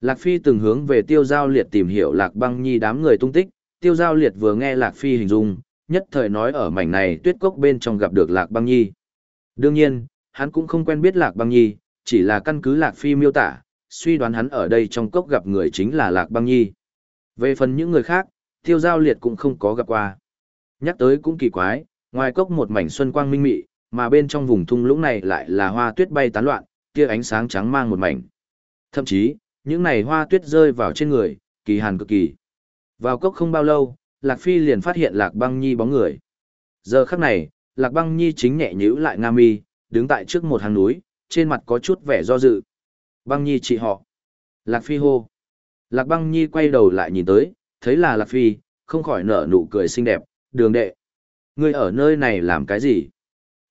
Lạc Phi từng hướng về tiêu giao liệt tìm hiểu Lạc băng nhi đám người tung tích, tiêu giao liệt vừa nghe Lạc Phi hình dung, nhất thời nói ở mảnh này tuyết cốc bên trong gặp được Lạc băng nhi. Đương nhiên, hắn cũng không quen biết Lạc băng nhi, chỉ là căn cứ Lạc Phi miêu tả, suy đoán hắn ở đây trong cốc gặp người chính là Lạc băng nhi. Về phần những người khác, tiêu giao liệt cũng không có gặp qua. Nhắc tới cũng kỳ quái, ngoài cốc một mảnh xuân quang minh mị, mà bên trong vùng thung lũng này lại là hoa tuyết bay tán loạn, tia ánh sáng trắng mang một mảnh. Thậm chí, những này hoa tuyết rơi vào trên người, kỳ hàn cực kỳ. Vào cốc không bao lâu, Lạc Phi liền phát hiện Lạc Băng Nhi bóng người. Giờ khắc này, Lạc Băng Nhi chính nhẹ nhữ lại Nga mi, đứng tại trước một hàng núi, trên mặt có chút vẻ do dự. Băng Nhi chị họ. Lạc Phi hô. Lạc Băng Nhi quay đầu lại nhìn tới, thấy là Lạc Phi, không khỏi nở nụ cười xinh đẹp, đường đệ. Ngươi ở nơi này làm cái gì?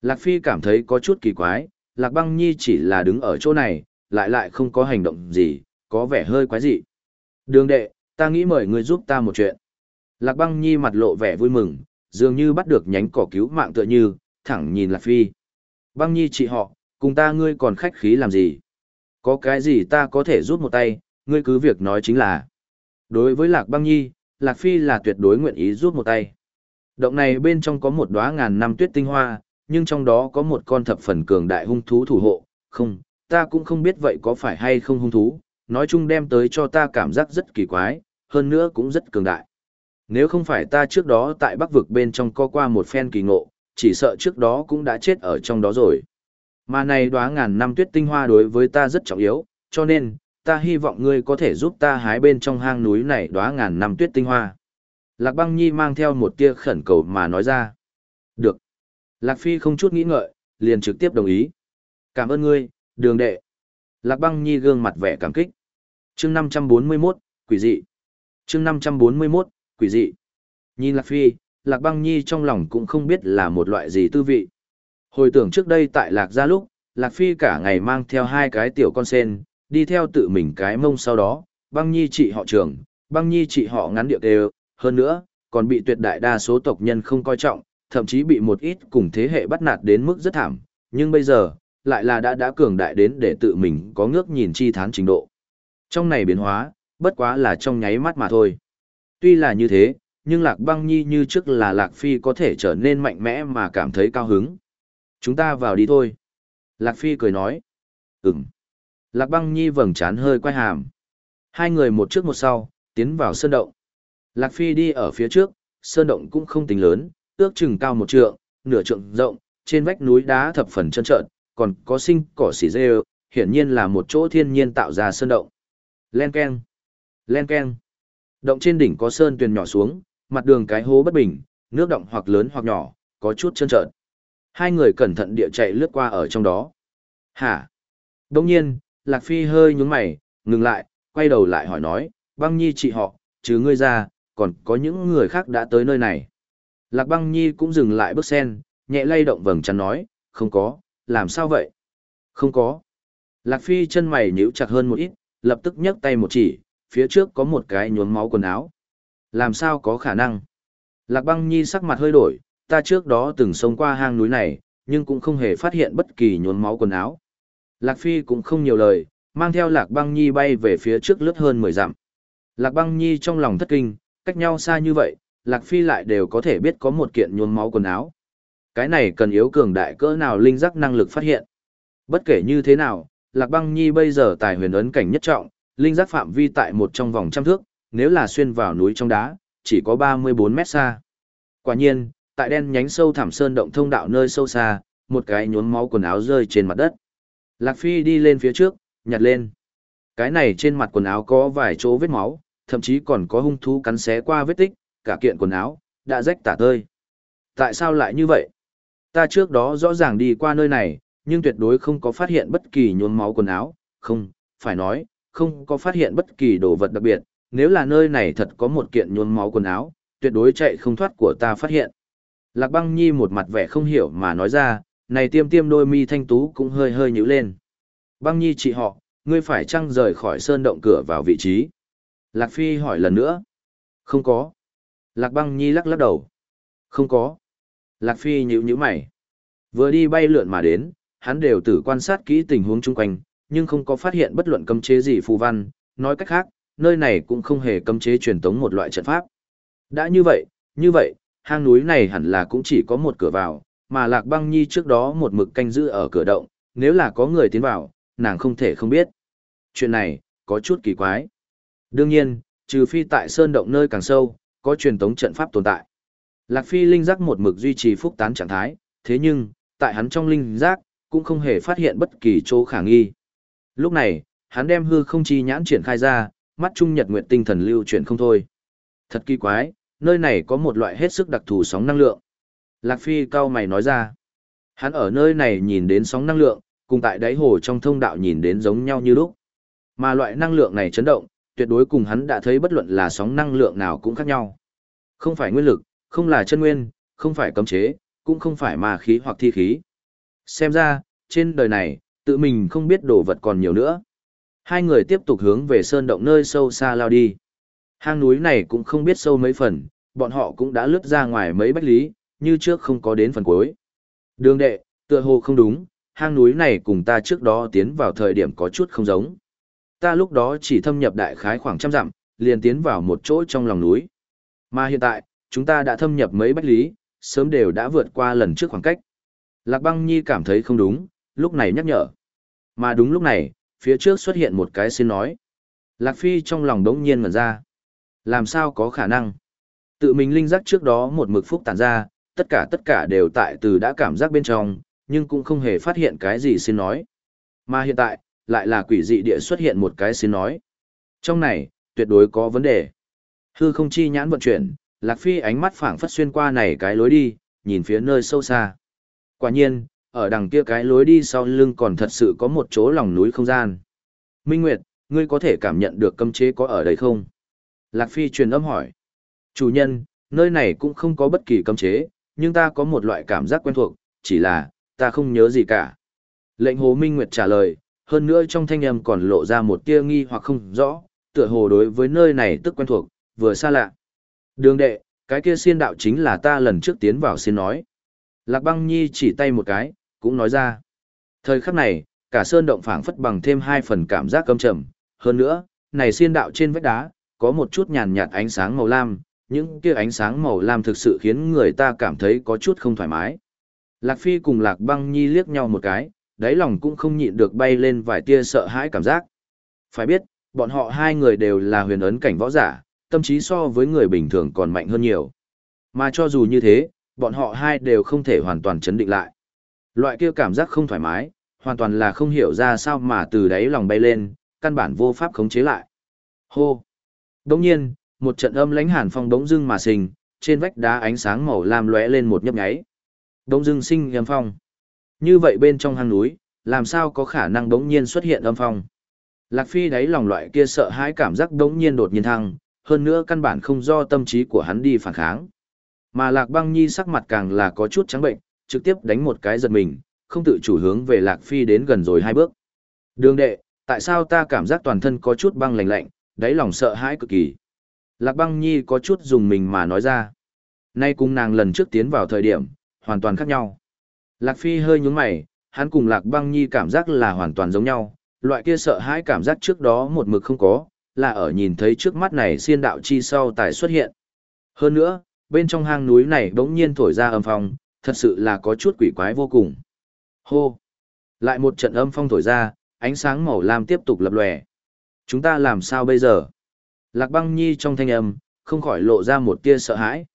Lạc Phi cảm thấy có chút kỳ quái, Lạc Băng Nhi chỉ là đứng ở chỗ này, lại lại không có hành động gì, có vẻ hơi quái dị. Đường đệ, ta nghĩ mời ngươi giúp ta một chuyện. Lạc Băng Nhi mặt lộ vẻ vui mừng, dường như bắt được nhánh cỏ cứu mạng tựa như, thẳng nhìn Lạc Phi. Băng Nhi chị họ, cùng ta ngươi còn khách khí làm gì? Có cái gì ta có thể giúp một tay, ngươi cứ việc nói chính là. Đối với Lạc Băng Nhi, Lạc Phi là tuyệt đối nguyện ý giúp một tay. Động này bên trong có một đóa ngàn năm tuyết tinh hoa, nhưng trong đó có một con thập phần cường đại hung thú thủ hộ, không, ta cũng không biết vậy có phải hay không hung thú, nói chung đem tới cho ta cảm giác rất kỳ quái, hơn nữa cũng rất cường đại. Nếu không phải ta trước đó tại bắc vực bên trong co qua một phen kỳ ngộ, chỉ sợ trước đó cũng đã chết ở trong đó rồi. Mà này đóa ngàn năm tuyết tinh hoa đối với ta rất trọng yếu, cho nên, ta hy vọng ngươi có thể giúp ta hái bên trong hang núi này đóa ngàn năm tuyết tinh hoa. Lạc băng nhi mang theo một tia khẩn cầu mà nói ra. Được. Lạc Phi không chút nghĩ ngợi, liền trực tiếp đồng ý. Cảm ơn ngươi, đường đệ. Lạc băng nhi gương mặt vẻ cảm kích chương 541, quỷ dị. chương 541, quỷ dị. Nhìn Lạc Phi, Lạc băng nhi trong lòng cũng không biết là một loại gì tư vị. Hồi tưởng trước đây tại Lạc gia lúc, Lạc Phi cả ngày mang theo hai cái tiểu con sen, đi theo tự mình cái mông sau đó, băng nhi chị họ trưởng, băng nhi chị họ ngắn điệu đều, hơn nữa, còn bị tuyệt đại đa số tộc nhân không coi trọng, thậm chí bị một ít cùng thế hệ bắt nạt đến mức rất thảm, nhưng bây giờ, lại là đã đã cường đại đến để tự mình có ngước nhìn chi thán trình độ. Trong này biến hóa, bất quá là trong nháy mắt mà thôi. Tuy là như thế, nhưng Lạc Băng Nhi như trước là Lạc Phi có thể trở nên mạnh mẽ mà cảm thấy cao hứng. Chúng ta vào đi thôi. Lạc Phi cười nói. Ừm. Lạc Băng Nhi vầng trán hơi quay hàm. Hai người một trước một sau, tiến vào sơn động. Lạc Phi đi ở phía trước, sơn động cũng không tính lớn, ước chừng cao một trượng, nửa trượng rộng, trên vách núi đá thập phần chân trợn, còn có sinh cỏ xỉ dê, hiển nhiên là một chỗ thiên nhiên tạo ra sơn động. Len keng, len keng. Động trên đỉnh có sơn tuyền nhỏ xuống, mặt đường cái hố bất bình, nước động hoặc lớn hoặc nhỏ, có chút trơn trợn. Hai người cẩn thận địa chạy lướt qua ở trong đó. Hả? Đông nhiên, Lạc Phi hơi nhúng mày, ngừng lại, quay đầu lại hỏi nói, băng nhi chị họ, chứ ngươi ra, còn có những người khác đã tới nơi này. Lạc băng nhi cũng dừng lại bước sen, nhẹ lay động vầng chắn nói, không có, làm sao vậy? Không có. Lạc phi chân mày nhíu chặt hơn một ít, lập tức nhấc tay một chỉ, phía trước có một cái nhuốm máu quần áo. Làm sao có khả năng? Lạc băng nhi sắc mặt hơi đổi, ta trước đó từng sống qua hang núi này, nhưng cũng không hề phát hiện bất kỳ nhuốm máu quần áo. Lạc phi cũng không nhiều lời, mang theo lạc băng nhi bay về phía trước lướt hơn 10 dặm. Lạc băng nhi trong lòng thất kinh, cách nhau xa như vậy, Lạc Phi lại đều có thể biết có một kiện nhuốm máu quần áo. Cái này cần yếu cường đại cỡ nào linh giác năng lực phát hiện. Bất kể như thế nào, Lạc Băng Nhi bây giờ tài huyền ấn cảnh nhất trọng, linh giác phạm vi tại một trong vòng trăm thước, nếu là xuyên vào núi trong đá, chỉ có 34 mét xa. Quả nhiên, tại đen nhánh sâu thẳm sơn động thông đạo nơi sâu xa, một cái nhuốm máu quần áo rơi trên mặt đất. Lạc Phi đi lên phía trước, nhặt lên. Cái này trên mặt quần áo có vài chỗ vết máu, thậm chí còn có hung thú cắn xé qua vết tích, cả kiện quần áo, đã rách tả tơi. Tại sao lại như vậy? Ta trước đó rõ ràng đi qua nơi này, nhưng tuyệt đối không có phát hiện bất kỳ nhuốm máu quần áo, không, phải nói, không có phát hiện bất kỳ đồ vật đặc biệt, nếu là nơi này thật có một kiện nhuốm máu quần áo, tuyệt đối chạy không thoát của ta phát hiện. Lạc băng nhi một mặt vẻ không hiểu mà nói ra, này tiêm tiêm đôi mi thanh tú cũng hơi hơi nhíu lên. Băng nhi chị họ, ngươi phải chăng rời khỏi sơn động cửa vào vị trí? Lạc Phi hỏi lần nữa. Không có. Lạc băng nhi lắc lắc đầu. Không có. Lạc Phi nhíu nhíu mày. Vừa đi bay lượn mà đến, hắn đều tử quan sát kỹ tình huống chung quanh, nhưng không có phát hiện bất luận cấm chế gì phù văn, nói cách khác, nơi này cũng không hề cấm chế truyền tống một loại trận pháp. Đã như vậy, như vậy, hang núi này hẳn là cũng chỉ có một cửa vào, mà Lạc Băng Nhi trước đó một mực canh giữ ở cửa động, nếu là có người tiến vào, nàng không thể không biết. Chuyện này, có chút kỳ quái. Đương nhiên, trừ phi tại sơn động nơi càng sâu, có truyền tống trận pháp tồn tại. Lạc Phi linh giác một mực duy trì phúc tán trạng thái, thế nhưng, tại hắn trong linh giác, cũng không hề phát hiện bất kỳ chỗ khả nghi. Lúc này, hắn đem hư không chi nhãn triển khai ra, mắt trung nhật nguyệt tinh thần lưu chuyển không thôi. Thật kỳ quái, nơi này có một loại hết sức đặc thù sóng năng lượng. Lạc Phi cao mày nói ra. Hắn ở nơi này nhìn đến sóng năng lượng, cùng tại đáy hồ trong thông đạo nhìn đến giống nhau như lúc. Mà loại năng lượng này chấn động, tuyệt đối cùng hắn đã thấy bất luận là sóng năng lượng nào cũng khác nhau. Không phải nguyên lực, không là chân nguyên, không phải cấm chế, cũng không phải ma khí hoặc thi khí. Xem ra, trên đời này, tự mình không biết đồ vật còn nhiều nữa. Hai người tiếp tục hướng về sơn động nơi sâu xa lao đi. Hang núi này cũng không biết sâu mấy phần, bọn họ cũng đã lướt ra ngoài mấy bách lý, như trước không có đến phần cuối. Đường đệ, tựa hồ không đúng, hang núi này cùng ta trước đó tiến vào thời điểm có chút không giống. Ta lúc đó chỉ thâm nhập đại khái khoảng trăm dặm, liền tiến vào một chỗ trong lòng núi. Mà hiện tại, chúng ta đã thâm nhập mấy bách lý, sớm đều đã vượt qua lần trước khoảng cách. Lạc băng nhi cảm thấy không đúng, lúc này nhắc nhở. Mà đúng lúc này, phía trước xuất hiện một cái xin nói. Lạc phi trong lòng đống nhiên ngẩn ra. Làm sao có khả năng? Tự mình linh giác trước đó một mực phúc tản ra, tất cả tất cả đều tại từ đã cảm giác bên trong, nhưng cũng không hề phát hiện cái gì xin nói. Mà hiện tại, lại là quỷ dị địa xuất hiện một cái xin nói. Trong này, tuyệt đối có vấn đề. Hư không chi nhãn vận chuyển, Lạc Phi ánh mắt phảng phất xuyên qua này cái lối đi, nhìn phía nơi sâu xa. Quả nhiên, ở đằng kia cái lối đi sau lưng còn thật sự có một chỗ lòng núi không gian. Minh Nguyệt, ngươi có thể cảm nhận được cấm chế có ở đây không? Lạc Phi truyền âm hỏi. Chủ nhân, nơi này cũng không có bất kỳ cấm chế, nhưng ta có một loại cảm giác quen thuộc, chỉ là, ta không nhớ gì cả. Lệnh Hồ Minh Nguyệt trả lời, hơn nữa trong thanh âm còn lộ ra một tia nghi hoặc không rõ, tựa hồ đối với nơi này tức quen thuộc, vừa xa lạ. Đường đệ, cái kia xiên đạo chính là ta lần trước tiến vào xin nói. Lạc băng nhi chỉ tay một cái, cũng nói ra. Thời khắc này, cả sơn động phảng phất bằng thêm hai phần cảm giác cấm trầm. Hơn nữa, này xiên đạo trên vách đá, có một chút nhàn nhạt ánh sáng màu lam, những kia ánh sáng màu lam thực sự khiến người ta cảm thấy có chút không thoải mái. Lạc Phi cùng Lạc Băng Nhi liếc nhau một cái, đáy lòng cũng không nhịn được bay lên vài tia sợ hãi cảm giác. Phải biết, bọn họ hai người đều là huyền ấn cảnh võ giả, tâm trí so với người bình thường còn mạnh hơn nhiều. Mà cho dù như thế, bọn họ hai đều không thể hoàn toàn chấn định lại. Loại kia cảm giác không thoải mái, hoàn toàn là không hiểu ra sao mà từ đáy lòng bay lên, căn bản vô pháp khống chế lại. Hô! Đồng nhiên, một trận âm lãnh hàn phong đống dưng mà sinh, trên vách đá ánh sáng màu lam lóe lên một nhấp nháy. Đống dưng sinh âm phong. Như vậy bên trong hang núi, làm sao có khả năng đống nhiên xuất hiện âm phong? Lạc Phi đáy lòng loại kia sợ hãi cảm giác đống nhiên đột nhiên thăng, hơn nữa căn bản không do tâm trí của hắn đi phản kháng. Mà Lạc Băng Nhi sắc mặt càng là có chút trắng bệnh, trực tiếp đánh một cái giật mình, không tự chủ hướng về Lạc Phi đến gần rồi hai bước. Đường đệ, tại sao ta cảm giác toàn thân có chút băng lạnh lạnh, đáy lòng sợ hãi cực kỳ. Lạc Băng Nhi có chút dùng mình mà nói ra. Nay cùng nàng lần trước tiến vào thời điểm, hoàn toàn khác nhau. Lạc Phi hơi nhúng mày, hắn cùng Lạc Băng Nhi cảm giác là hoàn toàn giống nhau, loại kia sợ hãi cảm giác trước đó một mực không có, là ở nhìn thấy trước mắt này xiên đạo chi sau tài xuất hiện. Hơn nữa, bên trong hang núi này bỗng nhiên thổi ra âm phong, thật sự là có chút quỷ quái vô cùng. Hô! Lại một trận âm phong thổi ra, ánh sáng màu lam tiếp tục lập lòe. Chúng ta làm sao bây giờ? Lạc băng nhi trong thanh âm, không khỏi lộ ra một tia sợ hãi.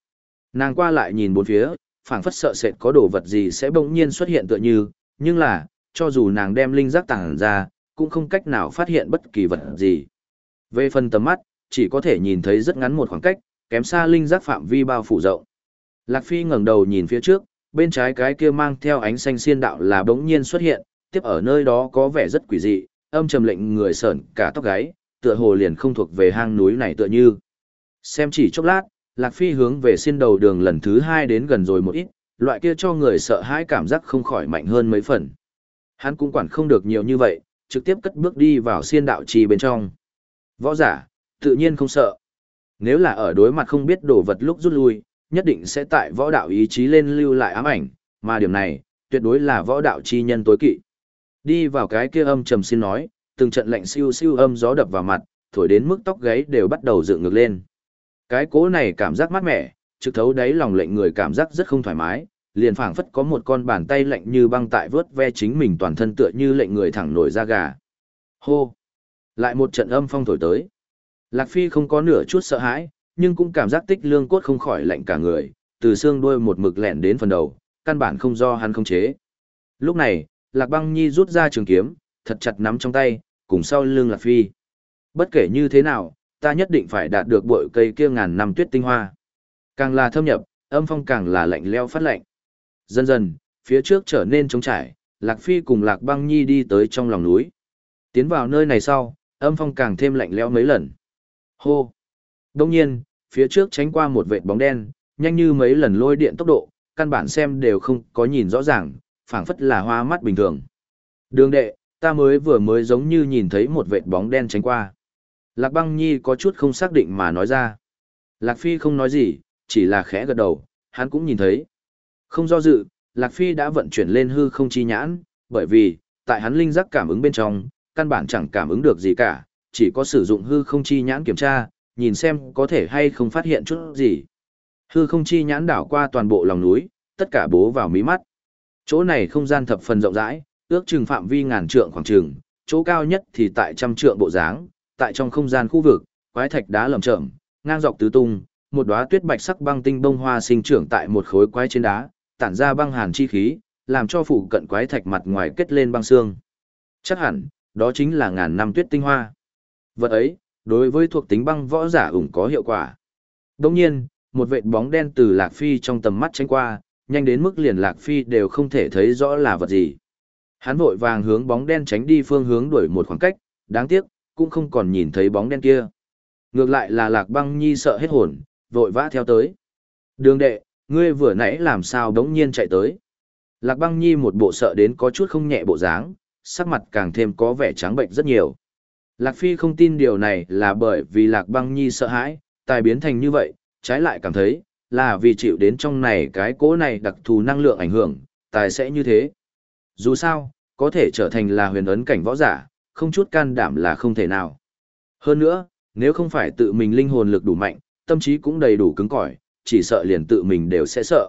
Nàng qua lại nhìn bốn phía, phảng phất sợ sệt có đồ vật gì sẽ bỗng nhiên xuất hiện tựa như, nhưng là, cho dù nàng đem linh giác tàng ra, cũng không cách nào phát hiện bất kỳ vật gì. Về phần tầm mắt, chỉ có thể nhìn thấy rất ngắn một khoảng cách, kém xa linh giác phạm vi bao phủ rộng. Lạc Phi ngẩng đầu nhìn phía trước, bên trái cái kia mang theo ánh xanh xiên đạo là bỗng nhiên xuất hiện, tiếp ở nơi đó có vẻ rất quỷ dị, âm trầm lệnh người sởn cả tóc gáy, tựa hồ liền không thuộc về hang núi này tựa như. Xem chỉ chốc lát, Lạc Phi hướng về xiên đầu đường lần thứ hai đến gần rồi một ít, loại kia cho người sợ hãi cảm giác không khỏi mạnh hơn mấy phần. Hắn cũng quản không được nhiều như vậy, trực tiếp cất bước đi vào xiên đạo trì bên trong. Võ giả, tự nhiên không sợ. Nếu là ở đối mặt không biết đồ vật lúc rút lui, nhất định sẽ tại võ đạo ý chí lên lưu lại ám ảnh, mà điểm này, tuyệt đối là võ đạo chi nhân tối kỵ. Đi vào cái kia âm trầm xin nói, từng trận lạnh siêu siêu âm gió đập vào mặt, thổi đến mức tóc gáy đều bắt đầu dựng ngược lên. Cái cố này cảm giác mát mẻ, trực thấu đáy lòng lệnh người cảm giác rất không thoải mái, liền phảng phất có một con bàn tay lạnh như băng tại vớt ve chính mình toàn thân tựa như lệnh người thẳng nổi da gà. Hô! Lại một trận âm phong thổi tới. Lạc Phi không có nửa chút sợ hãi, nhưng cũng cảm giác tích lương cốt không khỏi lạnh cả người, từ xương đuôi một mực lẹn đến phần đầu, căn bản không do hắn không chế. Lúc này, Lạc Băng Nhi rút ra trường kiếm, thật chặt nắm trong tay, cùng sau lưng Lạc Phi. Bất kể như thế nào, ta nhất định phải đạt được bội cây kia ngàn năm tuyết tinh hoa. Càng là thâm nhập, âm phong càng là lạnh leo phát lạnh. Dần dần, phía trước trở nên trống trải, Lạc Phi cùng Lạc Băng Nhi đi tới trong lòng núi. Tiến vào nơi này sau, âm phong càng thêm lạnh lẽo mấy lần. Hô! Đông nhiên, phía trước tránh qua một vệt bóng đen, nhanh như mấy lần lôi điện tốc độ, căn bản xem đều không có nhìn rõ ràng, phảng phất là hoa mắt bình thường. Đường đệ, ta mới vừa mới giống như nhìn thấy một vệt bóng đen tránh qua. Lạc băng nhi có chút không xác định mà nói ra. Lạc Phi không nói gì, chỉ là khẽ gật đầu, hắn cũng nhìn thấy. Không do dự, Lạc Phi đã vận chuyển lên hư không chi nhãn, bởi vì, tại hắn linh giác cảm ứng bên trong, căn bản chẳng cảm ứng được gì cả, chỉ có sử dụng hư không chi nhãn kiểm tra, nhìn xem có thể hay không phát hiện chút gì. Hư không chi nhãn đảo qua toàn bộ lòng núi, tất cả bố vào mí mắt. Chỗ này không gian thập phần rộng rãi, ước chừng phạm vi ngàn trượng khoảng trường, chỗ cao nhất thì tại trăm trượng bộ dáng, tại trong không gian khu vực, quái thạch đá lởm chởm, ngang dọc tứ tung, một đóa tuyết bạch sắc băng tinh bông hoa sinh trưởng tại một khối quái trên đá, tản ra băng hàn chi khí, làm cho phủ cận quái thạch mặt ngoài kết lên băng xương. Chắc hẳn, đó chính là ngàn năm tuyết tinh hoa. Vật ấy, đối với thuộc tính băng võ giả ủng có hiệu quả. Đồng nhiên, một vệt bóng đen từ Lạc Phi trong tầm mắt tránh qua, nhanh đến mức liền Lạc Phi đều không thể thấy rõ là vật gì. Hắn vội vàng hướng bóng đen tránh đi phương hướng đuổi một khoảng cách, đáng tiếc, cũng không còn nhìn thấy bóng đen kia. Ngược lại là Lạc Băng Nhi sợ hết hồn, vội vã theo tới. Đường đệ, ngươi vừa nãy làm sao đống nhiên chạy tới. Lạc Băng Nhi một bộ sợ đến có chút không nhẹ bộ dáng, sắc mặt càng thêm có vẻ trắng bệnh rất nhiều. Lạc Phi không tin điều này là bởi vì Lạc Băng Nhi sợ hãi, tài biến thành như vậy, trái lại cảm thấy, là vì chịu đến trong này cái cố này đặc thù năng lượng ảnh hưởng, tài sẽ như thế. Dù sao, có thể trở thành là huyền ấn cảnh võ giả, không chút can đảm là không thể nào. Hơn nữa, nếu không phải tự mình linh hồn lực đủ mạnh, tâm trí cũng đầy đủ cứng cỏi, chỉ sợ liền tự mình đều sẽ sợ.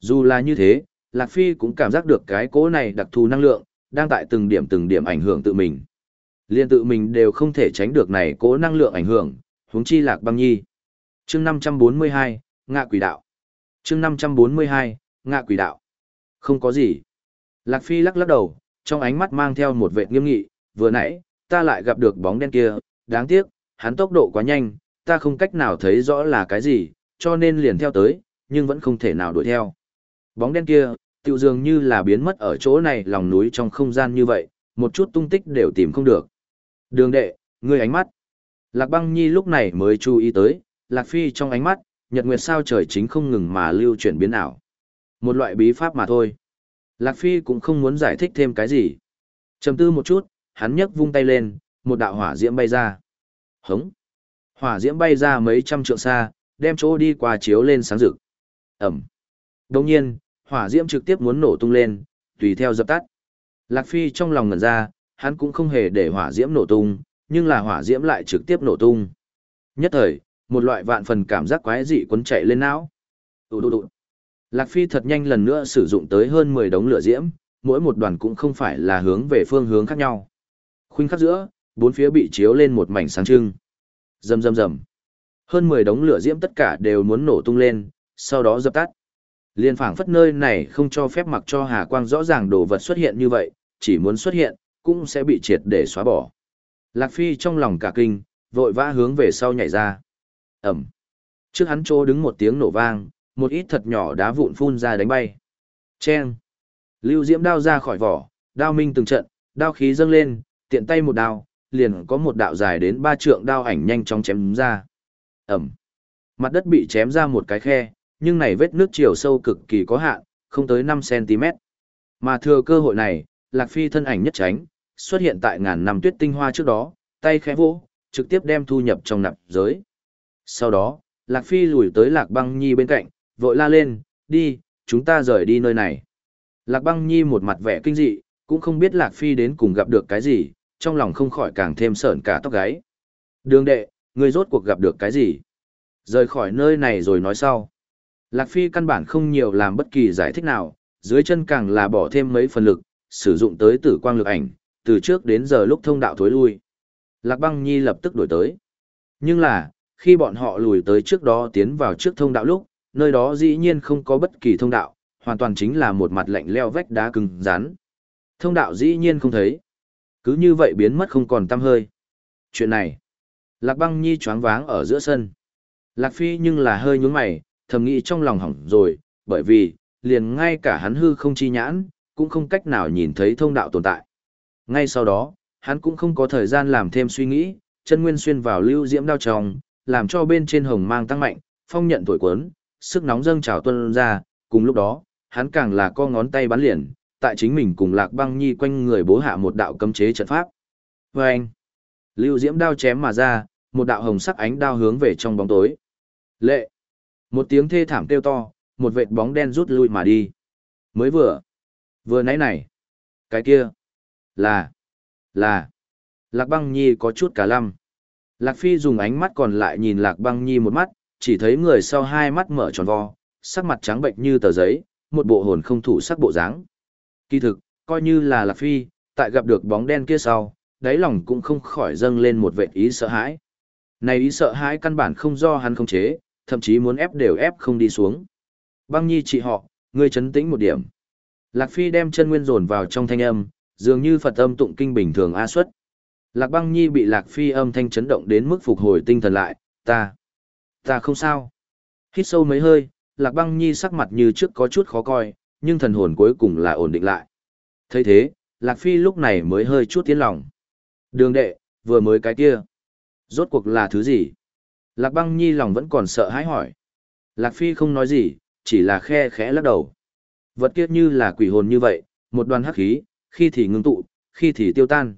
Dù là như thế, Lạc Phi cũng cảm giác được cái cố này đặc thù năng lượng, đang tại từng điểm từng điểm ảnh hưởng tự mình. Liên tự mình đều không thể tránh được này cố năng lượng ảnh hưởng, huống chi lạc băng nhi. chương 542, ngạ quỷ đạo. chương 542, ngạ quỷ đạo. Không có gì. Lạc Phi lắc lắc đầu, trong ánh mắt mang theo một vệ nghiêm nghị, vừa nãy, ta lại gặp được bóng đen kia, đáng tiếc, hắn tốc độ quá nhanh, ta không cách nào thấy rõ là cái gì, cho nên liền theo tới, nhưng vẫn không thể nào đuổi theo. Bóng đen kia, tự dường như là biến mất ở chỗ này lòng núi trong không gian như vậy, một chút tung tích đều tìm không được. Đường đệ, ngươi ánh mắt. Lạc băng nhi lúc này mới chú ý tới, Lạc Phi trong ánh mắt, nhật nguyệt sao trời chính không ngừng mà lưu chuyển biến ảo. Một loại bí pháp mà thôi. Lạc Phi cũng không muốn giải thích thêm cái gì. trầm tư một chút, hắn nhấc vung tay lên, một đạo hỏa diễm bay ra. Hống. Hỏa diễm bay ra mấy trăm trượng xa, đem chỗ đi qua chiếu lên sáng rực. Ẩm. Đồng nhiên, hỏa diễm trực tiếp muốn nổ tung lên, tùy theo dập tắt. Lạc Phi trong lòng ngẩn ra, hắn cũng không hề để hỏa diễm nổ tung, nhưng là hỏa diễm lại trực tiếp nổ tung. Nhất thời, một loại vạn phần cảm giác quái dị cuốn chạy lên não. Đù đù đù. Lạc Phi thật nhanh lần nữa sử dụng tới hơn 10 đống lửa diễm, mỗi một đoàn cũng không phải là hướng về phương hướng khác nhau. Khuynh khắc giữa, bốn phía bị chiếu lên một mảnh sáng trưng. Rầm rầm rầm. Hơn 10 đống lửa diễm tất cả đều muốn nổ tung lên, sau đó dập tắt. Liên phảng phất nơi này không cho phép mặc cho hà quang rõ ràng đồ vật xuất hiện như vậy, chỉ muốn xuất hiện, cũng sẽ bị triệt để xóa bỏ. Lạc Phi trong lòng cả kinh, vội vã hướng về sau nhảy ra. Ẩm. Trước hắn trô đứng một tiếng nổ vang, một ít thật nhỏ đá vụn phun ra đánh bay. Chen. Lưu diễm đao ra khỏi vỏ, đao minh từng trận, đao khí dâng lên, tiện tay một đao, liền có một đạo dài đến ba trượng đao ảnh nhanh chóng chém ra. Ẩm. Mặt đất bị chém ra một cái khe, nhưng này vết nước chiều sâu cực kỳ có hạn, không tới 5cm. Mà thừa cơ hội này, Lạc Phi thân ảnh nhất tránh, xuất hiện tại ngàn năm tuyết tinh hoa trước đó, tay khẽ vỗ, trực tiếp đem thu nhập trong nạp giới. Sau đó, Lạc Phi lùi tới Lạc Băng Nhi bên cạnh, vội la lên, đi, chúng ta rời đi nơi này. Lạc Băng Nhi một mặt vẻ kinh dị, cũng không biết Lạc Phi đến cùng gặp được cái gì, trong lòng không khỏi càng thêm sởn cả tóc gáy. Đường đệ, ngươi rốt cuộc gặp được cái gì? Rời khỏi nơi này rồi nói sau. Lạc Phi căn bản không nhiều làm bất kỳ giải thích nào, dưới chân càng là bỏ thêm mấy phần lực, sử dụng tới tử quang lực ảnh, từ trước đến giờ lúc thông đạo thối lui. Lạc băng nhi lập tức đổi tới. Nhưng là, khi bọn họ lùi tới trước đó tiến vào trước thông đạo lúc, nơi đó dĩ nhiên không có bất kỳ thông đạo, hoàn toàn chính là một mặt lạnh leo vách đá cứng rắn. Thông đạo dĩ nhiên không thấy. Cứ như vậy biến mất không còn tăm hơi. Chuyện này, Lạc băng nhi choáng váng ở giữa sân. Lạc phi nhưng là hơi nhướng mày, thầm nghĩ trong lòng hỏng rồi, bởi vì, liền ngay cả hắn hư không chi nhãn, cũng không cách nào nhìn thấy thông đạo tồn tại. Ngay sau đó, hắn cũng không có thời gian làm thêm suy nghĩ, chân nguyên xuyên vào lưu diễm đao tròng, làm cho bên trên hồng mang tăng mạnh, phong nhận tuổi cuốn, sức nóng dâng trào tuân ra, cùng lúc đó, hắn càng là co ngón tay bắn liền, tại chính mình cùng Lạc Băng Nhi quanh người bố hạ một đạo cấm chế trận pháp. Và anh, lưu diễm đao chém mà ra, một đạo hồng sắc ánh đao hướng về trong bóng tối. Lệ, một tiếng thê thảm kêu to, một vệt bóng đen rút lui mà đi. Mới vừa, vừa nãy này, cái kia, là, là, Lạc Băng Nhi có chút cả lăm. Lạc Phi dùng ánh mắt còn lại nhìn Lạc Băng Nhi một mắt, chỉ thấy người sau hai mắt mở tròn vo, sắc mặt trắng bệnh như tờ giấy, một bộ hồn không thủ sắc bộ dáng. Kỳ thực, coi như là Lạc Phi, tại gặp được bóng đen kia sau, đáy lòng cũng không khỏi dâng lên một vệ ý sợ hãi. Này ý sợ hãi căn bản không do hắn không chế, thậm chí muốn ép đều ép không đi xuống. Băng Nhi chị họ, ngươi chấn tĩnh một điểm. Lạc Phi đem chân nguyên dồn vào trong thanh âm, dường như Phật âm tụng kinh bình thường a xuất. Lạc băng nhi bị lạc phi âm thanh chấn động đến mức phục hồi tinh thần lại, ta, ta không sao. Hít sâu mấy hơi, lạc băng nhi sắc mặt như trước có chút khó coi, nhưng thần hồn cuối cùng là ổn định lại. thấy thế, lạc phi lúc này mới hơi chút tiến lòng. Đường đệ, vừa mới cái kia. Rốt cuộc là thứ gì? Lạc băng nhi lòng vẫn còn sợ hãi hỏi. Lạc phi không nói gì, chỉ là khe khẽ lắc đầu. Vật kia như là quỷ hồn như vậy, một đoàn hắc khí, khi thì ngưng tụ, khi thì tiêu tan.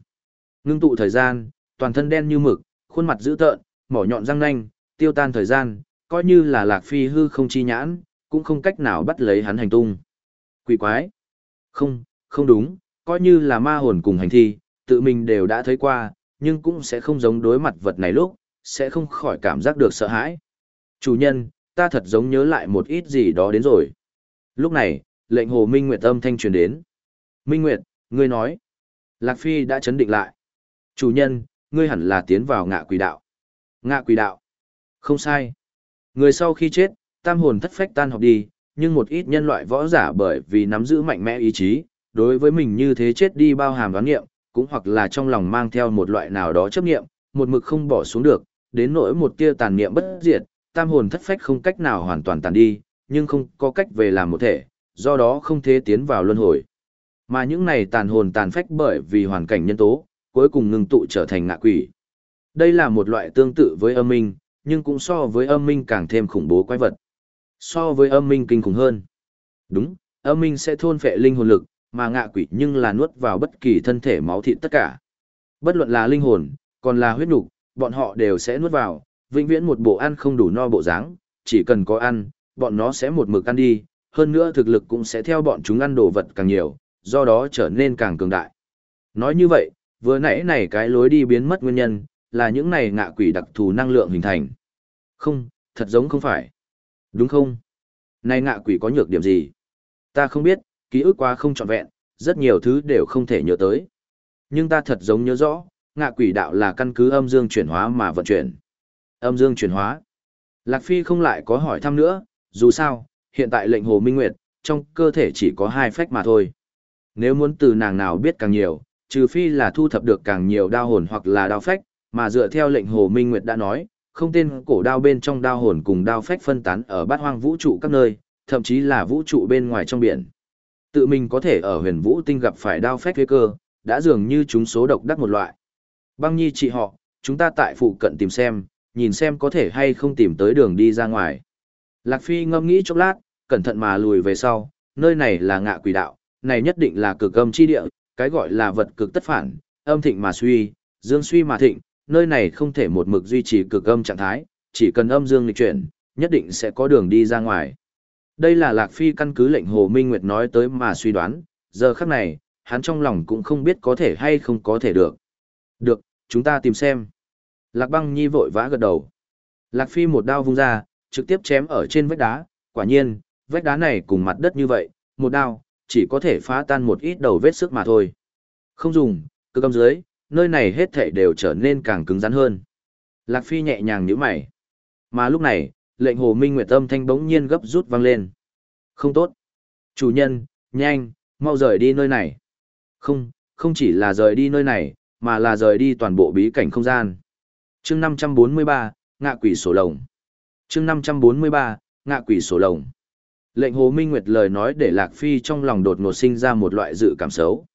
Ngưng tụ thời gian, toàn thân đen như mực, khuôn mặt dữ tợn, mỏ nhọn răng nanh, tiêu tan thời gian, coi như là lạc phi hư không chi nhãn, cũng không cách nào bắt lấy hắn hành tung. Quỷ quái. Không, không đúng, coi như là ma hồn cùng hành thi, tự mình đều đã thấy qua, nhưng cũng sẽ không giống đối mặt vật này lúc, sẽ không khỏi cảm giác được sợ hãi. Chủ nhân, ta thật giống nhớ lại một ít gì đó đến rồi. Lúc này, lệnh hồ Minh Nguyệt âm thanh truyền đến. Minh Nguyệt, ngươi nói. Lạc Phi đã chấn định lại. Chủ nhân, ngươi hẳn là tiến vào ngạ quỷ đạo. Ngạ quỷ đạo. Không sai. Người sau khi chết, tam hồn thất phách tan học đi, nhưng một ít nhân loại võ giả bởi vì nắm giữ mạnh mẽ ý chí, đối với mình như thế chết đi bao hàm đoán nghiệm, cũng hoặc là trong lòng mang theo một loại nào đó chấp nghiệm, một mực không bỏ xuống được, đến nỗi một tia tàn niệm bất diệt, tam hồn thất phách không cách nào hoàn toàn tàn đi, nhưng không có cách về làm một thể, do đó không thể tiến vào luân hồi. Mà những này tàn hồn tàn phách bởi vì hoàn cảnh nhân tố, cuối cùng ngưng tụ trở thành ngạ quỷ. Đây là một loại tương tự với âm minh, nhưng cũng so với âm minh càng thêm khủng bố quái vật. So với âm minh kinh khủng hơn. Đúng, âm minh sẽ thôn phệ linh hồn lực, mà ngạ quỷ nhưng là nuốt vào bất kỳ thân thể máu thịt tất cả. Bất luận là linh hồn, còn là huyết nục, bọn họ đều sẽ nuốt vào, vĩnh viễn một bộ ăn không đủ no bộ dáng, chỉ cần có ăn, bọn nó sẽ một mực ăn đi, hơn nữa thực lực cũng sẽ theo bọn chúng ăn đồ vật càng nhiều, do đó trở nên càng cường đại. Nói như vậy, vừa nãy này cái lối đi biến mất nguyên nhân, là những này ngạ quỷ đặc thù năng lượng hình thành. Không, thật giống không phải. Đúng không? Này ngạ quỷ có nhược điểm gì? Ta không biết, ký ức quá không trọn vẹn, rất nhiều thứ đều không thể nhớ tới. Nhưng ta thật giống nhớ rõ, ngạ quỷ đạo là căn cứ âm dương chuyển hóa mà vận chuyển. Âm dương chuyển hóa. Lạc Phi không lại có hỏi thăm nữa, dù sao, hiện tại lệnh Hồ Minh Nguyệt, trong cơ thể chỉ có hai phách mà thôi. Nếu muốn từ nàng nào biết càng nhiều, trừ phi là thu thập được càng nhiều đao hồn hoặc là đao phách, mà dựa theo lệnh Hồ Minh Nguyệt đã nói, không tên cổ đao bên trong đao hồn cùng đao phách phân tán ở bát hoang vũ trụ các nơi, thậm chí là vũ trụ bên ngoài trong biển. Tự mình có thể ở huyền vũ tinh gặp phải đao phách thế cơ, đã dường như chúng số độc đắc một loại. Băng nhi chị họ, chúng ta tại phụ cận tìm xem, nhìn xem có thể hay không tìm tới đường đi ra ngoài. Lạc Phi ngâm nghĩ chốc lát, cẩn thận mà lùi về sau, nơi này là ngạ quỷ đạo, này nhất định là cực âm chi địa, cái gọi là vật cực tất phản, âm thịnh mà suy, dương suy mà thịnh, nơi này không thể một mực duy trì cực âm trạng thái, chỉ cần âm dương lịch chuyển, nhất định sẽ có đường đi ra ngoài. Đây là Lạc Phi căn cứ lệnh Hồ Minh Nguyệt nói tới mà suy đoán, giờ khắc này, hắn trong lòng cũng không biết có thể hay không có thể được. Được, chúng ta tìm xem. Lạc băng nhi vội vã gật đầu. Lạc phi một đao vung ra, trực tiếp chém ở trên vách đá, quả nhiên, vách đá này cùng mặt đất như vậy, một đao, chỉ có thể phá tan một ít đầu vết sức mà thôi. Không dùng, cơ cầm dưới, nơi này hết thảy đều trở nên càng cứng rắn hơn. Lạc phi nhẹ nhàng nhíu mày. Mà lúc này, lệnh hồ minh nguyệt âm thanh bỗng nhiên gấp rút vang lên. Không tốt. Chủ nhân, nhanh, mau rời đi nơi này. Không, không chỉ là rời đi nơi này, mà là rời đi toàn bộ bí cảnh không gian. chương 543, ngạ quỷ sổ lồng chương 543, ngạ quỷ sổ lồng. Lệnh Hồ Minh Nguyệt lời nói để Lạc Phi trong lòng đột ngột sinh ra một loại dự cảm xấu.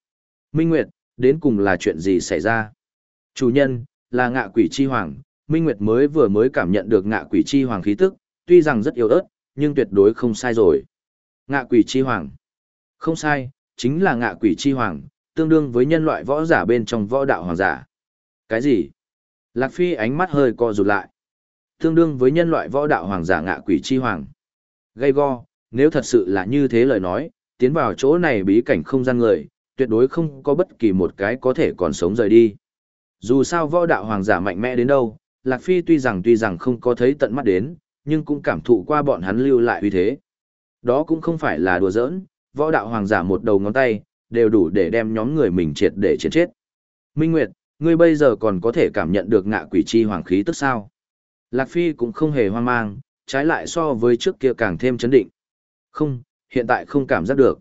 Minh Nguyệt, đến cùng là chuyện gì xảy ra? Chủ nhân, là ngạ quỷ chi hoàng, Minh Nguyệt mới vừa mới cảm nhận được ngạ quỷ chi hoàng khí tức, tuy rằng rất yếu ớt, nhưng tuyệt đối không sai rồi. Ngạ quỷ chi hoàng. Không sai, chính là ngạ quỷ chi hoàng, tương đương với nhân loại võ giả bên trong võ đạo hoàng giả. Cái gì? Lạc Phi ánh mắt hơi co rụt lại. Tương đương với nhân loại võ đạo hoàng giả ngạ quỷ chi hoàng. Gây go, nếu thật sự là như thế lời nói, tiến vào chỗ này bí cảnh không gian người, tuyệt đối không có bất kỳ một cái có thể còn sống rời đi. Dù sao võ đạo hoàng giả mạnh mẽ đến đâu, Lạc Phi tuy rằng tuy rằng không có thấy tận mắt đến, nhưng cũng cảm thụ qua bọn hắn lưu lại uy thế. Đó cũng không phải là đùa giỡn, võ đạo hoàng giả một đầu ngón tay, đều đủ để đem nhóm người mình triệt để chết chết. Minh Nguyệt, ngươi bây giờ còn có thể cảm nhận được ngạ quỷ chi hoàng khí tức sao? Lạc Phi cũng không hề hoang mang, trái lại so với trước kia càng thêm chấn định. Không, hiện tại không cảm giác được.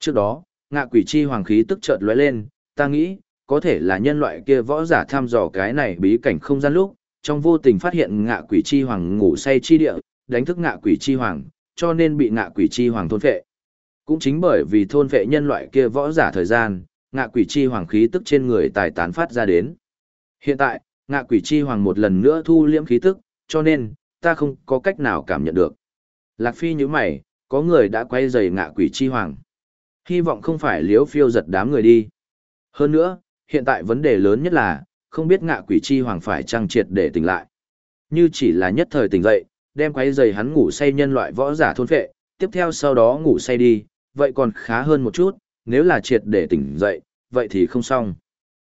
Trước đó, ngạ quỷ chi hoàng khí tức chợt lóe lên, ta nghĩ, có thể là nhân loại kia võ giả tham dò cái này bí cảnh không gian lúc, trong vô tình phát hiện ngạ quỷ chi hoàng ngủ say chi địa, đánh thức ngạ quỷ chi hoàng, cho nên bị ngạ quỷ chi hoàng thôn phệ. Cũng chính bởi vì thôn phệ nhân loại kia võ giả thời gian, ngạ quỷ chi hoàng khí tức trên người tài tán phát ra đến. Hiện tại, ngạ quỷ chi hoàng một lần nữa thu liễm khí tức, cho nên, ta không có cách nào cảm nhận được. Lạc Phi như mày, có người đã quay dày ngạ quỷ chi hoàng. Hy vọng không phải liếu phiêu giật đám người đi. Hơn nữa, hiện tại vấn đề lớn nhất là, không biết ngạ quỷ chi hoàng phải trang triệt để tỉnh lại. Như chỉ là nhất thời tỉnh dậy, đem quay giày hắn ngủ say nhân loại võ giả thôn phệ, tiếp theo sau đó ngủ say đi, vậy còn khá hơn một chút, nếu là triệt để tỉnh dậy, vậy thì không xong.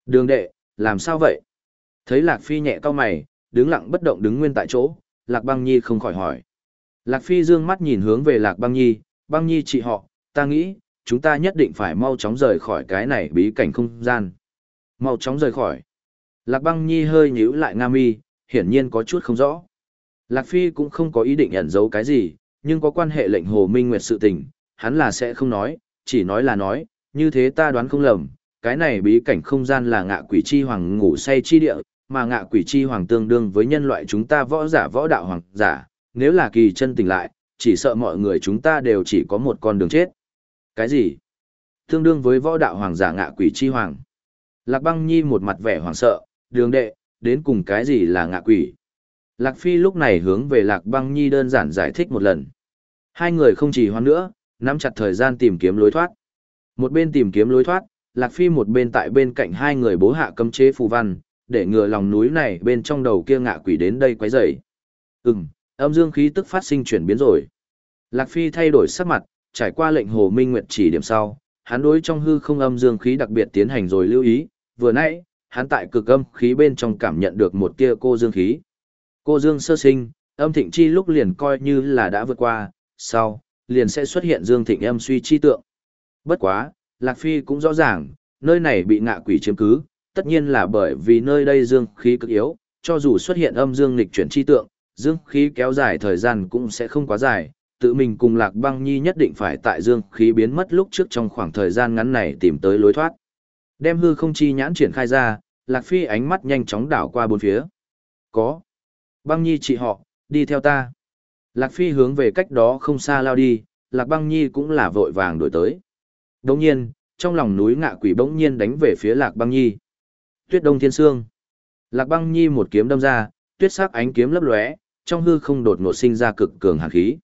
Đường đệ, làm sao vậy? Thấy Lạc Phi nhẹ cau mày, đứng lặng bất động đứng nguyên tại chỗ, Lạc Băng Nhi không khỏi hỏi. Lạc Phi dương mắt nhìn hướng về Lạc Băng Nhi, Băng Nhi chị họ, ta nghĩ, chúng ta nhất định phải mau chóng rời khỏi cái này bí cảnh không gian. Mau chóng rời khỏi. Lạc Băng Nhi hơi nhíu lại nga mi, hiển nhiên có chút không rõ. Lạc Phi cũng không có ý định ẩn giấu cái gì, nhưng có quan hệ lệnh Hồ Minh Nguyệt sự tình, hắn là sẽ không nói, chỉ nói là nói, như thế ta đoán không lầm, cái này bí cảnh không gian là ngạ quỷ chi hoàng ngủ say chi địa, mà ngạ quỷ chi hoàng tương đương với nhân loại chúng ta võ giả võ đạo hoàng giả, nếu là kỳ chân tỉnh lại, chỉ sợ mọi người chúng ta đều chỉ có một con đường chết. Cái gì? Tương đương với võ đạo hoàng giả ngạ quỷ chi hoàng. Lạc băng nhi một mặt vẻ hoàng sợ, đường đệ, đến cùng cái gì là ngạ quỷ? Lạc Phi lúc này hướng về Lạc băng nhi đơn giản giải thích một lần. Hai người không chỉ hoan nữa, nắm chặt thời gian tìm kiếm lối thoát. Một bên tìm kiếm lối thoát, Lạc Phi một bên tại bên cạnh hai người bố hạ cấm chế phù văn, để ngừa lòng núi này bên trong đầu kia ngạ quỷ đến đây quấy rầy. Ừm, âm dương khí tức phát sinh chuyển biến rồi. Lạc Phi thay đổi sắc mặt, trải qua lệnh Hồ Minh Nguyệt chỉ điểm sau, hắn đối trong hư không âm dương khí đặc biệt tiến hành rồi lưu ý, vừa nãy, hắn tại cực âm khí bên trong cảm nhận được một tia cô dương khí. Cô dương sơ sinh, âm thịnh chi lúc liền coi như là đã vượt qua, sau, liền sẽ xuất hiện dương thịnh âm suy chi tượng. Bất quá, Lạc Phi cũng rõ ràng, nơi này bị ngạ quỷ chiếm cứ, tất nhiên là bởi vì nơi đây dương khí cực yếu, cho dù xuất hiện âm dương nghịch chuyển chi tượng, dương khí kéo dài thời gian cũng sẽ không quá dài, tự mình cùng Lạc Băng Nhi nhất định phải tại dương khí biến mất lúc trước trong khoảng thời gian ngắn này tìm tới lối thoát. Đem hư không chi nhãn triển khai ra, Lạc Phi ánh mắt nhanh chóng đảo qua bốn phía. Có. Băng Nhi chị họ, đi theo ta. Lạc Phi hướng về cách đó không xa lao đi, Lạc Băng Nhi cũng là vội vàng đổi tới. Đồng nhiên, trong lòng núi ngạ quỷ bỗng nhiên đánh về phía Lạc Băng Nhi. Tuyết Đông Thiên Sương. Lạc Băng Nhi một kiếm đâm ra, tuyết sắc ánh kiếm lấp lóe, trong hư không đột ngột sinh ra cực cường hàn khí.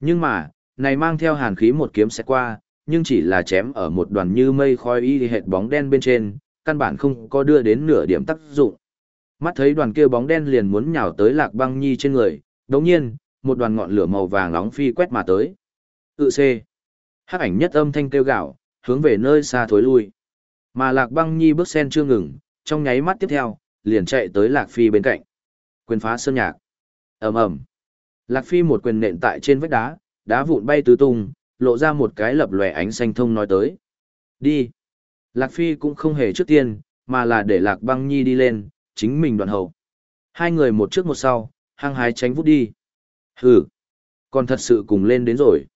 Nhưng mà, này mang theo hàn khí một kiếm sẽ qua, nhưng chỉ là chém ở một đoàn như mây khói y hệt bóng đen bên trên, căn bản không có đưa đến nửa điểm tác dụng. Mắt thấy đoàn kia bóng đen liền muốn nhào tới Lạc Băng Nhi trên người, đồng nhiên, một đoàn ngọn lửa màu vàng nóng phi quét mà tới. Tự C. Hắc ảnh nhất âm thanh kêu gạo, hướng về nơi xa thối lui. Mà Lạc Băng Nhi bước sen chưa ngừng, trong nháy mắt tiếp theo, liền chạy tới Lạc Phi bên cạnh. Quyền phá sơn nhạc. ầm ầm Lạc Phi một quyền nện tại trên vách đá, đá vụn bay tứ tung, lộ ra một cái lập lòe ánh xanh thông nói tới. Đi. Lạc Phi cũng không hề trước tiên, mà là để Lạc Băng Nhi đi lên, chính mình đoạn hậu. Hai người một trước một sau, hăng hái tránh vút đi. Hừ. Còn thật sự cùng lên đến rồi.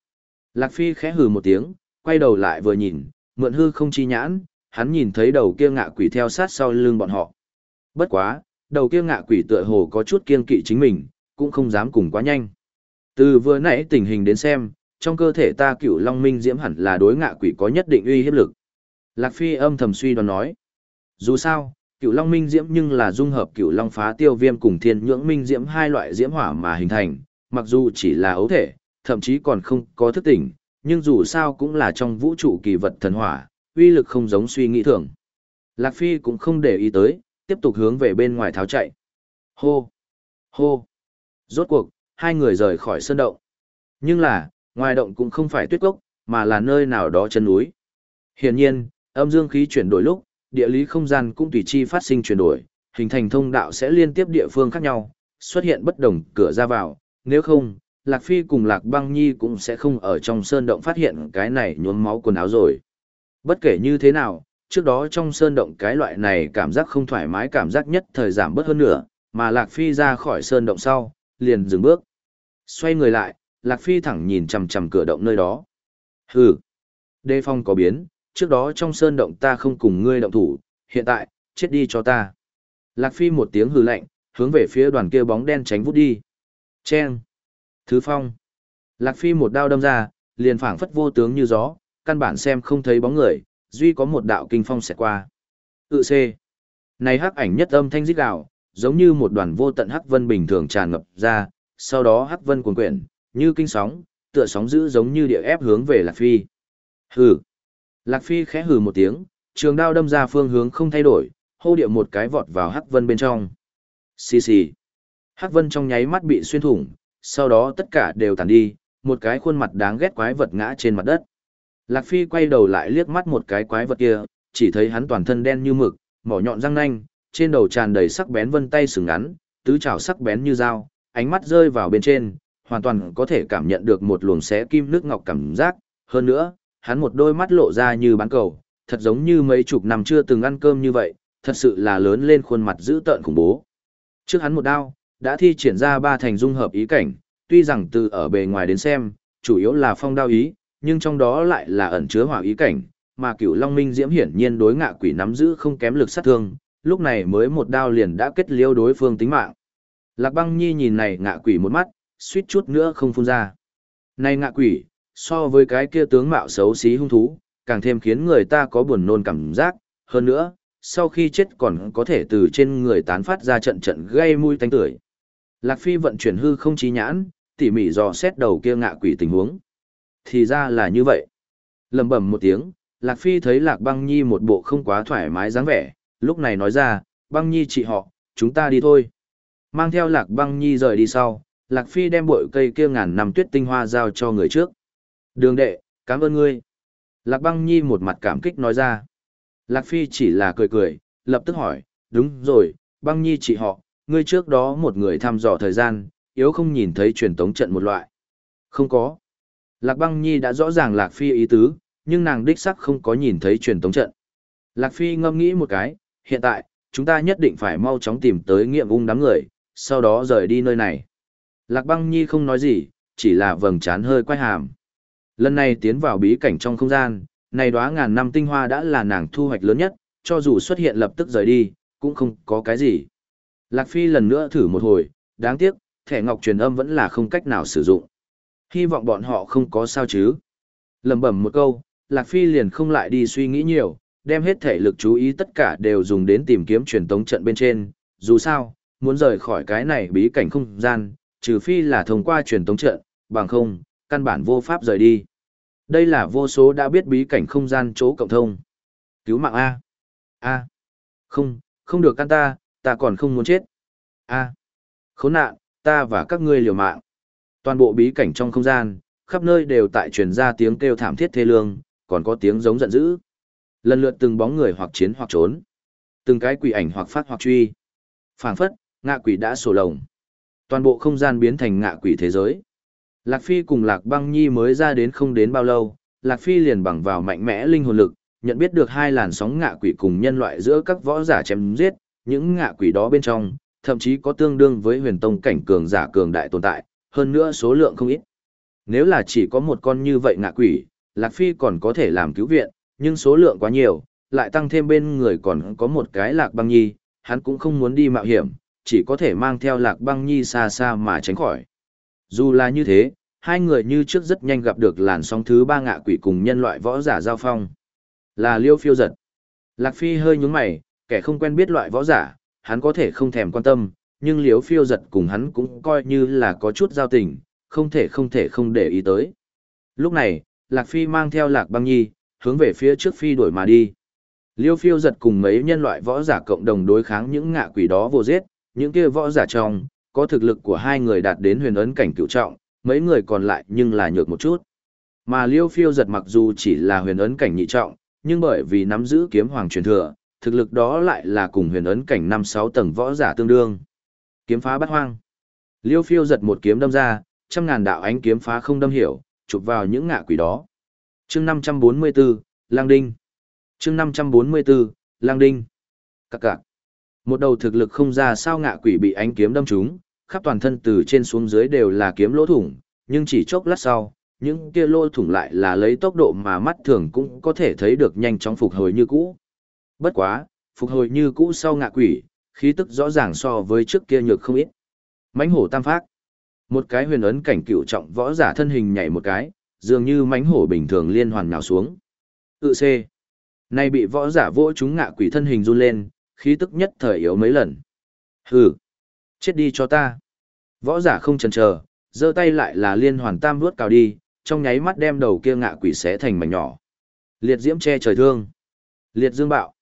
Lạc Phi khẽ hừ một tiếng, quay đầu lại vừa nhìn, mượn hư không chi nhãn, hắn nhìn thấy đầu kia ngạ quỷ theo sát sau lưng bọn họ. Bất quá, đầu kia ngạ quỷ tựa hồ có chút kiên kỵ chính mình, cũng không dám cùng quá nhanh. Từ vừa nãy tình hình đến xem, trong cơ thể ta cựu long minh diễm hẳn là đối ngạ quỷ có nhất định uy hiếp lực. Lạc Phi âm thầm suy đoán nói. Dù sao, cựu long minh diễm nhưng là dung hợp cựu long phá tiêu viêm cùng thiên nhưỡng minh diễm hai loại diễm hỏa mà hình thành, mặc dù chỉ là ấu thể, thậm chí còn không có thức tỉnh, nhưng dù sao cũng là trong vũ trụ kỳ vật thần hỏa, uy lực không giống suy nghĩ thường. Lạc Phi cũng không để ý tới, tiếp tục hướng về bên ngoài tháo chạy. Hô! Hô! Rốt cuộc, hai người rời khỏi sơn động. Nhưng là, ngoài động cũng không phải tuyết cốc, mà là nơi nào đó chân núi. Hiển nhiên, âm dương khí chuyển đổi lúc, địa lý không gian cũng tùy chi phát sinh chuyển đổi, hình thành thông đạo sẽ liên tiếp địa phương khác nhau, xuất hiện bất đồng cửa ra vào, nếu không, Lạc Phi cùng Lạc Băng Nhi cũng sẽ không ở trong sơn động phát hiện cái này nhuốm máu quần áo rồi. Bất kể như thế nào, trước đó trong sơn động cái loại này cảm giác không thoải mái cảm giác nhất thời giảm bớt hơn nữa, mà Lạc Phi ra khỏi sơn động sau, liền dừng bước. Xoay người lại, Lạc Phi thẳng nhìn chằm chằm cửa động nơi đó. Hừ, đề phong có biến, trước đó trong sơn động ta không cùng ngươi động thủ, hiện tại, chết đi cho ta. Lạc Phi một tiếng hừ lạnh, hướng về phía đoàn kia bóng đen tránh vút đi. Chen. Thứ phong. Lạc Phi một đao đâm ra, liền phảng phất vô tướng như gió, căn bản xem không thấy bóng người, duy có một đạo kinh phong xẹt qua. Tự C. Này hắc ảnh nhất âm thanh rít gào, giống như một đoàn vô tận hắc vân bình thường tràn ngập ra, sau đó hắc vân cuồn quyển, như kinh sóng, tựa sóng dữ giống như địa ép hướng về Lạc Phi. Hừ. Lạc Phi khẽ hừ một tiếng, trường đao đâm ra phương hướng không thay đổi, hô điệu một cái vọt vào hắc vân bên trong. Xì xì. Hắc vân trong nháy mắt bị xuyên thủng, sau đó tất cả đều tàn đi, một cái khuôn mặt đáng ghét quái vật ngã trên mặt đất. Lạc Phi quay đầu lại liếc mắt một cái quái vật kia, chỉ thấy hắn toàn thân đen như mực, mỏ nhọn răng nanh, trên đầu tràn đầy sắc bén vân tay sừng ngắn, tứ chảo sắc bén như dao, ánh mắt rơi vào bên trên, hoàn toàn có thể cảm nhận được một luồng xé kim nước ngọc cảm giác, hơn nữa, hắn một đôi mắt lộ ra như bán cầu, thật giống như mấy chục năm chưa từng ăn cơm như vậy, thật sự là lớn lên khuôn mặt dữ tợn khủng bố. Trước hắn một đao, đã thi triển ra ba thành dung hợp ý cảnh, tuy rằng từ ở bề ngoài đến xem, chủ yếu là phong đao ý, nhưng trong đó lại là ẩn chứa hỏa ý cảnh, mà cửu Long Minh Diễm hiển nhiên đối ngạ quỷ nắm giữ không kém lực sát thương, lúc này mới một đao liền đã kết liêu đối phương tính mạng. Lạc Băng Nhi nhìn này ngạ quỷ một mắt, suýt chút nữa không phun ra. Này ngạ quỷ, so với cái kia tướng mạo xấu xí hung thú, càng thêm khiến người ta có buồn nôn cảm giác, hơn nữa, sau khi chết còn có thể từ trên người tán phát ra trận trận gây mùi tanh tưởi. Lạc Phi vận chuyển hư không trí nhãn, tỉ mỉ dò xét đầu kia ngạ quỷ tình huống. Thì ra là như vậy. lẩm bẩm một tiếng, Lạc Phi thấy Lạc Băng Nhi một bộ không quá thoải mái dáng vẻ, lúc này nói ra, Băng Nhi chị họ, chúng ta đi thôi. Mang theo Lạc Băng Nhi rời đi sau, Lạc Phi đem bội cây kia ngàn năm tuyết tinh hoa giao cho người trước. Đường đệ, cảm ơn ngươi. Lạc Băng Nhi một mặt cảm kích nói ra. Lạc Phi chỉ là cười cười, lập tức hỏi, đúng rồi, Băng Nhi chị họ, ngươi trước đó một người thăm dò thời gian, yếu không nhìn thấy truyền tống trận một loại. Không có. Lạc băng nhi đã rõ ràng Lạc Phi ý tứ, nhưng nàng đích sắc không có nhìn thấy truyền tống trận. Lạc Phi ngâm nghĩ một cái, hiện tại, chúng ta nhất định phải mau chóng tìm tới nghiệm ung đám người, sau đó rời đi nơi này. Lạc băng nhi không nói gì, chỉ là vầng trán hơi quay hàm. Lần này tiến vào bí cảnh trong không gian, này đóa ngàn năm tinh hoa đã là nàng thu hoạch lớn nhất, cho dù xuất hiện lập tức rời đi, cũng không có cái gì. Lạc Phi lần nữa thử một hồi, đáng tiếc, thẻ ngọc truyền âm vẫn là không cách nào sử dụng. Hy vọng bọn họ không có sao chứ. Lầm bẩm một câu, Lạc Phi liền không lại đi suy nghĩ nhiều, đem hết thể lực chú ý tất cả đều dùng đến tìm kiếm truyền tống trận bên trên. Dù sao, muốn rời khỏi cái này bí cảnh không gian, trừ phi là thông qua truyền tống trận, bằng không, căn bản vô pháp rời đi. Đây là vô số đã biết bí cảnh không gian chỗ cộng thông. Cứu mạng A. A. Không, không được căn ta, ta còn không muốn chết. A. Khốn nạn, ta và các ngươi liều mạng. Toàn bộ bí cảnh trong không gian, khắp nơi đều tại truyền ra tiếng kêu thảm thiết thê lương, còn có tiếng giống giận dữ. Lần lượt từng bóng người hoặc chiến hoặc trốn. Từng cái quỷ ảnh hoặc phát hoặc truy. Phảng phất, ngạ quỷ đã sổ lồng. Toàn bộ không gian biến thành ngạ quỷ thế giới. Lạc Phi cùng Lạc Băng Nhi mới ra đến không đến bao lâu, Lạc Phi liền bằng vào mạnh mẽ linh hồn lực, nhận biết được hai làn sóng ngạ quỷ cùng nhân loại giữa các võ giả chém giết, những ngạ quỷ đó bên trong, thậm chí có tương đương với huyền tông cảnh cường giả cường đại tồn tại, hơn nữa số lượng không ít. Nếu là chỉ có một con như vậy ngạ quỷ, Lạc Phi còn có thể làm cứu viện, nhưng số lượng quá nhiều, lại tăng thêm bên người còn có một cái Lạc Băng Nhi, hắn cũng không muốn đi mạo hiểm, chỉ có thể mang theo Lạc Băng Nhi xa xa mà tránh khỏi. Dù là như thế, hai người như trước rất nhanh gặp được làn sóng thứ ba ngạ quỷ cùng nhân loại võ giả giao phong. Là Liêu Phiêu giật. Lạc Phi hơi nhúng mày, kẻ không quen biết loại võ giả, hắn có thể không thèm quan tâm, nhưng Liêu Phiêu giật cùng hắn cũng coi như là có chút giao tình, không thể không thể không để ý tới. Lúc này, Lạc Phi mang theo Lạc Băng Nhi, hướng về phía trước Phi đuổi mà đi. Liêu Phiêu giật cùng mấy nhân loại võ giả cộng đồng đối kháng những ngạ quỷ đó vô giết, những kia võ giả trong, có thực lực của hai người đạt đến huyền ấn cảnh cựu trọng, mấy người còn lại nhưng là nhược một chút. Mà Liêu Phiêu giật mặc dù chỉ là huyền ấn cảnh nhị trọng, nhưng bởi vì nắm giữ kiếm hoàng truyền thừa, thực lực đó lại là cùng huyền ấn cảnh 5-6 tầng võ giả tương đương. Kiếm phá bắt hoang. Liêu Phiêu giật một kiếm đâm ra, trăm ngàn đạo ánh kiếm phá không đâm hiểu, chụp vào những ngạ quỷ đó. Chương 544, Lang Đinh. Chương 544, Lang Đinh. Các cạc. Một đầu thực lực không ra sao ngạ quỷ bị ánh kiếm đâm trúng, khắp toàn thân từ trên xuống dưới đều là kiếm lỗ thủng, nhưng chỉ chốc lát sau, những kia lỗ thủng lại là lấy tốc độ mà mắt thường cũng có thể thấy được nhanh chóng phục hồi như cũ. Bất quá, phục hồi như cũ sau ngạ quỷ, khí tức rõ ràng so với trước kia nhược không ít. Mãnh hổ tam phát. Một cái huyền ấn cảnh cựu trọng võ giả thân hình nhảy một cái, dường như mãnh hổ bình thường liên hoàn nào xuống. Tự C. Nay bị võ giả vỗ chúng ngạ quỷ thân hình run lên, khí tức nhất thời yếu mấy lần. Hừ. Chết đi cho ta. Võ giả không chần chờ, giơ tay lại là liên hoàn tam vuốt cào đi, trong nháy mắt đem đầu kia ngạ quỷ xé thành mảnh nhỏ. Liệt diễm che trời thương. Liệt dương bạo.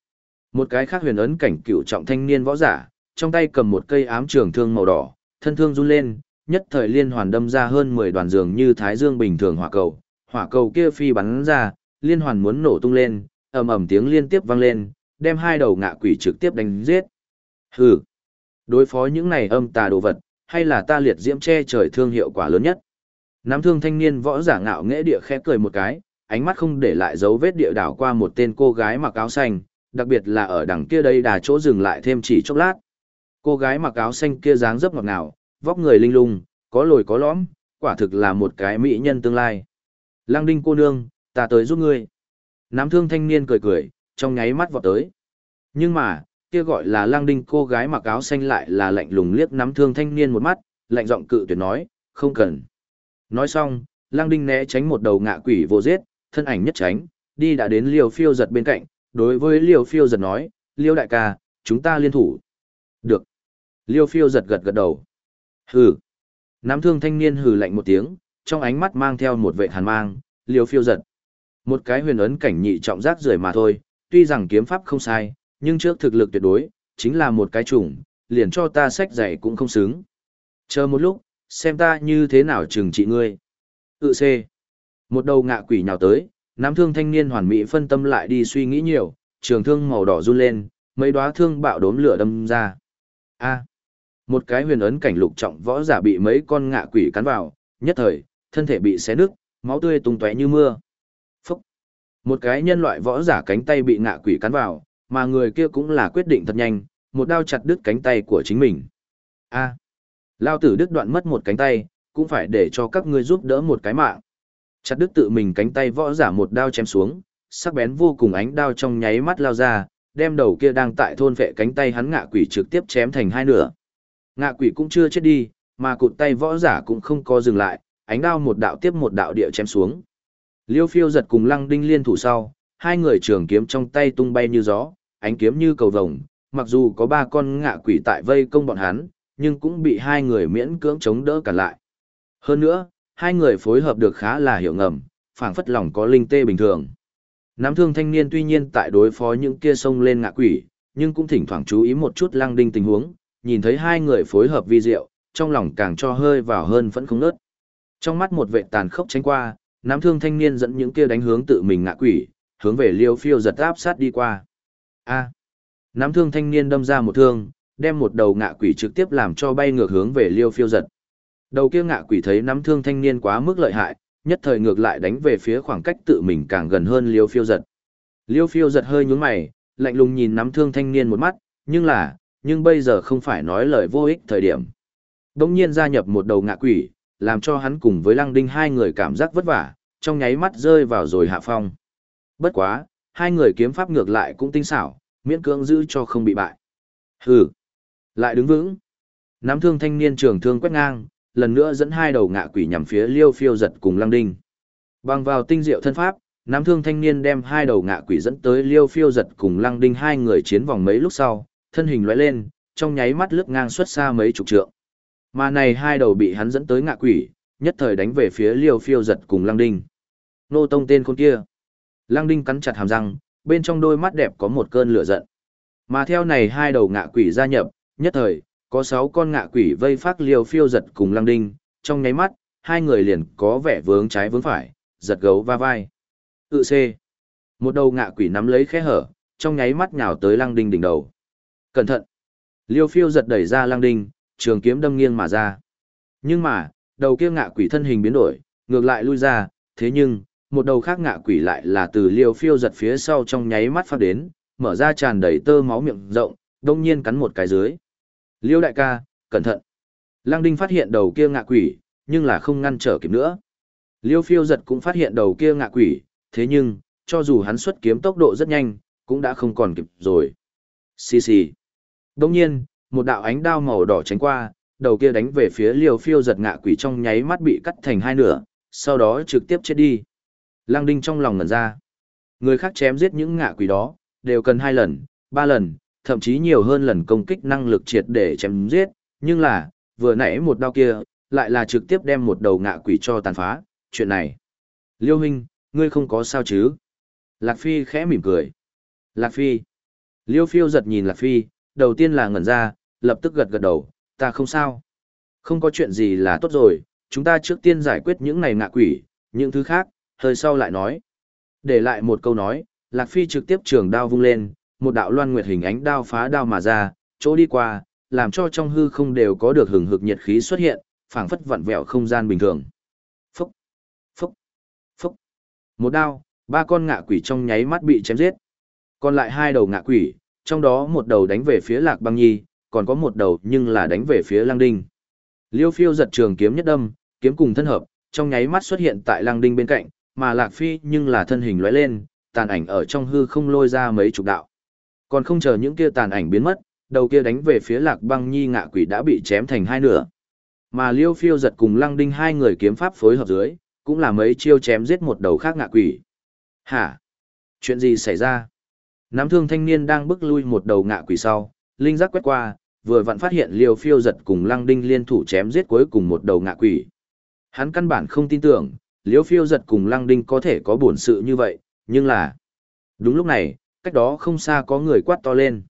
Một cái khác huyền ấn cảnh cựu trọng thanh niên võ giả, trong tay cầm một cây ám trường thương màu đỏ, thân thương run lên, nhất thời liên hoàn đâm ra hơn 10 đoàn dường như thái dương bình thường hỏa cầu. Hỏa cầu kia phi bắn ra, liên hoàn muốn nổ tung lên, ầm ầm tiếng liên tiếp vang lên, đem hai đầu ngạ quỷ trực tiếp đánh giết. Hừ. Đối phó những này âm tà đồ vật, hay là ta liệt diễm che trời thương hiệu quả lớn nhất. Nắm thương thanh niên võ giả ngạo nghễ địa khẽ cười một cái, ánh mắt không để lại dấu vết địa đảo qua một tên cô gái mặc áo xanh, đặc biệt là ở đằng kia đây đà chỗ dừng lại thêm chỉ chốc lát. Cô gái mặc áo xanh kia dáng dấp ngọt ngào, vóc người linh lung, có lồi có lõm, quả thực là một cái mỹ nhân tương lai. Lăng đinh cô nương, ta tới giúp ngươi. Nắm thương thanh niên cười cười, trong nháy mắt vọt tới. Nhưng mà, kia gọi là lang đinh cô gái mặc áo xanh lại là lạnh lùng liếc nắm thương thanh niên một mắt, lạnh giọng cự tuyệt nói, không cần. Nói xong, lang đinh né tránh một đầu ngạ quỷ vô giết, thân ảnh nhất tránh, đi đã đến liều phiêu giật bên cạnh, đối với Liêu phiêu giật nói, liêu đại ca, chúng ta liên thủ. Được. Liêu phiêu giật gật gật đầu. Hừ. Nắm thương thanh niên hừ lạnh một tiếng, trong ánh mắt mang theo một vệ hàn mang, liêu phiêu giật. Một cái huyền ấn cảnh nhị trọng giác rời mà thôi, tuy rằng kiếm pháp không sai, nhưng trước thực lực tuyệt đối, chính là một cái chủng, liền cho ta sách dạy cũng không xứng. Chờ một lúc, xem ta như thế nào trừng trị ngươi. Tự C. Một đầu ngạ quỷ nhào tới, nắm thương thanh niên hoàn mỹ phân tâm lại đi suy nghĩ nhiều, trường thương màu đỏ run lên, mấy đóa thương bạo đốm lửa đâm ra. A. Một cái huyền ấn cảnh lục trọng võ giả bị mấy con ngạ quỷ cắn vào, nhất thời, thân thể bị xé nứt, máu tươi tung tóe như mưa. Phúc. Một cái nhân loại võ giả cánh tay bị ngạ quỷ cắn vào, mà người kia cũng là quyết định thật nhanh, một đao chặt đứt cánh tay của chính mình. A. Lao tử đứt đoạn mất một cánh tay, cũng phải để cho các ngươi giúp đỡ một cái mạng. Chặt đứt tự mình cánh tay võ giả một đao chém xuống, sắc bén vô cùng ánh đao trong nháy mắt lao ra, đem đầu kia đang tại thôn vệ cánh tay hắn ngạ quỷ trực tiếp chém thành hai nửa. Ngạ quỷ cũng chưa chết đi, mà cụt tay võ giả cũng không có dừng lại, ánh đao một đạo tiếp một đạo địa chém xuống. Liêu phiêu giật cùng lăng đinh liên thủ sau, hai người trường kiếm trong tay tung bay như gió, ánh kiếm như cầu vồng, mặc dù có ba con ngạ quỷ tại vây công bọn hắn, nhưng cũng bị hai người miễn cưỡng chống đỡ cả lại. Hơn nữa, hai người phối hợp được khá là hiệu ngầm, phảng phất lòng có linh tê bình thường. Nắm thương thanh niên tuy nhiên tại đối phó những kia sông lên ngạ quỷ, nhưng cũng thỉnh thoảng chú ý một chút lăng đinh tình huống, nhìn thấy hai người phối hợp vi diệu, trong lòng càng cho hơi vào hơn vẫn không nớt. Trong mắt một vệ tàn khốc tránh qua, nắm thương thanh niên dẫn những kia đánh hướng tự mình ngạ quỷ, hướng về liêu phiêu giật áp sát đi qua. A. Nắm thương thanh niên đâm ra một thương, đem một đầu ngạ quỷ trực tiếp làm cho bay ngược hướng về liêu phiêu giật. Đầu kia ngạ quỷ thấy nắm thương thanh niên quá mức lợi hại, nhất thời ngược lại đánh về phía khoảng cách tự mình càng gần hơn liêu phiêu giật. Liêu phiêu giật hơi nhún mày, lạnh lùng nhìn nắm thương thanh niên một mắt, nhưng là, nhưng bây giờ không phải nói lời vô ích thời điểm. đống nhiên gia nhập một đầu ngạ quỷ, làm cho hắn cùng với lăng đinh hai người cảm giác vất vả, trong nháy mắt rơi vào rồi hạ phong. Bất quá, hai người kiếm pháp ngược lại cũng tinh xảo, miễn cưỡng giữ cho không bị bại. Hừ, lại đứng vững. Nắm thương thanh niên trường thương quét ngang, lần nữa dẫn hai đầu ngạ quỷ nhằm phía liêu phiêu giật cùng lăng đinh. Bằng vào tinh diệu thân pháp, nắm thương thanh niên đem hai đầu ngạ quỷ dẫn tới liêu phiêu giật cùng lăng đinh hai người chiến vòng mấy lúc sau, thân hình lóe lên, trong nháy mắt lướt ngang xuất xa mấy chục trượng. Mà này hai đầu bị hắn dẫn tới ngạ quỷ, nhất thời đánh về phía liêu phiêu giật cùng lăng đinh. Nô tông tên con kia. Lăng đinh cắn chặt hàm răng, bên trong đôi mắt đẹp có một cơn lửa giận. Mà theo này hai đầu ngạ quỷ gia nhập, nhất thời, có sáu con ngạ quỷ vây phát liều phiêu giật cùng lăng đinh, trong nháy mắt, hai người liền có vẻ vướng trái vướng phải, giật gấu va vai. Tự C. Một đầu ngạ quỷ nắm lấy khe hở, trong nháy mắt nhào tới lăng đinh đỉnh đầu. Cẩn thận! Liêu phiêu giật đẩy ra lăng đinh, trường kiếm đâm nghiêng mà ra. Nhưng mà, đầu kia ngạ quỷ thân hình biến đổi, ngược lại lui ra, thế nhưng, một đầu khác ngạ quỷ lại là từ liêu phiêu giật phía sau trong nháy mắt phát đến, mở ra tràn đầy tơ máu miệng rộng, đông nhiên cắn một cái dưới. Liêu đại ca, cẩn thận. Lăng đinh phát hiện đầu kia ngạ quỷ, nhưng là không ngăn trở kịp nữa. Liêu phiêu giật cũng phát hiện đầu kia ngạ quỷ, thế nhưng, cho dù hắn xuất kiếm tốc độ rất nhanh, cũng đã không còn kịp rồi. Xì xì. Đồng nhiên, một đạo ánh đao màu đỏ tránh qua, đầu kia đánh về phía liều phiêu giật ngạ quỷ trong nháy mắt bị cắt thành hai nửa, sau đó trực tiếp chết đi. Lăng đinh trong lòng ngẩn ra. Người khác chém giết những ngạ quỷ đó, đều cần hai lần, ba lần, thậm chí nhiều hơn lần công kích năng lực triệt để chém giết, nhưng là, vừa nãy một đao kia, lại là trực tiếp đem một đầu ngạ quỷ cho tàn phá, chuyện này. Liêu huynh, ngươi không có sao chứ? Lạc Phi khẽ mỉm cười. Lạc Phi. Liêu phiêu giật nhìn Lạc Phi, đầu tiên là ngẩn ra, lập tức gật gật đầu, ta không sao. Không có chuyện gì là tốt rồi, chúng ta trước tiên giải quyết những này ngạ quỷ, những thứ khác, hơi sau lại nói. Để lại một câu nói, Lạc Phi trực tiếp trường đao vung lên, một đạo loan nguyệt hình ánh đao phá đao mà ra, chỗ đi qua, làm cho trong hư không đều có được hừng hực nhiệt khí xuất hiện, phảng phất vặn vẹo không gian bình thường. Phúc, phúc, phúc. Một đao, ba con ngạ quỷ trong nháy mắt bị chém giết. Còn lại hai đầu ngạ quỷ, trong đó một đầu đánh về phía Lạc Băng Nhi, còn có một đầu nhưng là đánh về phía Lăng Đinh. Liêu Phiêu giật trường kiếm nhất đâm, kiếm cùng thân hợp, trong nháy mắt xuất hiện tại Lăng Đinh bên cạnh, mà Lạc Phi nhưng là thân hình lóe lên, tàn ảnh ở trong hư không lôi ra mấy chục đạo. Còn không chờ những kia tàn ảnh biến mất, đầu kia đánh về phía Lạc Băng Nhi ngạ quỷ đã bị chém thành hai nửa. Mà Liêu Phiêu giật cùng Lăng Đinh hai người kiếm pháp phối hợp dưới, cũng là mấy chiêu chém giết một đầu khác ngạ quỷ. Hả? Chuyện gì xảy ra? Nắm thương thanh niên đang bước lui một đầu ngạ quỷ sau, linh giác quét qua, vừa vặn phát hiện Liêu Phiêu giật cùng Lăng Đinh liên thủ chém giết cuối cùng một đầu ngạ quỷ. Hắn căn bản không tin tưởng, Liêu Phiêu giật cùng Lăng Đinh có thể có bổn sự như vậy, nhưng là... Đúng lúc này, cách đó không xa có người quát to lên.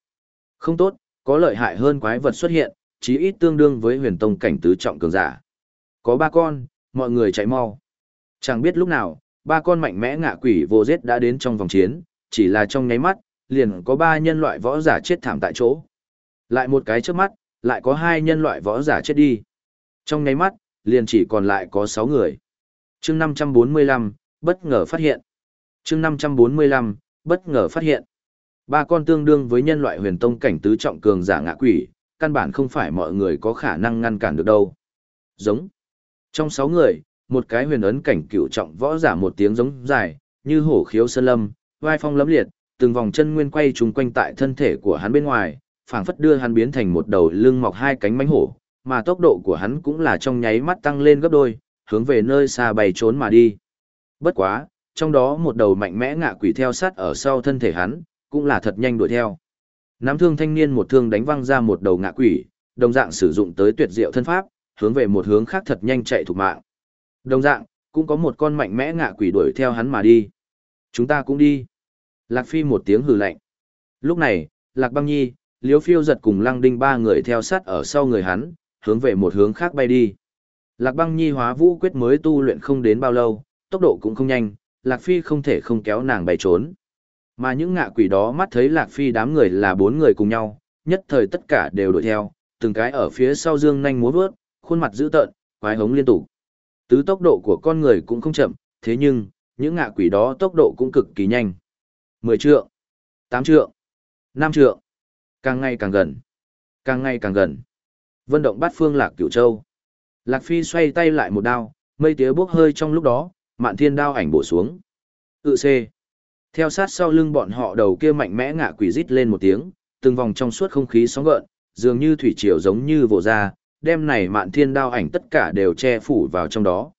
Không tốt, có lợi hại hơn quái vật xuất hiện, chí ít tương đương với huyền tông cảnh tứ trọng cường giả. Có ba con, mọi người chạy mau. Chẳng biết lúc nào, ba con mạnh mẽ ngạ quỷ vô giết đã đến trong vòng chiến, chỉ là trong nháy mắt, liền có ba nhân loại võ giả chết thảm tại chỗ. Lại một cái trước mắt, lại có hai nhân loại võ giả chết đi. Trong nháy mắt, liền chỉ còn lại có sáu người. chương 545, bất ngờ phát hiện. chương 545, bất ngờ phát hiện. Ba con tương đương với nhân loại huyền tông cảnh tứ trọng cường giả ngạ quỷ, căn bản không phải mọi người có khả năng ngăn cản được đâu. Giống. Trong sáu người, một cái huyền ấn cảnh cựu trọng võ giả một tiếng giống dài, như hổ khiếu sơn lâm, vai phong lấm liệt, từng vòng chân nguyên quay trùng quanh tại thân thể của hắn bên ngoài, phảng phất đưa hắn biến thành một đầu lưng mọc hai cánh mánh hổ, mà tốc độ của hắn cũng là trong nháy mắt tăng lên gấp đôi, hướng về nơi xa bay trốn mà đi. Bất quá, trong đó một đầu mạnh mẽ ngạ quỷ theo sát ở sau thân thể hắn, cũng là thật nhanh đuổi theo. Nắm thương thanh niên một thương đánh văng ra một đầu ngạ quỷ, đồng dạng sử dụng tới tuyệt diệu thân pháp, hướng về một hướng khác thật nhanh chạy thục mạng. Đồng dạng, cũng có một con mạnh mẽ ngạ quỷ đuổi theo hắn mà đi. Chúng ta cũng đi. Lạc Phi một tiếng hừ lạnh. Lúc này, Lạc Băng Nhi, Liêu Phiêu giật cùng Lăng Đinh ba người theo sát ở sau người hắn, hướng về một hướng khác bay đi. Lạc Băng Nhi hóa vũ quyết mới tu luyện không đến bao lâu, tốc độ cũng không nhanh, Lạc Phi không thể không kéo nàng bay trốn. Mà những ngạ quỷ đó mắt thấy Lạc Phi đám người là bốn người cùng nhau, nhất thời tất cả đều đuổi theo, từng cái ở phía sau dương nhanh múa vớt, khuôn mặt dữ tợn, quái hống liên tục. Tứ tốc độ của con người cũng không chậm, thế nhưng, những ngạ quỷ đó tốc độ cũng cực kỳ nhanh. 10 trượng, 8 trượng, 5 trượng, càng ngày càng gần, càng ngày càng gần. Vân động bát phương lạc cửu châu. Lạc Phi xoay tay lại một đao, mây tía bốc hơi trong lúc đó, mạn thiên đao ảnh bổ xuống. Tự C. Theo sát sau lưng bọn họ đầu kia mạnh mẽ ngạ quỷ rít lên một tiếng, từng vòng trong suốt không khí sóng gợn, dường như thủy triều giống như vồ ra, đem này mạn thiên đao ảnh tất cả đều che phủ vào trong đó.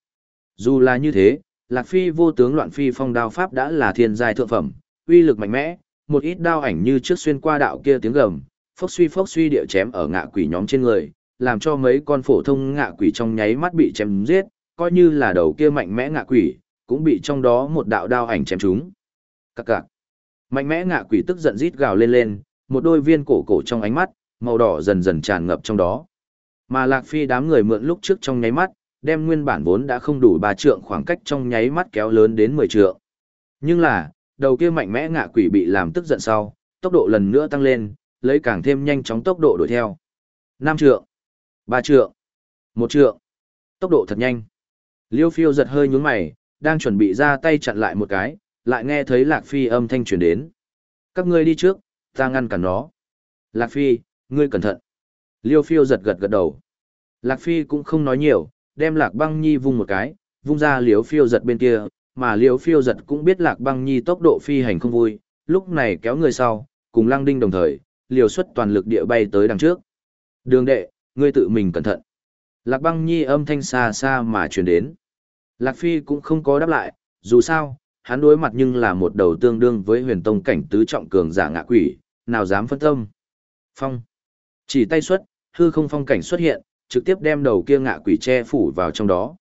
Dù là như thế, Lạc Phi vô tướng loạn phi phong đao pháp đã là thiên giai thượng phẩm, uy lực mạnh mẽ, một ít đao ảnh như trước xuyên qua đạo kia tiếng gầm, phốc suy phốc suy địa chém ở ngạ quỷ nhóm trên người, làm cho mấy con phổ thông ngạ quỷ trong nháy mắt bị chém giết, coi như là đầu kia mạnh mẽ ngạ quỷ, cũng bị trong đó một đạo đao ảnh chém trúng. Các cạc. Mạnh mẽ ngạ quỷ tức giận rít gào lên lên, một đôi viên cổ cổ trong ánh mắt, màu đỏ dần dần tràn ngập trong đó. Mà Lạc Phi đám người mượn lúc trước trong nháy mắt, đem nguyên bản vốn đã không đủ ba trượng khoảng cách trong nháy mắt kéo lớn đến 10 trượng. Nhưng là, đầu kia mạnh mẽ ngạ quỷ bị làm tức giận sau, tốc độ lần nữa tăng lên, lấy càng thêm nhanh chóng tốc độ đuổi theo. 5 trượng, 3 trượng, 1 trượng. Tốc độ thật nhanh. Liêu phiêu giật hơi nhúng mày, đang chuẩn bị ra tay chặn lại một cái, lại nghe thấy Lạc Phi âm thanh truyền đến. Các ngươi đi trước, ta ngăn cản nó. Lạc Phi, ngươi cẩn thận. Liêu phiêu giật gật gật đầu. Lạc Phi cũng không nói nhiều, đem Lạc băng nhi vung một cái, vung ra liêu phiêu giật bên kia, mà liêu phiêu giật cũng biết Lạc băng nhi tốc độ phi hành không vui, lúc này kéo người sau, cùng lăng đinh đồng thời, liều xuất toàn lực địa bay tới đằng trước. Đường đệ, ngươi tự mình cẩn thận. Lạc băng nhi âm thanh xa xa mà truyền đến. Lạc Phi cũng không có đáp lại, dù sao, hắn đối mặt nhưng là một đầu tương đương với huyền tông cảnh tứ trọng cường giả ngạ quỷ, nào dám phân tâm. Phong. Chỉ tay xuất, hư không phong cảnh xuất hiện, trực tiếp đem đầu kia ngạ quỷ che phủ vào trong đó.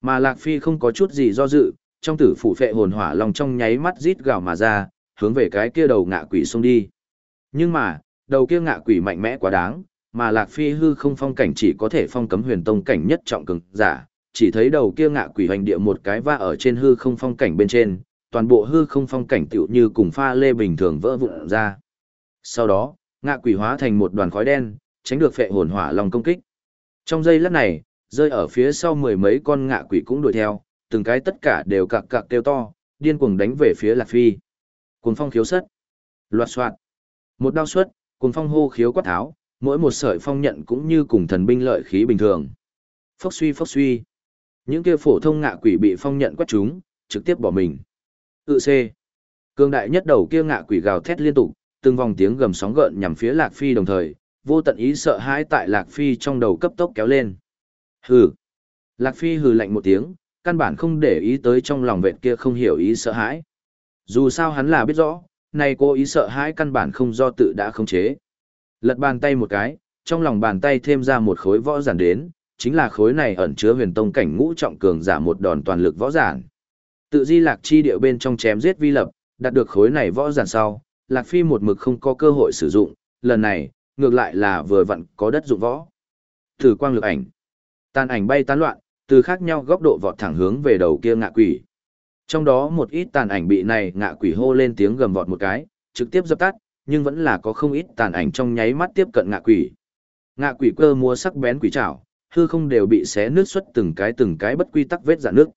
Mà Lạc Phi không có chút gì do dự, trong tử phủ phệ hồn hỏa lòng trong nháy mắt rít gào mà ra, hướng về cái kia đầu ngạ quỷ xông đi. Nhưng mà, đầu kia ngạ quỷ mạnh mẽ quá đáng, mà Lạc Phi hư không phong cảnh chỉ có thể phong cấm huyền tông cảnh nhất trọng cường giả, chỉ thấy đầu kia ngạ quỷ hoành địa một cái va ở trên hư không phong cảnh bên trên, toàn bộ hư không phong cảnh tựu như cùng pha lê bình thường vỡ vụn ra. Sau đó, ngạ quỷ hóa thành một đoàn khói đen, tránh được phệ hồn hỏa long công kích. Trong giây lát này, rơi ở phía sau mười mấy con ngạ quỷ cũng đuổi theo, từng cái tất cả đều cặc cặc kêu to, điên cuồng đánh về phía Lạc Phi. Cuồng phong khiếu sất. Loạt soạt. Một đao suất cuồng phong hô khiếu quát tháo, mỗi một sợi phong nhận cũng như cùng thần binh lợi khí bình thường. Phốc suy phốc suy. Những kia phổ thông ngạ quỷ bị phong nhận quét chúng, trực tiếp bỏ mình. Tự C. Cương đại nhất đầu kia ngạ quỷ gào thét liên tục, từng vòng tiếng gầm sóng gợn nhằm phía Lạc Phi đồng thời, vô tận ý sợ hãi tại Lạc Phi trong đầu cấp tốc kéo lên. Hừ. Lạc Phi hừ lạnh một tiếng, căn bản không để ý tới trong lòng vệt kia không hiểu ý sợ hãi. Dù sao hắn là biết rõ, này cô ý sợ hãi căn bản không do tự đã khống chế. Lật bàn tay một cái, trong lòng bàn tay thêm ra một khối võ giản đến, chính là khối này ẩn chứa huyền tông cảnh ngũ trọng cường giả một đòn toàn lực võ giản. Tự di lạc chi điệu bên trong chém giết vi lập, đạt được khối này võ giản sau, lạc phi một mực không có cơ hội sử dụng, lần này, ngược lại là vừa vặn có đất dụng võ. Thử quang lực ảnh. Tàn ảnh bay tán loạn, từ khác nhau góc độ vọt thẳng hướng về đầu kia ngạ quỷ. Trong đó một ít tàn ảnh bị này ngạ quỷ hô lên tiếng gầm vọt một cái, trực tiếp dập tắt, nhưng vẫn là có không ít tàn ảnh trong nháy mắt tiếp cận ngạ quỷ. Ngạ quỷ cơ mua sắc bén quỷ trảo, hư không đều bị xé nước xuất từng cái từng cái bất quy tắc vết dạn nước.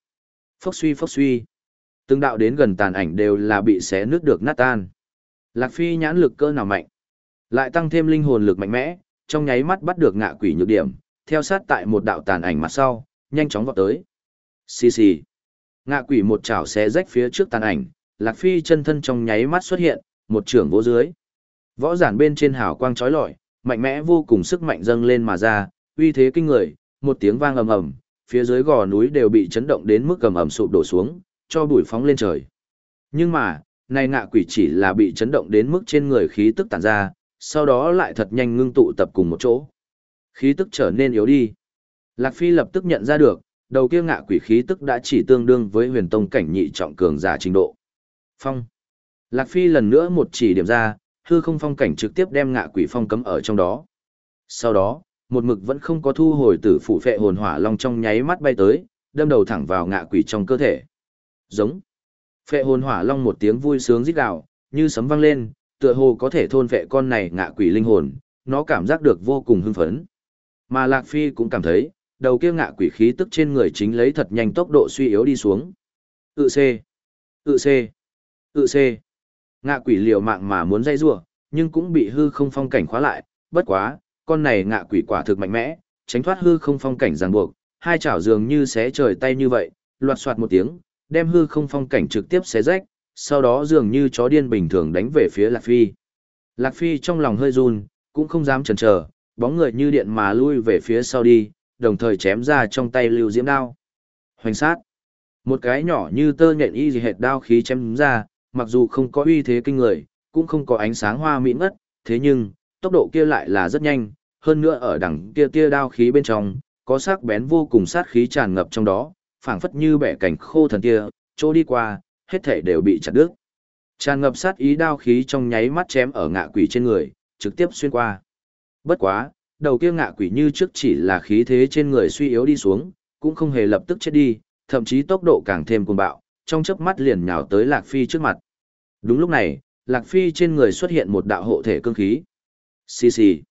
Phốc suy phốc suy. Từng đạo đến gần tàn ảnh đều là bị xé nước được nát tan. Lạc Phi nhãn lực cơ nào mạnh, lại tăng thêm linh hồn lực mạnh mẽ, trong nháy mắt bắt được ngạ quỷ nhược điểm, theo sát tại một đạo tàn ảnh mặt sau, nhanh chóng vọt tới. Xì xì. Ngạ quỷ một chảo xé rách phía trước tàn ảnh, Lạc Phi chân thân trong nháy mắt xuất hiện, một trưởng vỗ dưới. Võ giản bên trên hào quang chói lọi, mạnh mẽ vô cùng sức mạnh dâng lên mà ra, uy thế kinh người, một tiếng vang ầm ầm, phía dưới gò núi đều bị chấn động đến mức ầm ầm sụp đổ xuống, cho bụi phóng lên trời. Nhưng mà, này ngạ quỷ chỉ là bị chấn động đến mức trên người khí tức tản ra, sau đó lại thật nhanh ngưng tụ tập cùng một chỗ. Khí tức trở nên yếu đi. Lạc Phi lập tức nhận ra được, đầu kia ngạ quỷ khí tức đã chỉ tương đương với huyền tông cảnh nhị trọng cường giả trình độ. Phong. Lạc Phi lần nữa một chỉ điểm ra, hư không phong cảnh trực tiếp đem ngạ quỷ phong cấm ở trong đó. Sau đó, một mực vẫn không có thu hồi tử phủ phệ hồn hỏa long trong nháy mắt bay tới, đâm đầu thẳng vào ngạ quỷ trong cơ thể. Giống. Phệ hồn hỏa long một tiếng vui sướng rít gào, như sấm vang lên, tựa hồ có thể thôn phệ con này ngạ quỷ linh hồn, nó cảm giác được vô cùng hưng phấn. Mà Lạc Phi cũng cảm thấy, đầu kia ngạ quỷ khí tức trên người chính lấy thật nhanh tốc độ suy yếu đi xuống. Tự C. Tự C. Tự C. Ngạ quỷ liều mạng mà muốn dây rua, nhưng cũng bị hư không phong cảnh khóa lại, bất quá, con này ngạ quỷ quả thực mạnh mẽ, tránh thoát hư không phong cảnh ràng buộc, hai chảo dường như xé trời tay như vậy, loạt soạt một tiếng, đem hư không phong cảnh trực tiếp xé rách, sau đó dường như chó điên bình thường đánh về phía Lạc Phi. Lạc Phi trong lòng hơi run, cũng không dám chần chờ, bóng người như điện mà lui về phía sau đi, đồng thời chém ra trong tay lưu diễm đao. Hoành sát. Một cái nhỏ như tơ nhện y gì hệt đao khí chém ra, mặc dù không có uy thế kinh người, cũng không có ánh sáng hoa mỹ ngất, thế nhưng, tốc độ kia lại là rất nhanh, hơn nữa ở đằng kia tia đao khí bên trong, có sắc bén vô cùng sát khí tràn ngập trong đó, phảng phất như bẻ cảnh khô thần kia, chỗ đi qua, hết thể đều bị chặt đứt. Tràn ngập sát ý đao khí trong nháy mắt chém ở ngạ quỷ trên người, trực tiếp xuyên qua. Bất quá, đầu kia ngạ quỷ như trước chỉ là khí thế trên người suy yếu đi xuống, cũng không hề lập tức chết đi, thậm chí tốc độ càng thêm cuồng bạo, trong chớp mắt liền nhào tới Lạc Phi trước mặt. Đúng lúc này, Lạc Phi trên người xuất hiện một đạo hộ thể cương khí. Xì xì.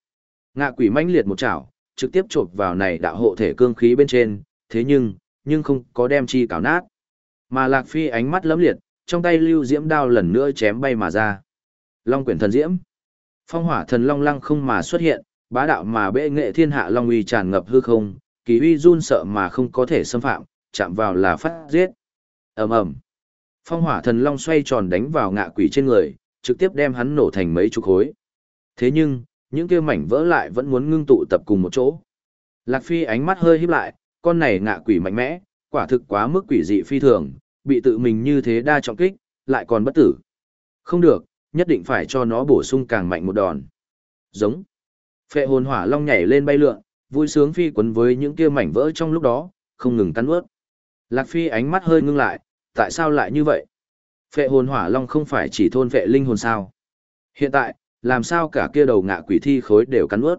Ngạ quỷ mãnh liệt một chảo, trực tiếp chộp vào này đạo hộ thể cương khí bên trên, thế nhưng, nhưng không có đem chi cào nát. Mà Lạc Phi ánh mắt lấm liệt, trong tay lưu diễm đao lần nữa chém bay mà ra. Long quyển thần diễm. Phong hỏa thần long lăng không mà xuất hiện, bá đạo mà bệ nghệ thiên hạ long uy tràn ngập hư không, kỳ uy run sợ mà không có thể xâm phạm, chạm vào là phát giết. Ầm ầm. Phong hỏa thần long xoay tròn đánh vào ngạ quỷ trên người, trực tiếp đem hắn nổ thành mấy chục khối. Thế nhưng, những kia mảnh vỡ lại vẫn muốn ngưng tụ tập cùng một chỗ. Lạc Phi ánh mắt hơi híp lại, con này ngạ quỷ mạnh mẽ, quả thực quá mức quỷ dị phi thường, bị tự mình như thế đa trọng kích, lại còn bất tử. Không được, nhất định phải cho nó bổ sung càng mạnh một đòn. Giống. Phệ hồn hỏa long nhảy lên bay lượn, vui sướng phi quấn với những kia mảnh vỡ trong lúc đó, không ngừng cắn ướt. Lạc Phi ánh mắt hơi ngưng lại, tại sao lại như vậy? Phệ hồn hỏa long không phải chỉ thôn phệ linh hồn sao? Hiện tại, làm sao cả kia đầu ngạ quỷ thi khối đều cắn ướt?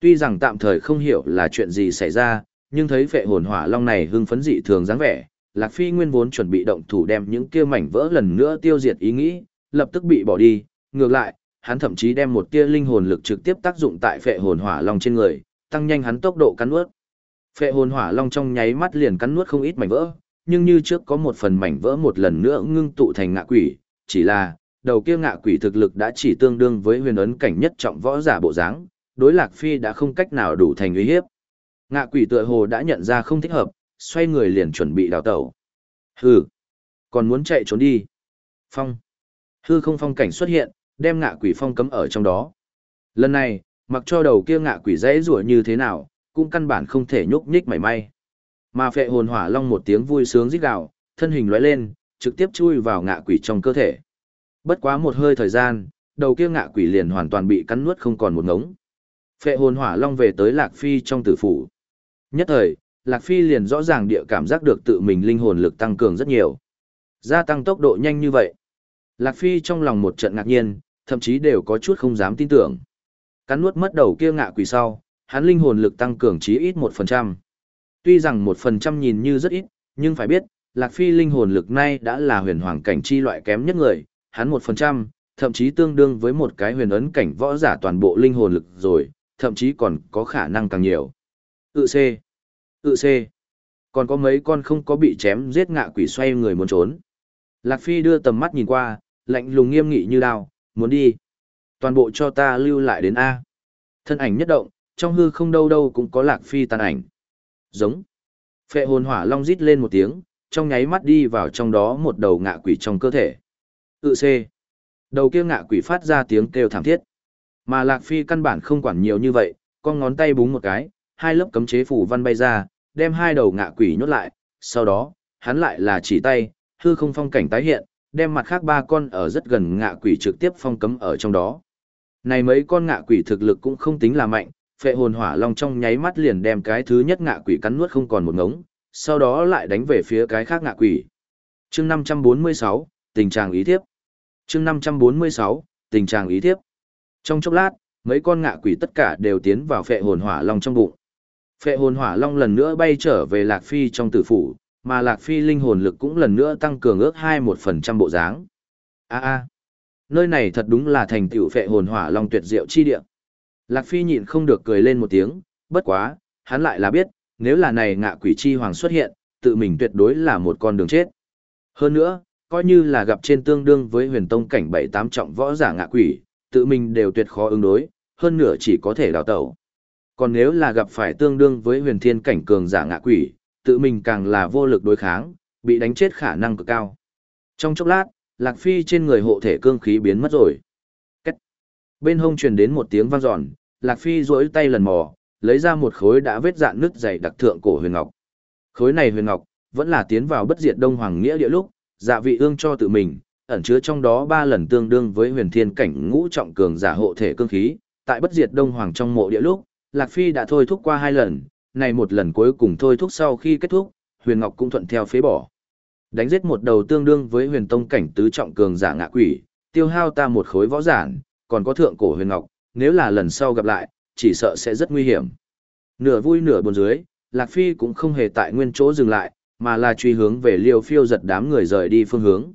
Tuy rằng tạm thời không hiểu là chuyện gì xảy ra, nhưng thấy phệ hồn hỏa long này hưng phấn dị thường dáng vẻ, Lạc Phi nguyên vốn chuẩn bị động thủ đem những kia mảnh vỡ lần nữa tiêu diệt ý nghĩ, lập tức bị bỏ đi, ngược lại, hắn thậm chí đem một tia linh hồn lực trực tiếp tác dụng tại phệ hồn hỏa long trên người, tăng nhanh hắn tốc độ cắn nuốt. Phệ hồn hỏa long trong nháy mắt liền cắn nuốt không ít mảnh vỡ, nhưng như trước có một phần mảnh vỡ một lần nữa ngưng tụ thành ngạ quỷ, chỉ là đầu kia ngạ quỷ thực lực đã chỉ tương đương với huyền ấn cảnh nhất trọng võ giả bộ dáng, đối Lạc Phi đã không cách nào đủ thành uy hiếp. Ngạ quỷ tựa hồ đã nhận ra không thích hợp, xoay người liền chuẩn bị đào tẩu. Hừ, còn muốn chạy trốn đi. Phong. Hư không phong cảnh xuất hiện, đem ngạ quỷ phong cấm ở trong đó. Lần này, mặc cho đầu kia ngạ quỷ dãy rủa như thế nào, cũng căn bản không thể nhúc nhích mảy may. Mà phệ hồn hỏa long một tiếng vui sướng rít gào, thân hình lóe lên, trực tiếp chui vào ngạ quỷ trong cơ thể. Bất quá một hơi thời gian, đầu kia ngạ quỷ liền hoàn toàn bị cắn nuốt không còn một ngống. Phệ hồn hỏa long về tới Lạc Phi trong tử phủ. Nhất thời, Lạc Phi liền rõ ràng địa cảm giác được tự mình linh hồn lực tăng cường rất nhiều. Gia tăng tốc độ nhanh như vậy. Lạc Phi trong lòng một trận ngạc nhiên, thậm chí đều có chút không dám tin tưởng. Cắn nuốt mất đầu kia ngạ quỷ sau, hắn linh hồn lực tăng cường chí ít 1%. Tuy rằng 1% nhìn như rất ít, nhưng phải biết, Lạc Phi linh hồn lực nay đã là huyền hoàng cảnh chi loại kém nhất người, hắn 1%, thậm chí tương đương với một cái huyền ấn cảnh võ giả toàn bộ linh hồn lực rồi, thậm chí còn có khả năng càng nhiều. Tự C. Tự C. Còn có mấy con không có bị chém giết ngạ quỷ xoay người muốn trốn. Lạc Phi đưa tầm mắt nhìn qua, lạnh lùng nghiêm nghị như đao, muốn đi. Toàn bộ cho ta lưu lại đến A. Thân ảnh nhất động, trong hư không đâu đâu cũng có Lạc Phi tàn ảnh. Giống. Phệ hồn hỏa long rít lên một tiếng, trong nháy mắt đi vào trong đó một đầu ngạ quỷ trong cơ thể. Tự C. Đầu kia ngạ quỷ phát ra tiếng kêu thảm thiết. Mà Lạc Phi căn bản không quản nhiều như vậy, con ngón tay búng một cái, hai lớp cấm chế phủ văn bay ra, đem hai đầu ngạ quỷ nhốt lại, sau đó, hắn lại là chỉ tay, hư không phong cảnh tái hiện, đem mặt khác ba con ở rất gần ngạ quỷ trực tiếp phong cấm ở trong đó. Này mấy con ngạ quỷ thực lực cũng không tính là mạnh, phệ hồn hỏa long trong nháy mắt liền đem cái thứ nhất ngạ quỷ cắn nuốt không còn một ngống, sau đó lại đánh về phía cái khác ngạ quỷ. Chương 546, tình trạng ý thiếp. Chương 546, tình trạng ý thiếp. Trong chốc lát, mấy con ngạ quỷ tất cả đều tiến vào phệ hồn hỏa long trong bụng. Phệ hồn hỏa long lần nữa bay trở về Lạc Phi trong tử phủ, mà Lạc Phi linh hồn lực cũng lần nữa tăng cường ước hai một phần trăm bộ dáng. A a, nơi này thật đúng là thành tựu phệ hồn hỏa long tuyệt diệu chi địa. Lạc Phi nhịn không được cười lên một tiếng, bất quá, hắn lại là biết, nếu là này ngạ quỷ chi hoàng xuất hiện, tự mình tuyệt đối là một con đường chết. Hơn nữa, coi như là gặp trên tương đương với huyền tông cảnh bảy tám trọng võ giả ngạ quỷ, tự mình đều tuyệt khó ứng đối, hơn nữa chỉ có thể đào tẩu. Còn nếu là gặp phải tương đương với huyền thiên cảnh cường giả ngạ quỷ, tự mình càng là vô lực đối kháng, bị đánh chết khả năng cực cao. Trong chốc lát, Lạc Phi trên người hộ thể cương khí biến mất rồi. Bên hông truyền đến một tiếng vang giòn, Lạc Phi duỗi tay lần mò, lấy ra một khối đã vết dạn nứt dày đặc thượng cổ huyền ngọc. Khối này huyền ngọc, vẫn là tiến vào bất diệt đông hoàng nghĩa địa lúc, dạ vị ương cho tự mình, ẩn chứa trong đó ba lần tương đương với huyền thiên cảnh ngũ trọng cường giả hộ thể cương khí, tại bất diệt đông hoàng trong mộ địa lúc, Lạc Phi đã thôi thúc qua hai lần, này một lần cuối cùng thôi thúc sau khi kết thúc, huyền ngọc cũng thuận theo phế bỏ. Đánh giết một đầu tương đương với huyền tông cảnh tứ trọng cường giả ngạ quỷ, tiêu hao ta một khối võ giản, còn có thượng cổ huyền ngọc, nếu là lần sau gặp lại, chỉ sợ sẽ rất nguy hiểm. Nửa vui nửa buồn dưới, Lạc Phi cũng không hề tại nguyên chỗ dừng lại, mà là truy hướng về liều phiêu giật đám người rời đi phương hướng.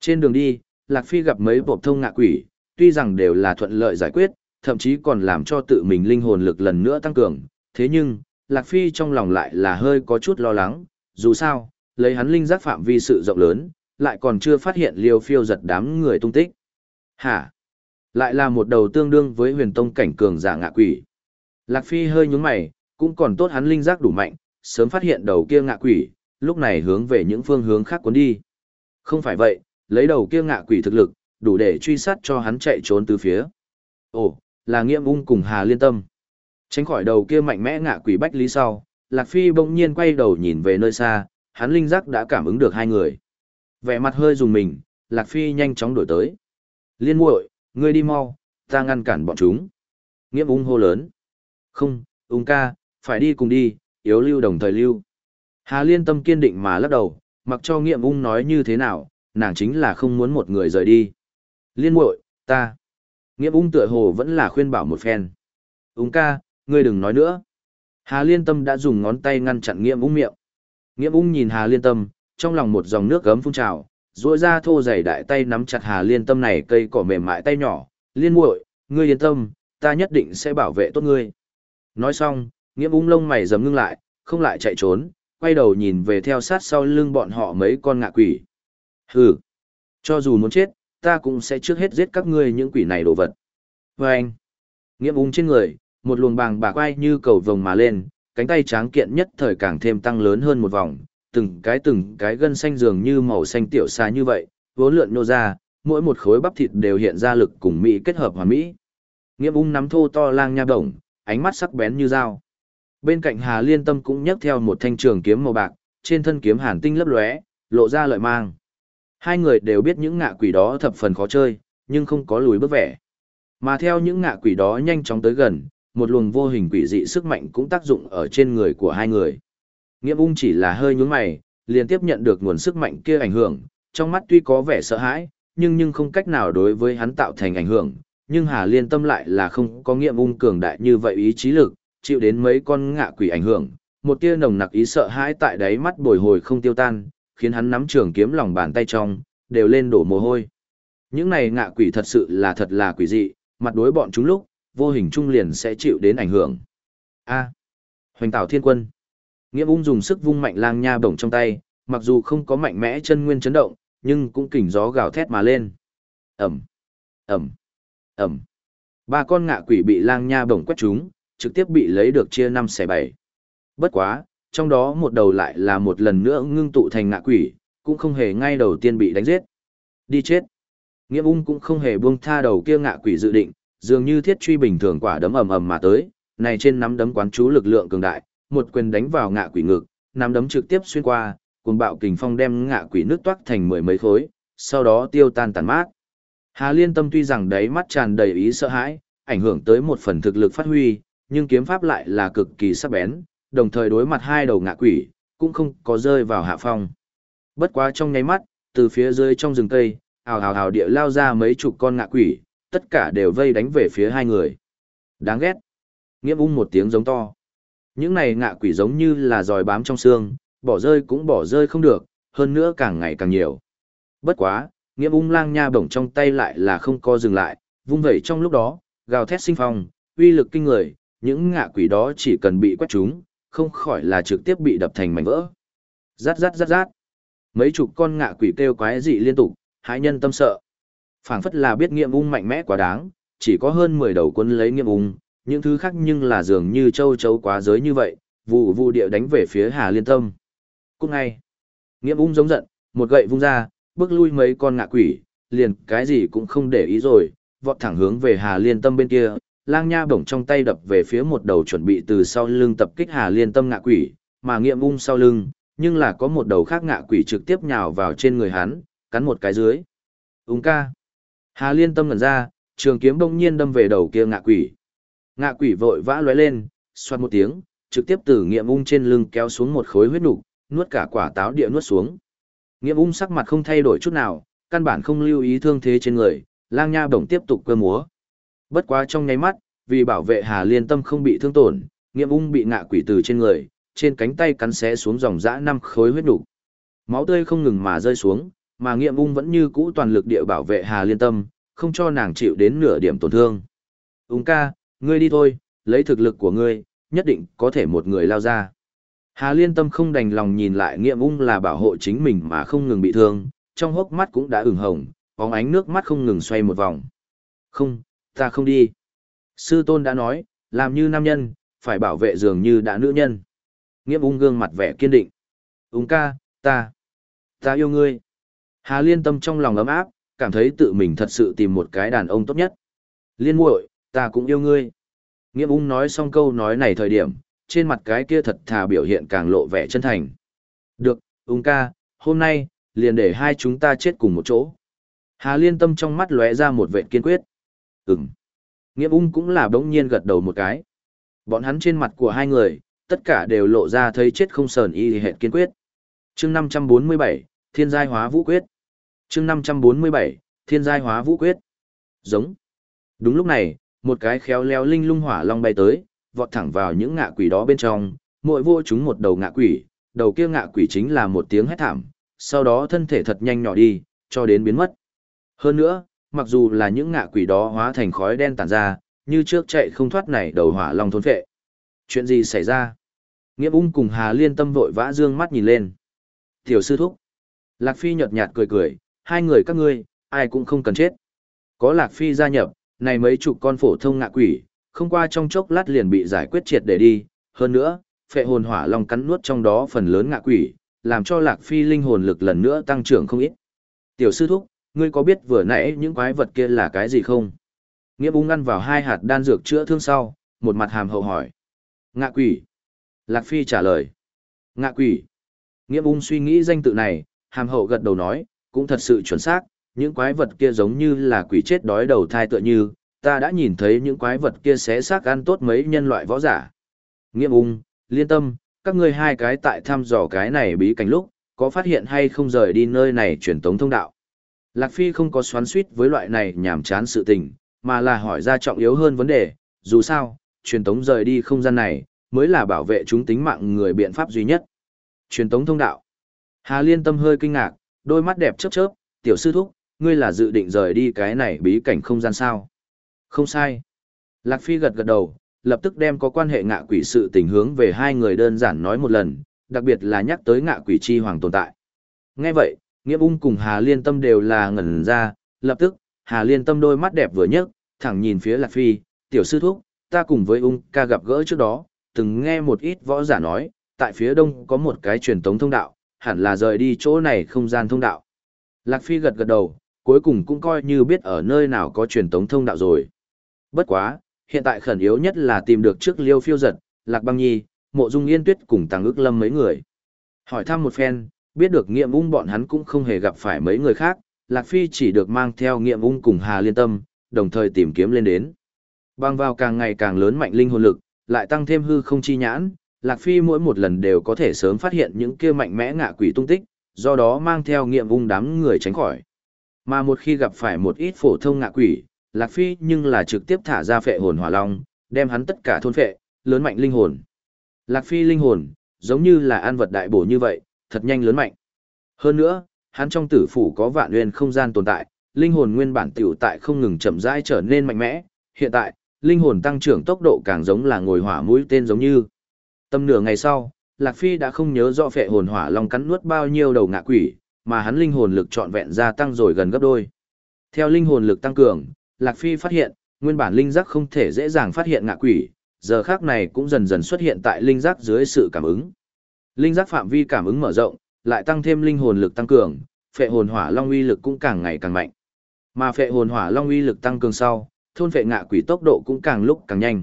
Trên đường đi, Lạc Phi gặp mấy bộ thông ngạ quỷ, tuy rằng đều là thuận lợi giải quyết, thậm chí còn làm cho tự mình linh hồn lực lần nữa tăng cường, thế nhưng, Lạc Phi trong lòng lại là hơi có chút lo lắng, dù sao, lấy hắn linh giác phạm vi sự rộng lớn, lại còn chưa phát hiện liều phiêu giật đám người tung tích. Hả? Lại là một đầu tương đương với huyền tông cảnh cường giả ngạ quỷ. Lạc Phi hơi nhúng mày, cũng còn tốt hắn linh giác đủ mạnh, sớm phát hiện đầu kia ngạ quỷ, lúc này hướng về những phương hướng khác cuốn đi. Không phải vậy, lấy đầu kia ngạ quỷ thực lực, đủ để truy sát cho hắn chạy trốn từ phía. Ồ, là nghiệm ung cùng Hà Liên Tâm. Tránh khỏi đầu kia mạnh mẽ ngạ quỷ bách lý sau, Lạc Phi bỗng nhiên quay đầu nhìn về nơi xa, hắn linh giác đã cảm ứng được hai người. Vẻ mặt hơi dùng mình, Lạc Phi nhanh chóng đổi tới. Liên muội, ngươi đi mau, ta ngăn cản bọn chúng. Nghiễm ung hô lớn. Không, ung ca, phải đi cùng đi, yếu lưu đồng thời lưu. Hà liên tâm kiên định mà lắc đầu, mặc cho nghiệm ung nói như thế nào, nàng chính là không muốn một người rời đi. Liên muội, ta. Nghiệm ung tựa hồ vẫn là khuyên bảo một phen. Ung ca, ngươi đừng nói nữa. Hà liên tâm đã dùng ngón tay ngăn chặn nghiệm ung miệng. Nghiệm ung nhìn Hà liên tâm, trong lòng một dòng nước gấm phun trào, duỗi ra thô dày đại tay nắm chặt Hà Liên Tâm này cây cỏ mềm mại tay nhỏ, "Liên muội, ngươi yên tâm, ta nhất định sẽ bảo vệ tốt ngươi." Nói xong, Nghiễm ung lông mày giấm ngưng lại, không lại chạy trốn, quay đầu nhìn về theo sát sau lưng bọn họ mấy con ngạ quỷ. Hừ, cho dù muốn chết, ta cũng sẽ trước hết giết các ngươi những quỷ này đồ vật. vê anh, Nghiễm ung trên người, một luồng bàng bạc quay như cầu vồng mà lên, cánh tay tráng kiện nhất thời càng thêm tăng lớn hơn một vòng, từng cái từng cái gân xanh dường như màu xanh tiểu xa như vậy, vốn lượn nô ra, mỗi một khối bắp thịt đều hiện ra lực cùng mỹ kết hợp hoàn mỹ. Nghiêm ung nắm thô to lang nha đồng, ánh mắt sắc bén như dao. Bên cạnh Hà Liên Tâm cũng nhấc theo một thanh trường kiếm màu bạc, trên thân kiếm hàn tinh lấp lóe, lộ ra lợi mang. Hai người đều biết những ngạ quỷ đó thập phần khó chơi, nhưng không có lùi bước vẻ. Mà theo những ngạ quỷ đó nhanh chóng tới gần, một luồng vô hình quỷ dị sức mạnh cũng tác dụng ở trên người của hai người. Nghiệm ung chỉ là hơi nhướng mày, liền tiếp nhận được nguồn sức mạnh kia ảnh hưởng, trong mắt tuy có vẻ sợ hãi, nhưng nhưng không cách nào đối với hắn tạo thành ảnh hưởng, nhưng Hà Liên tâm lại là không có nghiệm ung cường đại như vậy ý chí lực, chịu đến mấy con ngạ quỷ ảnh hưởng, một tia nồng nặc ý sợ hãi tại đáy mắt bồi hồi không tiêu tan, khiến hắn nắm trường kiếm lòng bàn tay trong, đều lên đổ mồ hôi. Những này ngạ quỷ thật sự là thật là quỷ dị, mặt đối bọn chúng lúc, vô hình trung liền sẽ chịu đến ảnh hưởng. A. Hoành Tảo Thiên Quân. Nghiêm ung dùng sức vung mạnh lang nha bổng trong tay, mặc dù không có mạnh mẽ chân nguyên chấn động, nhưng cũng kình gió gào thét mà lên. Ẩm, Ẩm, Ẩm. Ba con ngạ quỷ bị lang nha bổng quét trúng, trực tiếp bị lấy được chia năm xẻ bảy. Bất quá, trong đó một đầu lại là một lần nữa ngưng tụ thành ngạ quỷ, cũng không hề ngay đầu tiên bị đánh giết. Đi chết. Nghiêm ung cũng không hề buông tha đầu kia ngạ quỷ dự định, dường như thiết truy bình thường quả đấm ầm ầm mà tới, này trên nắm đấm quán chú lực lượng cường đại, một quyền đánh vào ngạ quỷ ngực, nắm đấm trực tiếp xuyên qua, cuồng bạo kình phong đem ngạ quỷ nước toát thành mười mấy khối, sau đó tiêu tan tàn mát. Hà Liên Tâm tuy rằng đáy mắt tràn đầy ý sợ hãi, ảnh hưởng tới một phần thực lực phát huy, nhưng kiếm pháp lại là cực kỳ sắc bén, đồng thời đối mặt hai đầu ngạ quỷ, cũng không có rơi vào hạ phong. Bất quá trong nháy mắt, từ phía dưới trong rừng cây, ào ào ào địa lao ra mấy chục con ngạ quỷ, tất cả đều vây đánh về phía hai người. Đáng ghét. Nghiêm ung một tiếng giống to. Những này ngạ quỷ giống như là giòi bám trong xương, bỏ rơi cũng bỏ rơi không được, hơn nữa càng ngày càng nhiều. Bất quá, nghiễm ung lang nha bổng trong tay lại là không co dừng lại, vung vẩy trong lúc đó, gào thét sinh phong, uy lực kinh người, những ngạ quỷ đó chỉ cần bị quét trúng, không khỏi là trực tiếp bị đập thành mảnh vỡ. Rát rát rát rát. Mấy chục con ngạ quỷ kêu quái dị liên tục, hãi nhân tâm sợ. phảng phất là biết nghiệm ung mạnh mẽ quá đáng, chỉ có hơn 10 đầu quân lấy nghiệm ung, những thứ khác nhưng là dường như châu chấu quá giới như vậy, vụ vụ địa đánh về phía Hà Liên Tâm. Cũng ngay, nghiệm ung giống giận, một gậy vung ra, bước lui mấy con ngạ quỷ, liền cái gì cũng không để ý rồi, vọt thẳng hướng về Hà Liên Tâm bên kia, lang nha bổng trong tay đập về phía một đầu chuẩn bị từ sau lưng tập kích Hà Liên Tâm ngạ quỷ, mà nghiệm ung sau lưng, nhưng là có một đầu khác ngạ quỷ trực tiếp nhào vào trên người hắn, cắn một cái dưới. Ung ca. Hà Liên Tâm ngẩn ra, trường kiếm đông nhiên đâm về đầu kia ngạ quỷ. Ngạ quỷ vội vã lóe lên, xoát một tiếng, trực tiếp từ nghiệm ung trên lưng kéo xuống một khối huyết nục, nuốt cả quả táo địa nuốt xuống. Nghiệm ung sắc mặt không thay đổi chút nào, căn bản không lưu ý thương thế trên người, lang nha bổng tiếp tục cơ múa. Bất quá trong nháy mắt, vì bảo vệ Hà Liên Tâm không bị thương tổn, Nghiệm ung bị ngạ quỷ từ trên người, trên cánh tay cắn xé xuống dòng dã năm khối huyết nục. Máu tươi không ngừng mà rơi xuống, mà Nghiệm ung vẫn như cũ toàn lực địa bảo vệ Hà Liên Tâm, không cho nàng chịu đến nửa điểm tổn thương. Ung ca, ngươi đi thôi, lấy thực lực của ngươi, nhất định có thể một người lao ra. Hà Liên Tâm không đành lòng nhìn lại Nghiệm ung là bảo hộ chính mình mà không ngừng bị thương, trong hốc mắt cũng đã ửng hồng, bóng ánh nước mắt không ngừng xoay một vòng. Không, ta không đi. Sư tôn đã nói, làm như nam nhân, phải bảo vệ dường như đã nữ nhân. Nghiệm ung gương mặt vẻ kiên định. Ung ca, ta, ta yêu ngươi. Hà liên tâm trong lòng ấm áp, cảm thấy tự mình thật sự tìm một cái đàn ông tốt nhất. Liên muội, ta cũng yêu ngươi. Nghiễm ung nói xong câu nói này thời điểm, trên mặt cái kia thật thà biểu hiện càng lộ vẻ chân thành. Được, ung ca, hôm nay, liền để hai chúng ta chết cùng một chỗ. Hà liên tâm trong mắt lóe ra một vệ kiên quyết. Ừm. Nghiễm ung cũng là bỗng nhiên gật đầu một cái. Bọn hắn trên mặt của hai người, tất cả đều lộ ra thấy chết không sờn y hệt kiên quyết. chương 547, Thiên giai hóa vũ quyết. chương 547, Thiên giai hóa vũ quyết. Giống. Đúng lúc này, một cái khéo léo linh lung hỏa long bay tới, vọt thẳng vào những ngạ quỷ đó bên trong, mỗi vô chúng một đầu ngạ quỷ, đầu kia ngạ quỷ chính là một tiếng hét thảm, sau đó thân thể thật nhanh nhỏ đi, cho đến biến mất. Hơn nữa, mặc dù là những ngạ quỷ đó hóa thành khói đen tản ra, như trước chạy không thoát này đầu hỏa long thôn phệ. Chuyện gì xảy ra? Nghĩa ung cùng Hà Liên tâm vội vã dương mắt nhìn lên. Tiểu sư thúc. Lạc Phi nhợt nhạt cười cười, hai người các ngươi, ai cũng không cần chết. Có Lạc Phi gia nhập, này mấy chục con phổ thông ngạ quỷ, không qua trong chốc lát liền bị giải quyết triệt để đi. Hơn nữa, phệ hồn hỏa long cắn nuốt trong đó phần lớn ngạ quỷ, làm cho Lạc Phi linh hồn lực lần nữa tăng trưởng không ít. Tiểu sư thúc, ngươi có biết vừa nãy những quái vật kia là cái gì không? Nghĩa bung ngăn vào hai hạt đan dược chữa thương sau, một mặt hàm hậu hỏi. Ngạ quỷ. Lạc Phi trả lời. Ngạ quỷ. Nghĩa bung suy nghĩ danh tự này, hàm hậu gật đầu nói, cũng thật sự chuẩn xác, những quái vật kia giống như là quỷ chết đói đầu thai tựa như, ta đã nhìn thấy những quái vật kia xé xác ăn tốt mấy nhân loại võ giả. Nghiêm ung, liên tâm, các ngươi hai cái tại thăm dò cái này bí cảnh lúc, có phát hiện hay không rời đi nơi này truyền tống thông đạo. Lạc Phi không có xoắn suýt với loại này nhảm chán sự tình, mà là hỏi ra trọng yếu hơn vấn đề, dù sao, truyền tống rời đi không gian này, mới là bảo vệ chúng tính mạng người biện pháp duy nhất. Truyền tống thông đạo. Hà Liên tâm hơi kinh ngạc, đôi mắt đẹp chớp chớp, tiểu sư thúc, ngươi là dự định rời đi cái này bí cảnh không gian sao? Không sai. Lạc Phi gật gật đầu, lập tức đem có quan hệ ngạ quỷ sự tình hướng về hai người đơn giản nói một lần, đặc biệt là nhắc tới ngạ quỷ chi hoàng tồn tại. Nghe vậy, Nghĩa ung cùng Hà Liên Tâm đều là ngẩn ra, lập tức, Hà Liên Tâm đôi mắt đẹp vừa nhấc, thẳng nhìn phía Lạc Phi, tiểu sư thúc, ta cùng với ung ca gặp gỡ trước đó, từng nghe một ít võ giả nói, tại phía đông có một cái truyền tống thông đạo, hẳn là rời đi chỗ này không gian thông đạo. Lạc Phi gật gật đầu, cuối cùng cũng coi như biết ở nơi nào có truyền tống thông đạo rồi. Bất quá, hiện tại khẩn yếu nhất là tìm được trước liêu phiêu giật, Lạc Băng Nhi, Mộ Dung Yên Tuyết cùng Tàng ước lâm mấy người. Hỏi thăm một phen, biết được nghiệm ung bọn hắn cũng không hề gặp phải mấy người khác, Lạc Phi chỉ được mang theo nghiệm ung cùng Hà Liên Tâm, đồng thời tìm kiếm lên đến. băng vào càng ngày càng lớn mạnh linh hồn lực, lại tăng thêm hư không chi nhãn, Lạc Phi mỗi một lần đều có thể sớm phát hiện những kia mạnh mẽ ngạ quỷ tung tích, do đó mang theo nghiệm ung đám người tránh khỏi. Mà một khi gặp phải một ít phổ thông ngạ quỷ, Lạc Phi nhưng là trực tiếp thả ra phệ hồn hỏa long, đem hắn tất cả thôn phệ, lớn mạnh linh hồn. Lạc Phi linh hồn, giống như là an vật đại bổ như vậy, thật nhanh lớn mạnh. Hơn nữa, hắn trong tử phủ có vạn nguyên không gian tồn tại, linh hồn nguyên bản tiểu tại không ngừng chậm rãi trở nên mạnh mẽ, hiện tại, linh hồn tăng trưởng tốc độ càng giống là ngồi hỏa mũi tên giống như. Tầm nửa ngày sau, Lạc Phi đã không nhớ rõ phệ hồn hỏa long cắn nuốt bao nhiêu đầu ngạ quỷ, mà hắn linh hồn lực trọn vẹn gia tăng rồi gần gấp đôi. Theo linh hồn lực tăng cường, Lạc Phi phát hiện, nguyên bản linh giác không thể dễ dàng phát hiện ngạ quỷ, giờ khác này cũng dần dần xuất hiện tại linh giác dưới sự cảm ứng. Linh giác phạm vi cảm ứng mở rộng, lại tăng thêm linh hồn lực tăng cường, phệ hồn hỏa long uy lực cũng càng ngày càng mạnh. Mà phệ hồn hỏa long uy lực tăng cường sau, thôn phệ ngạ quỷ tốc độ cũng càng lúc càng nhanh.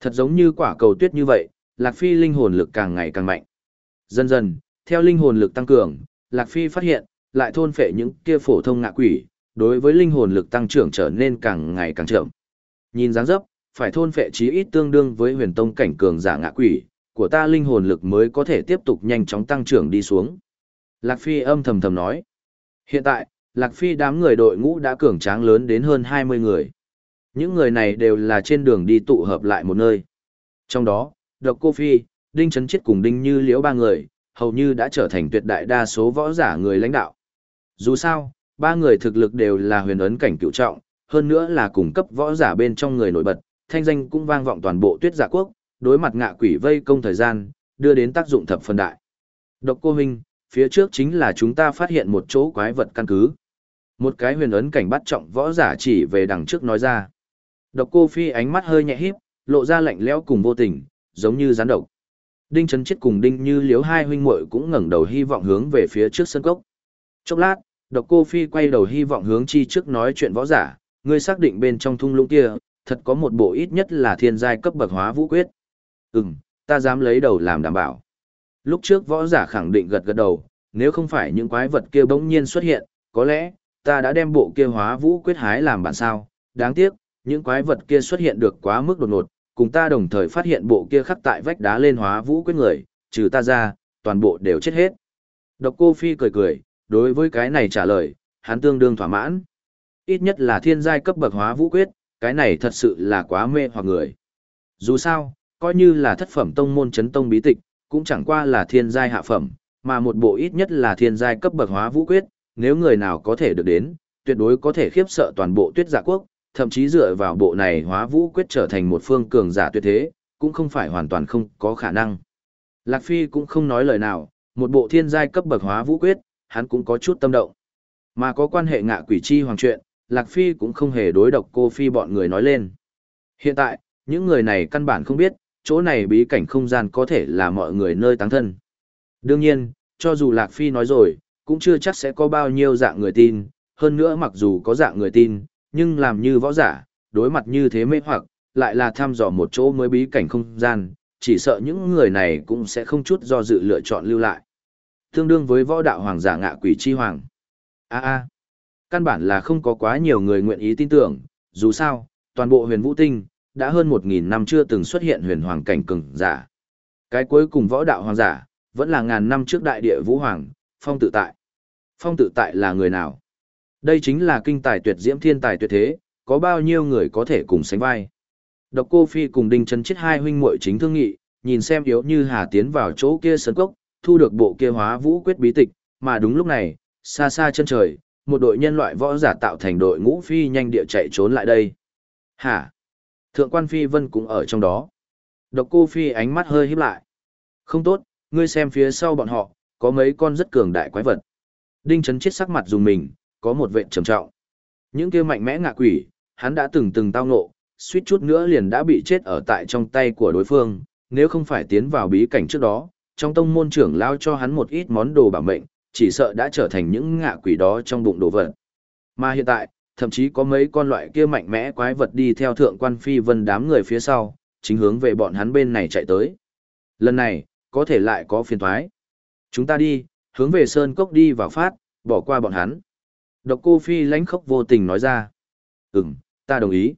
Thật giống như quả cầu tuyết như vậy, Lạc Phi linh hồn lực càng ngày càng mạnh. Dần dần, theo linh hồn lực tăng cường, Lạc Phi phát hiện, lại thôn phệ những kia phổ thông ngạ quỷ, đối với linh hồn lực tăng trưởng trở nên càng ngày càng chậm. Nhìn dáng dấp, phải thôn phệ chí ít tương đương với huyền tông cảnh cường giả ngạ quỷ, của ta linh hồn lực mới có thể tiếp tục nhanh chóng tăng trưởng đi xuống. Lạc Phi âm thầm thầm nói. Hiện tại, Lạc Phi đám người đội ngũ đã cường tráng lớn đến hơn 20 người. Những người này đều là trên đường đi tụ hợp lại một nơi. Trong đó, Độc Cô Phi, Đinh Trấn Chiết cùng Đinh Như Liễu ba người, hầu như đã trở thành tuyệt đại đa số võ giả người lãnh đạo. Dù sao, ba người thực lực đều là huyền ấn cảnh cựu trọng, hơn nữa là cùng cấp võ giả bên trong người nổi bật, thanh danh cũng vang vọng toàn bộ tuyết giả quốc, đối mặt ngạ quỷ vây công thời gian, đưa đến tác dụng thập phân đại. Độc cô huynh, phía trước chính là chúng ta phát hiện một chỗ quái vật căn cứ. Một cái huyền ấn cảnh bắt trọng võ giả chỉ về đằng trước nói ra. Độc cô phi ánh mắt hơi nhẹ híp, lộ ra lạnh lẽo cùng vô tình, giống như rắn độc. Đinh Trấn chết cùng đinh như liếu hai huynh muội cũng ngẩng đầu hy vọng hướng về phía trước sân cốc. Chốc lát, độc cô phi quay đầu hy vọng hướng chi trước nói chuyện võ giả, ngươi xác định bên trong thung lũng kia, thật có một bộ ít nhất là thiên giai cấp bậc hóa vũ quyết. Ừm, ta dám lấy đầu làm đảm bảo. Lúc trước võ giả khẳng định gật gật đầu, nếu không phải những quái vật kia bỗng nhiên xuất hiện, có lẽ, ta đã đem bộ kia hóa vũ quyết hái làm bản sao. Đáng tiếc, những quái vật kia xuất hiện được quá mức đột ngột, cùng ta đồng thời phát hiện bộ kia khắc tại vách đá lên hóa vũ quyết người, trừ ta ra, toàn bộ đều chết hết. Độc cô Phi cười cười, đối với cái này trả lời, hắn tương đương thỏa mãn. Ít nhất là thiên giai cấp bậc hóa vũ quyết, cái này thật sự là quá mê hoặc người. Dù sao, coi như là thất phẩm tông môn chấn tông bí tịch, cũng chẳng qua là thiên giai hạ phẩm, mà một bộ ít nhất là thiên giai cấp bậc hóa vũ quyết, nếu người nào có thể được đến, tuyệt đối có thể khiếp sợ toàn bộ tuyết giả quốc, thậm chí dựa vào bộ này hóa vũ quyết trở thành một phương cường giả tuyệt thế, cũng không phải hoàn toàn không có khả năng. Lạc Phi cũng không nói lời nào, một bộ thiên giai cấp bậc hóa vũ quyết, hắn cũng có chút tâm động. Mà có quan hệ ngạ quỷ chi hoàng chuyện, Lạc Phi cũng không hề đối độc cô Phi bọn người nói lên. Hiện tại, những người này căn bản không biết, chỗ này bí cảnh không gian có thể là mọi người nơi táng thân. Đương nhiên, cho dù Lạc Phi nói rồi, cũng chưa chắc sẽ có bao nhiêu dạng người tin, hơn nữa mặc dù có dạng người tin, nhưng làm như võ giả, đối mặt như thế mê hoặc, lại là thăm dò một chỗ mới bí cảnh không gian, chỉ sợ những người này cũng sẽ không chút do dự lựa chọn lưu lại. Tương đương với võ đạo hoàng giả ngạ quỷ chi hoàng. A a, căn bản là không có quá nhiều người nguyện ý tin tưởng, dù sao, toàn bộ huyền vũ tinh, đã hơn 1.000 năm chưa từng xuất hiện huyền hoàng cảnh cường giả. Cái cuối cùng võ đạo hoàng giả, vẫn là ngàn năm trước đại địa vũ hoàng, phong tự tại. Phong tự tại là người nào? Đây chính là kinh tài tuyệt diễm thiên tài tuyệt thế, có bao nhiêu người có thể cùng sánh vai. Độc cô Phi cùng Đinh Trấn chết hai huynh muội chính thương nghị, nhìn xem yếu như Hà tiến vào chỗ kia sân cốc, thu được bộ kia hóa vũ quyết bí tịch, mà đúng lúc này, xa xa chân trời, một đội nhân loại võ giả tạo thành đội ngũ phi nhanh địa chạy trốn lại đây. Hả? Thượng quan Phi Vân cũng ở trong đó. Độc cô Phi ánh mắt hơi híp lại. Không tốt, ngươi xem phía sau bọn họ, có mấy con rất cường đại quái vật. Đinh Trần chết sắc mặt dùng mình, có một vệ trầm trọng. Những kia mạnh mẽ ngạ quỷ, hắn đã từng từng tao ngộ, suýt chút nữa liền đã bị chết ở tại trong tay của đối phương, nếu không phải tiến vào bí cảnh trước đó, trong tông môn trưởng lao cho hắn một ít món đồ bảo mệnh, chỉ sợ đã trở thành những ngạ quỷ đó trong bụng đồ vật. Mà hiện tại, thậm chí có mấy con loại kia mạnh mẽ quái vật đi theo thượng quan phi vân đám người phía sau, chính hướng về bọn hắn bên này chạy tới. Lần này, có thể lại có phiền thoái. Chúng ta đi, hướng về sơn cốc đi vào phát, bỏ qua bọn hắn. Độc cô phi lánh khóc vô tình nói ra. Ừm, ta đồng ý.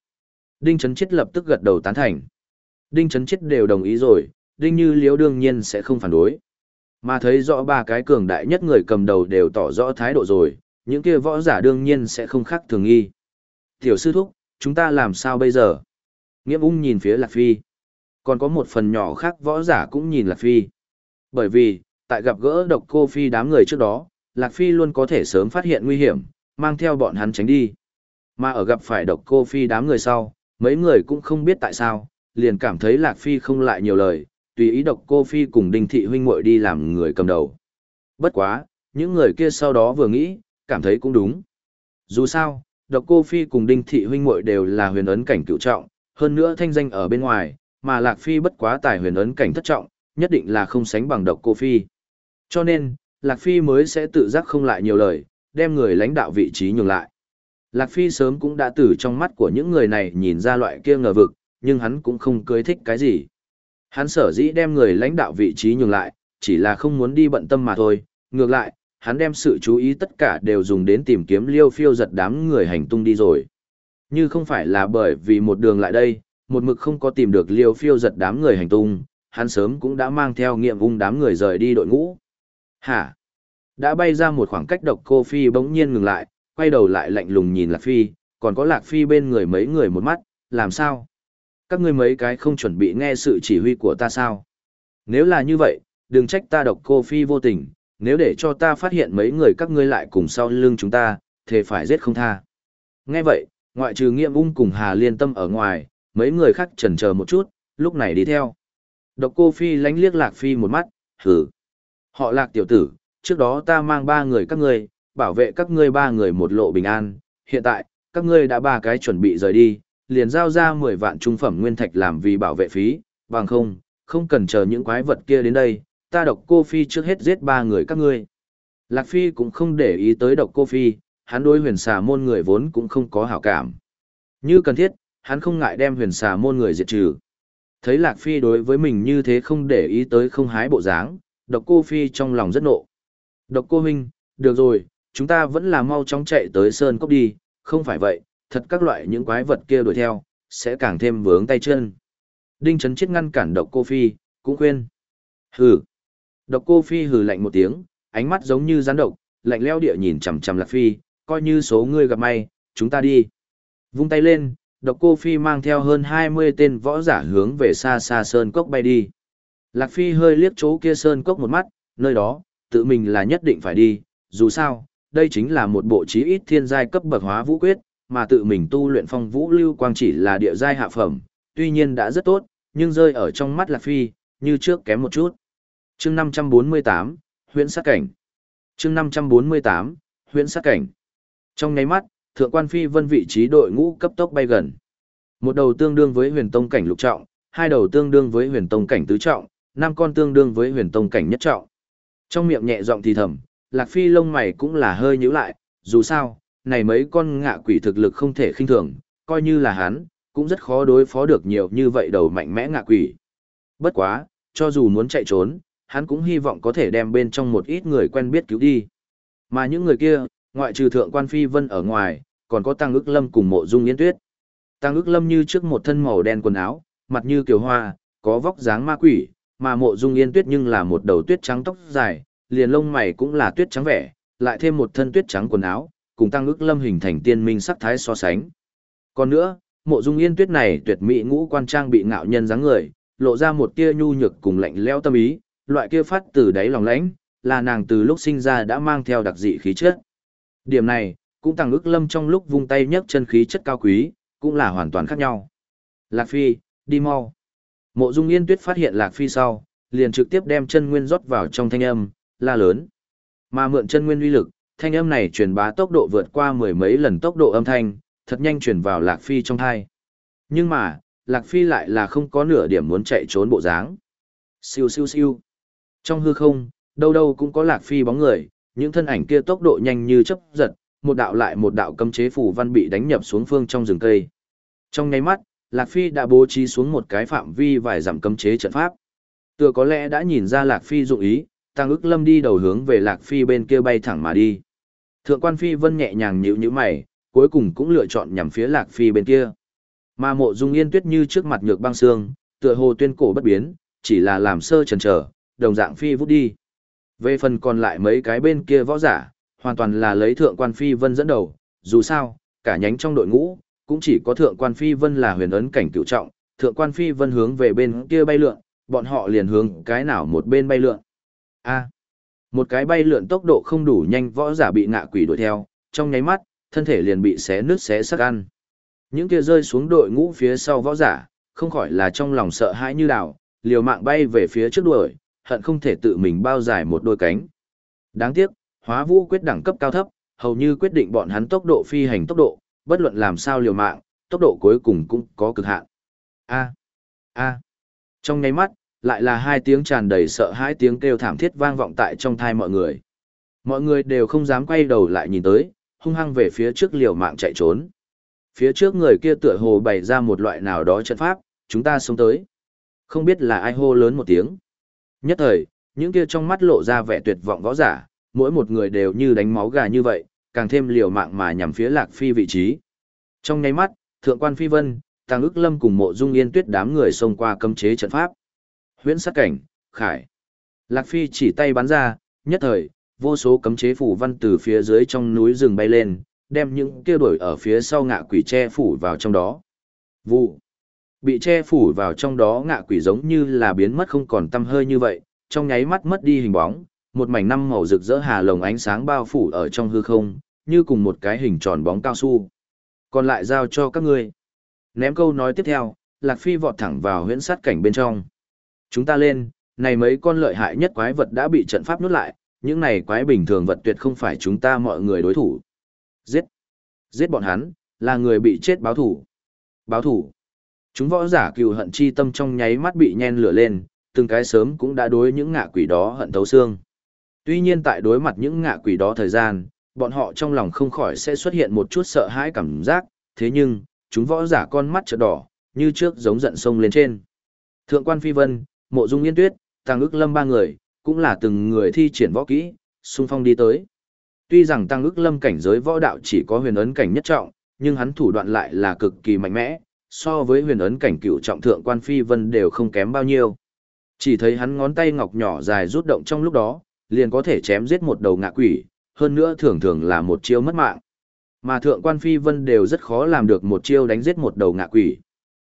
Đinh Trấn Chết lập tức gật đầu tán thành. Đinh Trấn Chết đều đồng ý rồi, Đinh Như Liễu đương nhiên sẽ không phản đối. Mà thấy rõ ba cái cường đại nhất người cầm đầu đều tỏ rõ thái độ rồi, những kia võ giả đương nhiên sẽ không khác thường nghi. Tiểu sư thúc, chúng ta làm sao bây giờ? Nghiễm ung nhìn phía Lạc Phi. Còn có một phần nhỏ khác võ giả cũng nhìn Lạc Phi. Bởi vì, tại gặp gỡ độc cô Phi đám người trước đó, Lạc Phi luôn có thể sớm phát hiện nguy hiểm, mang theo bọn hắn tránh đi. Mà ở gặp phải độc cô Phi đám người sau, Mấy người cũng không biết tại sao, liền cảm thấy Lạc Phi không lại nhiều lời, tùy ý độc cô Phi cùng Đinh Thị huynh muội đi làm người cầm đầu. Bất quá, những người kia sau đó vừa nghĩ, cảm thấy cũng đúng. Dù sao, độc cô Phi cùng Đinh Thị huynh muội đều là huyền ấn cảnh cựu trọng, hơn nữa thanh danh ở bên ngoài, mà Lạc Phi bất quá tài huyền ấn cảnh thất trọng, nhất định là không sánh bằng độc cô Phi. Cho nên, Lạc Phi mới sẽ tự giác không lại nhiều lời, đem người lãnh đạo vị trí nhường lại. Lạc Phi sớm cũng đã từ trong mắt của những người này nhìn ra loại kia ngờ vực, nhưng hắn cũng không cưới thích cái gì. Hắn sở dĩ đem người lãnh đạo vị trí nhường lại, chỉ là không muốn đi bận tâm mà thôi, ngược lại, hắn đem sự chú ý tất cả đều dùng đến tìm kiếm liêu phiêu giật đám người hành tung đi rồi. Như không phải là bởi vì một đường lại đây, một mực không có tìm được liêu phiêu giật đám người hành tung, hắn sớm cũng đã mang theo nghiệm ung đám người rời đi đội ngũ. Hả? Đã bay ra một khoảng cách độc cô Phi bỗng nhiên ngừng lại, quay đầu lại lạnh lùng nhìn Lạc Phi, còn có Lạc Phi bên người mấy người một mắt, làm sao? Các ngươi mấy cái không chuẩn bị nghe sự chỉ huy của ta sao? Nếu là như vậy, đừng trách ta độc cô Phi vô tình, nếu để cho ta phát hiện mấy người các ngươi lại cùng sau lưng chúng ta, thì phải giết không tha. Nghe vậy, ngoại trừ nghiệm ung cùng Hà Liên Tâm ở ngoài, mấy người khác chần chờ một chút, lúc này đi theo. Độc cô Phi lánh liếc Lạc Phi một mắt, hử. Họ Lạc tiểu tử, trước đó ta mang ba người các ngươi, bảo vệ các ngươi ba người một lộ bình an, hiện tại, các ngươi đã ba cái chuẩn bị rời đi, liền giao ra 10 vạn trung phẩm nguyên thạch làm vì bảo vệ phí, bằng không, không cần chờ những quái vật kia đến đây, ta độc cô Phi trước hết giết ba người các ngươi. Lạc Phi cũng không để ý tới độc cô Phi, hắn đối huyền xà môn người vốn cũng không có hảo cảm. Như cần thiết, hắn không ngại đem huyền xà môn người diệt trừ. Thấy Lạc Phi đối với mình như thế không để ý tới không hái bộ dáng, độc cô Phi trong lòng rất nộ. Độc cô huynh, được rồi, chúng ta vẫn là mau chóng chạy tới sơn cốc đi, không phải vậy, thật các loại những quái vật kia đuổi theo, sẽ càng thêm vướng tay chân. Đinh Trấn Chết ngăn cản độc cô Phi, cũng khuyên. Hừ. Độc cô Phi hừ lạnh một tiếng, ánh mắt giống như rắn độc, lạnh leo địa nhìn chằm chằm Lạc Phi, coi như số ngươi gặp may, chúng ta đi. Vung tay lên, độc cô Phi mang theo hơn 20 tên võ giả hướng về xa xa sơn cốc bay đi. Lạc Phi hơi liếc chỗ kia sơn cốc một mắt, nơi đó, tự mình là nhất định phải đi, dù sao, đây chính là một bộ chí ít thiên giai cấp bậc hóa vũ quyết, mà tự mình tu luyện phong vũ lưu quang chỉ là địa giai hạ phẩm, tuy nhiên đã rất tốt, nhưng rơi ở trong mắt Lạc Phi, như trước kém một chút. chương 548, huyện sát cảnh. chương 548, huyện sát cảnh. Trong nháy mắt, thượng quan phi vân vị trí đội ngũ cấp tốc bay gần. Một đầu tương đương với huyền tông cảnh lục trọng, hai đầu tương đương với huyền tông cảnh tứ trọng, năm con tương đương với huyền tông cảnh nhất trọng. Trong miệng nhẹ giọng thì thầm, Lạc Phi lông mày cũng là hơi nhíu lại, dù sao, này mấy con ngạ quỷ thực lực không thể khinh thường, coi như là hắn, cũng rất khó đối phó được nhiều như vậy đầu mạnh mẽ ngạ quỷ. Bất quá, cho dù muốn chạy trốn, hắn cũng hy vọng có thể đem bên trong một ít người quen biết cứu đi. Mà những người kia, ngoại trừ thượng quan phi vân ở ngoài, còn có tăng ức lâm cùng mộ dung yến tuyết. Tăng ức lâm như trước một thân màu đen quần áo, mặt như kiều hoa, có vóc dáng ma quỷ, mà mộ dung yên tuyết nhưng là một đầu tuyết trắng tóc dài, liền lông mày cũng là tuyết trắng vẻ, lại thêm một thân tuyết trắng quần áo, cùng tăng ước lâm hình thành tiên minh sắc thái so sánh. Còn nữa, mộ dung yên tuyết này tuyệt mỹ ngũ quan trang bị ngạo nhân dáng người, lộ ra một tia nhu nhược cùng lạnh lẽo tâm ý, loại kia phát từ đáy lòng lãnh, là nàng từ lúc sinh ra đã mang theo đặc dị khí chất. Điểm này, cũng tăng ước lâm trong lúc vung tay nhấc chân khí chất cao quý, cũng là hoàn toàn khác nhau. Lạc Phi, đi mau. Mộ Dung Yên Tuyết phát hiện Lạc Phi sau, liền trực tiếp đem chân nguyên rót vào trong thanh âm, la lớn. Mà mượn chân nguyên uy lực, thanh âm này truyền bá tốc độ vượt qua mười mấy lần tốc độ âm thanh, thật nhanh truyền vào Lạc Phi trong thai. Nhưng mà, Lạc Phi lại là không có nửa điểm muốn chạy trốn bộ dáng. Siêu siêu siêu. Trong hư không, đâu đâu cũng có Lạc Phi bóng người, những thân ảnh kia tốc độ nhanh như chớp giật, một đạo lại một đạo cấm chế phủ văn bị đánh nhập xuống phương trong rừng cây. Trong nháy mắt, Lạc Phi đã bố trí xuống một cái phạm vi vài dặm cấm chế trận pháp. Tựa có lẽ đã nhìn ra Lạc Phi dụng ý, Tăng ức lâm đi đầu hướng về Lạc Phi bên kia bay thẳng mà đi. Thượng quan Phi vân nhẹ nhàng nhíu nhíu mày, cuối cùng cũng lựa chọn nhằm phía Lạc Phi bên kia. Mà mộ dung yên tuyết như trước mặt nhược băng xương, tựa hồ tuyên cổ bất biến, chỉ là làm sơ chần chờ, đồng dạng Phi vút đi. Về phần còn lại mấy cái bên kia võ giả, hoàn toàn là lấy thượng quan Phi vân dẫn đầu, dù sao, cả nhánh trong đội ngũ, cũng chỉ có thượng quan Phi vân là huyền ấn cảnh cựu trọng, thượng quan Phi vân hướng về bên kia bay lượn, bọn họ liền hướng cái nào một bên bay lượn? A một cái bay lượn tốc độ không đủ nhanh võ giả bị ngạ quỷ đuổi theo trong nháy mắt thân thể liền bị xé nứt xé sắc ăn. Những kia rơi xuống đội ngũ phía sau võ giả, không khỏi là trong lòng sợ hãi như đảo, liều mạng bay về phía trước đuổi, hận không thể tự mình bao dài một đôi cánh. Đáng tiếc, hóa vũ quyết đẳng cấp cao thấp, hầu như quyết định bọn hắn tốc độ phi hành tốc độ, bất luận làm sao liều mạng, tốc độ cuối cùng cũng có cực hạn. A, a. Trong nháy mắt, lại là hai tiếng tràn đầy sợ hãi tiếng kêu thảm thiết vang vọng tại trong thai mọi người. Mọi người đều không dám quay đầu lại nhìn tới, hung hăng về phía trước liều mạng chạy trốn. Phía trước người kia tựa hồ bày ra một loại nào đó trận pháp, chúng ta sống tới. Không biết là ai hô lớn một tiếng. Nhất thời, những kia trong mắt lộ ra vẻ tuyệt vọng võ giả, mỗi một người đều như đánh máu gà như vậy, càng thêm liều mạng mà nhằm phía Lạc Phi vị trí. Trong nháy mắt, Thượng quan Phi Vân, Tàng ức lâm cùng mộ dung yên tuyết đám người xông qua cấm chế trận pháp. Huyễn sát cảnh, khải. Lạc Phi chỉ tay bắn ra, nhất thời, vô số cấm chế phủ văn từ phía dưới trong núi rừng bay lên, đem những kia đuổi ở phía sau ngạ quỷ che phủ vào trong đó. Vụ. Bị che phủ vào trong đó ngạ quỷ giống như là biến mất không còn tâm hơi như vậy, trong nháy mắt mất đi hình bóng, một mảnh năm màu rực rỡ hà lồng ánh sáng bao phủ ở trong hư không, như cùng một cái hình tròn bóng cao su. Còn lại giao cho các ngươi. Ném câu nói tiếp theo, Lạc Phi vọt thẳng vào huyễn sát cảnh bên trong. Chúng ta lên, này mấy con lợi hại nhất quái vật đã bị trận pháp nuốt lại, những này quái bình thường vật tuyệt không phải chúng ta mọi người đối thủ. Giết! Giết bọn hắn, là người bị chết báo thủ. Báo thủ! Chúng võ giả cừu hận chi tâm trong nháy mắt bị nhen lửa lên, từng cái sớm cũng đã đối những ngạ quỷ đó hận thấu xương. Tuy nhiên tại đối mặt những ngạ quỷ đó thời gian, bọn họ trong lòng không khỏi sẽ xuất hiện một chút sợ hãi cảm giác, thế nhưng, chúng võ giả con mắt trợ đỏ, như trước giống giận sông lên trên. Thượng quan Phi Vân, Mộ Dung Yên Tuyết, Tăng ức lâm ba người, cũng là từng người thi triển võ kỹ, xung phong đi tới. Tuy rằng Tăng ức lâm cảnh giới võ đạo chỉ có huyền ấn cảnh nhất trọng, nhưng hắn thủ đoạn lại là cực kỳ mạnh mẽ, so với huyền ấn cảnh cựu trọng thượng quan Phi Vân đều không kém bao nhiêu. Chỉ thấy hắn ngón tay ngọc nhỏ dài rút động trong lúc đó, liền có thể chém giết một đầu ngạ quỷ, hơn nữa thường thường là một chiêu mất mạng. Mà thượng quan phi vân đều rất khó làm được một chiêu đánh giết một đầu ngạ quỷ.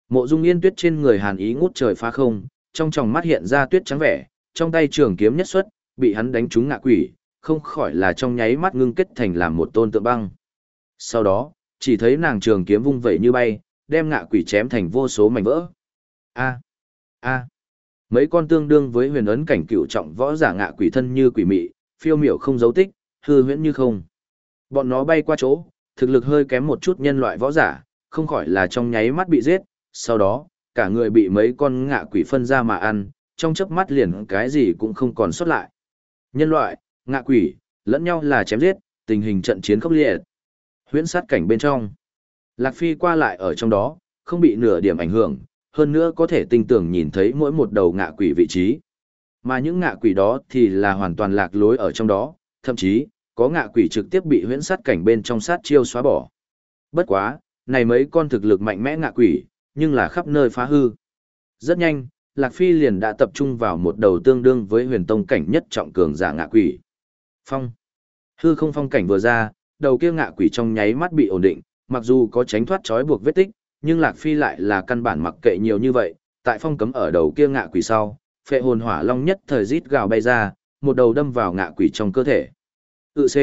Mộ dung yên tuyết trên người hàn ý ngút trời phá không, trong tròng mắt hiện ra tuyết trắng vẻ, trong tay trường kiếm nhất xuất, bị hắn đánh trúng ngạ quỷ, không khỏi là trong nháy mắt ngưng kết thành làm một tôn tượng băng. Sau đó, chỉ thấy nàng trường kiếm vung vẩy như bay, đem ngạ quỷ chém thành vô số mảnh vỡ. A, a, mấy con tương đương với huyền ấn cảnh cựu trọng võ giả ngạ quỷ thân như quỷ mị, phiêu miểu không dấu tích, hư huyễn như không. Bọn nó bay qua chỗ, thực lực hơi kém một chút nhân loại võ giả, không khỏi là trong nháy mắt bị giết, sau đó, cả người bị mấy con ngạ quỷ phân ra mà ăn, trong chớp mắt liền cái gì cũng không còn xuất lại. Nhân loại, ngạ quỷ, lẫn nhau là chém giết, tình hình trận chiến khốc liệt. Huyễn sát cảnh bên trong. Lạc Phi qua lại ở trong đó, không bị nửa điểm ảnh hưởng, hơn nữa có thể tinh tưởng nhìn thấy mỗi một đầu ngạ quỷ vị trí. Mà những ngạ quỷ đó thì là hoàn toàn lạc lối ở trong đó, thậm chí, có ngạ quỷ trực tiếp bị huyễn sát cảnh bên trong sát chiêu xóa bỏ. Bất quá, này mấy con thực lực mạnh mẽ ngạ quỷ, nhưng là khắp nơi phá hư. Rất nhanh, Lạc Phi liền đã tập trung vào một đầu tương đương với huyền tông cảnh nhất trọng cường giả ngạ quỷ. Phong. Hư không phong cảnh vừa ra, đầu kia ngạ quỷ trong nháy mắt bị ổn định, mặc dù có tránh thoát trói buộc vết tích, nhưng Lạc Phi lại là căn bản mặc kệ nhiều như vậy, tại phong cấm ở đầu kia ngạ quỷ sau, phệ hồn hỏa long nhất thời rít gào bay ra, một đầu đâm vào ngạ quỷ trong cơ thể. Tự C.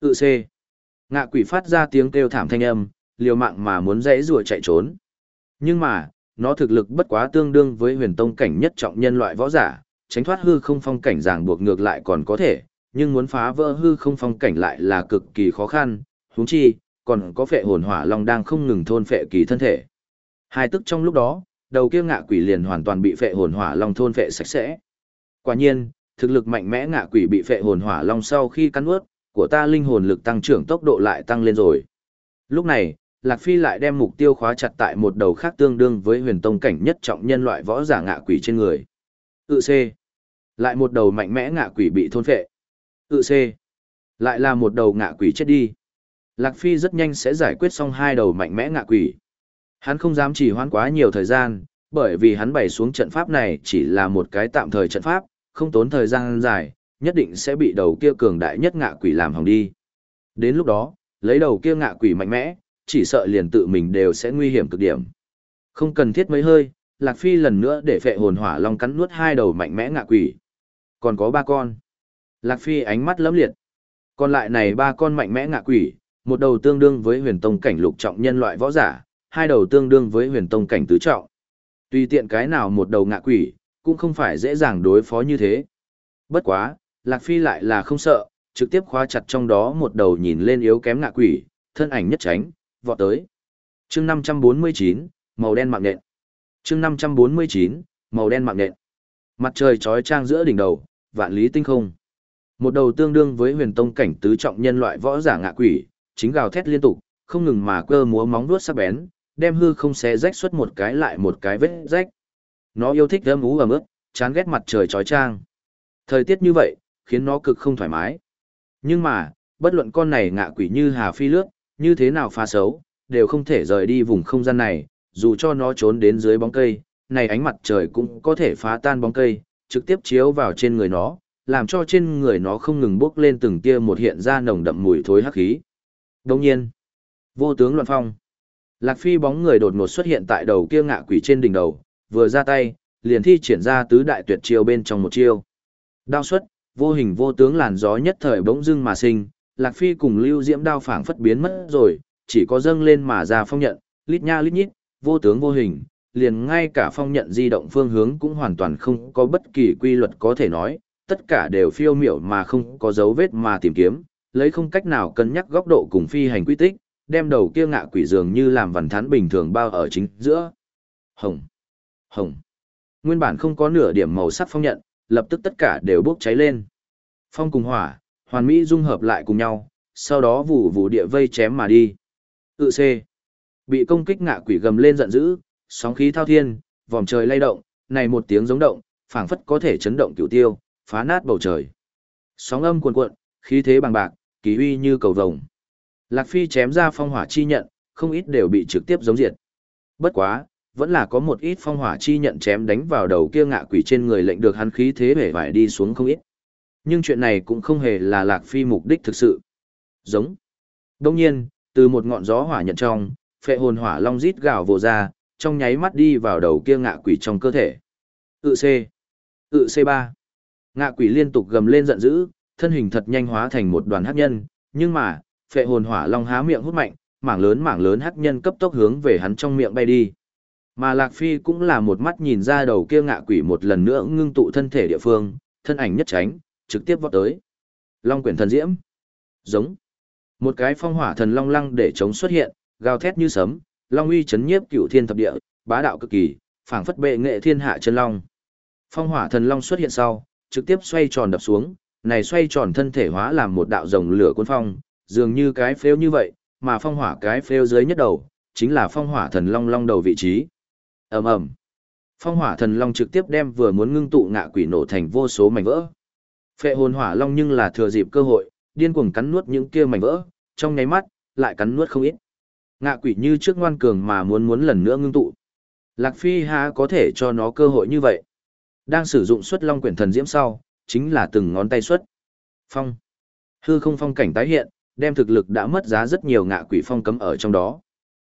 Tự C. Ngạ quỷ phát ra tiếng kêu thảm thanh âm, liều mạng mà muốn dãy rùa chạy trốn. Nhưng mà, nó thực lực bất quá tương đương với huyền tông cảnh nhất trọng nhân loại võ giả, tránh thoát hư không phong cảnh ràng buộc ngược lại còn có thể, nhưng muốn phá vỡ hư không phong cảnh lại là cực kỳ khó khăn, huống chi, còn có phệ hồn hỏa long đang không ngừng thôn phệ kỳ thân thể. Hai tức trong lúc đó, đầu kia ngạ quỷ liền hoàn toàn bị phệ hồn hỏa long thôn phệ sạch sẽ. Quả nhiên, thực lực mạnh mẽ ngạ quỷ bị phệ hồn hỏa long sau khi cắn nuốt của ta linh hồn lực tăng trưởng tốc độ lại tăng lên rồi. Lúc này, Lạc Phi lại đem mục tiêu khóa chặt tại một đầu khác tương đương với huyền tông cảnh nhất trọng nhân loại võ giả ngạ quỷ trên người. Tự C. Lại một đầu mạnh mẽ ngạ quỷ bị thôn phệ. Tự C. Lại là một đầu ngạ quỷ chết đi. Lạc Phi rất nhanh sẽ giải quyết xong hai đầu mạnh mẽ ngạ quỷ. Hắn không dám chỉ hoãn quá nhiều thời gian, bởi vì hắn bày xuống trận pháp này chỉ là một cái tạm thời trận pháp, không tốn thời gian dài, nhất định sẽ bị đầu kia cường đại nhất ngạ quỷ làm hỏng đi. Đến lúc đó, lấy đầu kia ngạ quỷ mạnh mẽ, chỉ sợ liền tự mình đều sẽ nguy hiểm cực điểm. Không cần thiết mấy hơi, Lạc Phi lần nữa để phệ hồn hỏa long cắn nuốt hai đầu mạnh mẽ ngạ quỷ. Còn có ba con. Lạc Phi ánh mắt lấm liệt. Còn lại này ba con mạnh mẽ ngạ quỷ, một đầu tương đương với huyền tông cảnh lục trọng nhân loại võ giả, hai đầu tương đương với huyền tông cảnh tứ trọng. Tùy tiện cái nào một đầu ngạ quỷ, cũng không phải dễ dàng đối phó như thế. Bất quá, Lạc Phi lại là không sợ, trực tiếp khóa chặt trong đó một đầu nhìn lên yếu kém ngạ quỷ, thân ảnh nhất tránh, vọt tới. chương 549, màu đen mạng nện. chương 549, màu đen mạng nện. Mặt trời trói trang giữa đỉnh đầu, vạn lý tinh không. Một đầu tương đương với huyền tông cảnh tứ trọng nhân loại võ giả ngạ quỷ, chính gào thét liên tục, không ngừng mà cơ múa móng vuốt sắc bén, đem hư không xé rách xuất một cái lại một cái vết rách. Nó yêu thích âm ú ẩm ướt, chán ghét mặt trời chói chang. Thời tiết như vậy, khiến nó cực không thoải mái. Nhưng mà, bất luận con này ngạ quỷ như hà phi lướt, như thế nào phá xấu, đều không thể rời đi vùng không gian này, dù cho nó trốn đến dưới bóng cây, này ánh mặt trời cũng có thể phá tan bóng cây, trực tiếp chiếu vào trên người nó, làm cho trên người nó không ngừng bốc lên từng tia một hiện ra nồng đậm mùi thối hắc khí. Đồng nhiên, vô tướng loạn phong. Lạc Phi bóng người đột ngột xuất hiện tại đầu kia ngạ quỷ trên đỉnh đầu, vừa ra tay, liền thi triển ra tứ đại tuyệt chiêu bên trong một chiêu. Đao xuất, vô hình vô tướng làn gió nhất thời bỗng dưng mà sinh, Lạc Phi cùng Lưu Diễm đao phảng phất biến mất rồi, chỉ có dâng lên mà ra phong nhận, lít nha lít nhít, vô tướng vô hình, liền ngay cả phong nhận di động phương hướng cũng hoàn toàn không có bất kỳ quy luật có thể nói, tất cả đều phiêu miểu mà không có dấu vết mà tìm kiếm, lấy không cách nào cân nhắc góc độ cùng phi hành quy tích, đem đầu kia ngạ quỷ dường như làm vằn thán bình thường bao ở chính giữa. Hồng, hồng. Nguyên bản không có nửa điểm màu sắc phong nhận, lập tức tất cả đều bốc cháy lên. Phong cùng hỏa, hoàn mỹ dung hợp lại cùng nhau, sau đó vụ vụ địa vây chém mà đi. Tự C. Bị công kích ngạ quỷ gầm lên giận dữ, sóng khí thao thiên, vòm trời lay động, này một tiếng giống động, phảng phất có thể chấn động cửu tiêu, phá nát bầu trời. Sóng âm cuồn cuộn, khí thế bằng bạc, kỳ uy như cầu vồng. Lạc Phi chém ra phong hỏa chi nhận, không ít đều bị trực tiếp giống diệt. Bất quá, vẫn là có một ít phong hỏa chi nhận chém đánh vào đầu kia ngạ quỷ trên người lệnh được hắn khí thế bể vải đi xuống không ít. Nhưng chuyện này cũng không hề là Lạc Phi mục đích thực sự. Giống. Đông nhiên, từ một ngọn gió hỏa nhận trong, phệ hồn hỏa long rít gào vồ ra, trong nháy mắt đi vào đầu kia ngạ quỷ trong cơ thể. Tự C. Tự C3. Ngạ quỷ liên tục gầm lên giận dữ, thân hình thật nhanh hóa thành một đoàn hắc nhân, nhưng mà, phệ hồn hỏa long há miệng hút mạnh, mảng lớn mảng lớn hắc nhân cấp tốc hướng về hắn trong miệng bay đi. Mà Lạc Phi cũng là một mắt nhìn ra đầu kia ngạ quỷ một lần nữa ngưng tụ thân thể địa phương, thân ảnh nhất tránh, trực tiếp vọt tới. Long quyển thần diễm. Giống. Một cái phong hỏa thần long lăng để chống xuất hiện, gào thét như sấm, long uy chấn nhiếp cửu thiên thập địa, bá đạo cực kỳ, phảng phất bệ nghệ thiên hạ chân long. Phong hỏa thần long xuất hiện sau, trực tiếp xoay tròn đập xuống, này xoay tròn thân thể hóa làm một đạo rồng lửa cuốn phong, dường như cái phếu như vậy, mà phong hỏa cái phếu dưới nhất đầu, chính là phong hỏa thần long long đầu vị trí. ầm ầm, Phong hỏa thần long trực tiếp đem vừa muốn ngưng tụ ngạ quỷ nổ thành vô số mảnh vỡ. Phệ hồn hỏa long nhưng là thừa dịp cơ hội, điên cuồng cắn nuốt những kia mảnh vỡ, trong nháy mắt, lại cắn nuốt không ít. Ngạ quỷ như trước ngoan cường mà muốn muốn lần nữa ngưng tụ. Lạc Phi há có thể cho nó cơ hội như vậy. Đang sử dụng xuất long quyển thần diễm sau, chính là từng ngón tay xuất. Phong. Hư không phong cảnh tái hiện, đem thực lực đã mất giá rất nhiều ngạ quỷ phong cấm ở trong đó.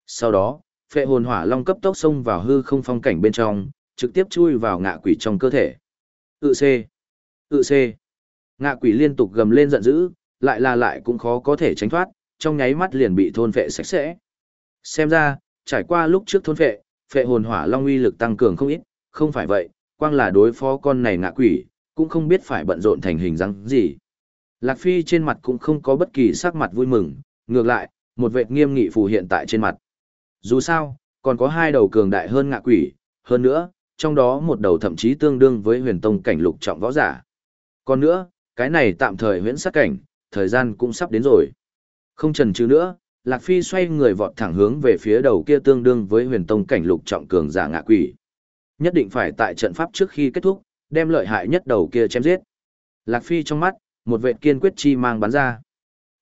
Sau đó, phệ hồn hỏa long cấp tốc xông vào hư không phong cảnh bên trong, trực tiếp chui vào ngạ quỷ trong cơ thể. Tự C. Tự C. Ngạ quỷ liên tục gầm lên giận dữ, lại là lại cũng khó có thể tránh thoát, trong nháy mắt liền bị thôn phệ sạch sẽ. Xem ra, trải qua lúc trước thôn phệ, phệ hồn hỏa long uy lực tăng cường không ít, không phải vậy, quang là đối phó con này ngạ quỷ, cũng không biết phải bận rộn thành hình dáng gì. Lạc Phi trên mặt cũng không có bất kỳ sắc mặt vui mừng, ngược lại, một vệt nghiêm nghị phù hiện tại trên mặt. Dù sao, còn có hai đầu cường đại hơn ngạ quỷ, hơn nữa, trong đó một đầu thậm chí tương đương với huyền tông cảnh lục trọng võ giả. Còn nữa, cái này tạm thời huyễn sát cảnh, thời gian cũng sắp đến rồi. Không chần chừ nữa, Lạc Phi xoay người vọt thẳng hướng về phía đầu kia tương đương với huyền tông cảnh lục trọng cường giả ngạ quỷ. Nhất định phải tại trận pháp trước khi kết thúc, đem lợi hại nhất đầu kia chém giết. Lạc Phi trong mắt, một vệ kiên quyết chi mang bắn ra.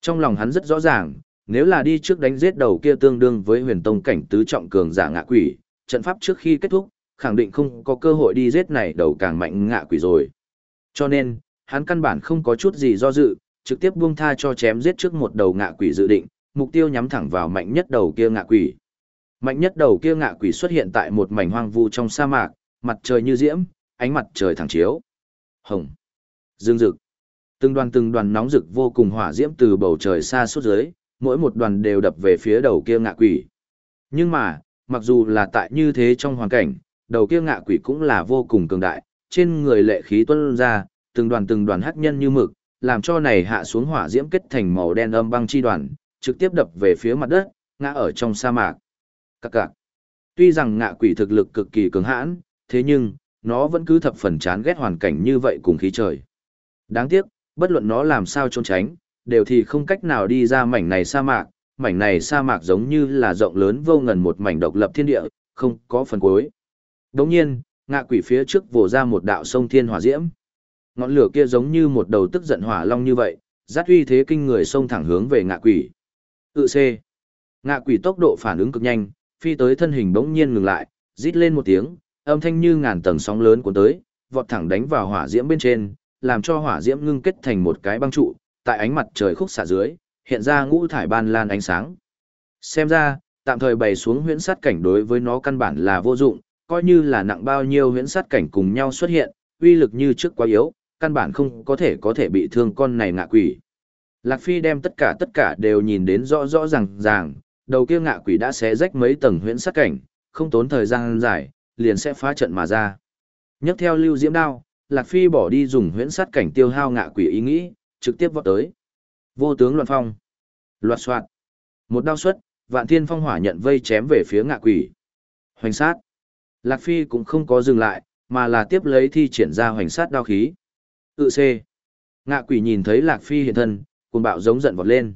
Trong lòng hắn rất rõ ràng, nếu là đi trước đánh giết đầu kia tương đương với huyền tông cảnh tứ trọng cường giả ngạ quỷ, trận pháp trước khi kết thúc, khẳng định không có cơ hội đi giết này đầu càng mạnh ngạ quỷ rồi. Cho nên, hắn căn bản không có chút gì do dự, trực tiếp buông tha cho chém giết trước một đầu ngạ quỷ dự định, mục tiêu nhắm thẳng vào mạnh nhất đầu kia ngạ quỷ. Mạnh nhất đầu kia ngạ quỷ xuất hiện tại một mảnh hoang vu trong sa mạc, mặt trời như diễm, ánh mặt trời thẳng chiếu. Hồng. Dương rực. Từng đoàn từng đoàn nóng rực vô cùng hỏa diễm từ bầu trời xa suốt dưới, mỗi một đoàn đều đập về phía đầu kia ngạ quỷ. Nhưng mà, mặc dù là tại như thế trong hoàn cảnh, đầu kia ngạ quỷ cũng là vô cùng cường đại, trên người lệ khí tuôn ra, từng đoàn từng đoàn hắc nhân như mực, làm cho này hạ xuống hỏa diễm kết thành màu đen âm băng chi đoàn, trực tiếp đập về phía mặt đất, ngã ở trong sa mạc. Các cạc. Tuy rằng ngạ quỷ thực lực cực kỳ cứng hãn, thế nhưng, nó vẫn cứ thập phần chán ghét hoàn cảnh như vậy cùng khí trời. Đáng tiếc, bất luận nó làm sao trốn tránh, đều thì không cách nào đi ra mảnh này sa mạc, mảnh này sa mạc giống như là rộng lớn vô ngần một mảnh độc lập thiên địa, không có phần cuối. Đồng nhiên, ngạ quỷ phía trước vồ ra một đạo sông thiên hỏa diễm. Ngọn lửa kia giống như một đầu tức giận hỏa long như vậy, dắt uy thế kinh người sông thẳng hướng về ngạ quỷ. Tự C. Ngạ quỷ tốc độ phản ứng cực nhanh, phi tới thân hình bỗng nhiên ngừng lại, rít lên một tiếng, âm thanh như ngàn tầng sóng lớn cuốn tới, vọt thẳng đánh vào hỏa diễm bên trên, làm cho hỏa diễm ngưng kết thành một cái băng trụ, tại ánh mặt trời khúc xạ dưới, hiện ra ngũ thải ban lan ánh sáng. Xem ra, tạm thời bày xuống huyễn sát cảnh đối với nó căn bản là vô dụng, coi như là nặng bao nhiêu huyễn sát cảnh cùng nhau xuất hiện, uy lực như trước quá yếu, căn bản không có thể có thể bị thương con này ngạ quỷ. Lạc Phi đem tất cả tất cả đều nhìn đến rõ rõ ràng ràng, đầu kia ngạ quỷ đã xé rách mấy tầng huyễn sát cảnh, không tốn thời gian dài, liền sẽ phá trận mà ra. Nhấc theo lưu diễm đao, Lạc Phi bỏ đi dùng huyễn sát cảnh tiêu hao ngạ quỷ ý nghĩ, trực tiếp vọt tới. Vô tướng loạn phong. Loạt soạn. Một đao xuất, vạn thiên phong hỏa nhận vây chém về phía ngạ quỷ. Hoành sát. Lạc Phi cũng không có dừng lại, mà là tiếp lấy thi triển ra hoành sát đao khí. Tự C. Ngạ quỷ nhìn thấy Lạc Phi hiện thân, cuồng bạo giống giận vọt lên.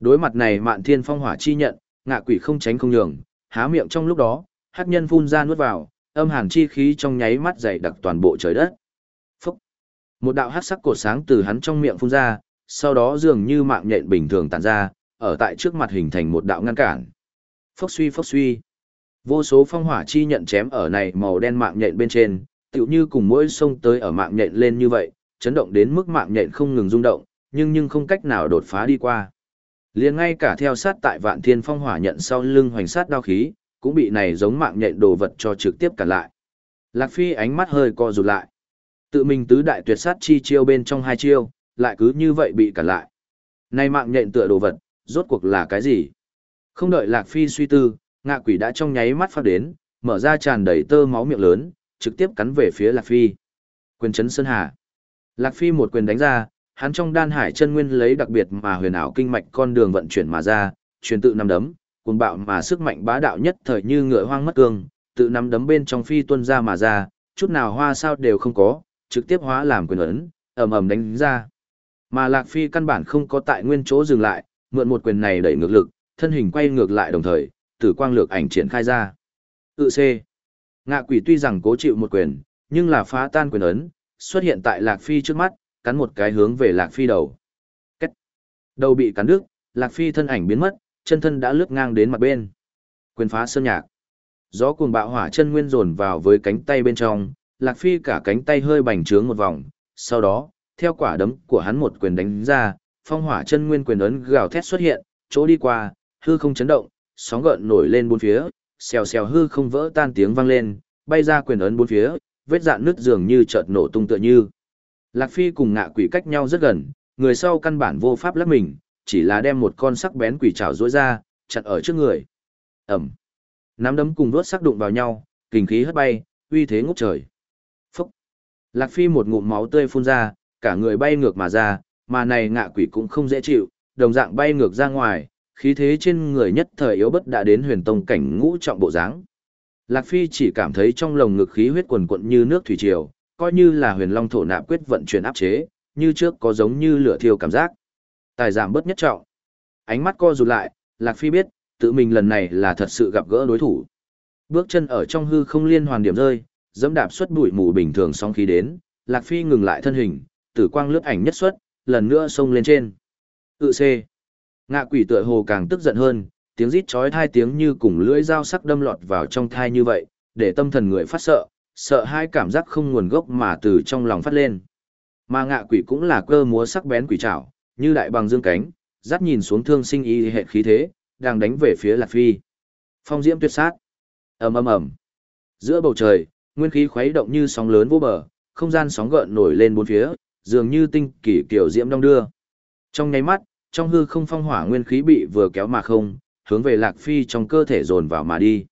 Đối mặt này mạn thiên phong hỏa chi nhận, ngạ quỷ không tránh không nhường, há miệng trong lúc đó, hắc nhân phun ra nuốt vào, âm hàn chi khí trong nháy mắt dày đặc toàn bộ trời đất. Phúc! Một đạo hắc sắc cột sáng từ hắn trong miệng phun ra, sau đó dường như mạng nhện bình thường tản ra, ở tại trước mặt hình thành một đạo ngăn cản. Phốc suy phốc suy. Vô số phong hỏa chi nhận chém ở này màu đen mạng nhện bên trên, tựu như cùng mỗi sông tới ở mạng nhện lên như vậy, chấn động đến mức mạng nhện không ngừng rung động, nhưng nhưng không cách nào đột phá đi qua. Liền ngay cả theo sát tại vạn thiên phong hỏa nhận sau lưng hoành sát đao khí, cũng bị này giống mạng nhện đồ vật cho trực tiếp cản lại. Lạc Phi ánh mắt hơi co rụt lại. Tự mình tứ đại tuyệt sát chi chiêu bên trong hai chiêu, lại cứ như vậy bị cản lại. Này mạng nhện tựa đồ vật, rốt cuộc là cái gì? Không đợi Lạc Phi suy tư, ngạ quỷ đã trong nháy mắt phát đến, mở ra tràn đầy tơ máu miệng lớn, trực tiếp cắn về phía Lạc Phi. Quyền chấn Sơn Hà. Lạc Phi một quyền đánh ra, hắn trong đan hải chân nguyên lấy đặc biệt mà huyền ảo kinh mạch con đường vận chuyển mà ra, truyền tự năm đấm, cuồng bạo mà sức mạnh bá đạo nhất thời như ngựa hoang mất cương, tự nắm đấm bên trong phi tuân ra mà ra, chút nào hoa sao đều không có, trực tiếp hóa làm quyền ấn, ầm ầm đánh ra. Mà Lạc Phi căn bản không có tại nguyên chỗ dừng lại, mượn một quyền này đẩy ngược lực, thân hình quay ngược lại đồng thời, tử quang lược ảnh triển khai ra. Tự C. Ngạ quỷ tuy rằng cố chịu một quyền, nhưng là phá tan quyền ấn, xuất hiện tại Lạc Phi trước mắt, cắn một cái hướng về Lạc Phi đầu. Cách. Đầu bị cắn đứt, Lạc Phi thân ảnh biến mất, chân thân đã lướt ngang đến mặt bên. Quyền phá sơn nhạc. Gió cuồng bạo hỏa chân nguyên dồn vào với cánh tay bên trong, Lạc Phi cả cánh tay hơi bành trướng một vòng, sau đó, theo quả đấm của hắn một quyền đánh ra, phong hỏa chân nguyên quyền ấn gào thét xuất hiện, chỗ đi qua, hư không chấn động, sóng gợn nổi lên bốn phía, xèo xèo hư không vỡ tan tiếng vang lên, bay ra quyền ấn bốn phía, vết dạn nứt dường như chợt nổ tung tựa như. Lạc Phi cùng ngạ quỷ cách nhau rất gần, người sau căn bản vô pháp lắc mình, chỉ là đem một con sắc bén quỷ trảo rũa ra, chặn ở trước người. ầm, Nắm đấm cùng đuốt sắc đụng vào nhau, kình khí hất bay, uy thế ngút trời. Phốc. Lạc Phi một ngụm máu tươi phun ra, cả người bay ngược mà ra, mà này ngạ quỷ cũng không dễ chịu, đồng dạng bay ngược ra ngoài, khí thế trên người nhất thời yếu bất đã đến huyền tông cảnh ngũ trọng bộ dáng. Lạc Phi chỉ cảm thấy trong lồng ngực khí huyết quần quận như nước thủy triều, coi như là huyền long thổ nạp quyết vận chuyển áp chế, như trước có giống như lửa thiêu cảm giác. Tài giảm bớt nhất trọng. Ánh mắt co rụt lại, Lạc Phi biết, tự mình lần này là thật sự gặp gỡ đối thủ. Bước chân ở trong hư không liên hoàn điểm rơi, dẫm đạp xuất bụi mù bình thường song khí đến, Lạc Phi ngừng lại thân hình, tử quang lướt ảnh nhất xuất, lần nữa xông lên trên. Tự C. Ngạ quỷ tựa hồ càng tức giận hơn, tiếng rít chói tai tiếng như cùng lưỡi dao sắc đâm lọt vào trong thai như vậy, để tâm thần người phát sợ, sợ hai cảm giác không nguồn gốc mà từ trong lòng phát lên. Mà ngạ quỷ cũng là cơ múa sắc bén quỷ trảo, như đại bằng dương cánh, dắt nhìn xuống thương sinh y hệ khí thế, đang đánh về phía Lạc Phi. Phong diễm tuyệt sát. ầm ầm ầm. Giữa bầu trời, nguyên khí khuấy động như sóng lớn vô bờ, không gian sóng gợn nổi lên bốn phía, dường như tinh kỳ kiểu diễm đông đưa. Trong nháy mắt, trong hư không phong hỏa nguyên khí bị vừa kéo mà không, hướng về Lạc Phi trong cơ thể dồn vào mà đi.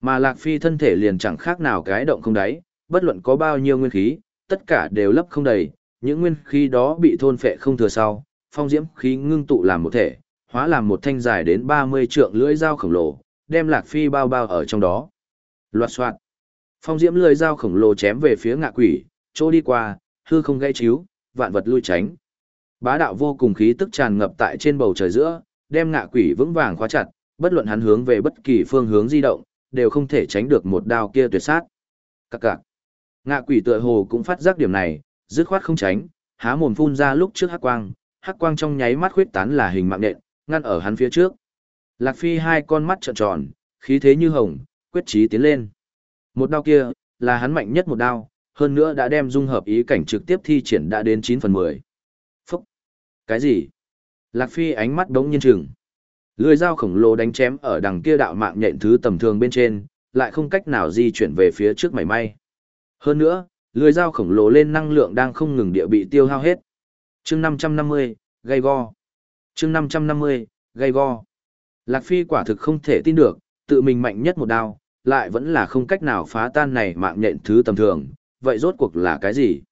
Mà Lạc Phi thân thể liền chẳng khác nào cái động không đáy, bất luận có bao nhiêu nguyên khí, tất cả đều lấp không đầy, những nguyên khí đó bị thôn phệ không thừa sau, phong diễm khí ngưng tụ làm một thể, hóa làm một thanh dài đến 30 trượng lưỡi dao khổng lồ, đem Lạc Phi bao bao ở trong đó. Loạt soạt. Phong diễm lưỡi dao khổng lồ chém về phía ngạ quỷ, chỗ đi qua, hư không gây chiếu, vạn vật lui tránh. Bá đạo vô cùng khí tức tràn ngập tại trên bầu trời giữa, đem ngạ quỷ vững vàng khóa chặt, bất luận hắn hướng về bất kỳ phương hướng di động, đều không thể tránh được một đao kia tuyệt sát. Các cạc. Ngạ quỷ tựa hồ cũng phát giác điểm này, dứt khoát không tránh, há mồm phun ra lúc trước hắc quang, hắc quang trong nháy mắt khuyết tán là hình mạng nện, ngăn ở hắn phía trước. Lạc Phi hai con mắt trợn tròn, khí thế như hồng, quyết chí tiến lên. Một đao kia, là hắn mạnh nhất một đao, hơn nữa đã đem dung hợp ý cảnh trực tiếp thi triển đã đến 9 phần 10. Phúc! Cái gì? Lạc Phi ánh mắt đống nhiên trừng. Lưỡi dao khổng lồ đánh chém ở đằng kia đạo mạng nhện thứ tầm thường bên trên, lại không cách nào di chuyển về phía trước mảy may. Hơn nữa, lưỡi dao khổng lồ lên năng lượng đang không ngừng địa bị tiêu hao hết. Chương 550, gây go. Chương 550, gây go. Lạc Phi quả thực không thể tin được, tự mình mạnh nhất một đao, lại vẫn là không cách nào phá tan này mạng nhện thứ tầm thường, vậy rốt cuộc là cái gì?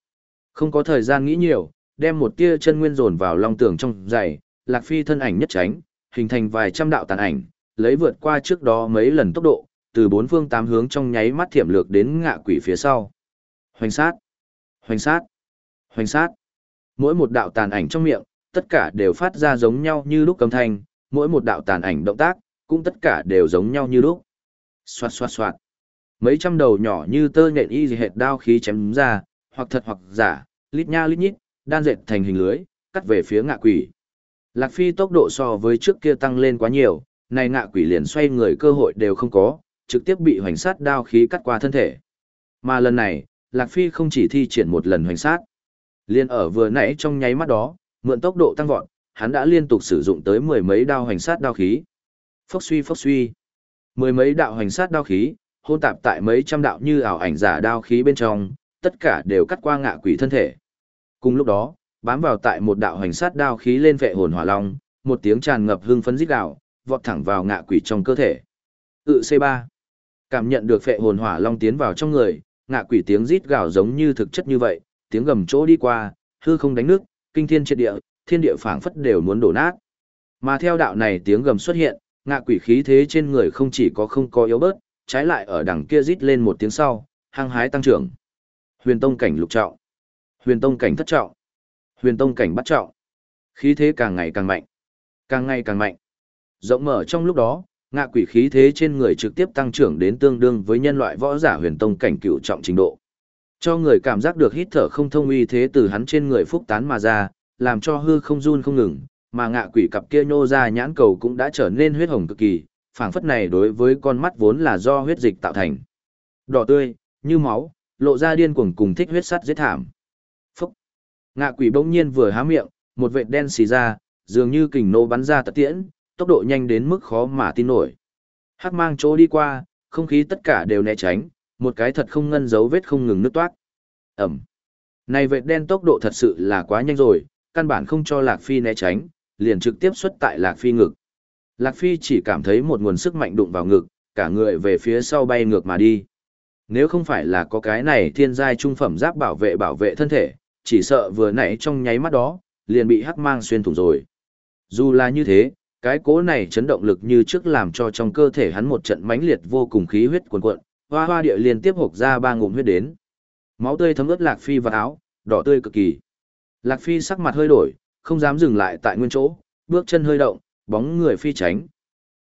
Không có thời gian nghĩ nhiều, đem một tia chân nguyên dồn vào long tường trong giày, Lạc Phi thân ảnh nhất tránh, hình thành vài trăm đạo tàn ảnh, lấy vượt qua trước đó mấy lần tốc độ, từ bốn phương tám hướng trong nháy mắt thiểm lược đến ngạ quỷ phía sau. Hoành sát, hoành sát, hoành sát. Mỗi một đạo tàn ảnh trong miệng, tất cả đều phát ra giống nhau như lúc cầm thanh, mỗi một đạo tàn ảnh động tác, cũng tất cả đều giống nhau như lúc. Xoạt xoạt xoạt. Mấy trăm đầu nhỏ như tơ nhện y gì hệt đao khí chém ra, hoặc thật hoặc giả, lít nha lít nhít, đan dệt thành hình lưới, cắt về phía ngạ quỷ. Lạc Phi tốc độ so với trước kia tăng lên quá nhiều, này ngạ quỷ liền xoay người cơ hội đều không có, trực tiếp bị hoành sát đao khí cắt qua thân thể. Mà lần này, Lạc Phi không chỉ thi triển một lần hoành sát. Liên ở vừa nãy trong nháy mắt đó, mượn tốc độ tăng vọt, hắn đã liên tục sử dụng tới mười mấy đao hoành sát đao khí. Phốc suy phốc suy. Mười mấy đạo hoành sát đao khí, hôn tạp tại mấy trăm đạo như ảo ảnh giả đao khí bên trong, tất cả đều cắt qua ngạ quỷ thân thể. Cùng lúc đó, bám vào tại một đạo hoành sát đao khí lên vệ hồn hỏa long, một tiếng tràn ngập hưng phấn rít gào, vọt thẳng vào ngạ quỷ trong cơ thể. Tự C3. Cảm nhận được phệ hồn hỏa long tiến vào trong người, ngạ quỷ tiếng rít gào giống như thực chất như vậy, tiếng gầm chỗ đi qua, hư không đánh nước, kinh thiên triệt địa, thiên địa phảng phất đều muốn đổ nát. Mà theo đạo này tiếng gầm xuất hiện, ngạ quỷ khí thế trên người không chỉ có không có yếu bớt, trái lại ở đằng kia rít lên một tiếng sau, hăng hái tăng trưởng. Huyền tông cảnh lục trọng, huyền tông cảnh thất trọng, huyền tông cảnh bắt trọng. Khí thế càng ngày càng mạnh, càng ngày càng mạnh. Rộng mở trong lúc đó, ngạ quỷ khí thế trên người trực tiếp tăng trưởng đến tương đương với nhân loại võ giả huyền tông cảnh cựu trọng trình độ. Cho người cảm giác được hít thở không thông uy thế từ hắn trên người phúc tán mà ra, làm cho hư không run không ngừng, mà ngạ quỷ cặp kia nhô ra nhãn cầu cũng đã trở nên huyết hồng cực kỳ, phảng phất này đối với con mắt vốn là do huyết dịch tạo thành. Đỏ tươi, như máu, lộ ra điên cuồng cùng thích huyết sắt giết thảm. Phúc! Ngạ quỷ bỗng nhiên vừa há miệng, một vệt đen xì ra, dường như kình nô bắn ra tật tiễn, tốc độ nhanh đến mức khó mà tin nổi. Hắc mang chỗ đi qua, không khí tất cả đều né tránh, một cái thật không ngân dấu vết không ngừng nứt toát. Ẩm. Này vệt đen tốc độ thật sự là quá nhanh rồi, căn bản không cho Lạc Phi né tránh, liền trực tiếp xuất tại Lạc Phi ngực. Lạc Phi chỉ cảm thấy một nguồn sức mạnh đụng vào ngực, cả người về phía sau bay ngược mà đi. Nếu không phải là có cái này thiên giai trung phẩm giáp bảo vệ bảo vệ thân thể, chỉ sợ vừa nãy trong nháy mắt đó, liền bị hắc mang xuyên thủng rồi. Dù là như thế, cái cố này chấn động lực như trước làm cho trong cơ thể hắn một trận mãnh liệt vô cùng khí huyết cuồn cuộn, hoa hoa địa liên tiếp hộc ra ba ngụm huyết đến. Máu tươi thấm ướt Lạc Phi vào áo, đỏ tươi cực kỳ. Lạc Phi sắc mặt hơi đổi, không dám dừng lại tại nguyên chỗ, bước chân hơi động, bóng người phi tránh.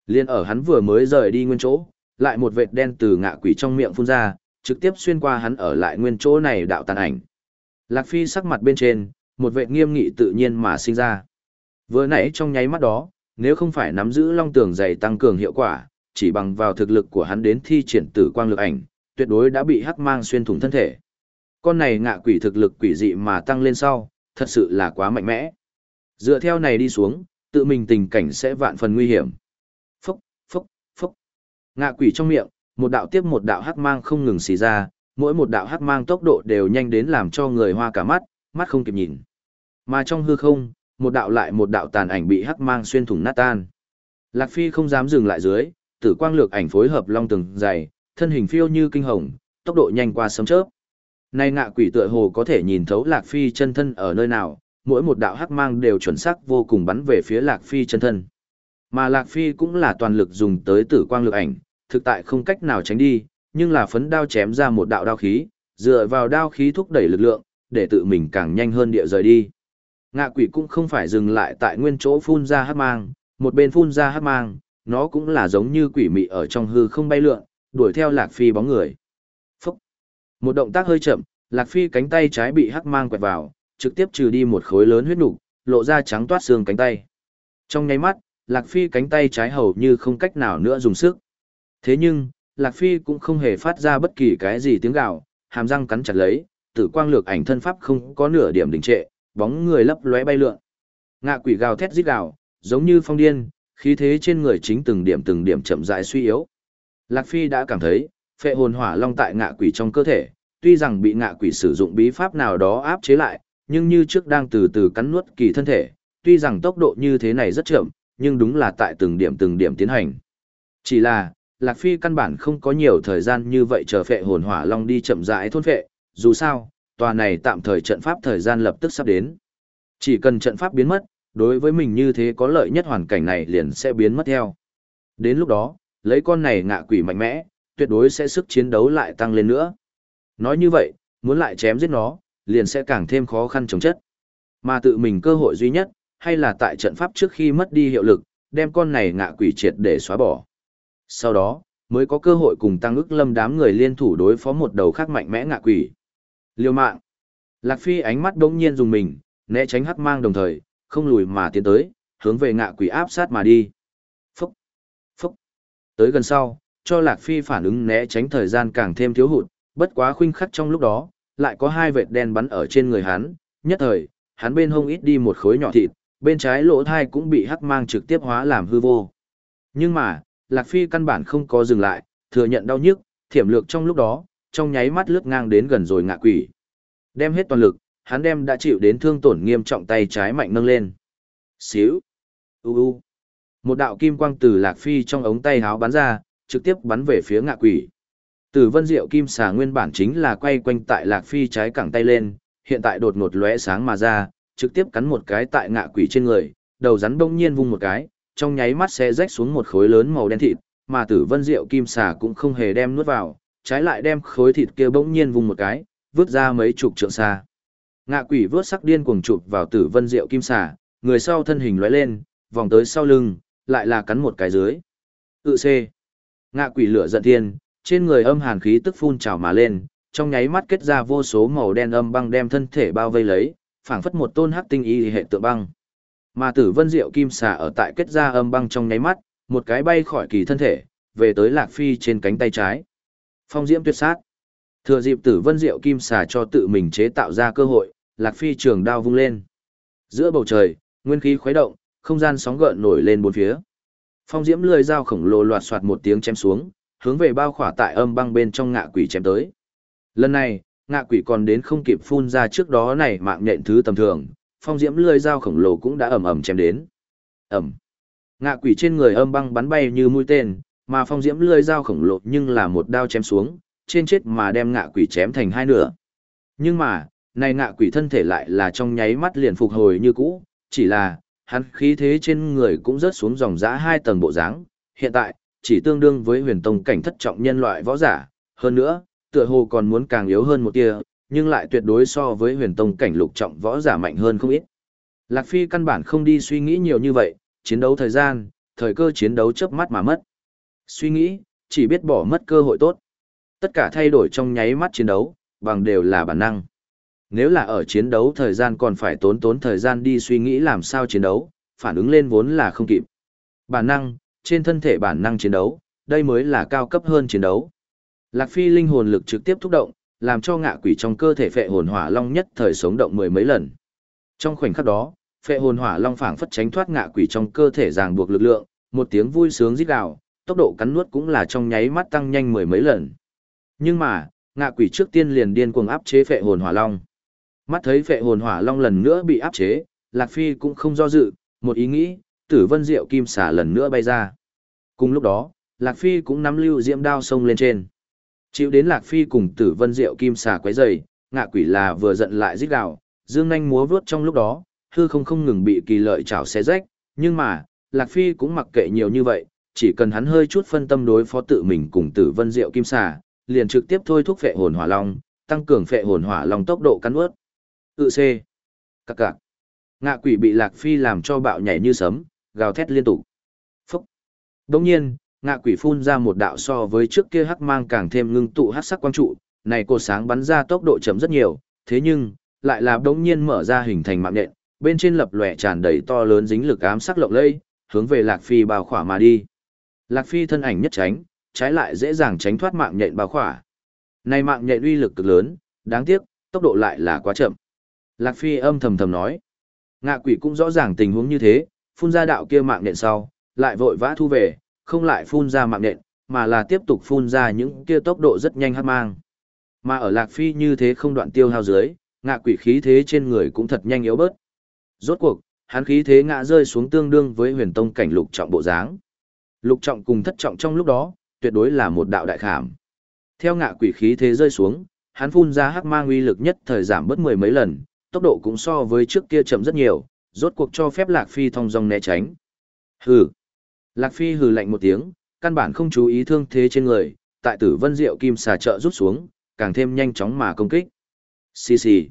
Liên ở hắn vừa mới rời đi nguyên chỗ, lại một vệt đen từ ngạ quỷ trong miệng phun ra, trực tiếp xuyên qua hắn ở lại nguyên chỗ này đạo tàn ảnh. Lạc Phi sắc mặt bên trên, một vệt nghiêm nghị tự nhiên mà sinh ra. Vừa nãy trong nháy mắt đó, nếu không phải nắm giữ long tường dày tăng cường hiệu quả, chỉ bằng vào thực lực của hắn đến thi triển tử quang lực ảnh, tuyệt đối đã bị hắc mang xuyên thủng thân thể. Con này ngạ quỷ thực lực quỷ dị mà tăng lên sau, thật sự là quá mạnh mẽ. Dựa theo này đi xuống, tự mình tình cảnh sẽ vạn phần nguy hiểm. Phốc, phốc, phốc. Ngạ quỷ trong miệng, một đạo tiếp một đạo hắc mang không ngừng xì ra, mỗi một đạo hắc mang tốc độ đều nhanh đến làm cho người hoa cả mắt, mắt không kịp nhìn. Mà trong hư không, một đạo lại một đạo tàn ảnh bị hắc mang xuyên thủng nát tan. Lạc Phi không dám dừng lại dưới, tử quang lược ảnh phối hợp long từng dày, thân hình phiêu như kinh hồng, tốc độ nhanh qua sấm chớp. Nay ngạ quỷ tựa hồ có thể nhìn thấu Lạc Phi chân thân ở nơi nào, mỗi một đạo hắc mang đều chuẩn xác vô cùng bắn về phía Lạc Phi chân thân. Mà Lạc Phi cũng là toàn lực dùng tới tử quang lực ảnh, thực tại không cách nào tránh đi, nhưng là phấn đao chém ra một đạo đao khí, dựa vào đao khí thúc đẩy lực lượng, để tự mình càng nhanh hơn địa rời đi. Ngạ quỷ cũng không phải dừng lại tại nguyên chỗ phun ra hắc mang, một bên phun ra hắc mang, nó cũng là giống như quỷ mị ở trong hư không bay lượn, đuổi theo Lạc Phi bóng người. Phúc! Một động tác hơi chậm, Lạc Phi cánh tay trái bị hắc mang quẹt vào, trực tiếp trừ đi một khối lớn huyết nục, lộ ra trắng toát xương cánh tay. Trong nháy mắt, Lạc Phi cánh tay trái hầu như không cách nào nữa dùng sức. Thế nhưng, Lạc Phi cũng không hề phát ra bất kỳ cái gì tiếng gào, hàm răng cắn chặt lấy, tử quang lược ảnh thân pháp không có nửa điểm đình trệ, bóng người lấp lóe bay lượn. Ngạ quỷ gào thét rít gào, giống như phong điên, khí thế trên người chính từng điểm từng điểm chậm rãi suy yếu. Lạc Phi đã cảm thấy, phệ hồn hỏa long tại ngạ quỷ trong cơ thể, tuy rằng bị ngạ quỷ sử dụng bí pháp nào đó áp chế lại, nhưng như trước đang từ từ cắn nuốt kỳ thân thể, tuy rằng tốc độ như thế này rất chậm, nhưng đúng là tại từng điểm từng điểm tiến hành. Chỉ là, Lạc Phi căn bản không có nhiều thời gian như vậy chờ phệ hồn hỏa long đi chậm rãi thôn phệ, dù sao, tòa này tạm thời trận pháp thời gian lập tức sắp đến. Chỉ cần trận pháp biến mất, đối với mình như thế có lợi nhất hoàn cảnh này liền sẽ biến mất theo. Đến lúc đó, lấy con này ngạ quỷ mạnh mẽ, tuyệt đối sẽ sức chiến đấu lại tăng lên nữa. Nói như vậy, muốn lại chém giết nó, liền sẽ càng thêm khó khăn chống chất. Mà tự mình cơ hội duy nhất, hay là tại trận pháp trước khi mất đi hiệu lực, đem con này ngạ quỷ triệt để xóa bỏ. Sau đó, mới có cơ hội cùng tăng ức lâm đám người liên thủ đối phó một đầu khác mạnh mẽ ngạ quỷ. Liêu mạng. Lạc Phi ánh mắt đống nhiên dùng mình, né tránh hắc mang đồng thời, không lùi mà tiến tới, hướng về ngạ quỷ áp sát mà đi. Phúc. Phúc. Tới gần sau, cho Lạc Phi phản ứng né tránh thời gian càng thêm thiếu hụt, bất quá khuynh khắc trong lúc đó, lại có hai vệt đen bắn ở trên người hắn, nhất thời, hắn bên hông ít đi một khối nhỏ thịt, bên trái lỗ thai cũng bị hắc mang trực tiếp hóa làm hư vô. Nhưng mà, Lạc Phi căn bản không có dừng lại, thừa nhận đau nhức, thiểm lược trong lúc đó, trong nháy mắt lướt ngang đến gần rồi ngạ quỷ. Đem hết toàn lực, hắn đem đã chịu đến thương tổn nghiêm trọng tay trái mạnh nâng lên. Xíu. U u. Một đạo kim quang từ Lạc Phi trong ống tay háo bắn ra, trực tiếp bắn về phía ngạ quỷ. Từ vân diệu kim xà nguyên bản chính là quay quanh tại Lạc Phi trái cẳng tay lên, hiện tại đột ngột lóe sáng mà ra, trực tiếp cắn một cái tại ngạ quỷ trên người, đầu rắn bỗng nhiên vung một cái, trong nháy mắt sẽ rách xuống một khối lớn màu đen thịt, mà tử vân diệu kim xà cũng không hề đem nuốt vào, trái lại đem khối thịt kia bỗng nhiên vung một cái, vứt ra mấy chục trượng xa. Ngạ quỷ vớt sắc điên cuồng chụp vào tử vân diệu kim xà, người sau thân hình lóe lên, vòng tới sau lưng, lại là cắn một cái dưới. Tự C. Ngạ quỷ lửa giận thiên, trên người âm hàn khí tức phun trào mà lên, trong nháy mắt kết ra vô số màu đen âm băng đem thân thể bao vây lấy, phảng phất một tôn hắc tinh y hệ tượng băng. Mà tử vân diệu kim xà ở tại kết ra âm băng trong nháy mắt, một cái bay khỏi kỳ thân thể, về tới lạc phi trên cánh tay trái. Phong diễm tuyệt sát. Thừa dịp tử vân diệu kim xà cho tự mình chế tạo ra cơ hội, lạc phi trường đao vung lên. Giữa bầu trời, nguyên khí khuấy động, không gian sóng gợn nổi lên bốn phía. Phong diễm lười dao khổng lồ loạt soạt một tiếng chém xuống, hướng về bao khỏa tại âm băng bên trong ngạ quỷ chém tới. Lần này, ngạ quỷ còn đến không kịp phun ra trước đó này mạng nhện thứ tầm thường, phong diễm lưỡi dao khổng lồ cũng đã ầm ầm chém đến. Ầm. Ngạ quỷ trên người âm băng bắn bay như mũi tên, mà phong diễm lưỡi dao khổng lồ nhưng là một đao chém xuống, trên chết mà đem ngạ quỷ chém thành hai nửa. Nhưng mà, này ngạ quỷ thân thể lại là trong nháy mắt liền phục hồi như cũ, chỉ là, hắn khí thế trên người cũng rớt xuống dòng dã hai tầng bộ dáng. Hiện tại, chỉ tương đương với huyền tông cảnh thất trọng nhân loại võ giả, hơn nữa, tựa hồ còn muốn càng yếu hơn một tia, nhưng lại tuyệt đối so với huyền tông cảnh lục trọng võ giả mạnh hơn không ít. Lạc Phi căn bản không đi suy nghĩ nhiều như vậy, chiến đấu thời gian, thời cơ chiến đấu chớp mắt mà mất. Suy nghĩ, chỉ biết bỏ mất cơ hội tốt. Tất cả thay đổi trong nháy mắt chiến đấu, bằng đều là bản năng. Nếu là ở chiến đấu thời gian còn phải tốn tốn thời gian đi suy nghĩ làm sao chiến đấu, phản ứng lên vốn là không kịp. Bản năng, trên thân thể bản năng chiến đấu, đây mới là cao cấp hơn chiến đấu. Lạc Phi linh hồn lực trực tiếp thúc động, làm cho ngạ quỷ trong cơ thể phệ hồn hỏa long nhất thời sống động mười mấy lần. Trong khoảnh khắc đó, phệ hồn hỏa long phảng phất tránh thoát ngạ quỷ trong cơ thể ràng buộc lực lượng, một tiếng vui sướng rít gào, tốc độ cắn nuốt cũng là trong nháy mắt tăng nhanh mười mấy lần. Nhưng mà, ngạ quỷ trước tiên liền điên cuồng áp chế phệ hồn hỏa long. Mắt thấy phệ hồn hỏa long lần nữa bị áp chế, Lạc Phi cũng không do dự, một ý nghĩ, tử vân diệu kim xả lần nữa bay ra. Cùng lúc đó, Lạc Phi cũng nắm lưu diễm đao sông lên trên. Chịu đến Lạc Phi cùng tử vân diệu kim xả quấy dày, ngạ quỷ là vừa giận lại rít gào, dương nhanh múa vướt trong lúc đó, hư không không ngừng bị kỳ lợi chảo xé rách, nhưng mà, Lạc Phi cũng mặc kệ nhiều như vậy, chỉ cần hắn hơi chút phân tâm đối phó tự mình cùng tử vân diệu kim xà, liền trực tiếp thôi thúc phệ hồn hỏa long, tăng cường phệ hồn hỏa long tốc độ cắn ướt. Tự C. cặc cạc. Ngạ quỷ bị Lạc Phi làm cho bạo nhảy như sấm, gào thét liên tục. Phúc. Đồng nhiên, ngạ quỷ phun ra một đạo so với trước kia hắc mang càng thêm ngưng tụ hắc sắc quang trụ, này cột sáng bắn ra tốc độ chậm rất nhiều, thế nhưng, lại là đống nhiên mở ra hình thành mạng nhện, bên trên lập lòe tràn đầy to lớn dính lực ám sắc lộng lẫy, hướng về Lạc Phi bao khỏa mà đi. Lạc Phi thân ảnh nhất tránh, trái lại dễ dàng tránh thoát mạng nhện bao khỏa. Này mạng nhện uy lực cực lớn, đáng tiếc, tốc độ lại là quá chậm. Lạc Phi âm thầm thầm nói. Ngạ quỷ cũng rõ ràng tình huống như thế, phun ra đạo kia mạng nện sau, lại vội vã thu về, không lại phun ra mạng nện, mà là tiếp tục phun ra những kia tốc độ rất nhanh hát mang. Mà ở Lạc Phi như thế không đoạn tiêu hao dưới, ngạ quỷ khí thế trên người cũng thật nhanh yếu bớt. Rốt cuộc, hắn khí thế ngã rơi xuống tương đương với huyền tông cảnh lục trọng bộ dáng. Lục trọng cùng thất trọng trong lúc đó, tuyệt đối là một đạo đại khảm. Theo ngạ quỷ khí thế rơi xuống, hắn phun ra hắc mang uy lực nhất thời giảm bớt mười mấy lần, tốc độ cũng so với trước kia chậm rất nhiều, rốt cuộc cho phép Lạc Phi thong dong né tránh. Hừ. Lạc Phi hừ lạnh một tiếng, căn bản không chú ý thương thế trên người, tại tử vân diệu kim xà trợ rút xuống, càng thêm nhanh chóng mà công kích. Xì xì.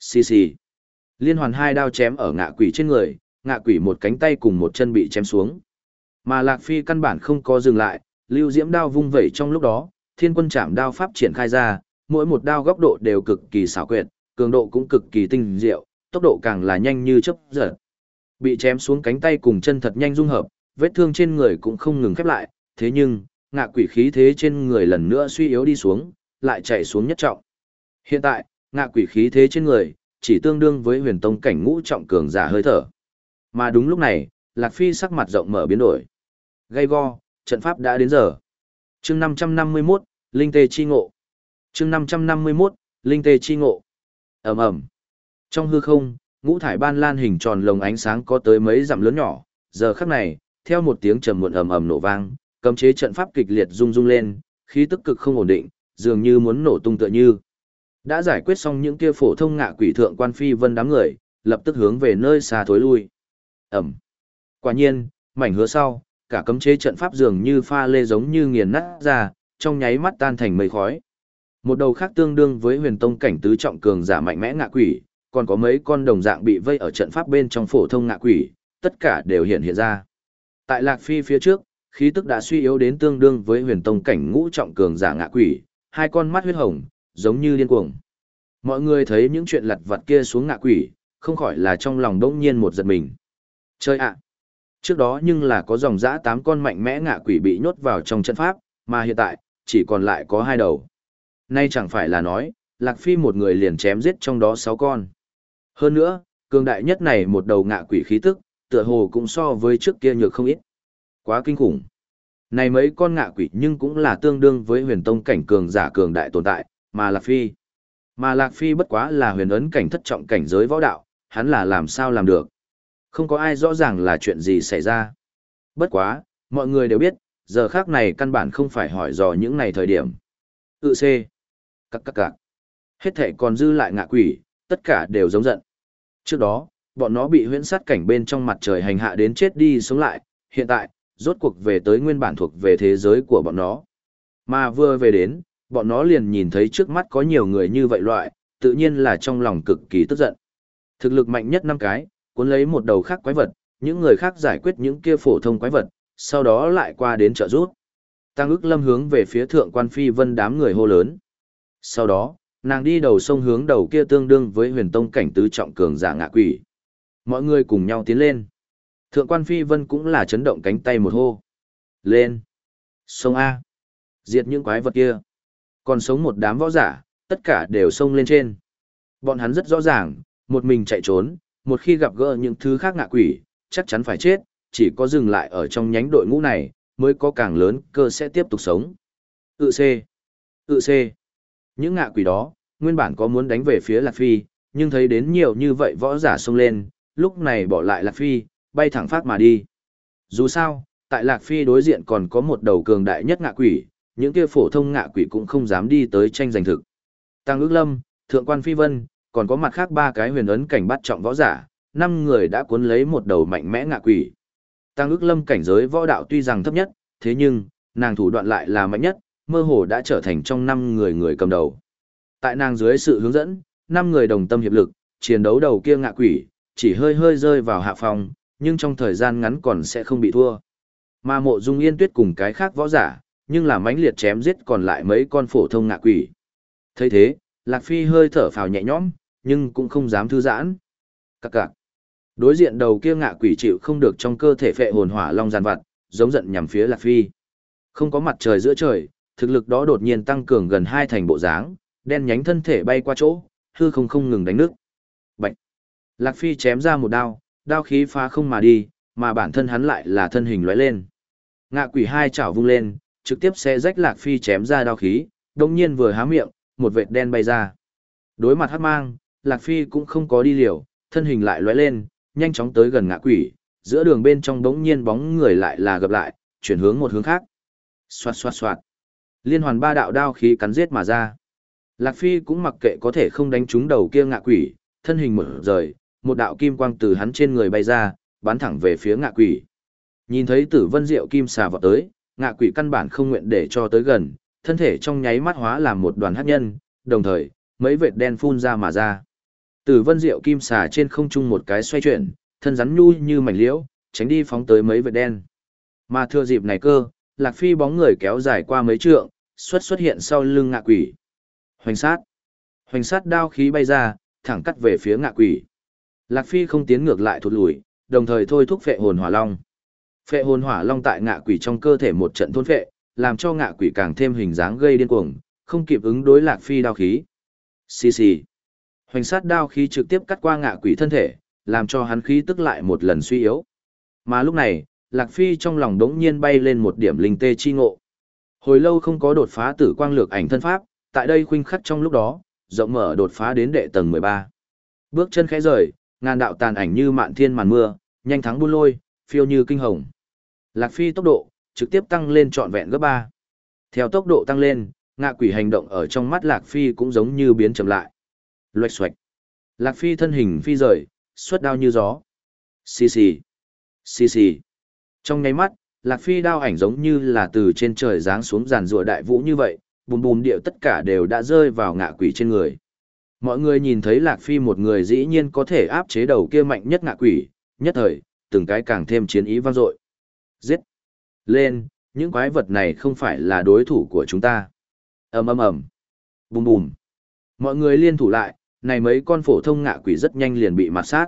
Xì xì. Liên hoàn hai đao chém ở ngạ quỷ trên người, ngạ quỷ một cánh tay cùng một chân bị chém xuống. Mà Lạc Phi căn bản không có dừng lại, lưu diễm đao vung vẩy trong lúc đó, thiên quân chạm đao pháp triển khai ra, mỗi một đao góc độ đều cực kỳ xảo quyệt, cường độ cũng cực kỳ tinh diệu, tốc độ càng là nhanh như chớp giật. Bị chém xuống cánh tay cùng chân thật nhanh dung hợp, vết thương trên người cũng không ngừng khép lại, thế nhưng, ngạ quỷ khí thế trên người lần nữa suy yếu đi xuống, lại chạy xuống nhất trọng. Hiện tại, ngạ quỷ khí thế trên người, chỉ tương đương với huyền tông cảnh ngũ trọng cường giả hơi thở. Mà đúng lúc này, Lạc Phi sắc mặt rộng mở biến đổi. Gây go, trận pháp đã đến giờ. chương 551, Linh Tê Chi Ngộ. chương 551, Linh Tê Chi Ngộ ầm ầm Trong hư không, ngũ thải ban lan hình tròn lồng ánh sáng có tới mấy dặm lớn nhỏ, giờ khắc này, theo một tiếng trầm muộn ầm ầm nổ vang, cấm chế trận pháp kịch liệt rung rung lên, khí tức cực không ổn định, dường như muốn nổ tung tựa như. Đã giải quyết xong những kia phổ thông ngạ quỷ thượng quan phi vân đám người, lập tức hướng về nơi xa thối lui. Ẩm. Quả nhiên, mảnh hứa sau, cả cấm chế trận pháp dường như pha lê giống như nghiền nát ra, trong nháy mắt tan thành mây khói. Một đầu khác tương đương với huyền tông cảnh tứ trọng cường giả mạnh mẽ ngạ quỷ, còn có mấy con đồng dạng bị vây ở trận pháp bên trong phổ thông ngạ quỷ, tất cả đều hiện hiện ra. Tại Lạc Phi phía trước, khí tức đã suy yếu đến tương đương với huyền tông cảnh ngũ trọng cường giả ngạ quỷ, hai con mắt huyết hồng, giống như điên cuồng. Mọi người thấy những chuyện lặt vặt kia xuống ngạ quỷ, không khỏi là trong lòng đỗng nhiên một giật mình. Chơi ạ! Trước đó nhưng là có dòng dã tám con mạnh mẽ ngạ quỷ bị nhốt vào trong trận pháp, mà hiện tại, chỉ còn lại có hai đầu. Nay chẳng phải là nói, Lạc Phi một người liền chém giết trong đó sáu con. Hơn nữa, cường đại nhất này một đầu ngạ quỷ khí tức, tựa hồ cũng so với trước kia nhược không ít. Quá kinh khủng. Này mấy con ngạ quỷ nhưng cũng là tương đương với huyền tông cảnh cường giả cường đại tồn tại, mà Lạc Phi. Mà Lạc Phi bất quá là huyền ấn cảnh thất trọng cảnh giới võ đạo, hắn là làm sao làm được. Không có ai rõ ràng là chuyện gì xảy ra. Bất quá, mọi người đều biết, giờ khác này căn bản không phải hỏi dò những này thời điểm. Tự C. Các các các. Hết thể còn dư lại ngạ quỷ, tất cả đều giống giận. Trước đó, bọn nó bị huyễn sát cảnh bên trong mặt trời hành hạ đến chết đi sống lại, hiện tại, rốt cuộc về tới nguyên bản thuộc về thế giới của bọn nó. Mà vừa về đến, bọn nó liền nhìn thấy trước mắt có nhiều người như vậy loại, tự nhiên là trong lòng cực kỳ tức giận. Thực lực mạnh nhất năm cái, cuốn lấy một đầu khác quái vật, những người khác giải quyết những kia phổ thông quái vật, sau đó lại qua đến trợ rút. Tăng ức lâm hướng về phía thượng quan phi vân đám người hô lớn. Sau đó, nàng đi đầu sông hướng đầu kia tương đương với huyền tông cảnh tứ trọng cường giả ngạ quỷ. Mọi người cùng nhau tiến lên. Thượng quan phi vân cũng là chấn động cánh tay một hô. Lên. Sông A. Diệt những quái vật kia. Còn sống một đám võ giả, tất cả đều sông lên trên. Bọn hắn rất rõ ràng, một mình chạy trốn, một khi gặp gỡ những thứ khác ngạ quỷ, chắc chắn phải chết, chỉ có dừng lại ở trong nhánh đội ngũ này, mới có càng lớn cơ sẽ tiếp tục sống. Tự C. Tự C. Những ngạ quỷ đó, nguyên bản có muốn đánh về phía Lạc Phi, nhưng thấy đến nhiều như vậy võ giả xông lên, lúc này bỏ lại Lạc Phi, bay thẳng phát mà đi. Dù sao, tại Lạc Phi đối diện còn có một đầu cường đại nhất ngạ quỷ, những kia phổ thông ngạ quỷ cũng không dám đi tới tranh giành thực. Tăng ước lâm, thượng quan phi vân, còn có mặt khác ba cái huyền ấn cảnh bắt trọng võ giả, năm người đã cuốn lấy một đầu mạnh mẽ ngạ quỷ. Tăng ước lâm cảnh giới võ đạo tuy rằng thấp nhất, thế nhưng, nàng thủ đoạn lại là mạnh nhất, mơ hồ đã trở thành trong năm người người cầm đầu. Tại nàng dưới sự hướng dẫn, năm người đồng tâm hiệp lực, chiến đấu đầu kia ngạ quỷ, chỉ hơi hơi rơi vào hạ phòng, nhưng trong thời gian ngắn còn sẽ không bị thua. Mà mộ dung yên tuyết cùng cái khác võ giả, nhưng là mãnh liệt chém giết còn lại mấy con phổ thông ngạ quỷ. thấy thế, Lạc Phi hơi thở phào nhẹ nhõm, nhưng cũng không dám thư giãn. Các cạc. Đối diện đầu kia ngạ quỷ chịu không được trong cơ thể phệ hồn hỏa long giàn vặt, giống giận nhằm phía Lạc Phi. Không có mặt trời giữa trời, thực lực đó đột nhiên tăng cường gần hai thành bộ dáng, đen nhánh thân thể bay qua chỗ, hư không không ngừng đánh nước. Bạch. Lạc Phi chém ra một đao, đao khí phá không mà đi, mà bản thân hắn lại là thân hình lóe lên. Ngạ quỷ hai chảo vung lên, trực tiếp sẽ rách Lạc Phi chém ra đao khí, đồng nhiên vừa há miệng, một vệt đen bay ra. Đối mặt hắc mang, Lạc Phi cũng không có đi liều, thân hình lại lóe lên, nhanh chóng tới gần ngạ quỷ, giữa đường bên trong đống nhiên bóng người lại là gặp lại, chuyển hướng một hướng khác. Xoạt xoạt xoạt. Liên hoàn ba đạo đao khí cắn giết mà ra. Lạc Phi cũng mặc kệ có thể không đánh trúng đầu kia ngạ quỷ, thân hình mở rời, một đạo kim quang từ hắn trên người bay ra, bắn thẳng về phía ngạ quỷ. Nhìn thấy tử vân diệu kim xà vọt tới, ngạ quỷ căn bản không nguyện để cho tới gần, thân thể trong nháy mắt hóa làm một đoàn hắc nhân, đồng thời, mấy vệt đen phun ra mà ra. Tử vân diệu kim xà trên không trung một cái xoay chuyển, thân rắn nhu như mảnh liễu, tránh đi phóng tới mấy vệt đen. Mà thừa dịp này cơ, Lạc Phi bóng người kéo dài qua mấy trượng, xuất xuất hiện sau lưng ngạ quỷ. Hoành sát. Hoành sát đao khí bay ra, thẳng cắt về phía ngạ quỷ. Lạc Phi không tiến ngược lại thụt lùi, đồng thời thôi thúc phệ hồn hỏa long. Phệ hồn hỏa long tại ngạ quỷ trong cơ thể một trận thôn phệ, làm cho ngạ quỷ càng thêm hình dáng gây điên cuồng, không kịp ứng đối Lạc Phi đao khí. Xì xì. Hoành sát đao khí trực tiếp cắt qua ngạ quỷ thân thể, làm cho hắn khí tức lại một lần suy yếu. Mà lúc này, Lạc Phi trong lòng đống nhiên bay lên một điểm linh tê chi ngộ. Hồi lâu không có đột phá tử quang lược ảnh thân pháp, tại đây khuynh khắc trong lúc đó, rộng mở đột phá đến đệ tầng 13. Bước chân khẽ rời, ngàn đạo tàn ảnh như mạn thiên màn mưa, nhanh thắng buôn lôi, phiêu như kinh hồng. Lạc Phi tốc độ, trực tiếp tăng lên trọn vẹn gấp 3. Theo tốc độ tăng lên, ngạ quỷ hành động ở trong mắt Lạc Phi cũng giống như biến chậm lại. Loạch xoạch. Lạc Phi thân hình phi rời, xuất đao như gió. Xì xì. Xì xì. Trong nháy mắt, Lạc Phi đao ảnh giống như là từ trên trời giáng xuống giàn rùa đại vũ như vậy, bùm bùm điệu tất cả đều đã rơi vào ngạ quỷ trên người. Mọi người nhìn thấy Lạc Phi một người dĩ nhiên có thể áp chế đầu kia mạnh nhất ngạ quỷ, nhất thời, từng cái càng thêm chiến ý vang dội. Giết! Lên, những quái vật này không phải là đối thủ của chúng ta. ầm ầm ầm, bùm bùm. Mọi người liên thủ lại, này mấy con phổ thông ngạ quỷ rất nhanh liền bị mặt sát.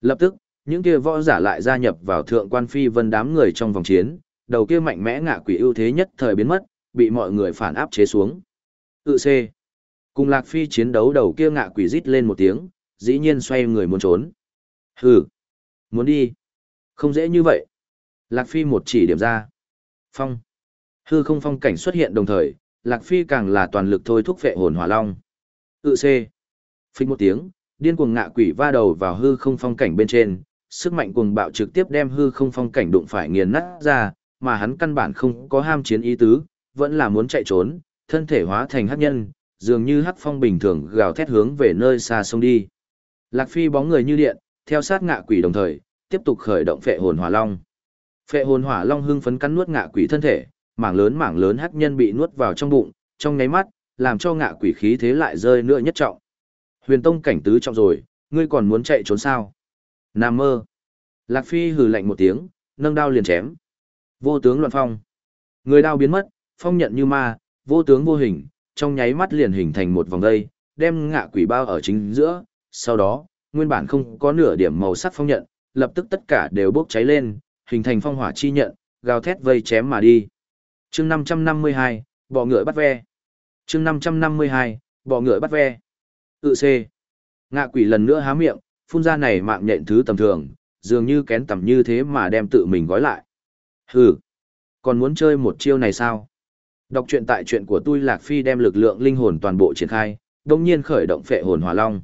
Lập tức, những kia võ giả lại gia nhập vào thượng quan phi vân đám người trong vòng chiến, đầu kia mạnh mẽ ngạ quỷ ưu thế nhất thời biến mất, bị mọi người phản áp chế xuống. Tự C. Cùng Lạc Phi chiến đấu đầu kia ngạ quỷ rít lên một tiếng, dĩ nhiên xoay người muốn trốn. Hừ. Muốn đi. Không dễ như vậy. Lạc Phi một chỉ điểm ra. Phong. Hư không phong cảnh xuất hiện đồng thời, Lạc Phi càng là toàn lực thôi thúc vệ hồn hỏa long. Tự C. Phích một tiếng, điên cuồng ngạ quỷ va đầu vào hư không phong cảnh bên trên, sức mạnh cuồng bạo trực tiếp đem hư không phong cảnh đụng phải nghiền nát ra, mà hắn căn bản không có ham chiến ý tứ, vẫn là muốn chạy trốn, thân thể hóa thành hắc nhân, dường như hắc phong bình thường gào thét hướng về nơi xa sông đi. Lạc Phi bóng người như điện, theo sát ngạ quỷ đồng thời, tiếp tục khởi động phệ hồn hỏa long. Phệ hồn hỏa long hưng phấn cắn nuốt ngạ quỷ thân thể, mảng lớn mảng lớn hắc nhân bị nuốt vào trong bụng, trong nháy mắt, làm cho ngạ quỷ khí thế lại rơi nữa nhất trọng. Huyền tông cảnh tứ trọng rồi, ngươi còn muốn chạy trốn sao? Nam mơ. Lạc Phi hừ lạnh một tiếng, nâng đao liền chém. Vô tướng loạn phong. Người đao biến mất, phong nhận như ma, vô tướng vô hình, trong nháy mắt liền hình thành một vòng dây, đem ngạ quỷ bao ở chính giữa. Sau đó, nguyên bản không có nửa điểm màu sắc phong nhận, lập tức tất cả đều bốc cháy lên, hình thành phong hỏa chi nhận, gào thét vây chém mà đi. chương 552, bọ ngựa bắt ve. chương 552, bọ ngựa bắt ve. Tự C. Ngạ quỷ lần nữa há miệng, phun ra này mạng nhện thứ tầm thường, dường như kén tầm như thế mà đem tự mình gói lại. Hừ, còn muốn chơi một chiêu này sao? Đọc truyện tại truyện của tôi Lạc Phi đem lực lượng linh hồn toàn bộ triển khai, đồng nhiên khởi động phệ hồn hỏa long.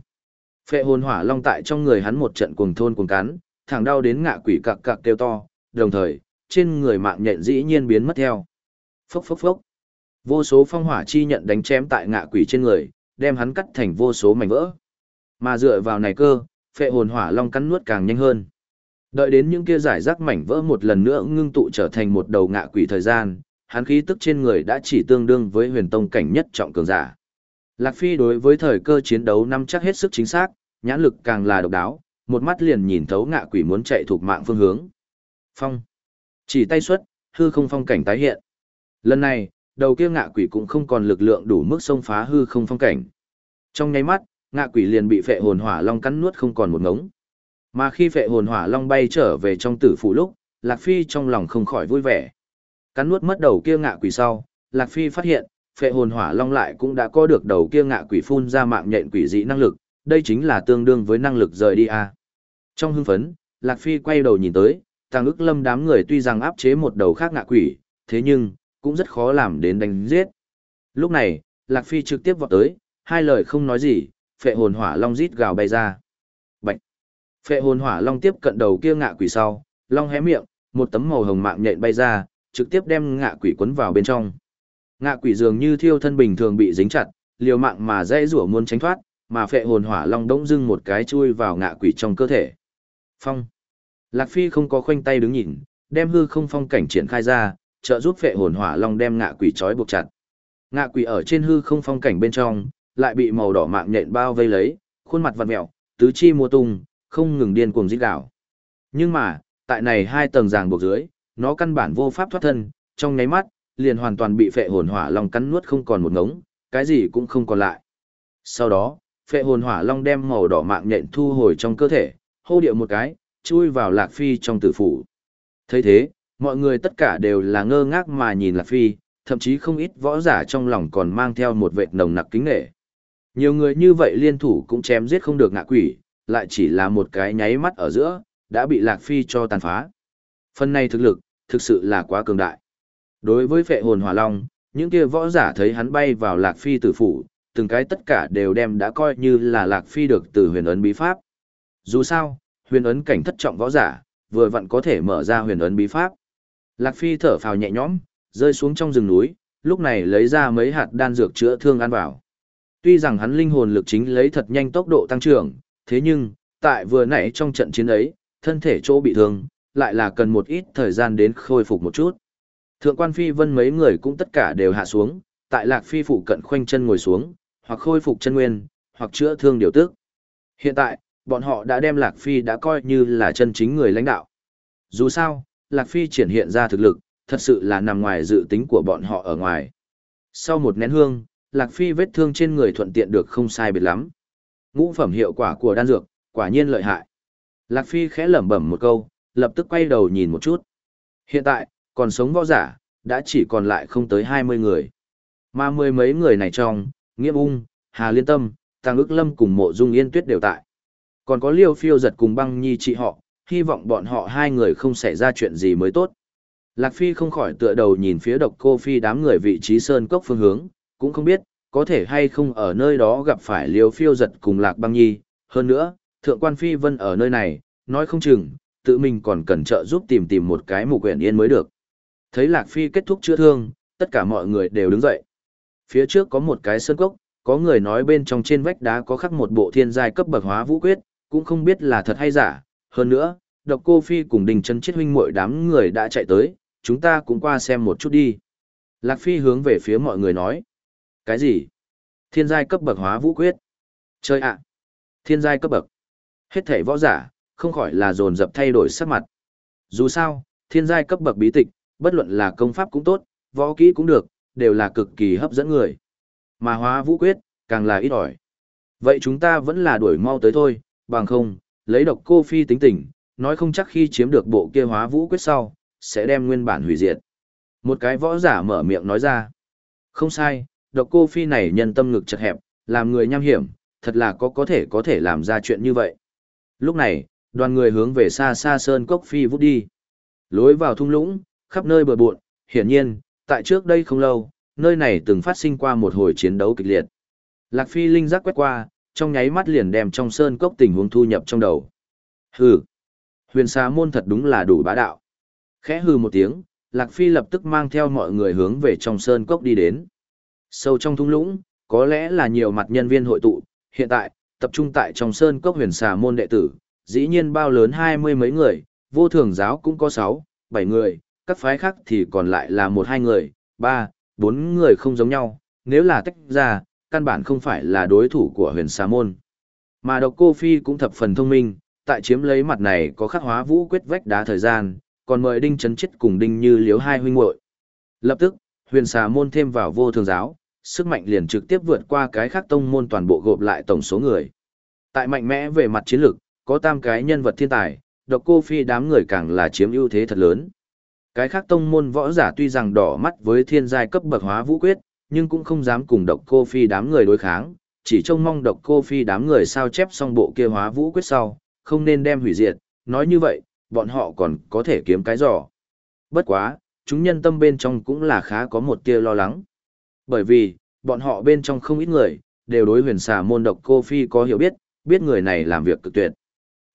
Phệ hồn hỏa long tại trong người hắn một trận cuồng thôn cuồng cắn, thẳng đau đến ngạ quỷ cặc cặc kêu to, đồng thời, trên người mạng nhện dĩ nhiên biến mất theo. Phốc phốc phốc. Vô số phong hỏa chi nhận đánh chém tại ngạ quỷ trên người, đem hắn cắt thành vô số mảnh vỡ. Mà dựa vào này cơ, phệ hồn hỏa long cắn nuốt càng nhanh hơn. Đợi đến những kia giải rác mảnh vỡ một lần nữa ngưng tụ trở thành một đầu ngạ quỷ thời gian, hắn khí tức trên người đã chỉ tương đương với huyền tông cảnh nhất trọng cường giả. Lạc Phi đối với thời cơ chiến đấu năm chắc hết sức chính xác, nhãn lực càng là độc đáo, một mắt liền nhìn thấu ngạ quỷ muốn chạy thuộc mạng phương hướng. Phong. Chỉ tay xuất, hư không phong cảnh tái hiện. Lần này, đầu kia ngạ quỷ cũng không còn lực lượng đủ mức xông phá hư không phong cảnh. Trong nháy mắt, ngạ quỷ liền bị phệ hồn hỏa long cắn nuốt không còn một ngống. Mà khi phệ hồn hỏa long bay trở về trong tử phủ lúc, Lạc Phi trong lòng không khỏi vui vẻ. Cắn nuốt mất đầu kia ngạ quỷ sau, Lạc Phi phát hiện, phệ hồn hỏa long lại cũng đã có được đầu kia ngạ quỷ phun ra mạng nhện quỷ dị năng lực, đây chính là tương đương với năng lực rời đi a. Trong hưng phấn, Lạc Phi quay đầu nhìn tới, tàng ức lâm đám người tuy rằng áp chế một đầu khác ngạ quỷ, thế nhưng, cũng rất khó làm đến đánh giết. Lúc này, Lạc Phi trực tiếp vọt tới, hai lời không nói gì, phệ hồn hỏa long rít gào bay ra. Bạch! Phệ hồn hỏa long tiếp cận đầu kia ngạ quỷ sau, long hé miệng, một tấm màu hồng mạng nhện bay ra, trực tiếp đem ngạ quỷ quấn vào bên trong. Ngạ quỷ dường như thiêu thân bình thường bị dính chặt, liều mạng mà dây rủa muốn tránh thoát, mà phệ hồn hỏa long đống dưng một cái chui vào ngạ quỷ trong cơ thể. Phong. Lạc Phi không có khoanh tay đứng nhìn, đem hư không phong cảnh triển khai ra, trợ giúp phệ hồn hỏa long đem ngạ quỷ trói buộc chặt. Ngạ quỷ ở trên hư không phong cảnh bên trong, lại bị màu đỏ mạng nhện bao vây lấy, khuôn mặt vặn mèo, tứ chi mua tung, không ngừng điên cuồng rít gào. Nhưng mà, tại này hai tầng ràng buộc dưới, nó căn bản vô pháp thoát thân, trong nháy mắt, liền hoàn toàn bị phệ hồn hỏa long cắn nuốt không còn một ngống, cái gì cũng không còn lại. Sau đó, phệ hồn hỏa long đem màu đỏ mạng nhện thu hồi trong cơ thể, hô điệu một cái, chui vào lạc phi trong tử phủ. thấy thế, mọi người tất cả đều là ngơ ngác mà nhìn lạc phi, thậm chí không ít võ giả trong lòng còn mang theo một vệt nồng nặc kính nghệ. Nhiều người như vậy liên thủ cũng chém giết không được ngạ quỷ, lại chỉ là một cái nháy mắt ở giữa, đã bị lạc phi cho tàn phá. Phần này thực lực, thực sự là quá cường đại. Đối với phệ hồn hỏa long, những kia võ giả thấy hắn bay vào lạc phi tử phủ, từng cái tất cả đều đem đã coi như là lạc phi được từ huyền ấn bí pháp. Dù sao, huyền ấn cảnh thất trọng võ giả, vừa vặn có thể mở ra huyền ấn bí pháp. Lạc phi thở phào nhẹ nhõm, rơi xuống trong rừng núi, lúc này lấy ra mấy hạt đan dược chữa thương ăn vào. Tuy rằng hắn linh hồn lực chính lấy thật nhanh tốc độ tăng trưởng, thế nhưng, tại vừa nãy trong trận chiến ấy, thân thể chỗ bị thương, lại là cần một ít thời gian đến khôi phục một chút. Thượng quan phi vân mấy người cũng tất cả đều hạ xuống, tại lạc phi phụ cận khoanh chân ngồi xuống, hoặc khôi phục chân nguyên, hoặc chữa thương điều tức. Hiện tại, bọn họ đã đem lạc phi đã coi như là chân chính người lãnh đạo. Dù sao, lạc phi triển hiện ra thực lực, thật sự là nằm ngoài dự tính của bọn họ ở ngoài. Sau một nén hương, lạc phi vết thương trên người thuận tiện được không sai biệt lắm. Ngũ phẩm hiệu quả của đan dược, quả nhiên lợi hại. Lạc phi khẽ lẩm bẩm một câu, lập tức quay đầu nhìn một chút. Hiện tại, còn sống võ giả, đã chỉ còn lại không tới 20 người. Mà mười mấy người này trong, Nghiêm Ung, Hà Liên Tâm, Tăng ức lâm cùng mộ dung yên tuyết đều tại. Còn có liêu phiêu giật cùng băng nhi chị họ, hy vọng bọn họ hai người không xảy ra chuyện gì mới tốt. Lạc Phi không khỏi tựa đầu nhìn phía độc cô Phi đám người vị trí sơn cốc phương hướng, cũng không biết, có thể hay không ở nơi đó gặp phải liều phiêu giật cùng Lạc băng nhi. Hơn nữa, thượng quan Phi vân ở nơi này, nói không chừng, tự mình còn cần trợ giúp tìm tìm một cái mục quyển yên mới được. Thấy Lạc Phi kết thúc chữa thương, tất cả mọi người đều đứng dậy. Phía trước có một cái sơn cốc, có người nói bên trong trên vách đá có khắc một bộ thiên giai cấp bậc hóa vũ quyết, cũng không biết là thật hay giả. Hơn nữa, độc cô Phi cùng đình chân chết huynh muội đám người đã chạy tới, chúng ta cũng qua xem một chút đi. Lạc Phi hướng về phía mọi người nói. Cái gì? Thiên giai cấp bậc hóa vũ quyết. Chơi ạ! Thiên giai cấp bậc. Hết thảy võ giả, không khỏi là dồn dập thay đổi sắc mặt. Dù sao, thiên giai cấp bậc bí tịch, bất luận là công pháp cũng tốt, võ kỹ cũng được, đều là cực kỳ hấp dẫn người. Mà hóa vũ quyết, càng là ít ỏi. Vậy chúng ta vẫn là đuổi mau tới thôi, bằng không, lấy độc cô phi tính tình, nói không chắc khi chiếm được bộ kia hóa vũ quyết sau, sẽ đem nguyên bản hủy diệt. Một cái võ giả mở miệng nói ra. Không sai, độc cô phi này nhân tâm ngực chật hẹp, làm người nham hiểm, thật là có có thể có thể làm ra chuyện như vậy. Lúc này, đoàn người hướng về xa xa sơn cốc phi vút đi. Lối vào thung lũng, khắp nơi bờ bộn, hiển nhiên, tại trước đây không lâu, nơi này từng phát sinh qua một hồi chiến đấu kịch liệt. Lạc Phi linh giác quét qua, trong nháy mắt liền đem trong sơn cốc tình huống thu nhập trong đầu. Hừ, huyền xà môn thật đúng là đủ bá đạo. Khẽ hừ một tiếng, Lạc Phi lập tức mang theo mọi người hướng về trong sơn cốc đi đến. Sâu trong thung lũng, có lẽ là nhiều mặt nhân viên hội tụ, hiện tại, tập trung tại trong sơn cốc huyền xà môn đệ tử, dĩ nhiên bao lớn hai mươi mấy người, vô thường giáo cũng có sáu, bảy người, các phái khác thì còn lại là một hai người, ba, bốn người không giống nhau, nếu là tách ra, căn bản không phải là đối thủ của huyền xà môn. Mà độc cô Phi cũng thập phần thông minh, tại chiếm lấy mặt này có khắc hóa vũ quyết vách đá thời gian, còn mời đinh chấn chết cùng đinh như liếu hai huynh muội. Lập tức, huyền xà môn thêm vào vô thường giáo, sức mạnh liền trực tiếp vượt qua cái khác tông môn toàn bộ gộp lại tổng số người. Tại mạnh mẽ về mặt chiến lược, có tam cái nhân vật thiên tài, độc cô phi đám người càng là chiếm ưu thế thật lớn. Cái khác tông môn võ giả tuy rằng đỏ mắt với thiên giai cấp bậc hóa vũ quyết, nhưng cũng không dám cùng độc cô phi đám người đối kháng, chỉ trông mong độc cô phi đám người sao chép xong bộ kia hóa vũ quyết sau, không nên đem hủy diệt, nói như vậy, bọn họ còn có thể kiếm cái giỏ. Bất quá, chúng nhân tâm bên trong cũng là khá có một tia lo lắng. Bởi vì, bọn họ bên trong không ít người, đều đối huyền xà môn độc cô phi có hiểu biết, biết người này làm việc cực tuyệt.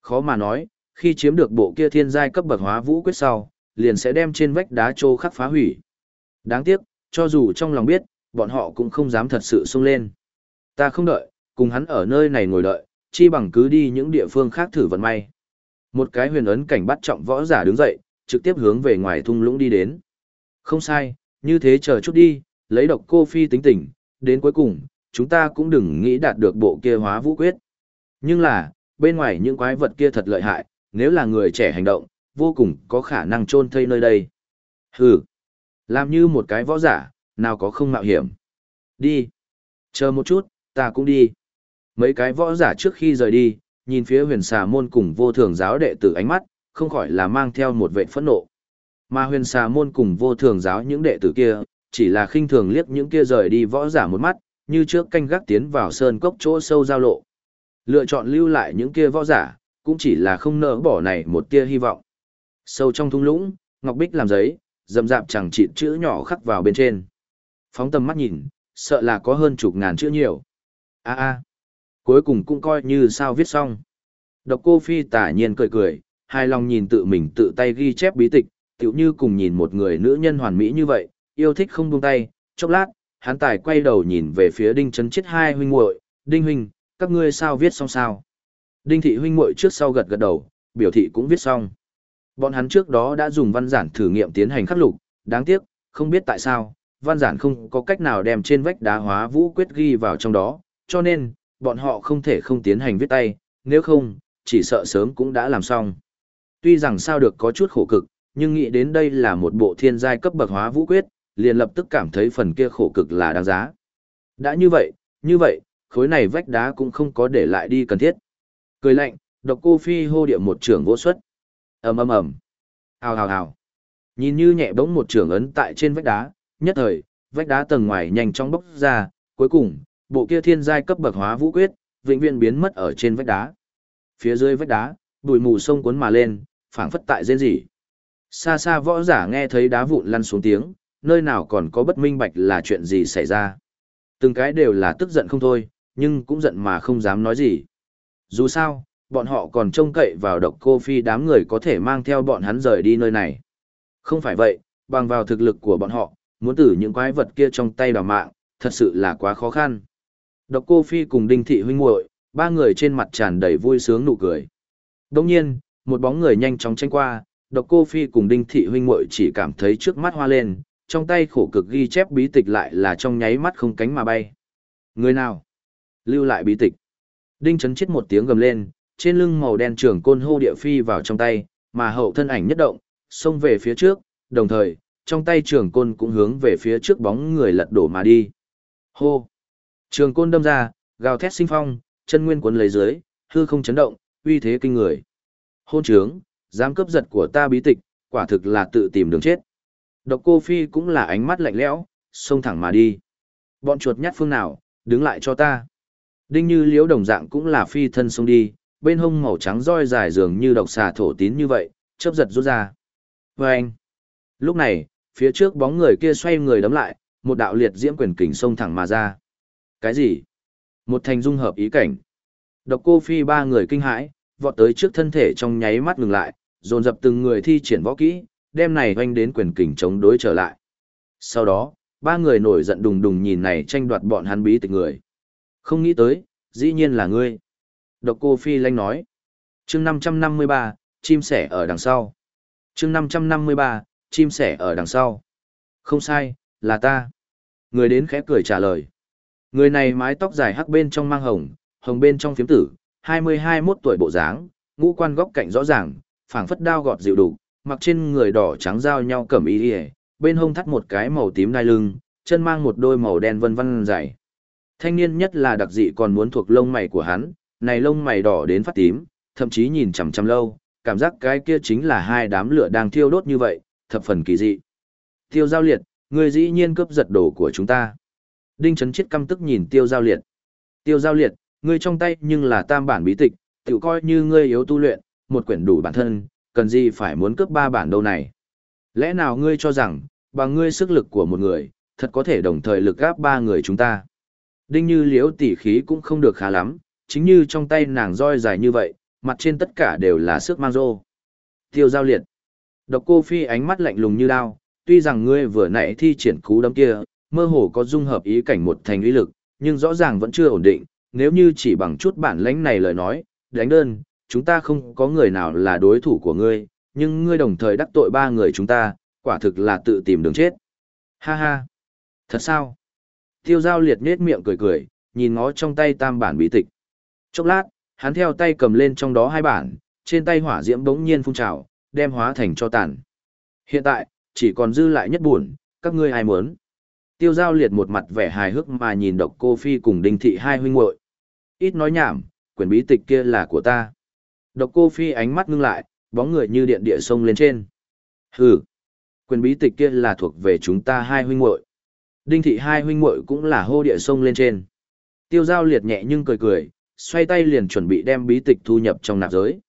Khó mà nói, khi chiếm được bộ kia thiên giai cấp bậc hóa vũ quyết sau, liền sẽ đem trên vách đá trô khắc phá hủy. Đáng tiếc, cho dù trong lòng biết, bọn họ cũng không dám thật sự sung lên. Ta không đợi, cùng hắn ở nơi này ngồi đợi, chi bằng cứ đi những địa phương khác thử vận may. Một cái huyền ấn cảnh bắt trọng võ giả đứng dậy, trực tiếp hướng về ngoài thung lũng đi đến. Không sai, như thế chờ chút đi, lấy độc cô phi tính tình, đến cuối cùng, chúng ta cũng đừng nghĩ đạt được bộ kia hóa vũ quyết. Nhưng là, bên ngoài những quái vật kia thật lợi hại, nếu là người trẻ hành động, vô cùng có khả năng trôn thây nơi đây. Hừ, làm như một cái võ giả, nào có không mạo hiểm. Đi. Chờ một chút, ta cũng đi. Mấy cái võ giả trước khi rời đi, nhìn phía huyền xà môn cùng vô thường giáo đệ tử ánh mắt, không khỏi là mang theo một vệ phẫn nộ. Mà huyền xà môn cùng vô thường giáo những đệ tử kia, chỉ là khinh thường liếc những kia rời đi võ giả một mắt, như trước canh gác tiến vào sơn cốc chỗ sâu giao lộ. Lựa chọn lưu lại những kia võ giả, cũng chỉ là không nỡ bỏ này một tia hy vọng. Sâu trong thung lũng, ngọc bích làm giấy, dầm dạp chẳng chịt chữ nhỏ khắc vào bên trên. Phóng tầm mắt nhìn, sợ là có hơn chục ngàn chữ nhiều. A a, cuối cùng cũng coi như sao viết xong. Độc cô phi tả nhiên cười cười, hài lòng nhìn tự mình tự tay ghi chép bí tịch, tựu như cùng nhìn một người nữ nhân hoàn mỹ như vậy, yêu thích không buông tay, chốc lát, hắn tài quay đầu nhìn về phía đinh chấn chết hai huynh muội đinh huynh, các ngươi sao viết xong sao? Đinh thị huynh muội trước sau gật gật đầu, biểu thị cũng viết xong. Bọn hắn trước đó đã dùng văn giản thử nghiệm tiến hành khắc lục, đáng tiếc, không biết tại sao, văn giản không có cách nào đem trên vách đá hóa vũ quyết ghi vào trong đó, cho nên, bọn họ không thể không tiến hành viết tay, nếu không, chỉ sợ sớm cũng đã làm xong. Tuy rằng sao được có chút khổ cực, nhưng nghĩ đến đây là một bộ thiên giai cấp bậc hóa vũ quyết, liền lập tức cảm thấy phần kia khổ cực là đáng giá. Đã như vậy, như vậy, khối này vách đá cũng không có để lại đi cần thiết. Cười lạnh, độc cô phi hô địa một trưởng vô xuất. ầm ầm ầm, hào hào hào. Nhìn như nhẹ bỗng một trưởng ấn tại trên vách đá, nhất thời, vách đá tầng ngoài nhanh chóng bốc ra, cuối cùng, bộ kia thiên giai cấp bậc hóa vũ quyết, vĩnh viễn biến mất ở trên vách đá. Phía dưới vách đá, bụi mù sông cuốn mà lên, phảng phất tại rên rỉ. Xa xa võ giả nghe thấy đá vụn lăn xuống tiếng, nơi nào còn có bất minh bạch là chuyện gì xảy ra. Từng cái đều là tức giận không thôi, nhưng cũng giận mà không dám nói gì. Dù sao, bọn họ còn trông cậy vào độc cô phi đám người có thể mang theo bọn hắn rời đi nơi này. Không phải vậy, bằng vào thực lực của bọn họ, muốn tử những quái vật kia trong tay đào mạng, thật sự là quá khó khăn. Độc cô phi cùng đinh thị huynh muội ba người trên mặt tràn đầy vui sướng nụ cười. Đồng nhiên, một bóng người nhanh chóng tranh qua, độc cô phi cùng đinh thị huynh muội chỉ cảm thấy trước mắt hoa lên, trong tay khổ cực ghi chép bí tịch lại là trong nháy mắt không cánh mà bay. Người nào? Lưu lại bí tịch. Đinh chấn chết một tiếng gầm lên, trên lưng màu đen trường côn hô địa phi vào trong tay, mà hậu thân ảnh nhất động, xông về phía trước, đồng thời, trong tay trường côn cũng hướng về phía trước bóng người lật đổ mà đi. Hô! Trường côn đâm ra, gào thét sinh phong, chân nguyên cuốn lấy dưới, hư không chấn động, uy thế kinh người. Hôn trướng, dám cướp giật của ta bí tịch, quả thực là tự tìm đường chết. Độc cô Phi cũng là ánh mắt lạnh lẽo, xông thẳng mà đi. Bọn chuột nhát phương nào, đứng lại cho ta. Đinh như liễu đồng dạng cũng là phi thân xông đi, bên hông màu trắng roi dài dường như độc xà thổ tín như vậy, chớp giật rút ra. Và anh. Lúc này, phía trước bóng người kia xoay người đấm lại, một đạo liệt diễm quyền kình xông thẳng mà ra. Cái gì? Một thành dung hợp ý cảnh, Độc cô phi ba người kinh hãi, vọt tới trước thân thể trong nháy mắt ngừng lại, dồn dập từng người thi triển võ kỹ, đem này oanh đến quyền kình chống đối trở lại. Sau đó, ba người nổi giận đùng đùng nhìn này tranh đoạt bọn hắn bí tịch người. Không nghĩ tới, dĩ nhiên là ngươi. Độc cô Phi lanh nói. chương 553, chim sẻ ở đằng sau. chương 553, chim sẻ ở đằng sau. Không sai, là ta. Người đến khẽ cười trả lời. Người này mái tóc dài hắc bên trong mang hồng, hồng bên trong phiếm tử, 20-21 tuổi bộ dáng, ngũ quan góc cạnh rõ ràng, phảng phất đao gọt dịu đủ, mặc trên người đỏ trắng giao nhau cẩm y ỉa bên hông thắt một cái màu tím đai lưng, chân mang một đôi màu đen vân vân dày. Thanh niên nhất là đặc dị còn muốn thuộc lông mày của hắn, này lông mày đỏ đến phát tím, thậm chí nhìn chằm chằm lâu, cảm giác cái kia chính là hai đám lửa đang thiêu đốt như vậy, thập phần kỳ dị. Tiêu giao liệt, người dĩ nhiên cướp giật đồ của chúng ta. Đinh trấn chiết căm tức nhìn tiêu giao liệt. Tiêu giao liệt, ngươi trong tay nhưng là tam bản bí tịch, tự coi như ngươi yếu tu luyện, một quyển đủ bản thân, cần gì phải muốn cướp ba bản đâu này. Lẽ nào ngươi cho rằng, bằng ngươi sức lực của một người, thật có thể đồng thời lực gáp ba người chúng ta. Đinh như liễu tỉ khí cũng không được khá lắm, chính như trong tay nàng roi dài như vậy, mặt trên tất cả đều là sức mang rô. Tiêu giao liệt. Độc cô phi ánh mắt lạnh lùng như đao, tuy rằng ngươi vừa nãy thi triển cú đấm kia, mơ hồ có dung hợp ý cảnh một thành uy lực, nhưng rõ ràng vẫn chưa ổn định, nếu như chỉ bằng chút bản lãnh này lời nói, đánh đơn, chúng ta không có người nào là đối thủ của ngươi, nhưng ngươi đồng thời đắc tội ba người chúng ta, quả thực là tự tìm đường chết. Ha ha! Thật sao? Tiêu giao liệt nết miệng cười cười, nhìn ngó trong tay tam bản bí tịch. Chốc lát, hắn theo tay cầm lên trong đó hai bản, trên tay hỏa diễm bỗng nhiên phun trào, đem hóa thành cho tàn. Hiện tại, chỉ còn dư lại nhất buồn, các ngươi ai muốn. Tiêu giao liệt một mặt vẻ hài hước mà nhìn độc cô phi cùng đinh thị hai huynh muội Ít nói nhảm, quyển bí tịch kia là của ta. Độc cô phi ánh mắt ngưng lại, bóng người như điện địa sông lên trên. Hừ, quyền bí tịch kia là thuộc về chúng ta hai huynh muội. Đinh thị hai huynh muội cũng là hô địa sông lên trên. Tiêu giao liệt nhẹ nhưng cười cười, xoay tay liền chuẩn bị đem bí tịch thu nhập trong nạp giới.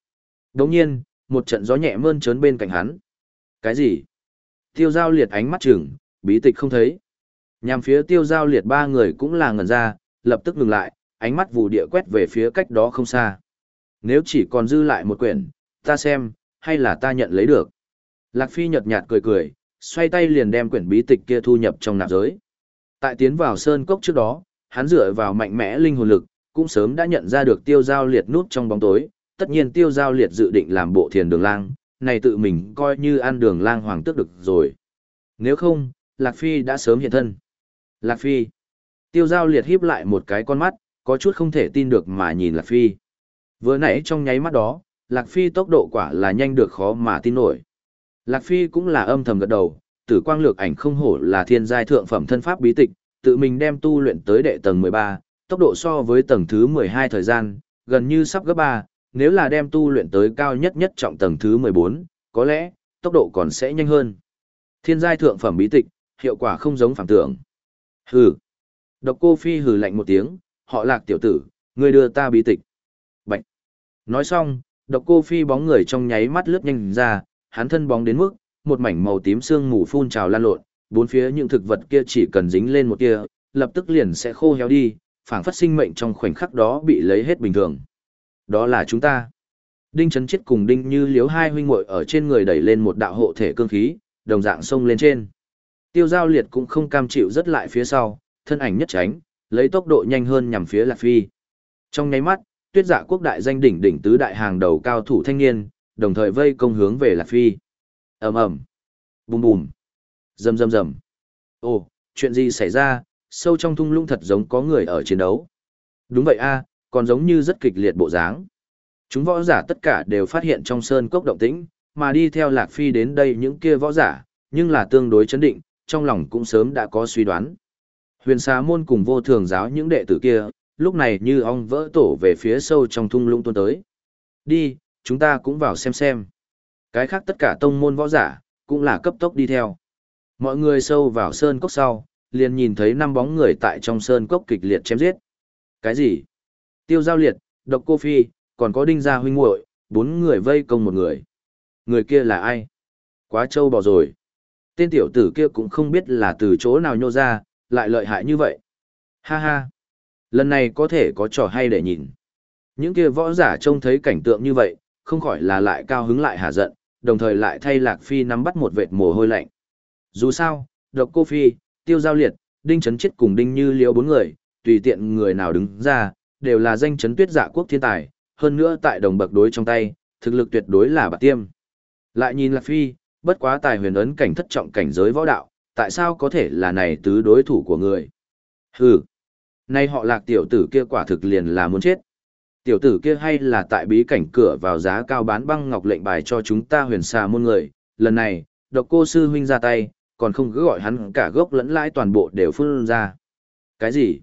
Đồng nhiên, một trận gió nhẹ mơn trớn bên cạnh hắn. Cái gì? Tiêu giao liệt ánh mắt chừng, bí tịch không thấy. Nhằm phía tiêu giao liệt ba người cũng là ngẩn ra, lập tức ngừng lại, ánh mắt vù địa quét về phía cách đó không xa. Nếu chỉ còn dư lại một quyển, ta xem, hay là ta nhận lấy được. Lạc Phi nhợt nhạt cười cười, xoay tay liền đem quyển bí tịch kia thu nhập trong nạp giới. Tại tiến vào sơn cốc trước đó, hắn dựa vào mạnh mẽ linh hồn lực, cũng sớm đã nhận ra được tiêu giao liệt nút trong bóng tối, tất nhiên tiêu giao liệt dự định làm bộ thiền đường lang, này tự mình coi như ăn đường lang hoàng tước được rồi. Nếu không, Lạc Phi đã sớm hiện thân. Lạc Phi. Tiêu giao liệt híp lại một cái con mắt, có chút không thể tin được mà nhìn Lạc Phi. Vừa nãy trong nháy mắt đó, Lạc Phi tốc độ quả là nhanh được khó mà tin nổi. Lạc Phi cũng là âm thầm gật đầu, tử quang lược ảnh không hổ là thiên giai thượng phẩm thân pháp bí tịch, tự mình đem tu luyện tới đệ tầng 13, tốc độ so với tầng thứ 12 thời gian, gần như sắp gấp 3, nếu là đem tu luyện tới cao nhất nhất trọng tầng thứ 14, có lẽ, tốc độ còn sẽ nhanh hơn. Thiên giai thượng phẩm bí tịch, hiệu quả không giống phản tưởng. Hừ. Độc cô Phi hừ lạnh một tiếng, họ lạc tiểu tử, người đưa ta bí tịch. Nói xong, độc cô Phi bóng người trong nháy mắt lướt nhanh ra, hắn thân bóng đến mức, một mảnh màu tím sương mù phun trào lan lộn, bốn phía những thực vật kia chỉ cần dính lên một kia, lập tức liền sẽ khô héo đi, phảng phất sinh mệnh trong khoảnh khắc đó bị lấy hết bình thường. Đó là chúng ta. Đinh chấn chết cùng đinh như liếu hai huynh muội ở trên người đẩy lên một đạo hộ thể cương khí, đồng dạng xông lên trên. Tiêu giao liệt cũng không cam chịu rất lại phía sau, thân ảnh nhất tránh, lấy tốc độ nhanh hơn nhằm phía Lạc Phi. Trong nháy mắt, tuyết dạ quốc đại danh đỉnh đỉnh tứ đại hàng đầu cao thủ thanh niên, đồng thời vây công hướng về Lạc Phi. ầm ầm, bùm bùm, rầm rầm rầm. Ồ, chuyện gì xảy ra? Sâu trong thung lũng thật giống có người ở chiến đấu. Đúng vậy a, còn giống như rất kịch liệt bộ dáng. Chúng võ giả tất cả đều phát hiện trong sơn cốc động tĩnh, mà đi theo Lạc Phi đến đây những kia võ giả, nhưng là tương đối chấn định, trong lòng cũng sớm đã có suy đoán. Huyền xà môn cùng vô thường giáo những đệ tử kia, lúc này như ong vỡ tổ về phía sâu trong thung lũng tuôn tới. Đi, chúng ta cũng vào xem xem. Cái khác tất cả tông môn võ giả, cũng là cấp tốc đi theo. Mọi người sâu vào sơn cốc sau, liền nhìn thấy năm bóng người tại trong sơn cốc kịch liệt chém giết. Cái gì? Tiêu giao liệt, độc cô phi, còn có đinh gia huynh muội, bốn người vây công một người. Người kia là ai? Quá trâu bò rồi. Tên tiểu tử kia cũng không biết là từ chỗ nào nhô ra, lại lợi hại như vậy. Ha ha. Lần này có thể có trò hay để nhìn. Những kia võ giả trông thấy cảnh tượng như vậy, không khỏi là lại cao hứng lại hạ giận, đồng thời lại thay Lạc Phi nắm bắt một vệt mồ hôi lạnh. Dù sao, độc cô Phi, tiêu giao liệt, đinh chấn chết cùng đinh như liễu bốn người, tùy tiện người nào đứng ra, đều là danh chấn tuyết dạ quốc thiên tài, hơn nữa tại đồng bậc đối trong tay, thực lực tuyệt đối là bạc tiêm. Lại nhìn Lạc Phi, bất quá tài huyền ấn cảnh thất trọng cảnh giới võ đạo, tại sao có thể là này tứ đối thủ của người? Hừ, nay họ lạc tiểu tử kia quả thực liền là muốn chết. Tiểu tử kia hay là tại bí cảnh cửa vào giá cao bán băng ngọc lệnh bài cho chúng ta huyền xà môn người, lần này, độc cô sư huynh ra tay, còn không cứ gọi hắn cả gốc lẫn lãi toàn bộ đều phun ra. Cái gì?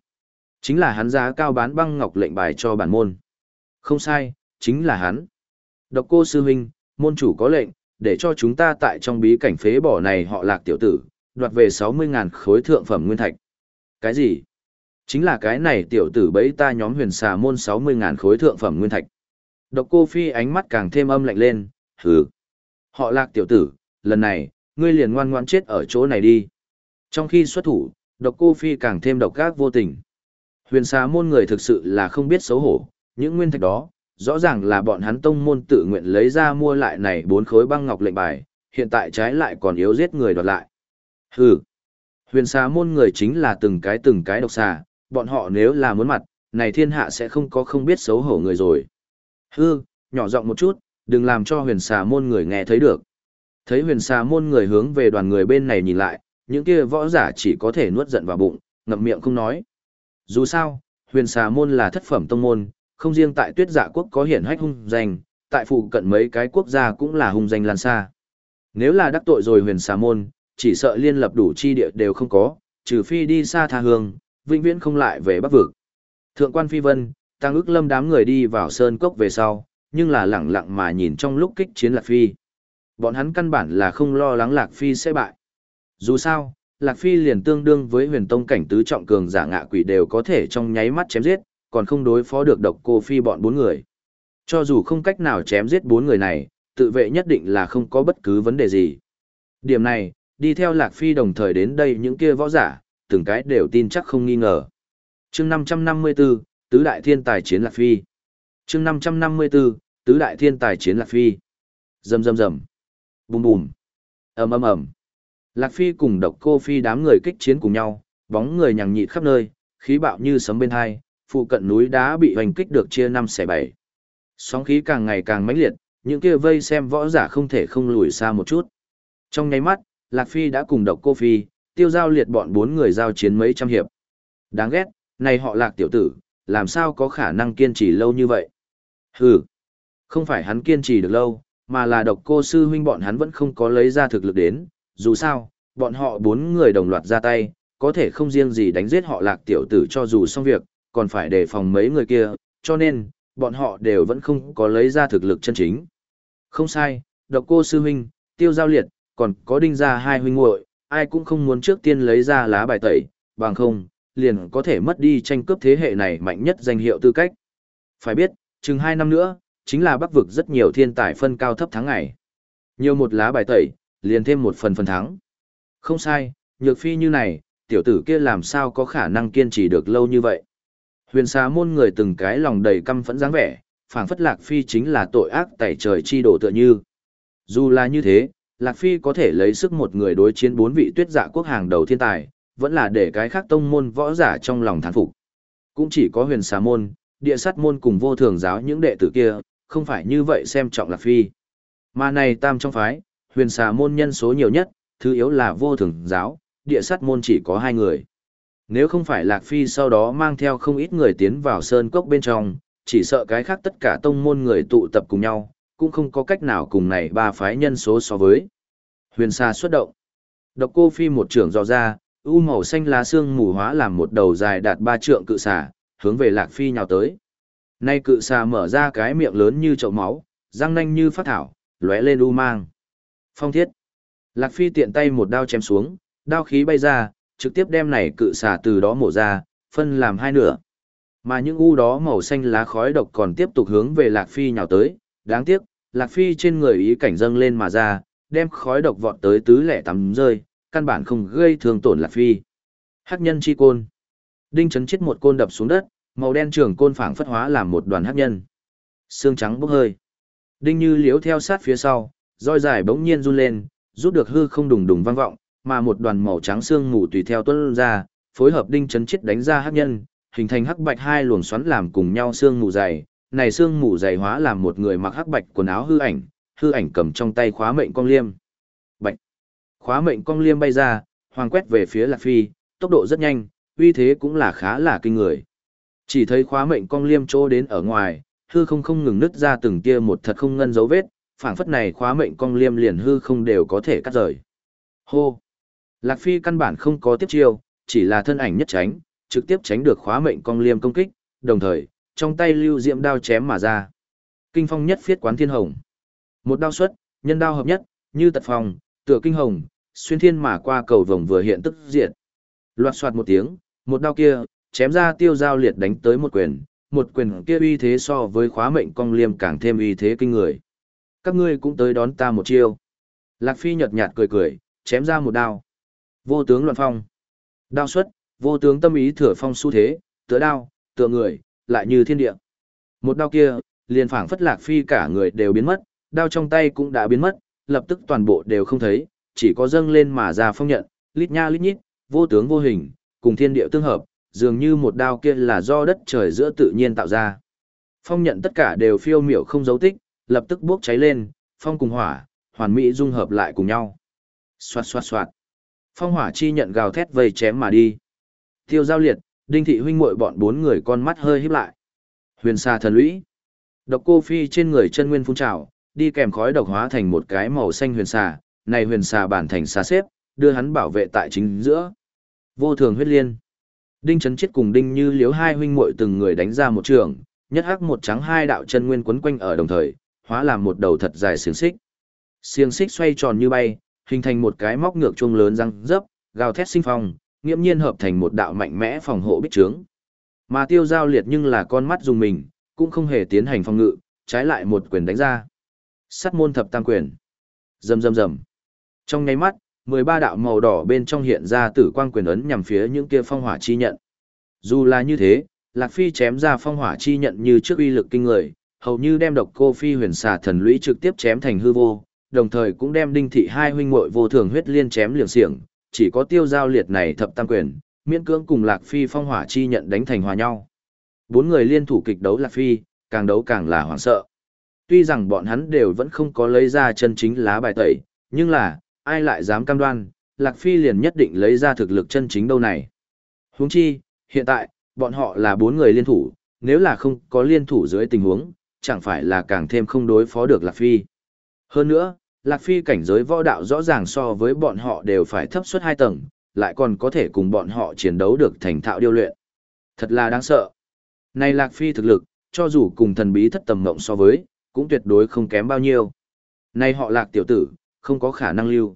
Chính là hắn giá cao bán băng ngọc lệnh bài cho bản môn. Không sai, chính là hắn. Độc cô sư huynh, môn chủ có lệnh, để cho chúng ta tại trong bí cảnh phế bỏ này họ lạc tiểu tử, đoạt về 60.000 khối thượng phẩm nguyên thạch. Cái gì? Chính là cái này tiểu tử bấy ta nhóm huyền xà môn 60.000 khối thượng phẩm nguyên thạch. Độc cô phi ánh mắt càng thêm âm lạnh lên, hừ. Họ lạc tiểu tử, lần này, ngươi liền ngoan ngoan chết ở chỗ này đi. Trong khi xuất thủ, độc cô phi càng thêm độc gác vô tình. Huyền xà môn người thực sự là không biết xấu hổ, những nguyên thạch đó, rõ ràng là bọn hắn tông môn tự nguyện lấy ra mua lại này bốn khối băng ngọc lệnh bài, hiện tại trái lại còn yếu giết người đoạt lại. Hừ. Huyền xà môn người chính là từng cái từng cái độc xà, bọn họ nếu là muốn mặt, này thiên hạ sẽ không có không biết xấu hổ người rồi. Hừ, nhỏ giọng một chút, đừng làm cho huyền xà môn người nghe thấy được. Thấy huyền xà môn người hướng về đoàn người bên này nhìn lại, những kia võ giả chỉ có thể nuốt giận vào bụng, ngậm miệng không nói. Dù sao, huyền xà môn là thất phẩm tông môn, không riêng tại tuyết giả quốc có hiển hách hung danh, tại phụ cận mấy cái quốc gia cũng là hung danh lan xa. Nếu là đắc tội rồi huyền xà môn, chỉ sợ liên lập đủ chi địa đều không có, trừ phi đi xa tha hương, vĩnh viễn không lại về bắc vực. Thượng quan phi vân, tăng ước lâm đám người đi vào sơn cốc về sau, nhưng là lẳng lặng mà nhìn trong lúc kích chiến Lạc Phi. Bọn hắn căn bản là không lo lắng Lạc Phi sẽ bại. Dù sao, Lạc Phi liền tương đương với huyền tông cảnh tứ trọng cường giả ngạ quỷ đều có thể trong nháy mắt chém giết, còn không đối phó được độc cô Phi bọn bốn người. Cho dù không cách nào chém giết bốn người này, tự vệ nhất định là không có bất cứ vấn đề gì. Điểm này, đi theo Lạc Phi đồng thời đến đây những kia võ giả, từng cái đều tin chắc không nghi ngờ. chương 554, Tứ Đại Thiên Tài Chiến Lạc Phi. chương 554, Tứ Đại Thiên Tài Chiến Lạc Phi. Rầm rầm rầm. Bùm bùm. ầm ầm ầm. Lạc Phi cùng độc cô Phi đám người kích chiến cùng nhau, bóng người nhằng nhịt khắp nơi, khí bạo như sấm bên hai, phụ cận núi đá bị hoành kích được chia năm xẻ bảy. Sóng khí càng ngày càng mãnh liệt, những kia vây xem võ giả không thể không lùi xa một chút. Trong nháy mắt, Lạc Phi đã cùng độc cô Phi, tiêu giao liệt bọn bốn người giao chiến mấy trăm hiệp. Đáng ghét, này họ Lạc tiểu tử, làm sao có khả năng kiên trì lâu như vậy? Hừ, không phải hắn kiên trì được lâu, mà là độc cô sư huynh bọn hắn vẫn không có lấy ra thực lực đến, dù sao, bọn họ bốn người đồng loạt ra tay, có thể không riêng gì đánh giết họ lạc tiểu tử cho dù xong việc, còn phải đề phòng mấy người kia, cho nên, bọn họ đều vẫn không có lấy ra thực lực chân chính. Không sai, độc cô sư huynh, tiêu giao liệt, còn có đinh ra hai huynh muội ai cũng không muốn trước tiên lấy ra lá bài tẩy, bằng không, liền có thể mất đi tranh cướp thế hệ này mạnh nhất danh hiệu tư cách. Phải biết, chừng hai năm nữa, chính là bắc vực rất nhiều thiên tài phân cao thấp tháng ngày. Nhiều một lá bài tẩy, liền thêm một phần phần thắng. Không sai, nhược phi như này, tiểu tử kia làm sao có khả năng kiên trì được lâu như vậy. Huyền xá môn người từng cái lòng đầy căm phẫn dáng vẻ, phảng phất lạc phi chính là tội ác tẩy trời chi đổ tựa như. Dù là như thế, lạc phi có thể lấy sức một người đối chiến bốn vị tuyết dạ quốc hàng đầu thiên tài, vẫn là để cái khác tông môn võ giả trong lòng thán phục. Cũng chỉ có huyền Xà môn, địa sát môn cùng vô thường giáo những đệ tử kia, không phải như vậy xem trọng lạc phi. Mà này tam trong phái, huyền xà môn nhân số nhiều nhất, thứ yếu là vô thường giáo, địa sát môn chỉ có hai người. Nếu không phải Lạc Phi sau đó mang theo không ít người tiến vào sơn cốc bên trong, chỉ sợ cái khác tất cả tông môn người tụ tập cùng nhau, cũng không có cách nào cùng này ba phái nhân số so với. Huyền xa xuất động. Độc cô Phi một trưởng dò ra, u màu xanh lá xương mù hóa làm một đầu dài đạt ba trượng cự xà, hướng về Lạc Phi nhào tới. Nay cự xà mở ra cái miệng lớn như chậu máu, răng nanh như phát thảo, lóe lên u mang. Phong thiết. Lạc Phi tiện tay một đao chém xuống, đao khí bay ra, trực tiếp đem này cự xà từ đó mổ ra, phân làm hai nửa. Mà những u đó màu xanh lá khói độc còn tiếp tục hướng về Lạc Phi nhào tới, đáng tiếc, Lạc Phi trên người ý cảnh dâng lên mà ra, đem khói độc vọt tới tứ lẻ tắm rơi, căn bản không gây thương tổn Lạc Phi. Hắc nhân chi côn. Đinh chấn chết một côn đập xuống đất, Màu đen trường côn phảng phất hóa làm một đoàn hắc nhân. Xương trắng bốc hơi. Đinh Như liếu theo sát phía sau, roi dài bỗng nhiên run lên, rút được hư không đùng đùng vang vọng, mà một đoàn màu trắng xương mù tùy theo tuôn ra, phối hợp đinh chấn chết đánh ra hắc nhân, hình thành hắc bạch hai luồng xoắn làm cùng nhau xương mù dày, này xương mù dày hóa làm một người mặc hắc bạch quần áo hư ảnh, hư ảnh cầm trong tay khóa mệnh cong liêm. Bạch. Khóa mệnh cong liêm bay ra, hoàng quét về phía Lạc Phi, tốc độ rất nhanh, uy thế cũng là khá là kinh người. Chỉ thấy khóa mệnh cong liêm trô đến ở ngoài, hư không không ngừng nứt ra từng tia một thật không ngân dấu vết, phảng phất này khóa mệnh cong liêm liền hư không đều có thể cắt rời. Hô! Lạc Phi căn bản không có tiếp chiêu, chỉ là thân ảnh nhất tránh, trực tiếp tránh được khóa mệnh cong liêm công kích, đồng thời, trong tay lưu diệm đao chém mà ra. Kinh phong nhất phiết quán thiên hồng. Một đao xuất, nhân đao hợp nhất, như tật phòng, tựa kinh hồng, xuyên thiên mà qua cầu vồng vừa hiện tức diệt. Loạt soạt một tiếng, một đao kia, chém ra tiêu giao liệt đánh tới một quyền, một quyền kia uy thế so với khóa mệnh cong liêm càng thêm uy thế kinh người. Các ngươi cũng tới đón ta một chiêu. Lạc Phi nhợt nhạt cười cười, chém ra một đao. Vô tướng loạn phong. Đao xuất, vô tướng tâm ý thừa phong xu thế, tựa đao, tựa người, lại như thiên địa. Một đao kia, liền phảng phất Lạc Phi cả người đều biến mất, đao trong tay cũng đã biến mất, lập tức toàn bộ đều không thấy, chỉ có dâng lên mà ra phong nhận, lít nha lít nhít, vô tướng vô hình, cùng thiên địa tương hợp, dường như một đao kia là do đất trời giữa tự nhiên tạo ra. Phong nhận tất cả đều phiêu miểu không dấu tích, lập tức bốc cháy lên, phong cùng hỏa, hoàn mỹ dung hợp lại cùng nhau. Xoạt xoạt xoạt. Phong hỏa chi nhận gào thét vây chém mà đi. Tiêu giao liệt, đinh thị huynh muội bọn bốn người con mắt hơi híp lại. Huyền xa thần lũy. Độc cô phi trên người chân nguyên phun trào, đi kèm khói độc hóa thành một cái màu xanh huyền xà, này huyền xà bản thành xà xếp, đưa hắn bảo vệ tại chính giữa. Vô thường huyết liên. Đinh Trấn chết cùng đinh như liếu hai huynh muội từng người đánh ra một trường, nhất hắc một trắng hai đạo chân nguyên quấn quanh ở đồng thời, hóa làm một đầu thật dài xiềng xích. Xiềng xích xoay tròn như bay, hình thành một cái móc ngược chuông lớn răng dấp, gào thét sinh phong, nghiễm nhiên hợp thành một đạo mạnh mẽ phòng hộ bích trướng. Mà tiêu giao liệt nhưng là con mắt dùng mình, cũng không hề tiến hành phòng ngự, trái lại một quyền đánh ra. Sắt môn thập tam quyền. Rầm rầm rầm. Trong nháy mắt, 13 đạo màu đỏ bên trong hiện ra tử quang quyền ấn nhằm phía những kia phong hỏa chi nhận. Dù là như thế, Lạc Phi chém ra phong hỏa chi nhận như trước uy lực kinh người, hầu như đem độc cô phi huyền xà thần lũy trực tiếp chém thành hư vô, đồng thời cũng đem đinh thị hai huynh muội vô thường huyết liên chém liều xiềng, chỉ có tiêu giao liệt này thập tam quyền, miễn cưỡng cùng Lạc Phi phong hỏa chi nhận đánh thành hòa nhau. Bốn người liên thủ kịch đấu Lạc Phi, càng đấu càng là hoảng sợ. Tuy rằng bọn hắn đều vẫn không có lấy ra chân chính lá bài tẩy, nhưng là, ai lại dám cam đoan, Lạc Phi liền nhất định lấy ra thực lực chân chính đâu này. Huống chi, hiện tại, bọn họ là bốn người liên thủ, nếu là không có liên thủ dưới tình huống, chẳng phải là càng thêm không đối phó được Lạc Phi. Hơn nữa, Lạc Phi cảnh giới võ đạo rõ ràng so với bọn họ đều phải thấp suất hai tầng, lại còn có thể cùng bọn họ chiến đấu được thành thạo điêu luyện. Thật là đáng sợ. Này Lạc Phi thực lực, cho dù cùng thần bí thất tầm mộng so với, cũng tuyệt đối không kém bao nhiêu. Này họ Lạc tiểu tử, không có khả năng lưu.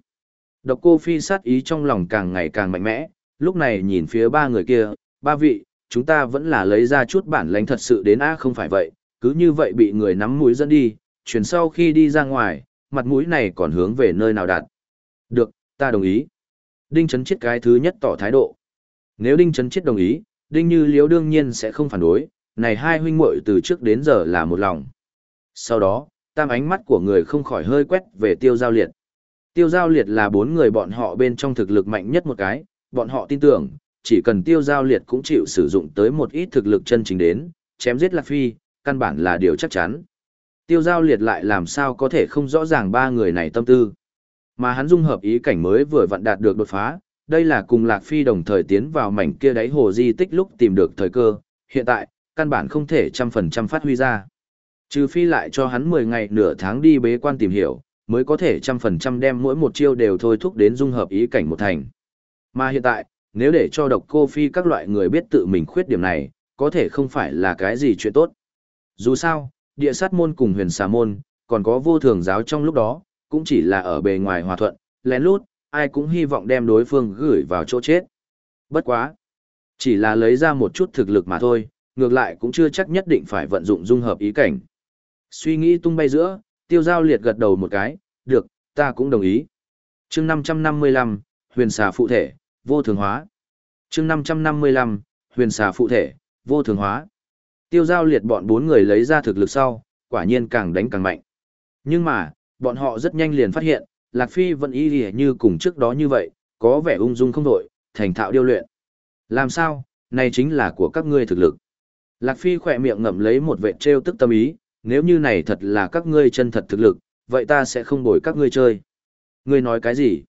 Độc cô Phi sát ý trong lòng càng ngày càng mạnh mẽ, lúc này nhìn phía ba người kia, ba vị, chúng ta vẫn là lấy ra chút bản lãnh thật sự đến a không phải vậy, cứ như vậy bị người nắm mũi dẫn đi, chuyển sau khi đi ra ngoài, mặt mũi này còn hướng về nơi nào đạt. Được, ta đồng ý. Đinh Trấn Chiết cái thứ nhất tỏ thái độ. Nếu Đinh Trấn Chiết đồng ý, Đinh Như Liếu đương nhiên sẽ không phản đối, này hai huynh muội từ trước đến giờ là một lòng. Sau đó, tam ánh mắt của người không khỏi hơi quét về tiêu giao liệt. Tiêu giao liệt là bốn người bọn họ bên trong thực lực mạnh nhất một cái, bọn họ tin tưởng, chỉ cần tiêu giao liệt cũng chịu sử dụng tới một ít thực lực chân chính đến, chém giết Lạc Phi, căn bản là điều chắc chắn. Tiêu giao liệt lại làm sao có thể không rõ ràng ba người này tâm tư. Mà hắn dung hợp ý cảnh mới vừa vặn đạt được đột phá, đây là cùng Lạc Phi đồng thời tiến vào mảnh kia đáy hồ di tích lúc tìm được thời cơ, hiện tại, căn bản không thể trăm phần trăm phát huy ra. Trừ phi lại cho hắn 10 ngày nửa tháng đi bế quan tìm hiểu, mới có thể trăm phần trăm đem mỗi một chiêu đều thôi thúc đến dung hợp ý cảnh một thành. Mà hiện tại, nếu để cho độc cô phi các loại người biết tự mình khuyết điểm này, có thể không phải là cái gì chuyện tốt. Dù sao, địa sát môn cùng huyền xà môn, còn có vô thường giáo trong lúc đó, cũng chỉ là ở bề ngoài hòa thuận, lén lút, ai cũng hy vọng đem đối phương gửi vào chỗ chết. Bất quá. Chỉ là lấy ra một chút thực lực mà thôi, ngược lại cũng chưa chắc nhất định phải vận dụng dung hợp ý cảnh. Suy nghĩ tung bay giữa, tiêu giao liệt gật đầu một cái, được, ta cũng đồng ý. chương 555, huyền xà phụ thể, vô thường hóa. chương 555, huyền xà phụ thể, vô thường hóa. Tiêu giao liệt bọn bốn người lấy ra thực lực sau, quả nhiên càng đánh càng mạnh. Nhưng mà, bọn họ rất nhanh liền phát hiện, Lạc Phi vẫn y lìa như cùng trước đó như vậy, có vẻ ung dung không đội, thành thạo điêu luyện. Làm sao, này chính là của các ngươi thực lực. Lạc Phi khỏe miệng ngậm lấy một vệ trêu tức tâm ý, nếu như này thật là các ngươi chân thật thực lực, vậy ta sẽ không bồi các ngươi chơi. Ngươi nói cái gì?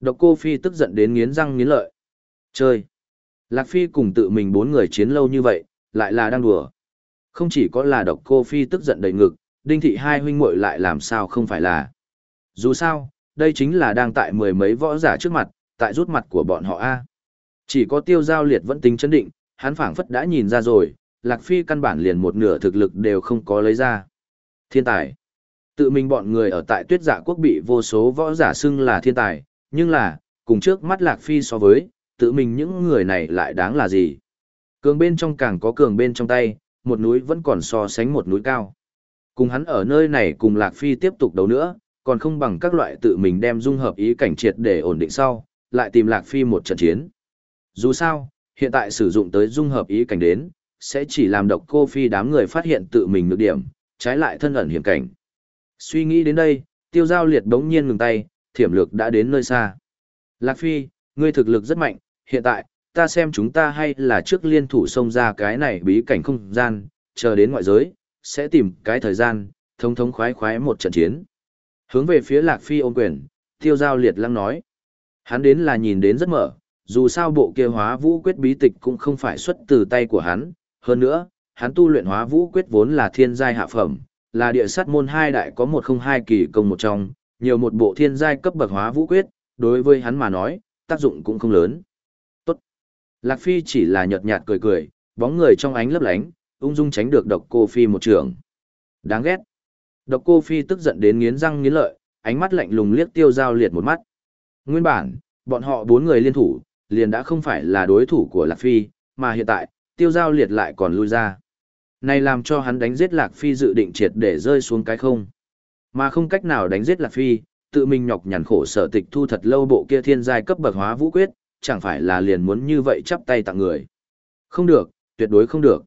Độc cô Phi tức giận đến nghiến răng nghiến lợi. Chơi. Lạc Phi cùng tự mình bốn người chiến lâu như vậy, lại là đang đùa. Không chỉ có là độc cô Phi tức giận đầy ngực, đinh thị hai huynh muội lại làm sao không phải là. Dù sao, đây chính là đang tại mười mấy võ giả trước mặt, tại rút mặt của bọn họ A. Chỉ có tiêu giao liệt vẫn tính chấn định, hắn phảng phất đã nhìn ra rồi, Lạc Phi căn bản liền một nửa thực lực đều không có lấy ra. Thiên tài. Tự mình bọn người ở tại tuyết dạ quốc bị vô số võ giả xưng là thiên tài, nhưng là, cùng trước mắt Lạc Phi so với, tự mình những người này lại đáng là gì. Cường bên trong càng có cường bên trong tay, một núi vẫn còn so sánh một núi cao. Cùng hắn ở nơi này cùng Lạc Phi tiếp tục đấu nữa, còn không bằng các loại tự mình đem dung hợp ý cảnh triệt để ổn định sau, lại tìm Lạc Phi một trận chiến. Dù sao, hiện tại sử dụng tới dung hợp ý cảnh đến, sẽ chỉ làm độc cô phi đám người phát hiện tự mình nhược điểm, trái lại thân ẩn hiểm cảnh. Suy nghĩ đến đây, tiêu giao liệt đống nhiên ngừng tay, thiểm lược đã đến nơi xa. Lạc Phi, ngươi thực lực rất mạnh, hiện tại, ta xem chúng ta hay là trước liên thủ xông ra cái này bí cảnh không gian, chờ đến ngoại giới, sẽ tìm cái thời gian, thống thống khoái khoái một trận chiến. Hướng về phía Lạc Phi ôm quyền, tiêu giao liệt lăng nói. Hắn đến là nhìn đến rất mở, dù sao bộ kia hóa vũ quyết bí tịch cũng không phải xuất từ tay của hắn, hơn nữa, hắn tu luyện hóa vũ quyết vốn là thiên giai hạ phẩm, là địa sát môn hai đại có một không hai kỳ công một trong, nhiều một bộ thiên giai cấp bậc hóa vũ quyết, đối với hắn mà nói, tác dụng cũng không lớn. Lạc Phi chỉ là nhợt nhạt cười cười, bóng người trong ánh lấp lánh, ung dung tránh được độc cô Phi một trường. Đáng ghét. Độc cô Phi tức giận đến nghiến răng nghiến lợi, ánh mắt lạnh lùng liếc tiêu giao liệt một mắt. Nguyên bản, bọn họ bốn người liên thủ, liền đã không phải là đối thủ của Lạc Phi, mà hiện tại, tiêu giao liệt lại còn lui ra. Này làm cho hắn đánh giết Lạc Phi dự định triệt để rơi xuống cái không. Mà không cách nào đánh giết Lạc Phi, tự mình nhọc nhằn khổ sở tịch thu thật lâu bộ kia thiên giai cấp bậc hóa vũ quyết, chẳng phải là liền muốn như vậy chắp tay tặng người. Không được, tuyệt đối không được.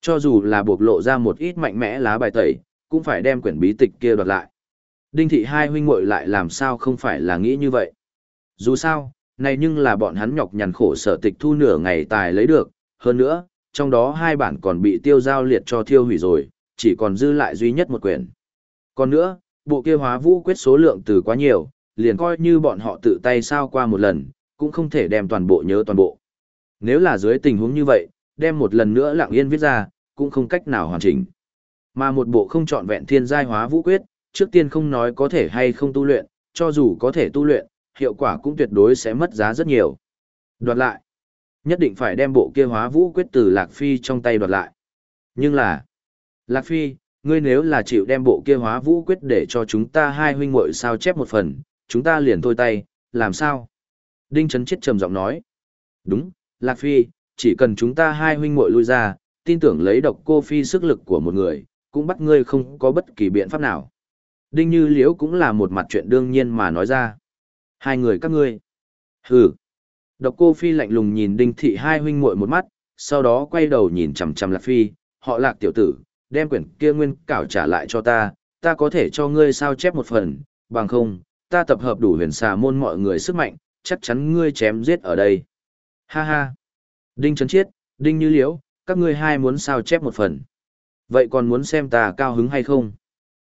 Cho dù là buộc lộ ra một ít mạnh mẽ lá bài tẩy, cũng phải đem quyển bí tịch kia đoạt lại. Đinh thị hai huynh muội lại làm sao không phải là nghĩ như vậy. Dù sao, này nhưng là bọn hắn nhọc nhằn khổ sở tịch thu nửa ngày tài lấy được, hơn nữa, trong đó hai bản còn bị tiêu giao liệt cho thiêu hủy rồi, chỉ còn dư lại duy nhất một quyển. Còn nữa, bộ kia hóa vũ quyết số lượng từ quá nhiều, liền coi như bọn họ tự tay sao qua một lần, cũng không thể đem toàn bộ nhớ toàn bộ. Nếu là dưới tình huống như vậy, đem một lần nữa lặng yên viết ra, cũng không cách nào hoàn chỉnh. Mà một bộ không trọn vẹn thiên giai hóa vũ quyết, trước tiên không nói có thể hay không tu luyện, cho dù có thể tu luyện, hiệu quả cũng tuyệt đối sẽ mất giá rất nhiều. Đoạt lại, nhất định phải đem bộ kia hóa vũ quyết từ Lạc Phi trong tay đoạt lại. Nhưng là, Lạc Phi, ngươi nếu là chịu đem bộ kia hóa vũ quyết để cho chúng ta hai huynh muội sao chép một phần, chúng ta liền thôi tay, làm sao? Đinh Trấn Chiết trầm giọng nói. Đúng, Lạc Phi, chỉ cần chúng ta hai huynh muội lui ra, tin tưởng lấy độc cô Phi sức lực của một người, cũng bắt ngươi không có bất kỳ biện pháp nào. Đinh Như Liễu cũng là một mặt chuyện đương nhiên mà nói ra. Hai người các ngươi. Hừ. Độc cô Phi lạnh lùng nhìn Đinh Thị hai huynh muội một mắt, sau đó quay đầu nhìn chằm chằm Lạc Phi, họ Lạc tiểu tử, đem quyển kia nguyên cảo trả lại cho ta, ta có thể cho ngươi sao chép một phần, bằng không, ta tập hợp đủ huyền xà môn mọi người sức mạnh, chắc chắn ngươi chém giết ở đây. Ha ha. Đinh Trấn Chiết, Đinh Như Liễu, các ngươi hai muốn sao chép một phần. Vậy còn muốn xem ta cao hứng hay không?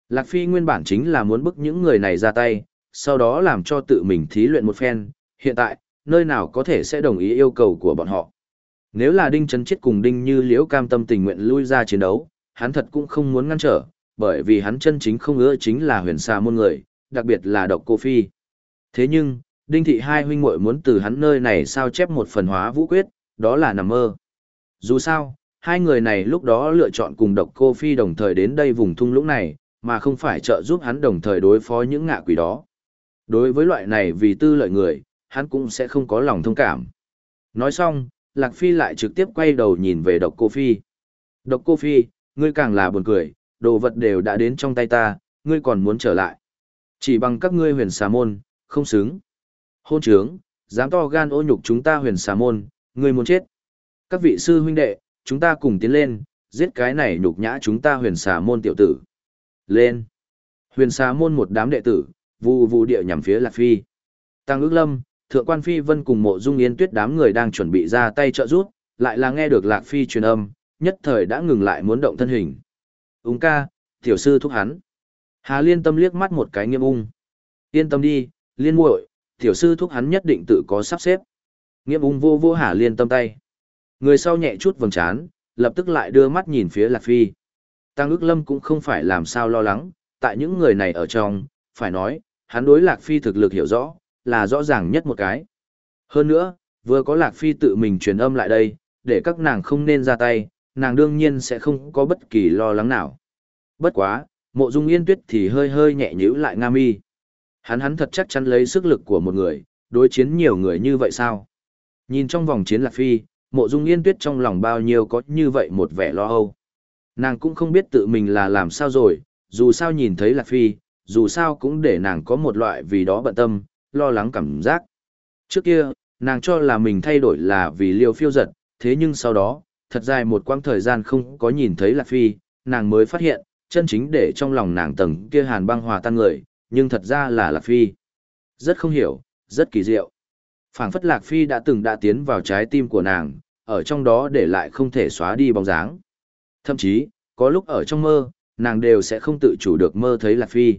Lạc Phi nguyên bản chính là muốn bức những người này ra tay, sau đó làm cho tự mình thí luyện một phen, hiện tại, nơi nào có thể sẽ đồng ý yêu cầu của bọn họ. Nếu là Đinh Trấn Chiết cùng Đinh Như Liễu cam tâm tình nguyện lui ra chiến đấu, hắn thật cũng không muốn ngăn trở, bởi vì hắn chân chính không ưa chính là huyền xa môn người, đặc biệt là độc cô phi. Thế nhưng, Đinh Thị hai huynh muội muốn từ hắn nơi này sao chép một phần hóa vũ quyết, đó là nằm mơ. Dù sao, hai người này lúc đó lựa chọn cùng độc cô phi đồng thời đến đây vùng thung lũng này, mà không phải trợ giúp hắn đồng thời đối phó những ngạ quỷ đó. Đối với loại này vì tư lợi người, hắn cũng sẽ không có lòng thông cảm. Nói xong, Lạc Phi lại trực tiếp quay đầu nhìn về độc cô Phi. Độc cô Phi, ngươi càng là buồn cười, đồ vật đều đã đến trong tay ta, ngươi còn muốn trở lại. Chỉ bằng các ngươi huyền xà môn, không xứng. Hôn trướng, dám to gan ô nhục chúng ta huyền xà môn, ngươi muốn chết. Các vị sư huynh đệ, chúng ta cùng tiến lên, giết cái này nhục nhã chúng ta huyền xà môn tiểu tử. Lên! Huyền xà môn một đám đệ tử, vù vù địa nhằm phía Lạc Phi. Tăng ước lâm, thượng quan Phi Vân cùng mộ dung yên tuyết đám người đang chuẩn bị ra tay trợ giúp, lại là nghe được Lạc Phi truyền âm, nhất thời đã ngừng lại muốn động thân hình. Úng ca, tiểu sư thúc hắn. Hà liên tâm liếc mắt một cái nghiêm ung. Yên tâm đi, liên muội, tiểu sư thúc hắn nhất định tự có sắp xếp. Nghiêm ung vô vô Hà liên tâm tay. Người sau nhẹ chút vầng trán, lập tức lại đưa mắt nhìn phía Lạc Phi. Tăng ước lâm cũng không phải làm sao lo lắng, tại những người này ở trong, phải nói, hắn đối Lạc Phi thực lực hiểu rõ, là rõ ràng nhất một cái. Hơn nữa, vừa có Lạc Phi tự mình truyền âm lại đây, để các nàng không nên ra tay, nàng đương nhiên sẽ không có bất kỳ lo lắng nào. Bất quá, mộ dung yên tuyết thì hơi hơi nhẹ nhữ lại nga mi. Hắn hắn thật chắc chắn lấy sức lực của một người, đối chiến nhiều người như vậy sao? Nhìn trong vòng chiến Lạc Phi, mộ dung yên tuyết trong lòng bao nhiêu có như vậy một vẻ lo âu. Nàng cũng không biết tự mình là làm sao rồi, dù sao nhìn thấy Lạc Phi, dù sao cũng để nàng có một loại vì đó bận tâm, lo lắng cảm giác. Trước kia, nàng cho là mình thay đổi là vì liêu phiêu giật, thế nhưng sau đó, thật dài một quãng thời gian không có nhìn thấy Lạc Phi, nàng mới phát hiện, chân chính để trong lòng nàng tầng kia hàn băng hòa tan người, nhưng thật ra là Lạc Phi. Rất không hiểu, rất kỳ diệu. phảng phất Lạc Phi đã từng đã tiến vào trái tim của nàng, ở trong đó để lại không thể xóa đi bóng dáng. Thậm chí, có lúc ở trong mơ, nàng đều sẽ không tự chủ được mơ thấy Lạc Phi.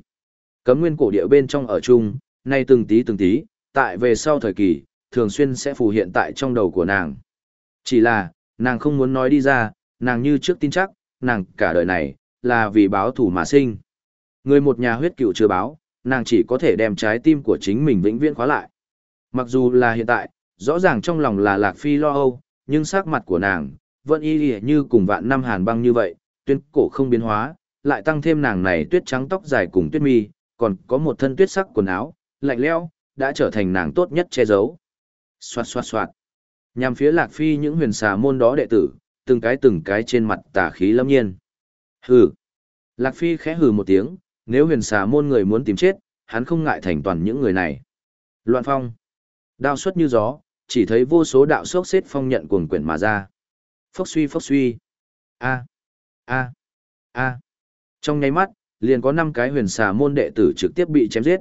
Cấm nguyên cổ địa bên trong ở chung, nay từng tí từng tí, tại về sau thời kỳ, thường xuyên sẽ phù hiện tại trong đầu của nàng. Chỉ là, nàng không muốn nói đi ra, nàng như trước tin chắc, nàng cả đời này, là vì báo thủ mà sinh. Người một nhà huyết cựu chưa báo, nàng chỉ có thể đem trái tim của chính mình vĩnh viễn khóa lại. Mặc dù là hiện tại, rõ ràng trong lòng là Lạc Phi lo âu, nhưng sắc mặt của nàng, vẫn y như cùng vạn năm hàn băng như vậy, tuyên cổ không biến hóa, lại tăng thêm nàng này tuyết trắng tóc dài cùng tuyết mi, còn có một thân tuyết sắc quần áo, lạnh lẽo, đã trở thành nàng tốt nhất che giấu. Xoạt xoạt xoạt. Nhằm phía Lạc Phi những huyền xà môn đó đệ tử, từng cái từng cái trên mặt tà khí lâm nhiên. Hừ. Lạc Phi khẽ hừ một tiếng, nếu huyền xà môn người muốn tìm chết, hắn không ngại thành toàn những người này. Loạn phong. Đao xuất như gió, chỉ thấy vô số đạo sốc xếp phong nhận cuồng quyển mà ra. Phốc suy phốc suy. A. A. A. Trong nháy mắt, liền có 5 cái huyền xà môn đệ tử trực tiếp bị chém giết.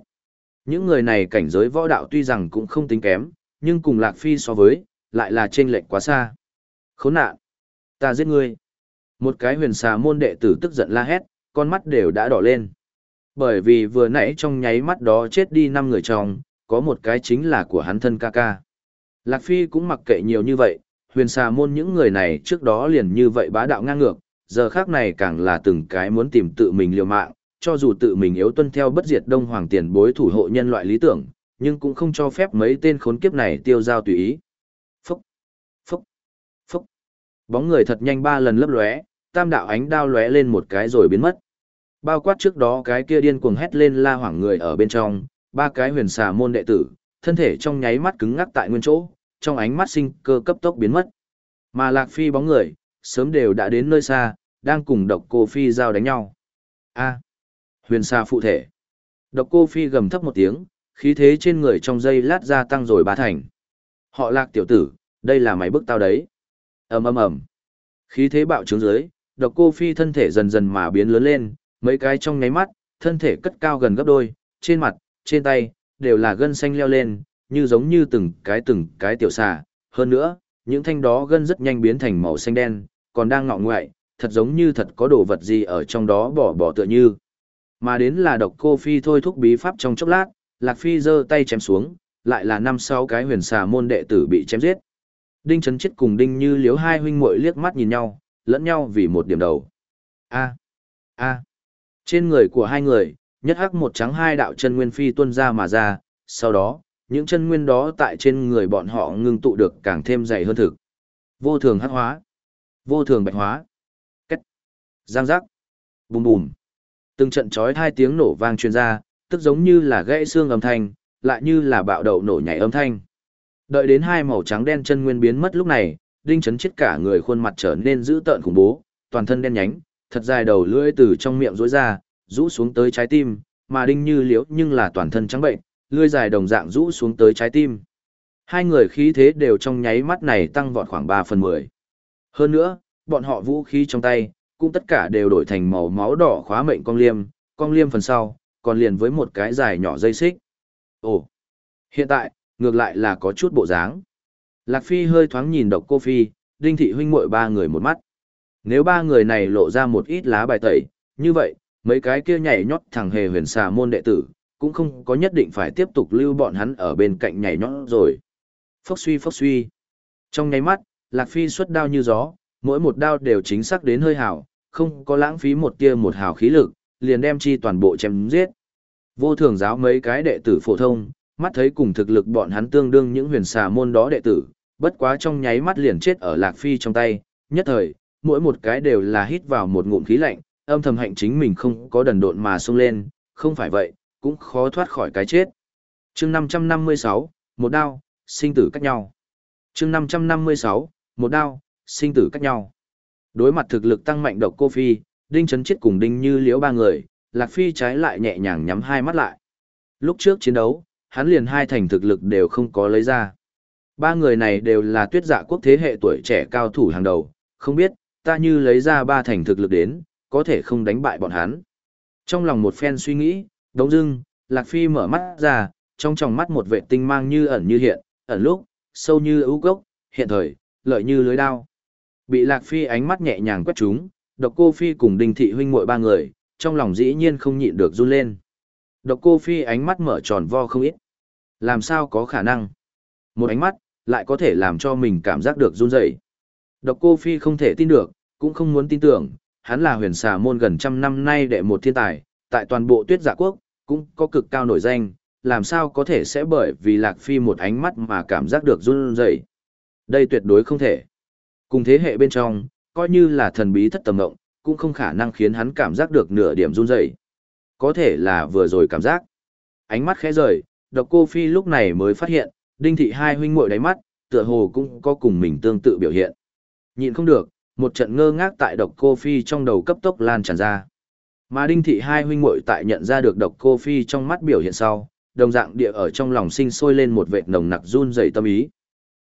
Những người này cảnh giới võ đạo tuy rằng cũng không tính kém, nhưng cùng Lạc Phi so với, lại là trên lệnh quá xa. Khốn nạn! Ta giết ngươi! Một cái huyền xà môn đệ tử tức giận la hét, con mắt đều đã đỏ lên. Bởi vì vừa nãy trong nháy mắt đó chết đi 5 người trong, có một cái chính là của hắn thân ca ca. Lạc Phi cũng mặc kệ nhiều như vậy, huyền xà môn những người này trước đó liền như vậy bá đạo ngang ngược, giờ khác này càng là từng cái muốn tìm tự mình liều mạng, cho dù tự mình yếu tuân theo bất diệt đông hoàng tiền bối thủ hộ nhân loại lý tưởng, nhưng cũng không cho phép mấy tên khốn kiếp này tiêu giao tùy ý. Phúc, phúc, phúc. Bóng người thật nhanh ba lần lấp lóe, tam đạo ánh đao lóe lên một cái rồi biến mất. Bao quát trước đó cái kia điên cuồng hét lên la hoảng người ở bên trong, ba cái huyền xà môn đệ tử, thân thể trong nháy mắt cứng ngắc tại nguyên chỗ, trong ánh mắt sinh cơ cấp tốc biến mất. Mà Lạc Phi bóng người, sớm đều đã đến nơi xa, đang cùng độc cô Phi giao đánh nhau. A. huyền xà phụ thể. Độc cô Phi gầm thấp một tiếng, khí thế trên người trong dây lát ra tăng rồi ba thành. Họ lạc tiểu tử, đây là máy bức tao đấy. ầm ầm ầm. Khí thế bạo trướng dưới, độc cô Phi thân thể dần dần mà biến lớn lên, mấy cái trong nháy mắt, thân thể cất cao gần gấp đôi, trên mặt, trên tay, đều là gân xanh leo lên, như giống như từng cái từng cái tiểu xà. Hơn nữa, những thanh đó gân rất nhanh biến thành màu xanh đen, còn đang ngọ ngoại, thật giống như thật có đồ vật gì ở trong đó bỏ bỏ tựa như. Mà đến là độc cô phi thôi thúc bí pháp trong chốc lát, Lạc Phi giơ tay chém xuống, lại là năm sáu cái huyền xà môn đệ tử bị chém giết. Đinh Trấn Chết cùng Đinh Như liếu hai huynh muội liếc mắt nhìn nhau, lẫn nhau vì một điểm đầu. A, a. Trên người của hai người, nhất hắc một trắng hai đạo chân nguyên phi tuôn ra mà ra, sau đó, những chân nguyên đó tại trên người bọn họ ngưng tụ được càng thêm dày hơn thực. Vô thường hắc hóa, vô thường bạch hóa. Cách, giang giác, bùm bùm. Từng trận chói hai tiếng nổ vang truyền ra, tức giống như là gãy xương âm thanh, lại như là bạo đậu nổ nhảy âm thanh. Đợi đến hai màu trắng đen chân nguyên biến mất lúc này, đinh chấn chết cả người khuôn mặt trở nên dữ tợn khủng bố, toàn thân đen nhánh, thật dài đầu lưỡi từ trong miệng rối ra, rũ xuống tới trái tim, mà đinh như liễu nhưng là toàn thân trắng bệnh, lưỡi dài đồng dạng rũ xuống tới trái tim. Hai người khí thế đều trong nháy mắt này tăng vọt khoảng 3 phần 10. Hơn nữa, bọn họ vũ khí trong tay, cũng tất cả đều đổi thành màu máu đỏ khóa mệnh cong liêm, cong liêm phần sau, còn liền với một cái dài nhỏ dây xích. Ồ, hiện tại, ngược lại là có chút bộ dáng. Lạc Phi hơi thoáng nhìn độc cô Phi, đinh thị huynh muội ba người một mắt. Nếu ba người này lộ ra một ít lá bài tẩy, như vậy, mấy cái kia nhảy nhót thằng hề huyền xà môn đệ tử, cũng không có nhất định phải tiếp tục lưu bọn hắn ở bên cạnh nhảy nhót rồi. Phốc suy phốc suy. Trong nháy mắt, Lạc Phi xuất đao như gió, mỗi một đao đều chính xác đến hơi hào không có lãng phí một tia một hào khí lực, liền đem chi toàn bộ chém giết. Vô thường giáo mấy cái đệ tử phổ thông, mắt thấy cùng thực lực bọn hắn tương đương những huyền xà môn đó đệ tử, bất quá trong nháy mắt liền chết ở Lạc Phi trong tay, nhất thời, mỗi một cái đều là hít vào một ngụm khí lạnh, âm thầm hạnh chính mình không có đần độn mà xông lên, không phải vậy, cũng khó thoát khỏi cái chết. chương 556, một đao, sinh tử cách nhau. chương 556, một đao, sinh tử cách nhau. Đối mặt thực lực tăng mạnh độc cô Phi, Đinh Chấn Chết cùng Đinh Như Liễu ba người, Lạc Phi trái lại nhẹ nhàng nhắm hai mắt lại. Lúc trước chiến đấu, hắn liền hai thành thực lực đều không có lấy ra. Ba người này đều là tuyết dạ quốc thế hệ tuổi trẻ cao thủ hàng đầu, không biết, ta như lấy ra ba thành thực lực đến, có thể không đánh bại bọn hắn. Trong lòng một phen suy nghĩ, đống dưng, Lạc Phi mở mắt ra, trong tròng mắt một vệ tinh mang như ẩn như hiện, ẩn lúc, sâu như ưu gốc, hiện thời, lợi như lưới đao. Bị Lạc Phi ánh mắt nhẹ nhàng quét chúng, độc cô Phi cùng Đinh Thị huynh muội ba người, trong lòng dĩ nhiên không nhịn được run lên. Độc cô Phi ánh mắt mở tròn vo không ít. Làm sao có khả năng? Một ánh mắt, lại có thể làm cho mình cảm giác được run rẩy. Độc cô Phi không thể tin được, cũng không muốn tin tưởng, hắn là huyền xà môn gần trăm năm nay đệ một thiên tài, tại toàn bộ tuyết giả quốc, cũng có cực cao nổi danh, làm sao có thể sẽ bởi vì Lạc Phi một ánh mắt mà cảm giác được run rẩy. Đây tuyệt đối không thể. Cùng thế hệ bên trong, coi như là thần bí thất tầm ngộng, cũng không khả năng khiến hắn cảm giác được nửa điểm run rẩy. Có thể là vừa rồi cảm giác. Ánh mắt khẽ rời, độc cô Phi lúc này mới phát hiện, đinh thị hai huynh muội đáy mắt, tựa hồ cũng có cùng mình tương tự biểu hiện. Nhìn không được, một trận ngơ ngác tại độc cô Phi trong đầu cấp tốc lan tràn ra. Mà đinh thị hai huynh muội tại nhận ra được độc cô Phi trong mắt biểu hiện sau, đồng dạng địa ở trong lòng sinh sôi lên một vệt nồng nặc run rẩy tâm ý.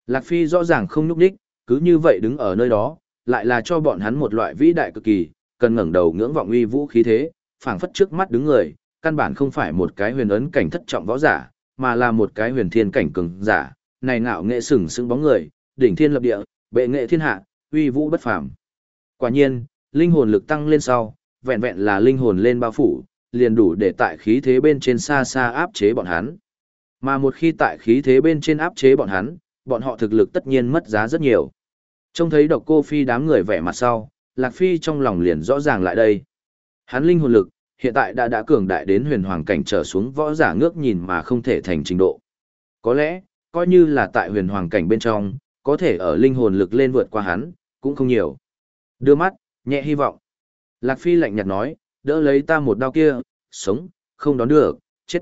Lạc Phi rõ ràng không nhúc đích, cứ như vậy đứng ở nơi đó, lại là cho bọn hắn một loại vĩ đại cực kỳ, cần ngẩng đầu ngưỡng vọng uy vũ khí thế, phảng phất trước mắt đứng người, căn bản không phải một cái huyền ấn cảnh thất trọng võ giả, mà là một cái huyền thiên cảnh cường giả, này ngạo nghệ sừng sững bóng người, đỉnh thiên lập địa, bệ nghệ thiên hạ, uy vũ bất phàm. Quả nhiên, linh hồn lực tăng lên sau, vẹn vẹn là linh hồn lên bao phủ, liền đủ để tại khí thế bên trên xa xa áp chế bọn hắn. Mà một khi tại khí thế bên trên áp chế bọn hắn, bọn họ thực lực tất nhiên mất giá rất nhiều. Trông thấy độc cô phi đám người vẻ mặt sau, Lạc Phi trong lòng liền rõ ràng lại đây. Hắn linh hồn lực, hiện tại đã đã cường đại đến huyền hoàng cảnh trở xuống võ giả ngước nhìn mà không thể thành trình độ. Có lẽ, coi như là tại huyền hoàng cảnh bên trong, có thể ở linh hồn lực lên vượt qua hắn, cũng không nhiều. Đưa mắt, nhẹ hy vọng. Lạc Phi lạnh nhạt nói, đỡ lấy ta một đao kia, sống, không đón được, chết.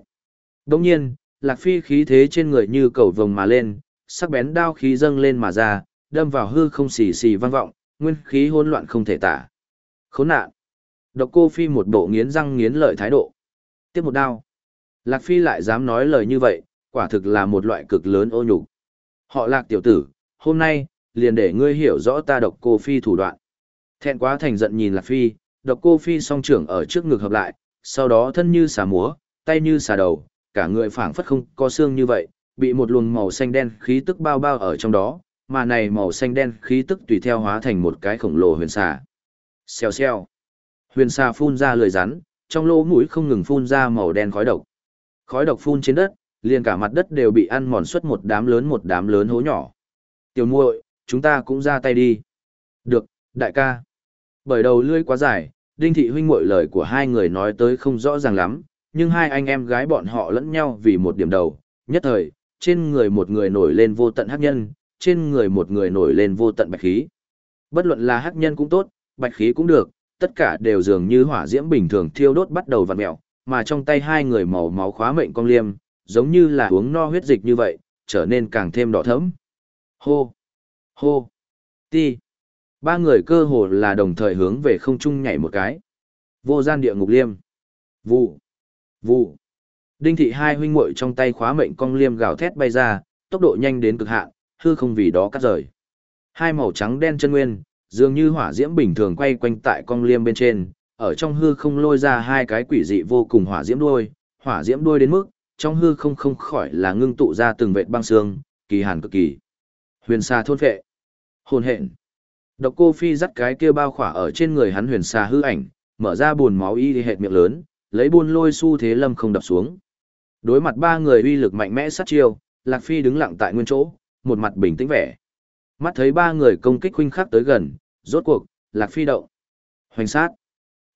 Đồng nhiên, Lạc Phi khí thế trên người như cầu vồng mà lên, sắc bén đao khí dâng lên mà ra, đâm vào hư không xì xì vang vọng, nguyên khí hỗn loạn không thể tả. Khốn nạn. Độc cô Phi một bộ nghiến răng nghiến lợi thái độ. Tiếp một đao. Lạc Phi lại dám nói lời như vậy, quả thực là một loại cực lớn ô nhục. Họ Lạc tiểu tử, hôm nay, liền để ngươi hiểu rõ ta độc cô Phi thủ đoạn. Thẹn quá thành giận nhìn Lạc Phi, độc cô Phi song trưởng ở trước ngực hợp lại, sau đó thân như xà múa, tay như xà đầu, cả người phảng phất không có xương như vậy, bị một luồng màu xanh đen khí tức bao bao ở trong đó, mà này màu xanh đen khí tức tùy theo hóa thành một cái khổng lồ huyền xà. Xèo xèo. Huyền xà phun ra lưỡi rắn, trong lỗ mũi không ngừng phun ra màu đen khói độc. Khói độc phun trên đất, liền cả mặt đất đều bị ăn mòn suốt một đám lớn một đám lớn hố nhỏ. Tiểu muội, chúng ta cũng ra tay đi. Được, đại ca. Bởi đầu lưỡi quá dài, đinh thị huynh muội lời của hai người nói tới không rõ ràng lắm, nhưng hai anh em gái bọn họ lẫn nhau vì một điểm đầu, nhất thời, trên người một người nổi lên vô tận hắc nhân, trên người một người nổi lên vô tận bạch khí. Bất luận là hắc nhân cũng tốt, bạch khí cũng được, tất cả đều dường như hỏa diễm bình thường thiêu đốt bắt đầu vặn mèo, mà trong tay hai người màu máu khóa mệnh cong liêm, giống như là uống no huyết dịch như vậy, trở nên càng thêm đỏ thẫm. Hô! Hô! Ti! Ba người cơ hồ là đồng thời hướng về không trung nhảy một cái. Vô gian địa ngục liêm. Vụ! Vụ! Đinh thị hai huynh muội trong tay khóa mệnh cong liêm gào thét bay ra, tốc độ nhanh đến cực hạn, hư không vì đó cắt rời. Hai màu trắng đen chân nguyên, dường như hỏa diễm bình thường quay quanh tại con liêm bên trên, ở trong hư không lôi ra hai cái quỷ dị vô cùng hỏa diễm đuôi, hỏa diễm đuôi đến mức, trong hư không không khỏi là ngưng tụ ra từng vệt băng xương, kỳ hàn cực kỳ. Huyền xa thôn phệ. Hồn hện. Độc cô phi dắt cái kia bao khỏa ở trên người hắn huyền xa hư ảnh, mở ra buồn máu y thì hệt miệng lớn, lấy buôn lôi su thế lâm không đập xuống. Đối mặt ba người uy lực mạnh mẽ sát chiêu, Lạc Phi đứng lặng tại nguyên chỗ, một mặt bình tĩnh vẻ. Mắt thấy ba người công kích huynh khắc tới gần, rốt cuộc, Lạc Phi động. Hoành sát.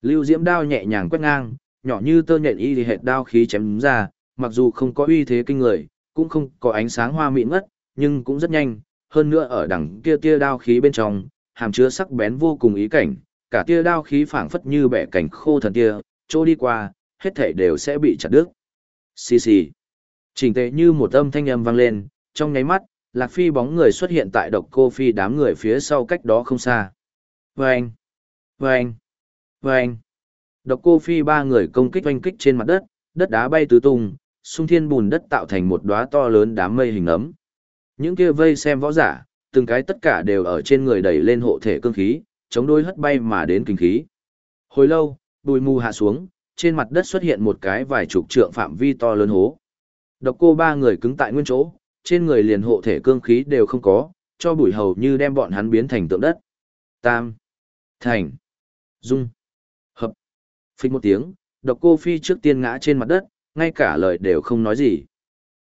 Lưu Diễm đao nhẹ nhàng quét ngang, nhỏ như tơ nhện y thì hệt đao khí chém ra, mặc dù không có uy thế kinh người, cũng không có ánh sáng hoa mịn ngất, nhưng cũng rất nhanh, hơn nữa ở đằng kia tia đao khí bên trong, hàm chứa sắc bén vô cùng ý cảnh, cả tia đao khí phảng phất như bẻ cảnh khô thần tia, chỗ đi qua, hết thảy đều sẽ bị chặt đứt. Xì xì. Trình tệ như một âm thanh âm vang lên, trong nháy mắt, Lạc Phi bóng người xuất hiện tại độc cô phi đám người phía sau cách đó không xa. Vâng! Vâng! Vâng! Độc cô phi ba người công kích oanh kích trên mặt đất, đất đá bay tứ tung, xung thiên bùn đất tạo thành một đóa to lớn đám mây hình ấm. Những kia vây xem võ giả, từng cái tất cả đều ở trên người đẩy lên hộ thể cương khí, chống đối hất bay mà đến kinh khí. Hồi lâu, bùi mù hạ xuống, trên mặt đất xuất hiện một cái vài chục trượng phạm vi to lớn hố. Độc cô ba người cứng tại nguyên chỗ, trên người liền hộ thể cương khí đều không có, cho bùi hầu như đem bọn hắn biến thành tượng đất. Tam, thành, dung, hợp. Phích một tiếng, độc cô phi trước tiên ngã trên mặt đất, ngay cả lời đều không nói gì.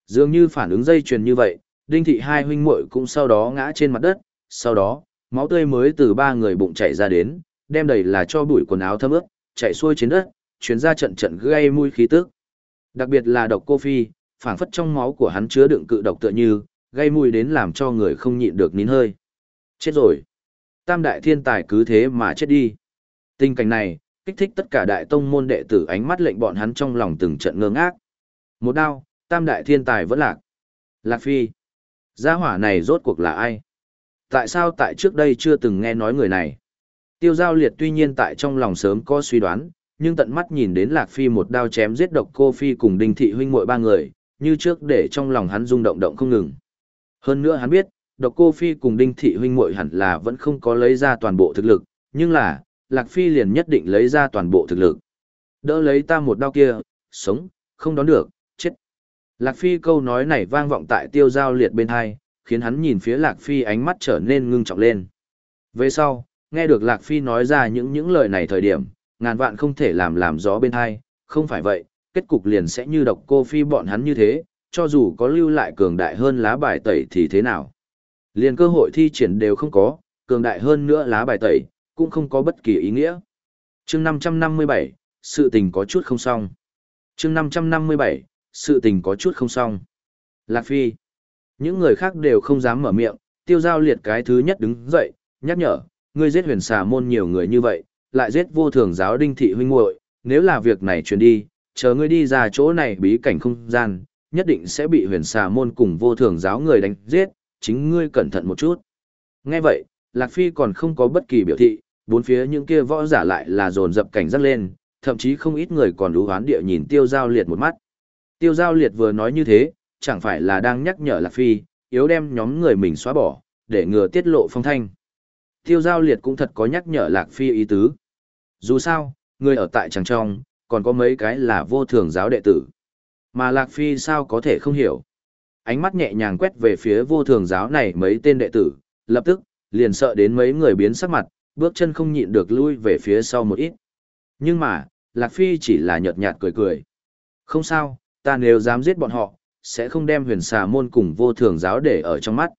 Dường như phản ứng dây chuyền như vậy, đinh thị hai huynh muội cũng sau đó ngã trên mặt đất, sau đó, máu tươi mới từ ba người bụng chảy ra đến, đem đầy là cho bụi quần áo thấm ướt, chảy xuôi trên đất, chuyến ra trận trận gây mùi khí tức. Đặc biệt là độc cô phi, phảng phất trong máu của hắn chứa đựng cự độc tựa như, gây mùi đến làm cho người không nhịn được nín hơi. Chết rồi. Tam đại thiên tài cứ thế mà chết đi. Tình cảnh này, kích thích tất cả đại tông môn đệ tử ánh mắt lệnh bọn hắn trong lòng từng trận ngơ ngác. Một đao, tam đại thiên tài vẫn lạc. Lạc Phi. Gia hỏa này rốt cuộc là ai? Tại sao tại trước đây chưa từng nghe nói người này? Tiêu giao liệt tuy nhiên tại trong lòng sớm có suy đoán, nhưng tận mắt nhìn đến Lạc Phi một đao chém giết độc cô Phi cùng đinh thị huynh muội ba người, như trước để trong lòng hắn rung động động không ngừng. Hơn nữa hắn biết, độc cô Phi cùng đinh thị huynh muội hẳn là vẫn không có lấy ra toàn bộ thực lực, nhưng là, Lạc Phi liền nhất định lấy ra toàn bộ thực lực. Đỡ lấy ta một đao kia, sống, không đón được. Lạc Phi câu nói này vang vọng tại tiêu giao liệt bên hai, khiến hắn nhìn phía Lạc Phi ánh mắt trở nên ngưng trọng lên. Về sau, nghe được Lạc Phi nói ra những những lời này thời điểm, ngàn vạn không thể làm làm gió bên hai, không phải vậy, kết cục liền sẽ như độc cô Phi bọn hắn như thế, cho dù có lưu lại cường đại hơn lá bài tẩy thì thế nào. Liền cơ hội thi triển đều không có, cường đại hơn nữa lá bài tẩy, cũng không có bất kỳ ý nghĩa. chương 557, sự tình có chút không xong. chương 557, sự tình có chút không xong. Lạc Phi. Những người khác đều không dám mở miệng, tiêu giao liệt cái thứ nhất đứng dậy, nhắc nhở, ngươi giết huyền xà môn nhiều người như vậy, lại giết vô thường giáo đinh thị huynh muội nếu là việc này truyền đi, chờ ngươi đi ra chỗ này bí cảnh không gian, nhất định sẽ bị huyền xà môn cùng vô thường giáo người đánh giết, chính ngươi cẩn thận một chút. Nghe vậy, Lạc Phi còn không có bất kỳ biểu thị, bốn phía những kia võ giả lại là dồn dập cảnh giác lên, thậm chí không ít người còn đú hoán địa nhìn tiêu giao liệt một mắt. Tiêu giao liệt vừa nói như thế, chẳng phải là đang nhắc nhở Lạc Phi, yếu đem nhóm người mình xóa bỏ, để ngừa tiết lộ phong thanh. Tiêu giao liệt cũng thật có nhắc nhở Lạc Phi ý tứ. Dù sao, người ở tại tràng trong, còn có mấy cái là vô thường giáo đệ tử. Mà Lạc Phi sao có thể không hiểu. Ánh mắt nhẹ nhàng quét về phía vô thường giáo này mấy tên đệ tử, lập tức, liền sợ đến mấy người biến sắc mặt, bước chân không nhịn được lui về phía sau một ít. Nhưng mà, Lạc Phi chỉ là nhợt nhạt cười cười. Không sao, ta nếu dám giết bọn họ, sẽ không đem huyền xà môn cùng vô thường giáo để ở trong mắt.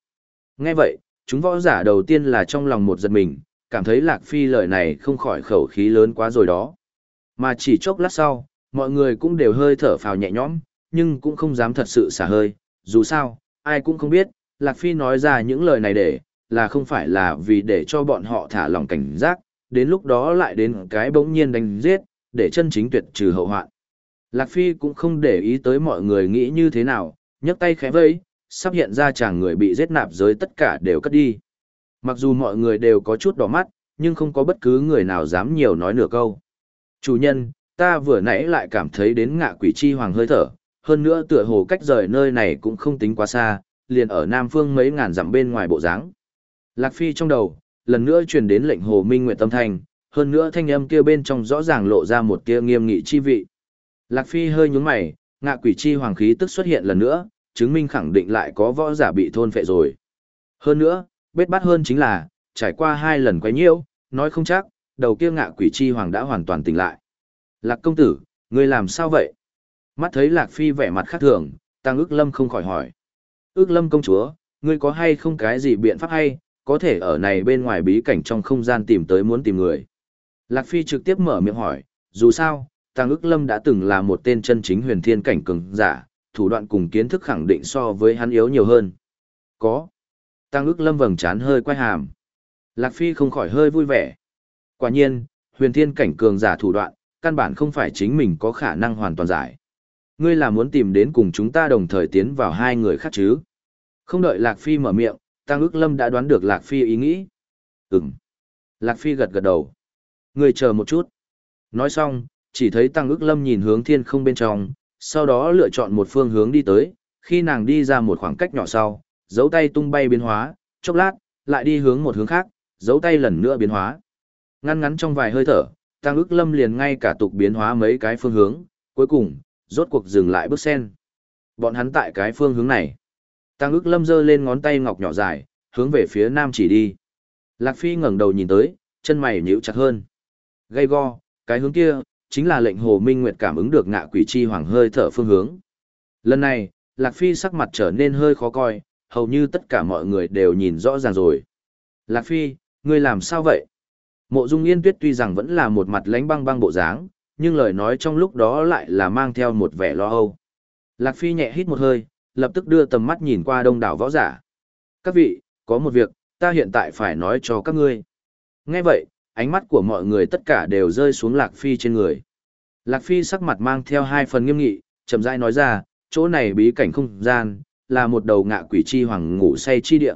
Nghe vậy, chúng võ giả đầu tiên là trong lòng một giật mình, cảm thấy Lạc Phi lời này không khỏi khẩu khí lớn quá rồi đó. Mà chỉ chốc lát sau, mọi người cũng đều hơi thở phào nhẹ nhõm, nhưng cũng không dám thật sự xả hơi, dù sao, ai cũng không biết, Lạc Phi nói ra những lời này để, là không phải là vì để cho bọn họ thả lòng cảnh giác, đến lúc đó lại đến cái bỗng nhiên đánh giết, để chân chính tuyệt trừ hậu hoạn. Lạc Phi cũng không để ý tới mọi người nghĩ như thế nào, nhấc tay khẽ vẫy, sắp hiện ra chàng người bị giết nạp giới tất cả đều cất đi. Mặc dù mọi người đều có chút đỏ mắt, nhưng không có bất cứ người nào dám nhiều nói nửa câu. Chủ nhân, ta vừa nãy lại cảm thấy đến ngạ quỷ chi hoàng hơi thở, hơn nữa tựa hồ cách rời nơi này cũng không tính quá xa, liền ở Nam Phương mấy ngàn dặm bên ngoài bộ dáng. Lạc Phi trong đầu, lần nữa truyền đến lệnh Hồ Minh nguyện tâm thanh, hơn nữa thanh âm kia bên trong rõ ràng lộ ra một tia nghiêm nghị chi vị. Lạc Phi hơi nhúng mày, ngạ quỷ chi hoàng khí tức xuất hiện lần nữa, chứng minh khẳng định lại có võ giả bị thôn phệ rồi. Hơn nữa, bết bát hơn chính là, trải qua hai lần quấy nhiễu, nói không chắc, đầu kia ngạ quỷ chi hoàng đã hoàn toàn tỉnh lại. Lạc công tử, ngươi làm sao vậy? Mắt thấy Lạc Phi vẻ mặt khác thường, Tăng ước lâm không khỏi hỏi. Ước lâm công chúa, ngươi có hay không cái gì biện pháp hay, có thể ở này bên ngoài bí cảnh trong không gian tìm tới muốn tìm người. Lạc Phi trực tiếp mở miệng hỏi, dù sao, Tăng ức lâm đã từng là một tên chân chính huyền thiên cảnh cường giả, thủ đoạn cùng kiến thức khẳng định so với hắn yếu nhiều hơn. Có. Tăng ức lâm vầng chán hơi quay hàm. Lạc Phi không khỏi hơi vui vẻ. Quả nhiên, huyền thiên cảnh cường giả thủ đoạn, căn bản không phải chính mình có khả năng hoàn toàn giải. Ngươi là muốn tìm đến cùng chúng ta đồng thời tiến vào hai người khác chứ? Không đợi Lạc Phi mở miệng, Tăng ước lâm đã đoán được Lạc Phi ý nghĩ. Ừm. Lạc Phi gật gật đầu. Ngươi chờ một chút. Nói xong, chỉ thấy Tăng ước lâm nhìn hướng thiên không bên trong, sau đó lựa chọn một phương hướng đi tới, khi nàng đi ra một khoảng cách nhỏ sau, dấu tay tung bay biến hóa, chốc lát, lại đi hướng một hướng khác, dấu tay lần nữa biến hóa. Ngăn ngắn trong vài hơi thở, Tăng ước lâm liền ngay cả tục biến hóa mấy cái phương hướng, cuối cùng, rốt cuộc dừng lại bước sen. Bọn hắn tại cái phương hướng này. Tăng ước lâm giơ lên ngón tay ngọc nhỏ dài, hướng về phía nam chỉ đi. Lạc Phi ngẩng đầu nhìn tới, chân mày nhíu chặt hơn. Gây go, cái hướng kia, chính là lệnh Hồ Minh Nguyệt cảm ứng được ngạ quỷ chi hoàng hơi thở phương hướng. Lần này, Lạc Phi sắc mặt trở nên hơi khó coi, hầu như tất cả mọi người đều nhìn rõ ràng rồi. Lạc Phi, ngươi làm sao vậy? Mộ Dung Yên Tuyết tuy rằng vẫn là một mặt lánh băng băng bộ dáng, nhưng lời nói trong lúc đó lại là mang theo một vẻ lo âu. Lạc Phi nhẹ hít một hơi, lập tức đưa tầm mắt nhìn qua đông đảo võ giả. Các vị, có một việc, ta hiện tại phải nói cho các ngươi. Nghe vậy, ánh mắt của mọi người tất cả đều rơi xuống Lạc Phi trên người. Lạc Phi sắc mặt mang theo hai phần nghiêm nghị, chậm rãi nói ra, chỗ này bí cảnh không gian, là một đầu ngạ quỷ chi hoàng ngủ say chi địa.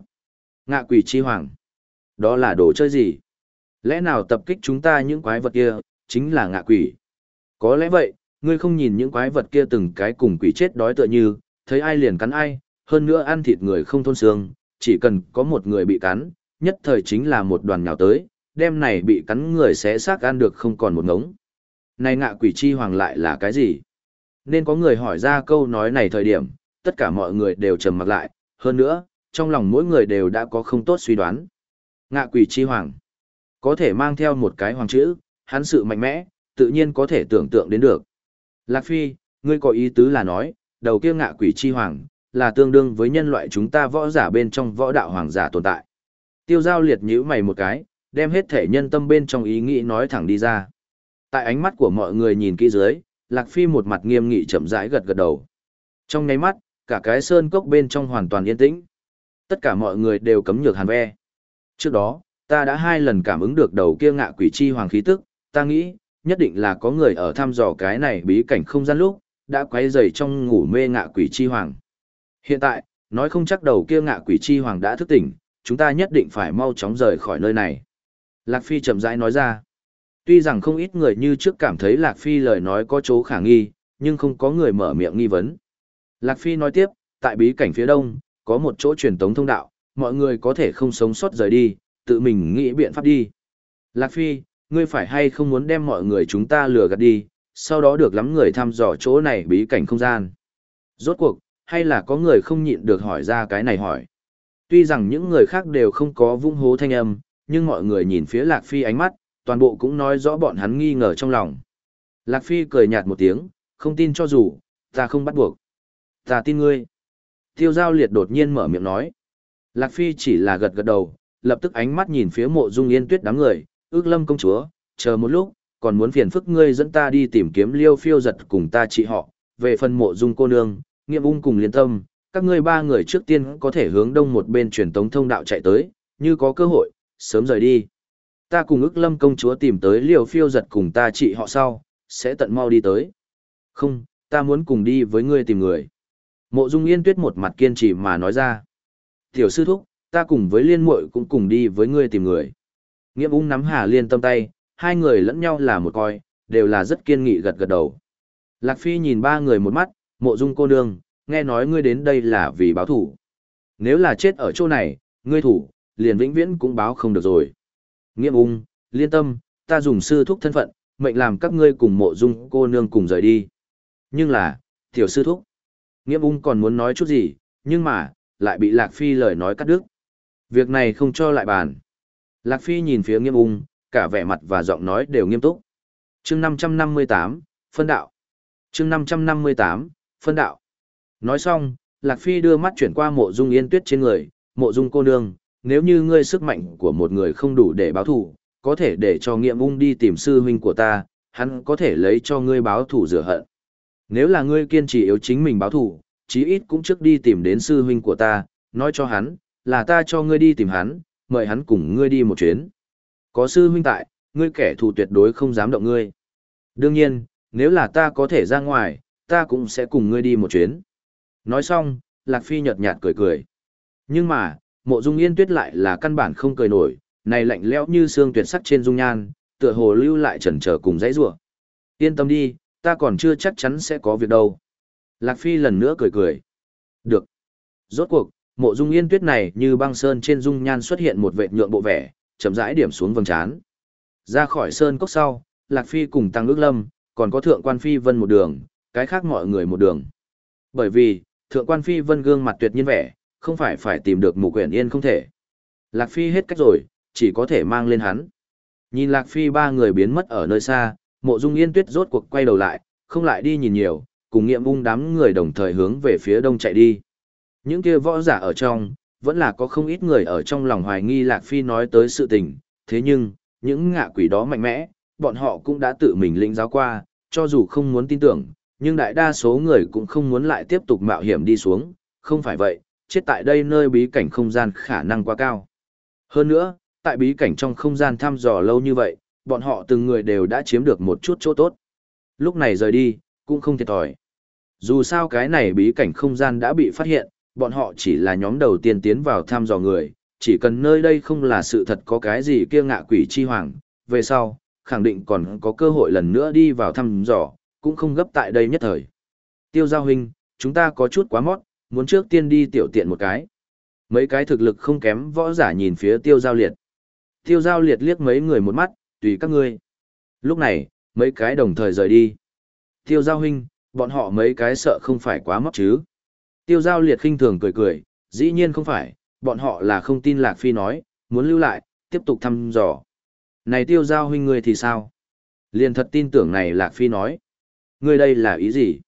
Ngạ quỷ chi hoàng? Đó là đồ chơi gì? Lẽ nào tập kích chúng ta những quái vật kia, chính là ngạ quỷ? Có lẽ vậy, ngươi không nhìn những quái vật kia từng cái cùng quỷ chết đói tựa như, thấy ai liền cắn ai, hơn nữa ăn thịt người không thôn xương, chỉ cần có một người bị cắn, nhất thời chính là một đoàn nhào tới, đêm này bị cắn người sẽ xác ăn được không còn một ngống. Này ngạ quỷ chi hoàng lại là cái gì? Nên có người hỏi ra câu nói này thời điểm, tất cả mọi người đều trầm mặc lại, hơn nữa, trong lòng mỗi người đều đã có không tốt suy đoán. Ngạ quỷ chi hoàng, có thể mang theo một cái hoàng chữ, hắn sự mạnh mẽ, tự nhiên có thể tưởng tượng đến được. Lạc Phi, ngươi có ý tứ là nói, đầu kia ngạ quỷ chi hoàng, là tương đương với nhân loại chúng ta võ giả bên trong võ đạo hoàng giả tồn tại. Tiêu giao liệt nhíu mày một cái, đem hết thể nhân tâm bên trong ý nghĩ nói thẳng đi ra. Tại ánh mắt của mọi người nhìn kỹ dưới, Lạc Phi một mặt nghiêm nghị chậm rãi gật gật đầu. Trong nháy mắt, cả cái sơn cốc bên trong hoàn toàn yên tĩnh. Tất cả mọi người đều cấm nhược hàn ve. Trước đó, ta đã hai lần cảm ứng được đầu kia ngạ quỷ chi hoàng khí tức, ta nghĩ, nhất định là có người ở thăm dò cái này bí cảnh không gian lúc, đã quấy rầy trong ngủ mê ngạ quỷ chi hoàng. Hiện tại, nói không chắc đầu kia ngạ quỷ chi hoàng đã thức tỉnh, chúng ta nhất định phải mau chóng rời khỏi nơi này. Lạc Phi chậm rãi nói ra. Tuy rằng không ít người như trước cảm thấy Lạc Phi lời nói có chỗ khả nghi, nhưng không có người mở miệng nghi vấn. Lạc Phi nói tiếp, tại bí cảnh phía đông, có một chỗ truyền tống thông đạo, mọi người có thể không sống sót rời đi, tự mình nghĩ biện pháp đi. Lạc Phi, ngươi phải hay không muốn đem mọi người chúng ta lừa gạt đi, sau đó được lắm người thăm dò chỗ này bí cảnh không gian. Rốt cuộc, hay là có người không nhịn được hỏi ra cái này hỏi. Tuy rằng những người khác đều không có vung hố thanh âm, nhưng mọi người nhìn phía Lạc Phi ánh mắt, toàn bộ cũng nói rõ bọn hắn nghi ngờ trong lòng. Lạc Phi cười nhạt một tiếng, không tin cho dù, ta không bắt buộc. Ta tin ngươi. Tiêu giao liệt đột nhiên mở miệng nói. Lạc Phi chỉ là gật gật đầu, lập tức ánh mắt nhìn phía mộ dung yên tuyết đám người, ước lâm công chúa, chờ một lúc, còn muốn phiền phức ngươi dẫn ta đi tìm kiếm liêu phiêu giật cùng ta trị họ, về phần mộ dung cô nương, nghiệm ung cùng liên tâm, các ngươi ba người trước tiên có thể hướng đông một bên truyền tống thông đạo chạy tới, như có cơ hội, sớm rời đi. Ta cùng ức lâm công chúa tìm tới liều phiêu giật cùng ta trị họ sau, sẽ tận mau đi tới. Không, ta muốn cùng đi với ngươi tìm người. Mộ dung yên tuyết một mặt kiên trì mà nói ra. Tiểu sư thúc, ta cùng với liên muội cũng cùng đi với ngươi tìm người. Nghĩa ung nắm hà liên tâm tay, hai người lẫn nhau là một coi, đều là rất kiên nghị gật gật đầu. Lạc Phi nhìn ba người một mắt, mộ dung cô nương, nghe nói ngươi đến đây là vì báo thủ. Nếu là chết ở chỗ này, ngươi thủ, liền vĩnh viễn cũng báo không được rồi. Nghiêm ung, liên tâm, ta dùng sư thúc thân phận, mệnh làm các ngươi cùng mộ dung cô nương cùng rời đi. Nhưng là, tiểu sư thúc. Nghiêm ung còn muốn nói chút gì, nhưng mà, lại bị Lạc Phi lời nói cắt đứt. Việc này không cho lại bàn. Lạc Phi nhìn phía nghiêm ung, cả vẻ mặt và giọng nói đều nghiêm túc. chương 558, phân đạo. chương 558, phân đạo. Nói xong, Lạc Phi đưa mắt chuyển qua mộ dung yên tuyết trên người, mộ dung cô nương, nếu như ngươi sức mạnh của một người không đủ để báo thù, có thể để cho nghiệm ung đi tìm sư huynh của ta, hắn có thể lấy cho ngươi báo thù rửa hận. Nếu là ngươi kiên trì yếu chính mình báo thù, chí ít cũng trước đi tìm đến sư huynh của ta, nói cho hắn, là ta cho ngươi đi tìm hắn, mời hắn cùng ngươi đi một chuyến. Có sư huynh tại, ngươi kẻ thù tuyệt đối không dám động ngươi. Đương nhiên, nếu là ta có thể ra ngoài, ta cũng sẽ cùng ngươi đi một chuyến. Nói xong, Lạc Phi nhợt nhạt cười cười. Nhưng mà, mộ dung yên tuyết lại là căn bản không cười nổi, này lạnh lẽo như xương tuyệt sắc trên dung nhan, tựa hồ lưu lại chần chờ cùng dãy rủa. Yên tâm đi, ta còn chưa chắc chắn sẽ có việc đâu. Lạc Phi lần nữa cười cười. Được. Rốt cuộc, mộ dung yên tuyết này như băng sơn trên dung nhan xuất hiện một vệt nhượng bộ vẻ, chậm rãi điểm xuống vầng trán. Ra khỏi sơn cốc sau, Lạc Phi cùng Tăng ước lâm, còn có thượng quan Phi vân một đường, cái khác mọi người một đường. Bởi vì, thượng quan Phi vân gương mặt tuyệt nhiên vẻ, không phải phải tìm được mục quyển yên không thể. Lạc Phi hết cách rồi, chỉ có thể mang lên hắn. Nhìn Lạc Phi ba người biến mất ở nơi xa, mộ dung yên tuyết rốt cuộc quay đầu lại, không lại đi nhìn nhiều, cùng nghiệm ung đám người đồng thời hướng về phía đông chạy đi. Những kia võ giả ở trong, vẫn là có không ít người ở trong lòng hoài nghi Lạc Phi nói tới sự tình, thế nhưng, những ngạ quỷ đó mạnh mẽ, bọn họ cũng đã tự mình lĩnh giáo qua, cho dù không muốn tin tưởng, nhưng đại đa số người cũng không muốn lại tiếp tục mạo hiểm đi xuống, không phải vậy, chết tại đây nơi bí cảnh không gian khả năng quá cao. Hơn nữa, tại bí cảnh trong không gian thăm dò lâu như vậy, bọn họ từng người đều đã chiếm được một chút chỗ tốt. Lúc này rời đi, cũng không thiệt thòi. Dù sao cái này bí cảnh không gian đã bị phát hiện, bọn họ chỉ là nhóm đầu tiên tiến vào thăm dò người, chỉ cần nơi đây không là sự thật có cái gì kia ngạ quỷ chi hoàng, về sau, khẳng định còn có cơ hội lần nữa đi vào thăm dò, cũng không gấp tại đây nhất thời. Tiêu giao huynh, chúng ta có chút quá mót, muốn trước tiên đi tiểu tiện một cái. Mấy cái thực lực không kém võ giả nhìn phía tiêu giao liệt. Tiêu giao liệt liếc mấy người một mắt, tùy các ngươi. Lúc này, mấy cái đồng thời rời đi. Tiêu giao huynh, bọn họ mấy cái sợ không phải quá mất chứ. Tiêu giao liệt khinh thường cười cười, dĩ nhiên không phải, bọn họ là không tin Lạc Phi nói, muốn lưu lại, tiếp tục thăm dò. Này tiêu giao huynh ngươi thì sao? Liền thật tin tưởng này Lạc Phi nói. Ngươi đây là ý gì?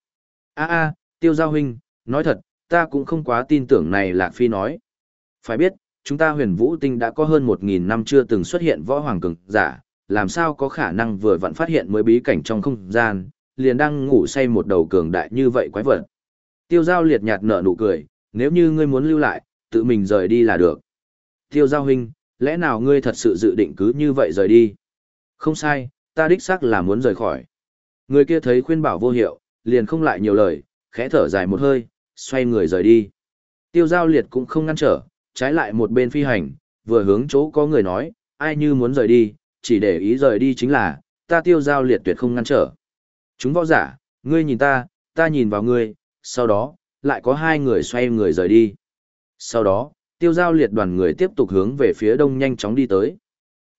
a a tiêu giao huynh, nói thật, ta cũng không quá tin tưởng này Lạc Phi nói. Phải biết, chúng ta huyền vũ tinh đã có hơn 1.000 năm chưa từng xuất hiện võ hoàng cường giả, làm sao có khả năng vừa vặn phát hiện mới bí cảnh trong không gian, liền đang ngủ say một đầu cường đại như vậy quái vật. Tiêu giao liệt nhạt nở nụ cười, nếu như ngươi muốn lưu lại, tự mình rời đi là được. Tiêu giao huynh, lẽ nào ngươi thật sự dự định cứ như vậy rời đi? Không sai, ta đích xác là muốn rời khỏi. Người kia thấy khuyên bảo vô hiệu, liền không lại nhiều lời, khẽ thở dài một hơi, xoay người rời đi. Tiêu giao liệt cũng không ngăn trở, trái lại một bên phi hành, vừa hướng chỗ có người nói, ai như muốn rời đi, chỉ để ý rời đi chính là, ta tiêu giao liệt tuyệt không ngăn trở. Chúng võ giả, ngươi nhìn ta, ta nhìn vào ngươi, sau đó, lại có hai người xoay người rời đi. Sau đó, tiêu giao liệt đoàn người tiếp tục hướng về phía đông nhanh chóng đi tới.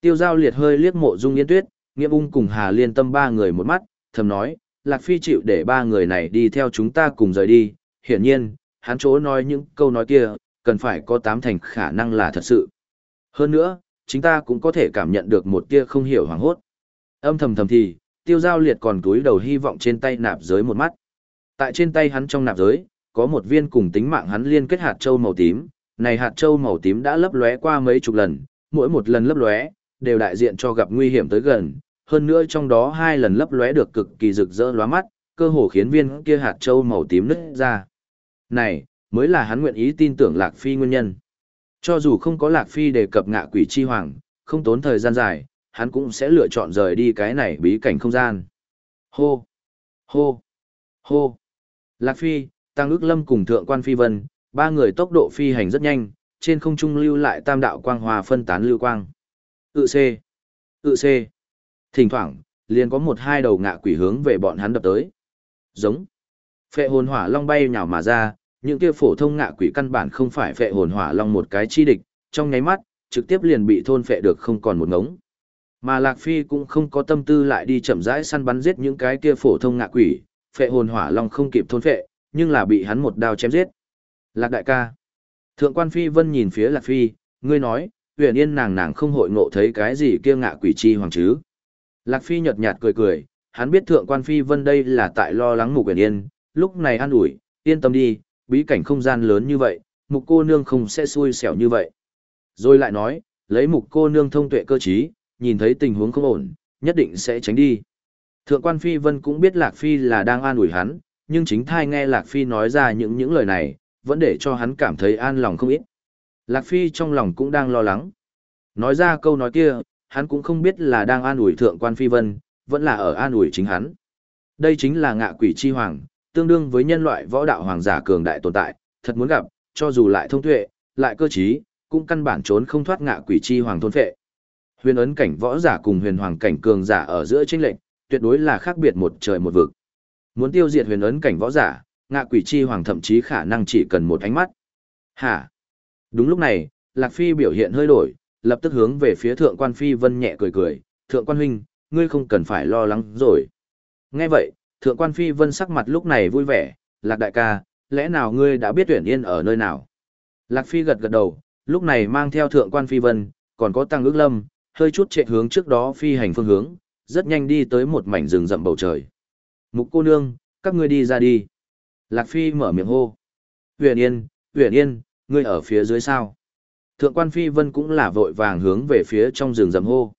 Tiêu giao liệt hơi liếc mộ dung yên tuyết, nghĩa ung cùng hà liên tâm ba người một mắt, thầm nói, Lạc Phi chịu để ba người này đi theo chúng ta cùng rời đi, hiển nhiên, hắn chỗ nói những câu nói kia, cần phải có tám thành khả năng là thật sự. Hơn nữa, chúng ta cũng có thể cảm nhận được một tia không hiểu hoảng hốt. Âm thầm thầm thì, tiêu giao liệt còn túi đầu hy vọng trên tay nạp giới một mắt. Tại trên tay hắn trong nạp giới, có một viên cùng tính mạng hắn liên kết hạt châu màu tím, này hạt châu màu tím đã lấp lóe qua mấy chục lần, mỗi một lần lấp lóe đều đại diện cho gặp nguy hiểm tới gần, hơn nữa trong đó hai lần lấp lóe được cực kỳ rực rỡ lóa mắt, cơ hồ khiến viên kia hạt châu màu tím nứt ra. Này, mới là hắn nguyện ý tin tưởng Lạc Phi nguyên nhân. Cho dù không có Lạc Phi đề cập ngạ quỷ chi hoàng, không tốn thời gian dài, hắn cũng sẽ lựa chọn rời đi cái này bí cảnh không gian. Hô! Hô! Hô! Lạc Phi, Tăng ước lâm cùng Thượng quan Phi Vân, ba người tốc độ phi hành rất nhanh, trên không trung lưu lại tam đạo quang hòa phân tán lưu quang. Tự C! Tự C! Thỉnh thoảng, liền có một hai đầu ngạ quỷ hướng về bọn hắn đập tới. Giống! Phệ hồn hỏa long bay nhào mà ra, những kia phổ thông ngạ quỷ căn bản không phải phệ hồn hỏa long một cái chi địch, trong nháy mắt, trực tiếp liền bị thôn phệ được không còn một ngống. Mà Lạc Phi cũng không có tâm tư lại đi chậm rãi săn bắn giết những cái kia phổ thông ngạ quỷ, phệ hồn hỏa long không kịp thôn phệ, nhưng là bị hắn một đao chém giết. Lạc đại ca. Thượng quan Phi Vân nhìn phía Lạc Phi, ngươi nói, huyền yên nàng nàng không hội ngộ thấy cái gì kia ngạ quỷ chi hoàng chứ. Lạc Phi nhợt nhạt cười cười, hắn biết thượng quan Phi Vân đây là tại lo lắng mục huyền yên, lúc này an ủi, yên tâm đi, bí cảnh không gian lớn như vậy, mục cô nương không sẽ xui xẻo như vậy. Rồi lại nói, lấy mục cô nương thông tuệ cơ trí, nhìn thấy tình huống không ổn, nhất định sẽ tránh đi. Thượng quan Phi Vân cũng biết Lạc Phi là đang an ủi hắn, nhưng chính thai nghe Lạc Phi nói ra những những lời này, vẫn để cho hắn cảm thấy an lòng không ít. Lạc Phi trong lòng cũng đang lo lắng. Nói ra câu nói kia, hắn cũng không biết là đang an ủi thượng quan Phi Vân, vẫn là ở an ủi chính hắn. Đây chính là ngạ quỷ chi hoàng, tương đương với nhân loại võ đạo hoàng giả cường đại tồn tại, thật muốn gặp, cho dù lại thông tuệ, lại cơ trí, cũng căn bản trốn không thoát ngạ quỷ chi hoàng thôn phệ. Huyền ấn cảnh võ giả cùng huyền hoàng cảnh cường giả ở giữa chênh lệnh, tuyệt đối là khác biệt một trời một vực. Muốn tiêu diệt huyền ấn cảnh võ giả, ngạ quỷ chi hoàng thậm chí khả năng chỉ cần một ánh mắt. Hả? Đúng lúc này, Lạc Phi biểu hiện hơi đổi, lập tức hướng về phía thượng quan Phi Vân nhẹ cười cười, thượng quan huynh, ngươi không cần phải lo lắng rồi. Nghe vậy, thượng quan Phi Vân sắc mặt lúc này vui vẻ, Lạc đại ca, lẽ nào ngươi đã biết tuyển yên ở nơi nào? Lạc Phi gật gật đầu, lúc này mang theo thượng quan Phi Vân, còn có tăng ước lâm, hơi chút chạy hướng trước đó phi hành phương hướng, rất nhanh đi tới một mảnh rừng rậm bầu trời. Mục cô nương, các ngươi đi ra đi. Lạc Phi mở miệng hô. Huyền Yên, Huyền Yên, ngươi ở phía dưới sao? Thượng quan Phi Vân cũng là vội vàng hướng về phía trong rừng rậm hô.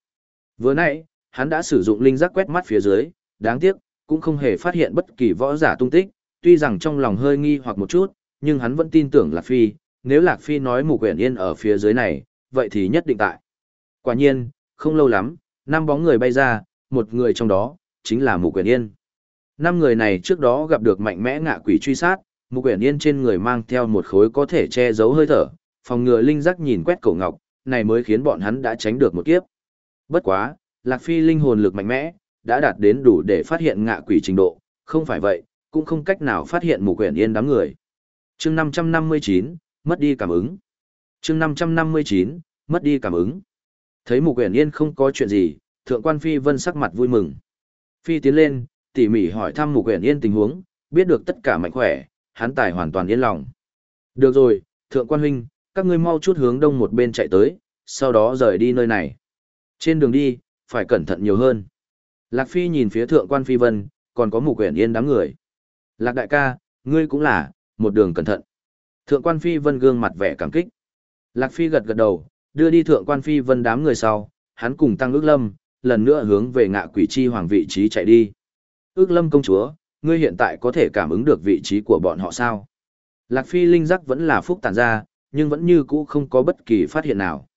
Vừa nãy, hắn đã sử dụng linh giác quét mắt phía dưới, đáng tiếc, cũng không hề phát hiện bất kỳ võ giả tung tích, tuy rằng trong lòng hơi nghi hoặc một chút, nhưng hắn vẫn tin tưởng Lạc Phi, nếu Lạc Phi nói mục quyển yên ở phía dưới này, vậy thì nhất định tại. Quả nhiên, không lâu lắm, năm bóng người bay ra, một người trong đó, chính là mục quyển yên. Năm người này trước đó gặp được mạnh mẽ ngạ quỷ truy sát, mục quyển yên trên người mang theo một khối có thể che giấu hơi thở, phòng ngừa linh giác nhìn quét cổ ngọc, này mới khiến bọn hắn đã tránh được một kiếp. Bất quá, Lạc Phi linh hồn lực mạnh mẽ, đã đạt đến đủ để phát hiện ngạ quỷ trình độ, không phải vậy, cũng không cách nào phát hiện mục quyển yên đám người. chương 559, mất đi cảm ứng. chương 559, mất đi cảm ứng. Thấy mục quyển yên không có chuyện gì, thượng quan Phi vân sắc mặt vui mừng. Phi tiến lên, tỉ mỉ hỏi thăm mục quyển yên tình huống, biết được tất cả mạnh khỏe, hắn tài hoàn toàn yên lòng. Được rồi, thượng quan huynh, các ngươi mau chút hướng đông một bên chạy tới, sau đó rời đi nơi này. Trên đường đi, phải cẩn thận nhiều hơn. Lạc Phi nhìn phía thượng quan Phi Vân, còn có mục quyển yên đám người. Lạc đại ca, ngươi cũng là, một đường cẩn thận. Thượng quan Phi Vân gương mặt vẻ cảm kích. Lạc Phi gật gật đầu, đưa đi thượng quan Phi Vân đám người sau, hắn cùng tăng ước lâm, lần nữa hướng về ngạ quỷ chi hoàng vị trí chạy đi. Ước lâm công chúa, ngươi hiện tại có thể cảm ứng được vị trí của bọn họ sao? Lạc Phi linh giác vẫn là phúc tàn ra, nhưng vẫn như cũ không có bất kỳ phát hiện nào.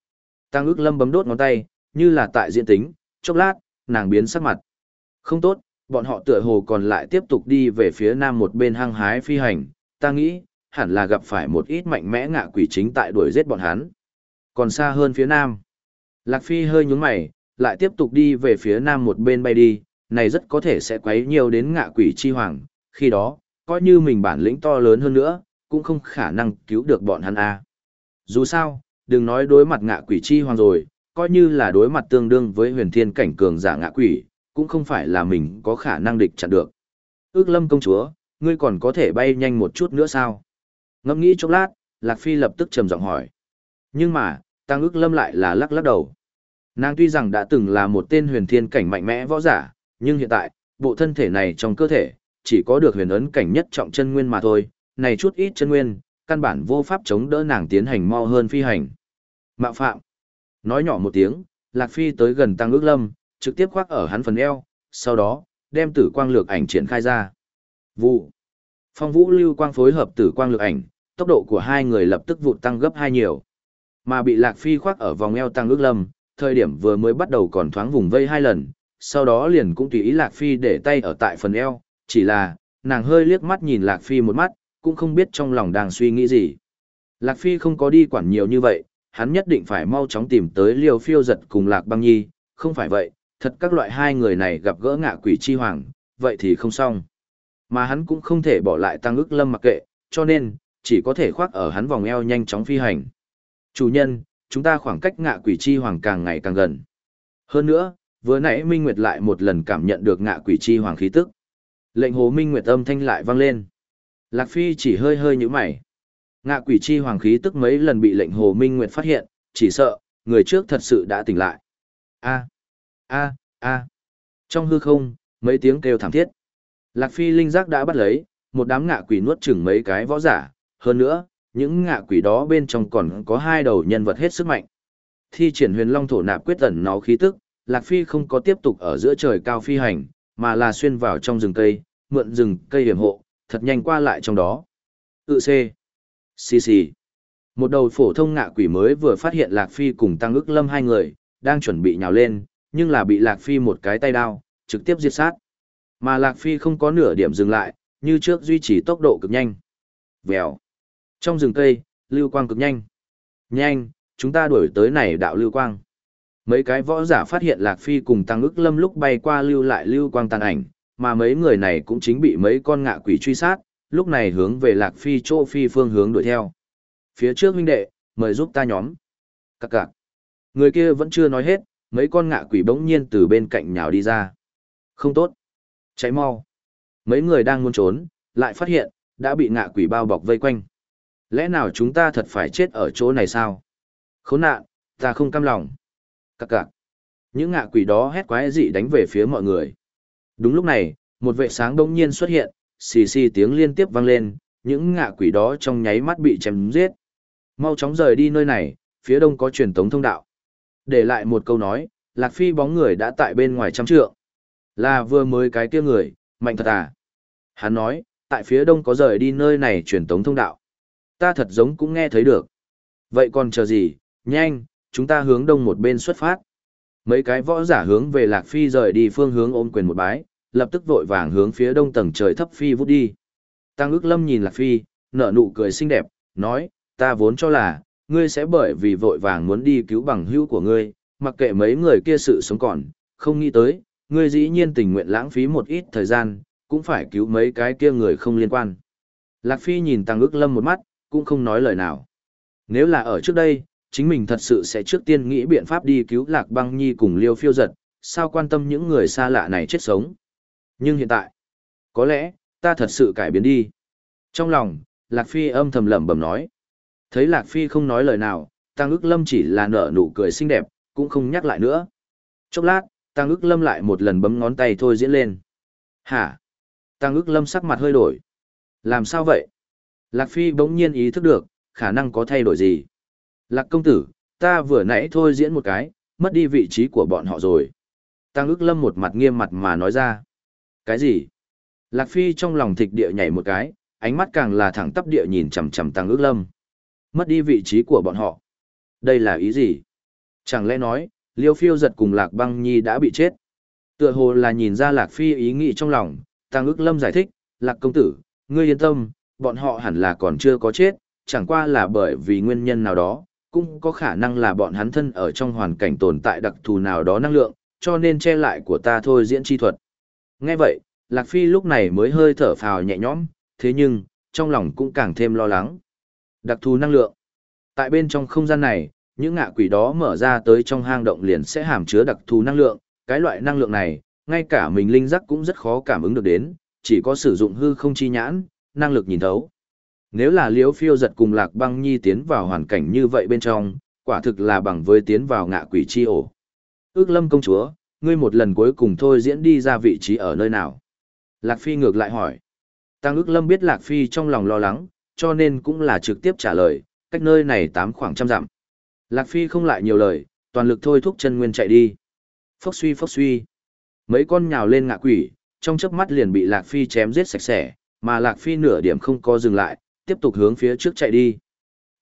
Tăng ước lâm bấm đốt ngón tay, như là tại diễn tính, chốc lát, nàng biến sắc mặt. Không tốt, bọn họ tựa hồ còn lại tiếp tục đi về phía nam một bên hăng hái phi hành, ta nghĩ, hẳn là gặp phải một ít mạnh mẽ ngạ quỷ chính tại đuổi giết bọn hắn. Còn xa hơn phía nam. Lạc Phi hơi nhúng mày, lại tiếp tục đi về phía nam một bên bay đi, này rất có thể sẽ quấy nhiều đến ngạ quỷ chi hoàng, khi đó, coi như mình bản lĩnh to lớn hơn nữa, cũng không khả năng cứu được bọn hắn a. Dù sao, đừng nói đối mặt ngạ quỷ chi hoàng rồi, coi như là đối mặt tương đương với huyền thiên cảnh cường giả ngạ quỷ, cũng không phải là mình có khả năng địch chặn được. Ước lâm công chúa, ngươi còn có thể bay nhanh một chút nữa sao? Ngẫm nghĩ chốc lát, Lạc Phi lập tức trầm giọng hỏi. Nhưng mà, Tăng ước lâm lại là lắc lắc đầu. Nàng tuy rằng đã từng là một tên huyền thiên cảnh mạnh mẽ võ giả, nhưng hiện tại, bộ thân thể này trong cơ thể, chỉ có được huyền ấn cảnh nhất trọng chân nguyên mà thôi, này chút ít chân nguyên, căn bản vô pháp chống đỡ nàng tiến hành mau hơn phi hành. Mạo phạm. Nói nhỏ một tiếng, Lạc Phi tới gần Tăng ước lâm, trực tiếp khoác ở hắn phần eo, sau đó, đem tử quang lược ảnh triển khai ra. Vụ. Phong vũ lưu quang phối hợp tử quang lược ảnh, tốc độ của hai người lập tức vụt tăng gấp hai nhiều. Mà bị Lạc Phi khoác ở vòng eo Tăng ước lâm, thời điểm vừa mới bắt đầu còn thoáng vùng vây hai lần, sau đó liền cũng tùy ý Lạc Phi để tay ở tại phần eo, chỉ là, nàng hơi liếc mắt nhìn Lạc Phi một mắt, cũng không biết trong lòng đang suy nghĩ gì. Lạc Phi không có đi quản nhiều như vậy, hắn nhất định phải mau chóng tìm tới liều phiêu giật cùng Lạc băng nhi, không phải vậy, thật các loại hai người này gặp gỡ ngạ quỷ chi hoàng, vậy thì không xong. Mà hắn cũng không thể bỏ lại tăng ức lâm mặc kệ, cho nên, chỉ có thể khoác ở hắn vòng eo nhanh chóng phi hành. Chủ nhân, chúng ta khoảng cách ngạ quỷ chi hoàng càng ngày càng gần. Hơn nữa, vừa nãy Minh Nguyệt lại một lần cảm nhận được ngạ quỷ chi hoàng khí tức. Lệnh hồ Minh Nguyệt âm thanh lại vang lên. Lạc Phi chỉ hơi hơi như mày. Ngạ quỷ chi hoàng khí tức mấy lần bị lệnh hồ Minh Nguyệt phát hiện, chỉ sợ, người trước thật sự đã tỉnh lại. A, a, a. Trong hư không, mấy tiếng kêu thảm thiết. Lạc Phi linh giác đã bắt lấy, một đám ngạ quỷ nuốt chửng mấy cái võ giả, hơn nữa, những ngạ quỷ đó bên trong còn có hai đầu nhân vật hết sức mạnh. Thi triển huyền long thổ nạp quyết tẩn nó khí tức, Lạc Phi không có tiếp tục ở giữa trời cao phi hành, mà là xuyên vào trong rừng cây, mượn rừng cây hiểm hộ, thật nhanh qua lại trong đó. Tự C. Xì xì. Một đầu phổ thông ngạ quỷ mới vừa phát hiện Lạc Phi cùng Tăng ức lâm hai người, đang chuẩn bị nhào lên, nhưng là bị Lạc Phi một cái tay đao, trực tiếp diệt sát. Mà Lạc Phi không có nửa điểm dừng lại, như trước duy trì tốc độ cực nhanh. Vèo. Trong rừng cây, lưu quang cực nhanh. Nhanh, chúng ta đuổi tới này đạo lưu quang. Mấy cái võ giả phát hiện Lạc Phi cùng Tăng ức lâm lúc bay qua lưu lại lưu quang tàn ảnh, mà mấy người này cũng chính bị mấy con ngạ quỷ truy sát, lúc này hướng về Lạc Phi chỗ phi phương hướng đuổi theo. Phía trước huynh đệ, mời giúp ta nhóm. Các cạc. Người kia vẫn chưa nói hết, mấy con ngạ quỷ bỗng nhiên từ bên cạnh nhào đi ra. Không tốt. Cháy mau. Mấy người đang muốn trốn, lại phát hiện, đã bị ngạ quỷ bao bọc vây quanh. Lẽ nào chúng ta thật phải chết ở chỗ này sao? Khốn nạn, ta không cam lòng. Các cạc. Những ngạ quỷ đó hét quái dị đánh về phía mọi người. Đúng lúc này, một vệ sáng đông nhiên xuất hiện, xì xì tiếng liên tiếp vang lên, những ngạ quỷ đó trong nháy mắt bị chém giết. Mau chóng rời đi nơi này, phía đông có truyền tống thông đạo. Để lại một câu nói, Lạc Phi bóng người đã tại bên ngoài trăm trượng. Là vừa mới cái kia người, mạnh thật à? Hắn nói, tại phía đông có rời đi nơi này truyền tống thông đạo. Ta thật giống cũng nghe thấy được. Vậy còn chờ gì, nhanh, chúng ta hướng đông một bên xuất phát. Mấy cái võ giả hướng về Lạc Phi rời đi phương hướng ôm quyền một bái, lập tức vội vàng hướng phía đông tầng trời thấp phi vút đi. Tăng ước lâm nhìn Lạc Phi, nở nụ cười xinh đẹp, nói, ta vốn cho là, ngươi sẽ bởi vì vội vàng muốn đi cứu bằng hữu của ngươi, mặc kệ mấy người kia sự sống còn, không nghĩ tới, ngươi dĩ nhiên tình nguyện lãng phí một ít thời gian, cũng phải cứu mấy cái kia người không liên quan. Lạc Phi nhìn Tăng ước lâm một mắt, cũng không nói lời nào. Nếu là ở trước đây, chính mình thật sự sẽ trước tiên nghĩ biện pháp đi cứu Lạc Băng Nhi cùng Liêu Phiêu Giật, sao quan tâm những người xa lạ này chết sống. Nhưng hiện tại, có lẽ, ta thật sự cải biến đi. Trong lòng, Lạc Phi âm thầm lẩm bẩm nói. Thấy Lạc Phi không nói lời nào, Tăng ức lâm chỉ là nở nụ cười xinh đẹp, cũng không nhắc lại nữa. Chốc lát, Tăng ức lâm lại một lần bấm ngón tay thôi diễn lên. Hả? Tăng ức lâm sắc mặt hơi đổi. Làm sao vậy? Lạc Phi bỗng nhiên ý thức được, khả năng có thay đổi gì. Lạc công tử, ta vừa nãy thôi diễn một cái, mất đi vị trí của bọn họ rồi. Tăng ức lâm một mặt nghiêm mặt mà nói ra. Cái gì? Lạc Phi trong lòng thịch địa nhảy một cái, ánh mắt càng là thẳng tắp địa nhìn chằm chằm Tăng ước lâm. Mất đi vị trí của bọn họ. Đây là ý gì? Chẳng lẽ nói, Liêu Phiêu giật cùng Lạc Băng Nhi đã bị chết? Tựa hồ là nhìn ra Lạc Phi ý nghĩ trong lòng, Tăng ước lâm giải thích, Lạc công tử, ngươi yên tâm, bọn họ hẳn là còn chưa có chết, chẳng qua là bởi vì nguyên nhân nào đó, cũng có khả năng là bọn hắn thân ở trong hoàn cảnh tồn tại đặc thù nào đó năng lượng, cho nên che lại của ta thôi diễn chi thuật. Nghe vậy, Lạc Phi lúc này mới hơi thở phào nhẹ nhõm, thế nhưng, trong lòng cũng càng thêm lo lắng. Đặc thù năng lượng. Tại bên trong không gian này, những ngạ quỷ đó mở ra tới trong hang động liền sẽ hàm chứa đặc thù năng lượng, cái loại năng lượng này, ngay cả mình linh giác cũng rất khó cảm ứng được đến, chỉ có sử dụng hư không chi nhãn, năng lực nhìn thấu. Nếu là liễu phiêu giật cùng lạc băng nhi tiến vào hoàn cảnh như vậy bên trong, quả thực là bằng với tiến vào ngạ quỷ chi ổ. Ước lâm công chúa, ngươi một lần cuối cùng thôi diễn đi ra vị trí ở nơi nào. Lạc Phi ngược lại hỏi. Tăng ước lâm biết Lạc Phi trong lòng lo lắng, cho nên cũng là trực tiếp trả lời, cách nơi này tám khoảng trăm dặm. Lạc Phi không lại nhiều lời, toàn lực thôi thúc chân nguyên chạy đi. Phốc suy phốc suy. Mấy con nhào lên ngạ quỷ, trong chớp mắt liền bị Lạc Phi chém giết sạch sẽ, mà Lạc Phi nửa điểm không có dừng lại, tiếp tục hướng phía trước chạy đi.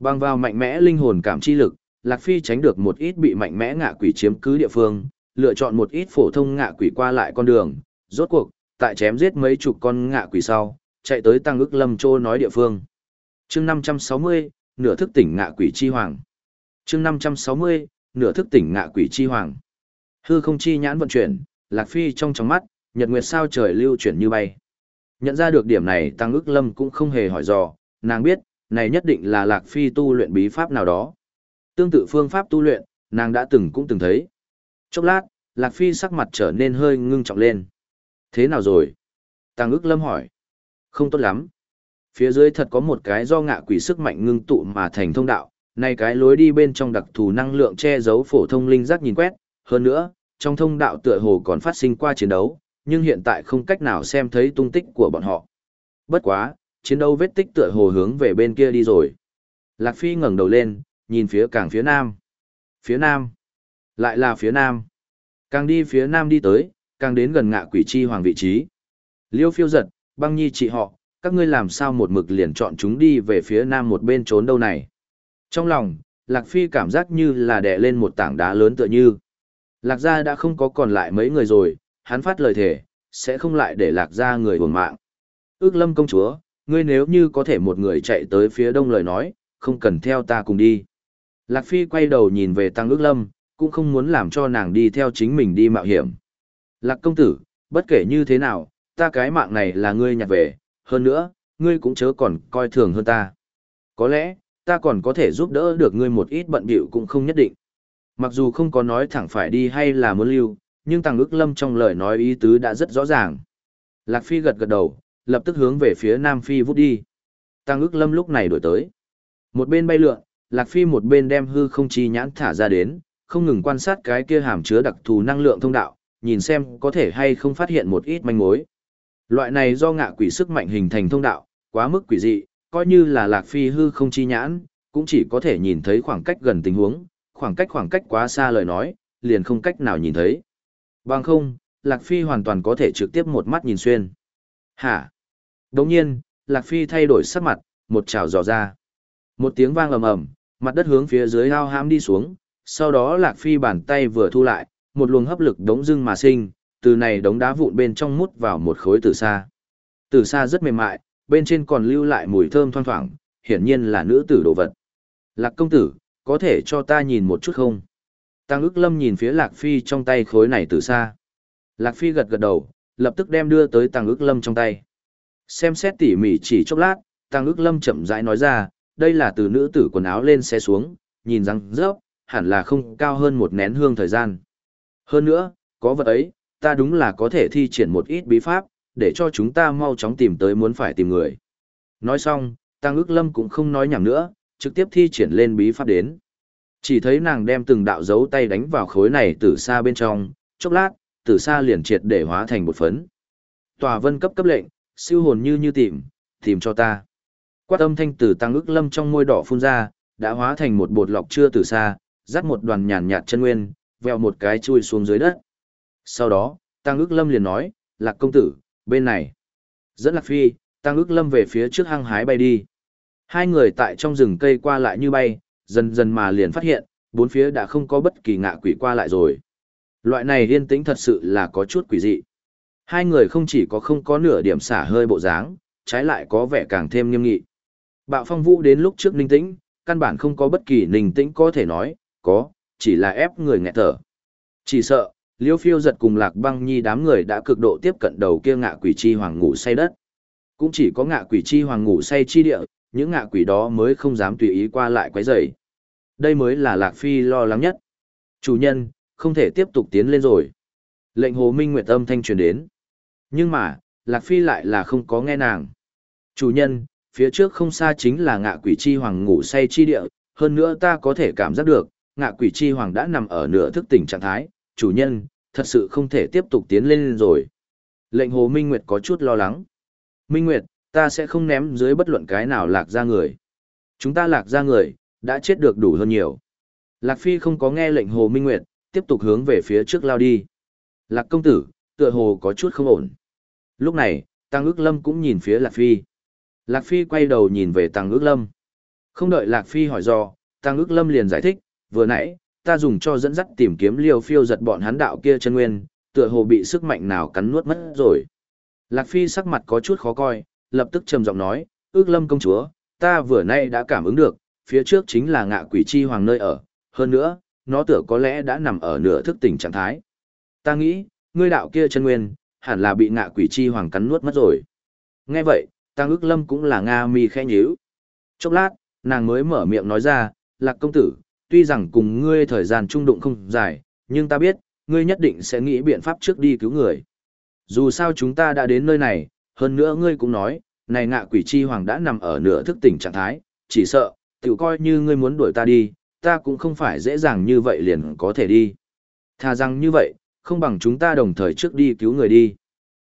Bằng vào mạnh mẽ linh hồn cảm chi lực, Lạc Phi tránh được một ít bị mạnh mẽ ngạ quỷ chiếm cứ địa phương, lựa chọn một ít phổ thông ngạ quỷ qua lại con đường, rốt cuộc, tại chém giết mấy chục con ngạ quỷ sau, chạy tới tăng ức lâm trô nói địa phương. chương 560, nửa thức tỉnh ngạ quỷ chi hoàng. chương 560, nửa thức tỉnh ngạ quỷ chi hoàng. Hư không chi nhãn vận chuyển, lạc phi trong trong mắt, nhật nguyệt sao trời lưu chuyển như bay. Nhận ra được điểm này tăng ức lâm cũng không hề hỏi dò, nàng biết, này nhất định là lạc phi tu luyện bí pháp nào đó. Tương tự phương pháp tu luyện, nàng đã từng cũng từng thấy. Chốc lát, Lạc Phi sắc mặt trở nên hơi ngưng trọng lên. Thế nào rồi? Tàng ức lâm hỏi. Không tốt lắm. Phía dưới thật có một cái do ngạ quỷ sức mạnh ngưng tụ mà thành thông đạo, này cái lối đi bên trong đặc thù năng lượng che giấu phổ thông linh giác nhìn quét, hơn nữa, trong thông đạo tựa hồ còn phát sinh qua chiến đấu, nhưng hiện tại không cách nào xem thấy tung tích của bọn họ. Bất quá, chiến đấu vết tích tựa hồ hướng về bên kia đi rồi. Lạc Phi ngẩng đầu lên, nhìn phía càng phía nam. Phía nam. Lại là phía nam. Càng đi phía nam đi tới, càng đến gần ngạ quỷ chi hoàng vị trí. Liêu phiêu giật, băng nhi chị họ, các ngươi làm sao một mực liền chọn chúng đi về phía nam một bên trốn đâu này. Trong lòng, Lạc Phi cảm giác như là đè lên một tảng đá lớn tựa như. Lạc gia đã không có còn lại mấy người rồi, hắn phát lời thề, sẽ không lại để lạc gia người hưởng mạng. Ước lâm công chúa, ngươi nếu như có thể một người chạy tới phía đông lời nói, không cần theo ta cùng đi. Lạc Phi quay đầu nhìn về Tăng ước lâm, cũng không muốn làm cho nàng đi theo chính mình đi mạo hiểm. Lạc công tử, bất kể như thế nào, ta cái mạng này là ngươi nhặt về, hơn nữa, ngươi cũng chớ còn coi thường hơn ta. Có lẽ, ta còn có thể giúp đỡ được ngươi một ít bận bịu cũng không nhất định. Mặc dù không có nói thẳng phải đi hay là muốn lưu, nhưng Tăng ước lâm trong lời nói ý tứ đã rất rõ ràng. Lạc Phi gật gật đầu, lập tức hướng về phía Nam Phi vút đi. Tăng ước lâm lúc này đổi tới. Một bên bay lượn, Lạc Phi một bên đem hư không chi nhãn thả ra đến, không ngừng quan sát cái kia hàm chứa đặc thù năng lượng thông đạo, nhìn xem có thể hay không phát hiện một ít manh mối. Loại này do ngạ quỷ sức mạnh hình thành thông đạo, quá mức quỷ dị, coi như là Lạc Phi hư không chi nhãn, cũng chỉ có thể nhìn thấy khoảng cách gần tình huống, khoảng cách khoảng cách quá xa lời nói, liền không cách nào nhìn thấy. Bằng không, Lạc Phi hoàn toàn có thể trực tiếp một mắt nhìn xuyên. Hả? Đồng nhiên, Lạc Phi thay đổi sắc mặt, một trào dò ra. Một tiếng vang ầm ầm, mặt đất hướng phía dưới ao ham đi xuống, sau đó Lạc Phi bàn tay vừa thu lại, một luồng hấp lực đống dưng mà sinh, từ này đống đá vụn bên trong mút vào một khối tử sa. Tử sa rất mềm mại, bên trên còn lưu lại mùi thơm thoang thoảng, hiển nhiên là nữ tử đồ vật. Lạc công tử, có thể cho ta nhìn một chút không? Tăng ức lâm nhìn phía Lạc Phi trong tay khối này từ xa. Lạc Phi gật gật đầu, lập tức đem đưa tới Tăng ức lâm trong tay. Xem xét tỉ mỉ chỉ chốc lát, Tăng ức lâm chậm rãi nói ra, đây là từ nữ tử quần áo lên xe xuống, nhìn răng rớp, hẳn là không cao hơn một nén hương thời gian. Hơn nữa, có vật ấy, ta đúng là có thể thi triển một ít bí pháp, để cho chúng ta mau chóng tìm tới muốn phải tìm người. Nói xong, Tăng ước lâm cũng không nói nhảm nữa, trực tiếp thi triển lên bí pháp đến. Chỉ thấy nàng đem từng đạo dấu tay đánh vào khối này từ xa bên trong, chốc lát, từ xa liền triệt để hóa thành một phấn. Tòa vân cấp cấp lệnh, siêu hồn như như tìm, tìm cho ta. Quát âm thanh từ tăng ức lâm trong môi đỏ phun ra, đã hóa thành một bột lọc chưa từ xa, dắt một đoàn nhàn nhạt chân nguyên, veo một cái chui xuống dưới đất. Sau đó, tăng ước lâm liền nói, lạc công tử, bên này. Dẫn lạc phi, tăng ước lâm về phía trước hang hái bay đi. Hai người tại trong rừng cây qua lại như bay, dần dần mà liền phát hiện, bốn phía đã không có bất kỳ ngạ quỷ qua lại rồi. Loại này yên tĩnh thật sự là có chút quỷ dị. Hai người không chỉ có không có nửa điểm xả hơi bộ dáng, trái lại có vẻ càng thêm nghiêm nghị. Bạo phong vũ đến lúc trước ninh tĩnh, căn bản không có bất kỳ ninh tĩnh có thể nói, có, chỉ là ép người nghẹt thở. Chỉ sợ, liêu phiêu giật cùng lạc băng nhi đám người đã cực độ tiếp cận đầu kia ngạ quỷ chi hoàng ngủ say đất. Cũng chỉ có ngạ quỷ chi hoàng ngủ say chi địa, những ngạ quỷ đó mới không dám tùy ý qua lại quấy rầy. Đây mới là Lạc Phi lo lắng nhất. Chủ nhân, không thể tiếp tục tiến lên rồi. Lệnh Hồ Minh Nguyệt âm thanh truyền đến. Nhưng mà, Lạc Phi lại là không có nghe nàng. Chủ nhân, phía trước không xa chính là ngạ quỷ chi hoàng ngủ say chi địa, hơn nữa ta có thể cảm giác được, ngạ quỷ chi hoàng đã nằm ở nửa thức tỉnh trạng thái, chủ nhân, thật sự không thể tiếp tục tiến lên rồi. Lệnh Hồ Minh Nguyệt có chút lo lắng. Minh Nguyệt, ta sẽ không ném dưới bất luận cái nào lạc ra người. Chúng ta lạc ra người, đã chết được đủ hơn nhiều. Lạc Phi không có nghe lệnh Hồ Minh Nguyệt, tiếp tục hướng về phía trước lao đi. Lạc công tử, tựa hồ có chút không ổn. Lúc này, Tăng ước lâm cũng nhìn phía Lạc Phi. Lạc Phi quay đầu nhìn về Tăng ước lâm. Không đợi Lạc Phi hỏi do, Tăng ước lâm liền giải thích, vừa nãy, ta dùng cho dẫn dắt tìm kiếm liều phiêu giật bọn hắn đạo kia chân nguyên, tựa hồ bị sức mạnh nào cắn nuốt mất rồi. Lạc Phi sắc mặt có chút khó coi, lập tức trầm giọng nói, ước lâm công chúa, ta vừa nay đã cảm ứng được, phía trước chính là ngạ quỷ chi hoàng nơi ở, hơn nữa, nó tựa có lẽ đã nằm ở nửa thức tỉnh trạng thái. Ta nghĩ, ngươi đạo kia chân nguyên, hẳn là bị ngạ quỷ chi hoàng cắn nuốt mất rồi. Nghe vậy, Tăng ước lâm cũng là Nga mi khẽ nhíu. Chốc lát, nàng mới mở miệng nói ra, lạc công tử, tuy rằng cùng ngươi thời gian trung đụng không dài, nhưng ta biết, ngươi nhất định sẽ nghĩ biện pháp trước đi cứu người. Dù sao chúng ta đã đến nơi này, hơn nữa ngươi cũng nói, này ngạ quỷ chi hoàng đã nằm ở nửa thức tỉnh trạng thái, chỉ sợ, tiểu coi như ngươi muốn đuổi ta đi, ta cũng không phải dễ dàng như vậy liền có thể đi. Thà rằng như vậy, không bằng chúng ta đồng thời trước đi cứu người đi.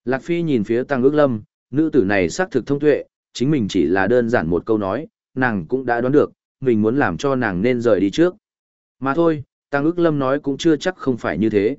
Lạc Phi nhìn phía Tăng ước lâm, nữ tử này xác thực thông tuệ, chính mình chỉ là đơn giản một câu nói, nàng cũng đã đoán được, mình muốn làm cho nàng nên rời đi trước. Mà thôi, Tăng ước lâm nói cũng chưa chắc không phải như thế.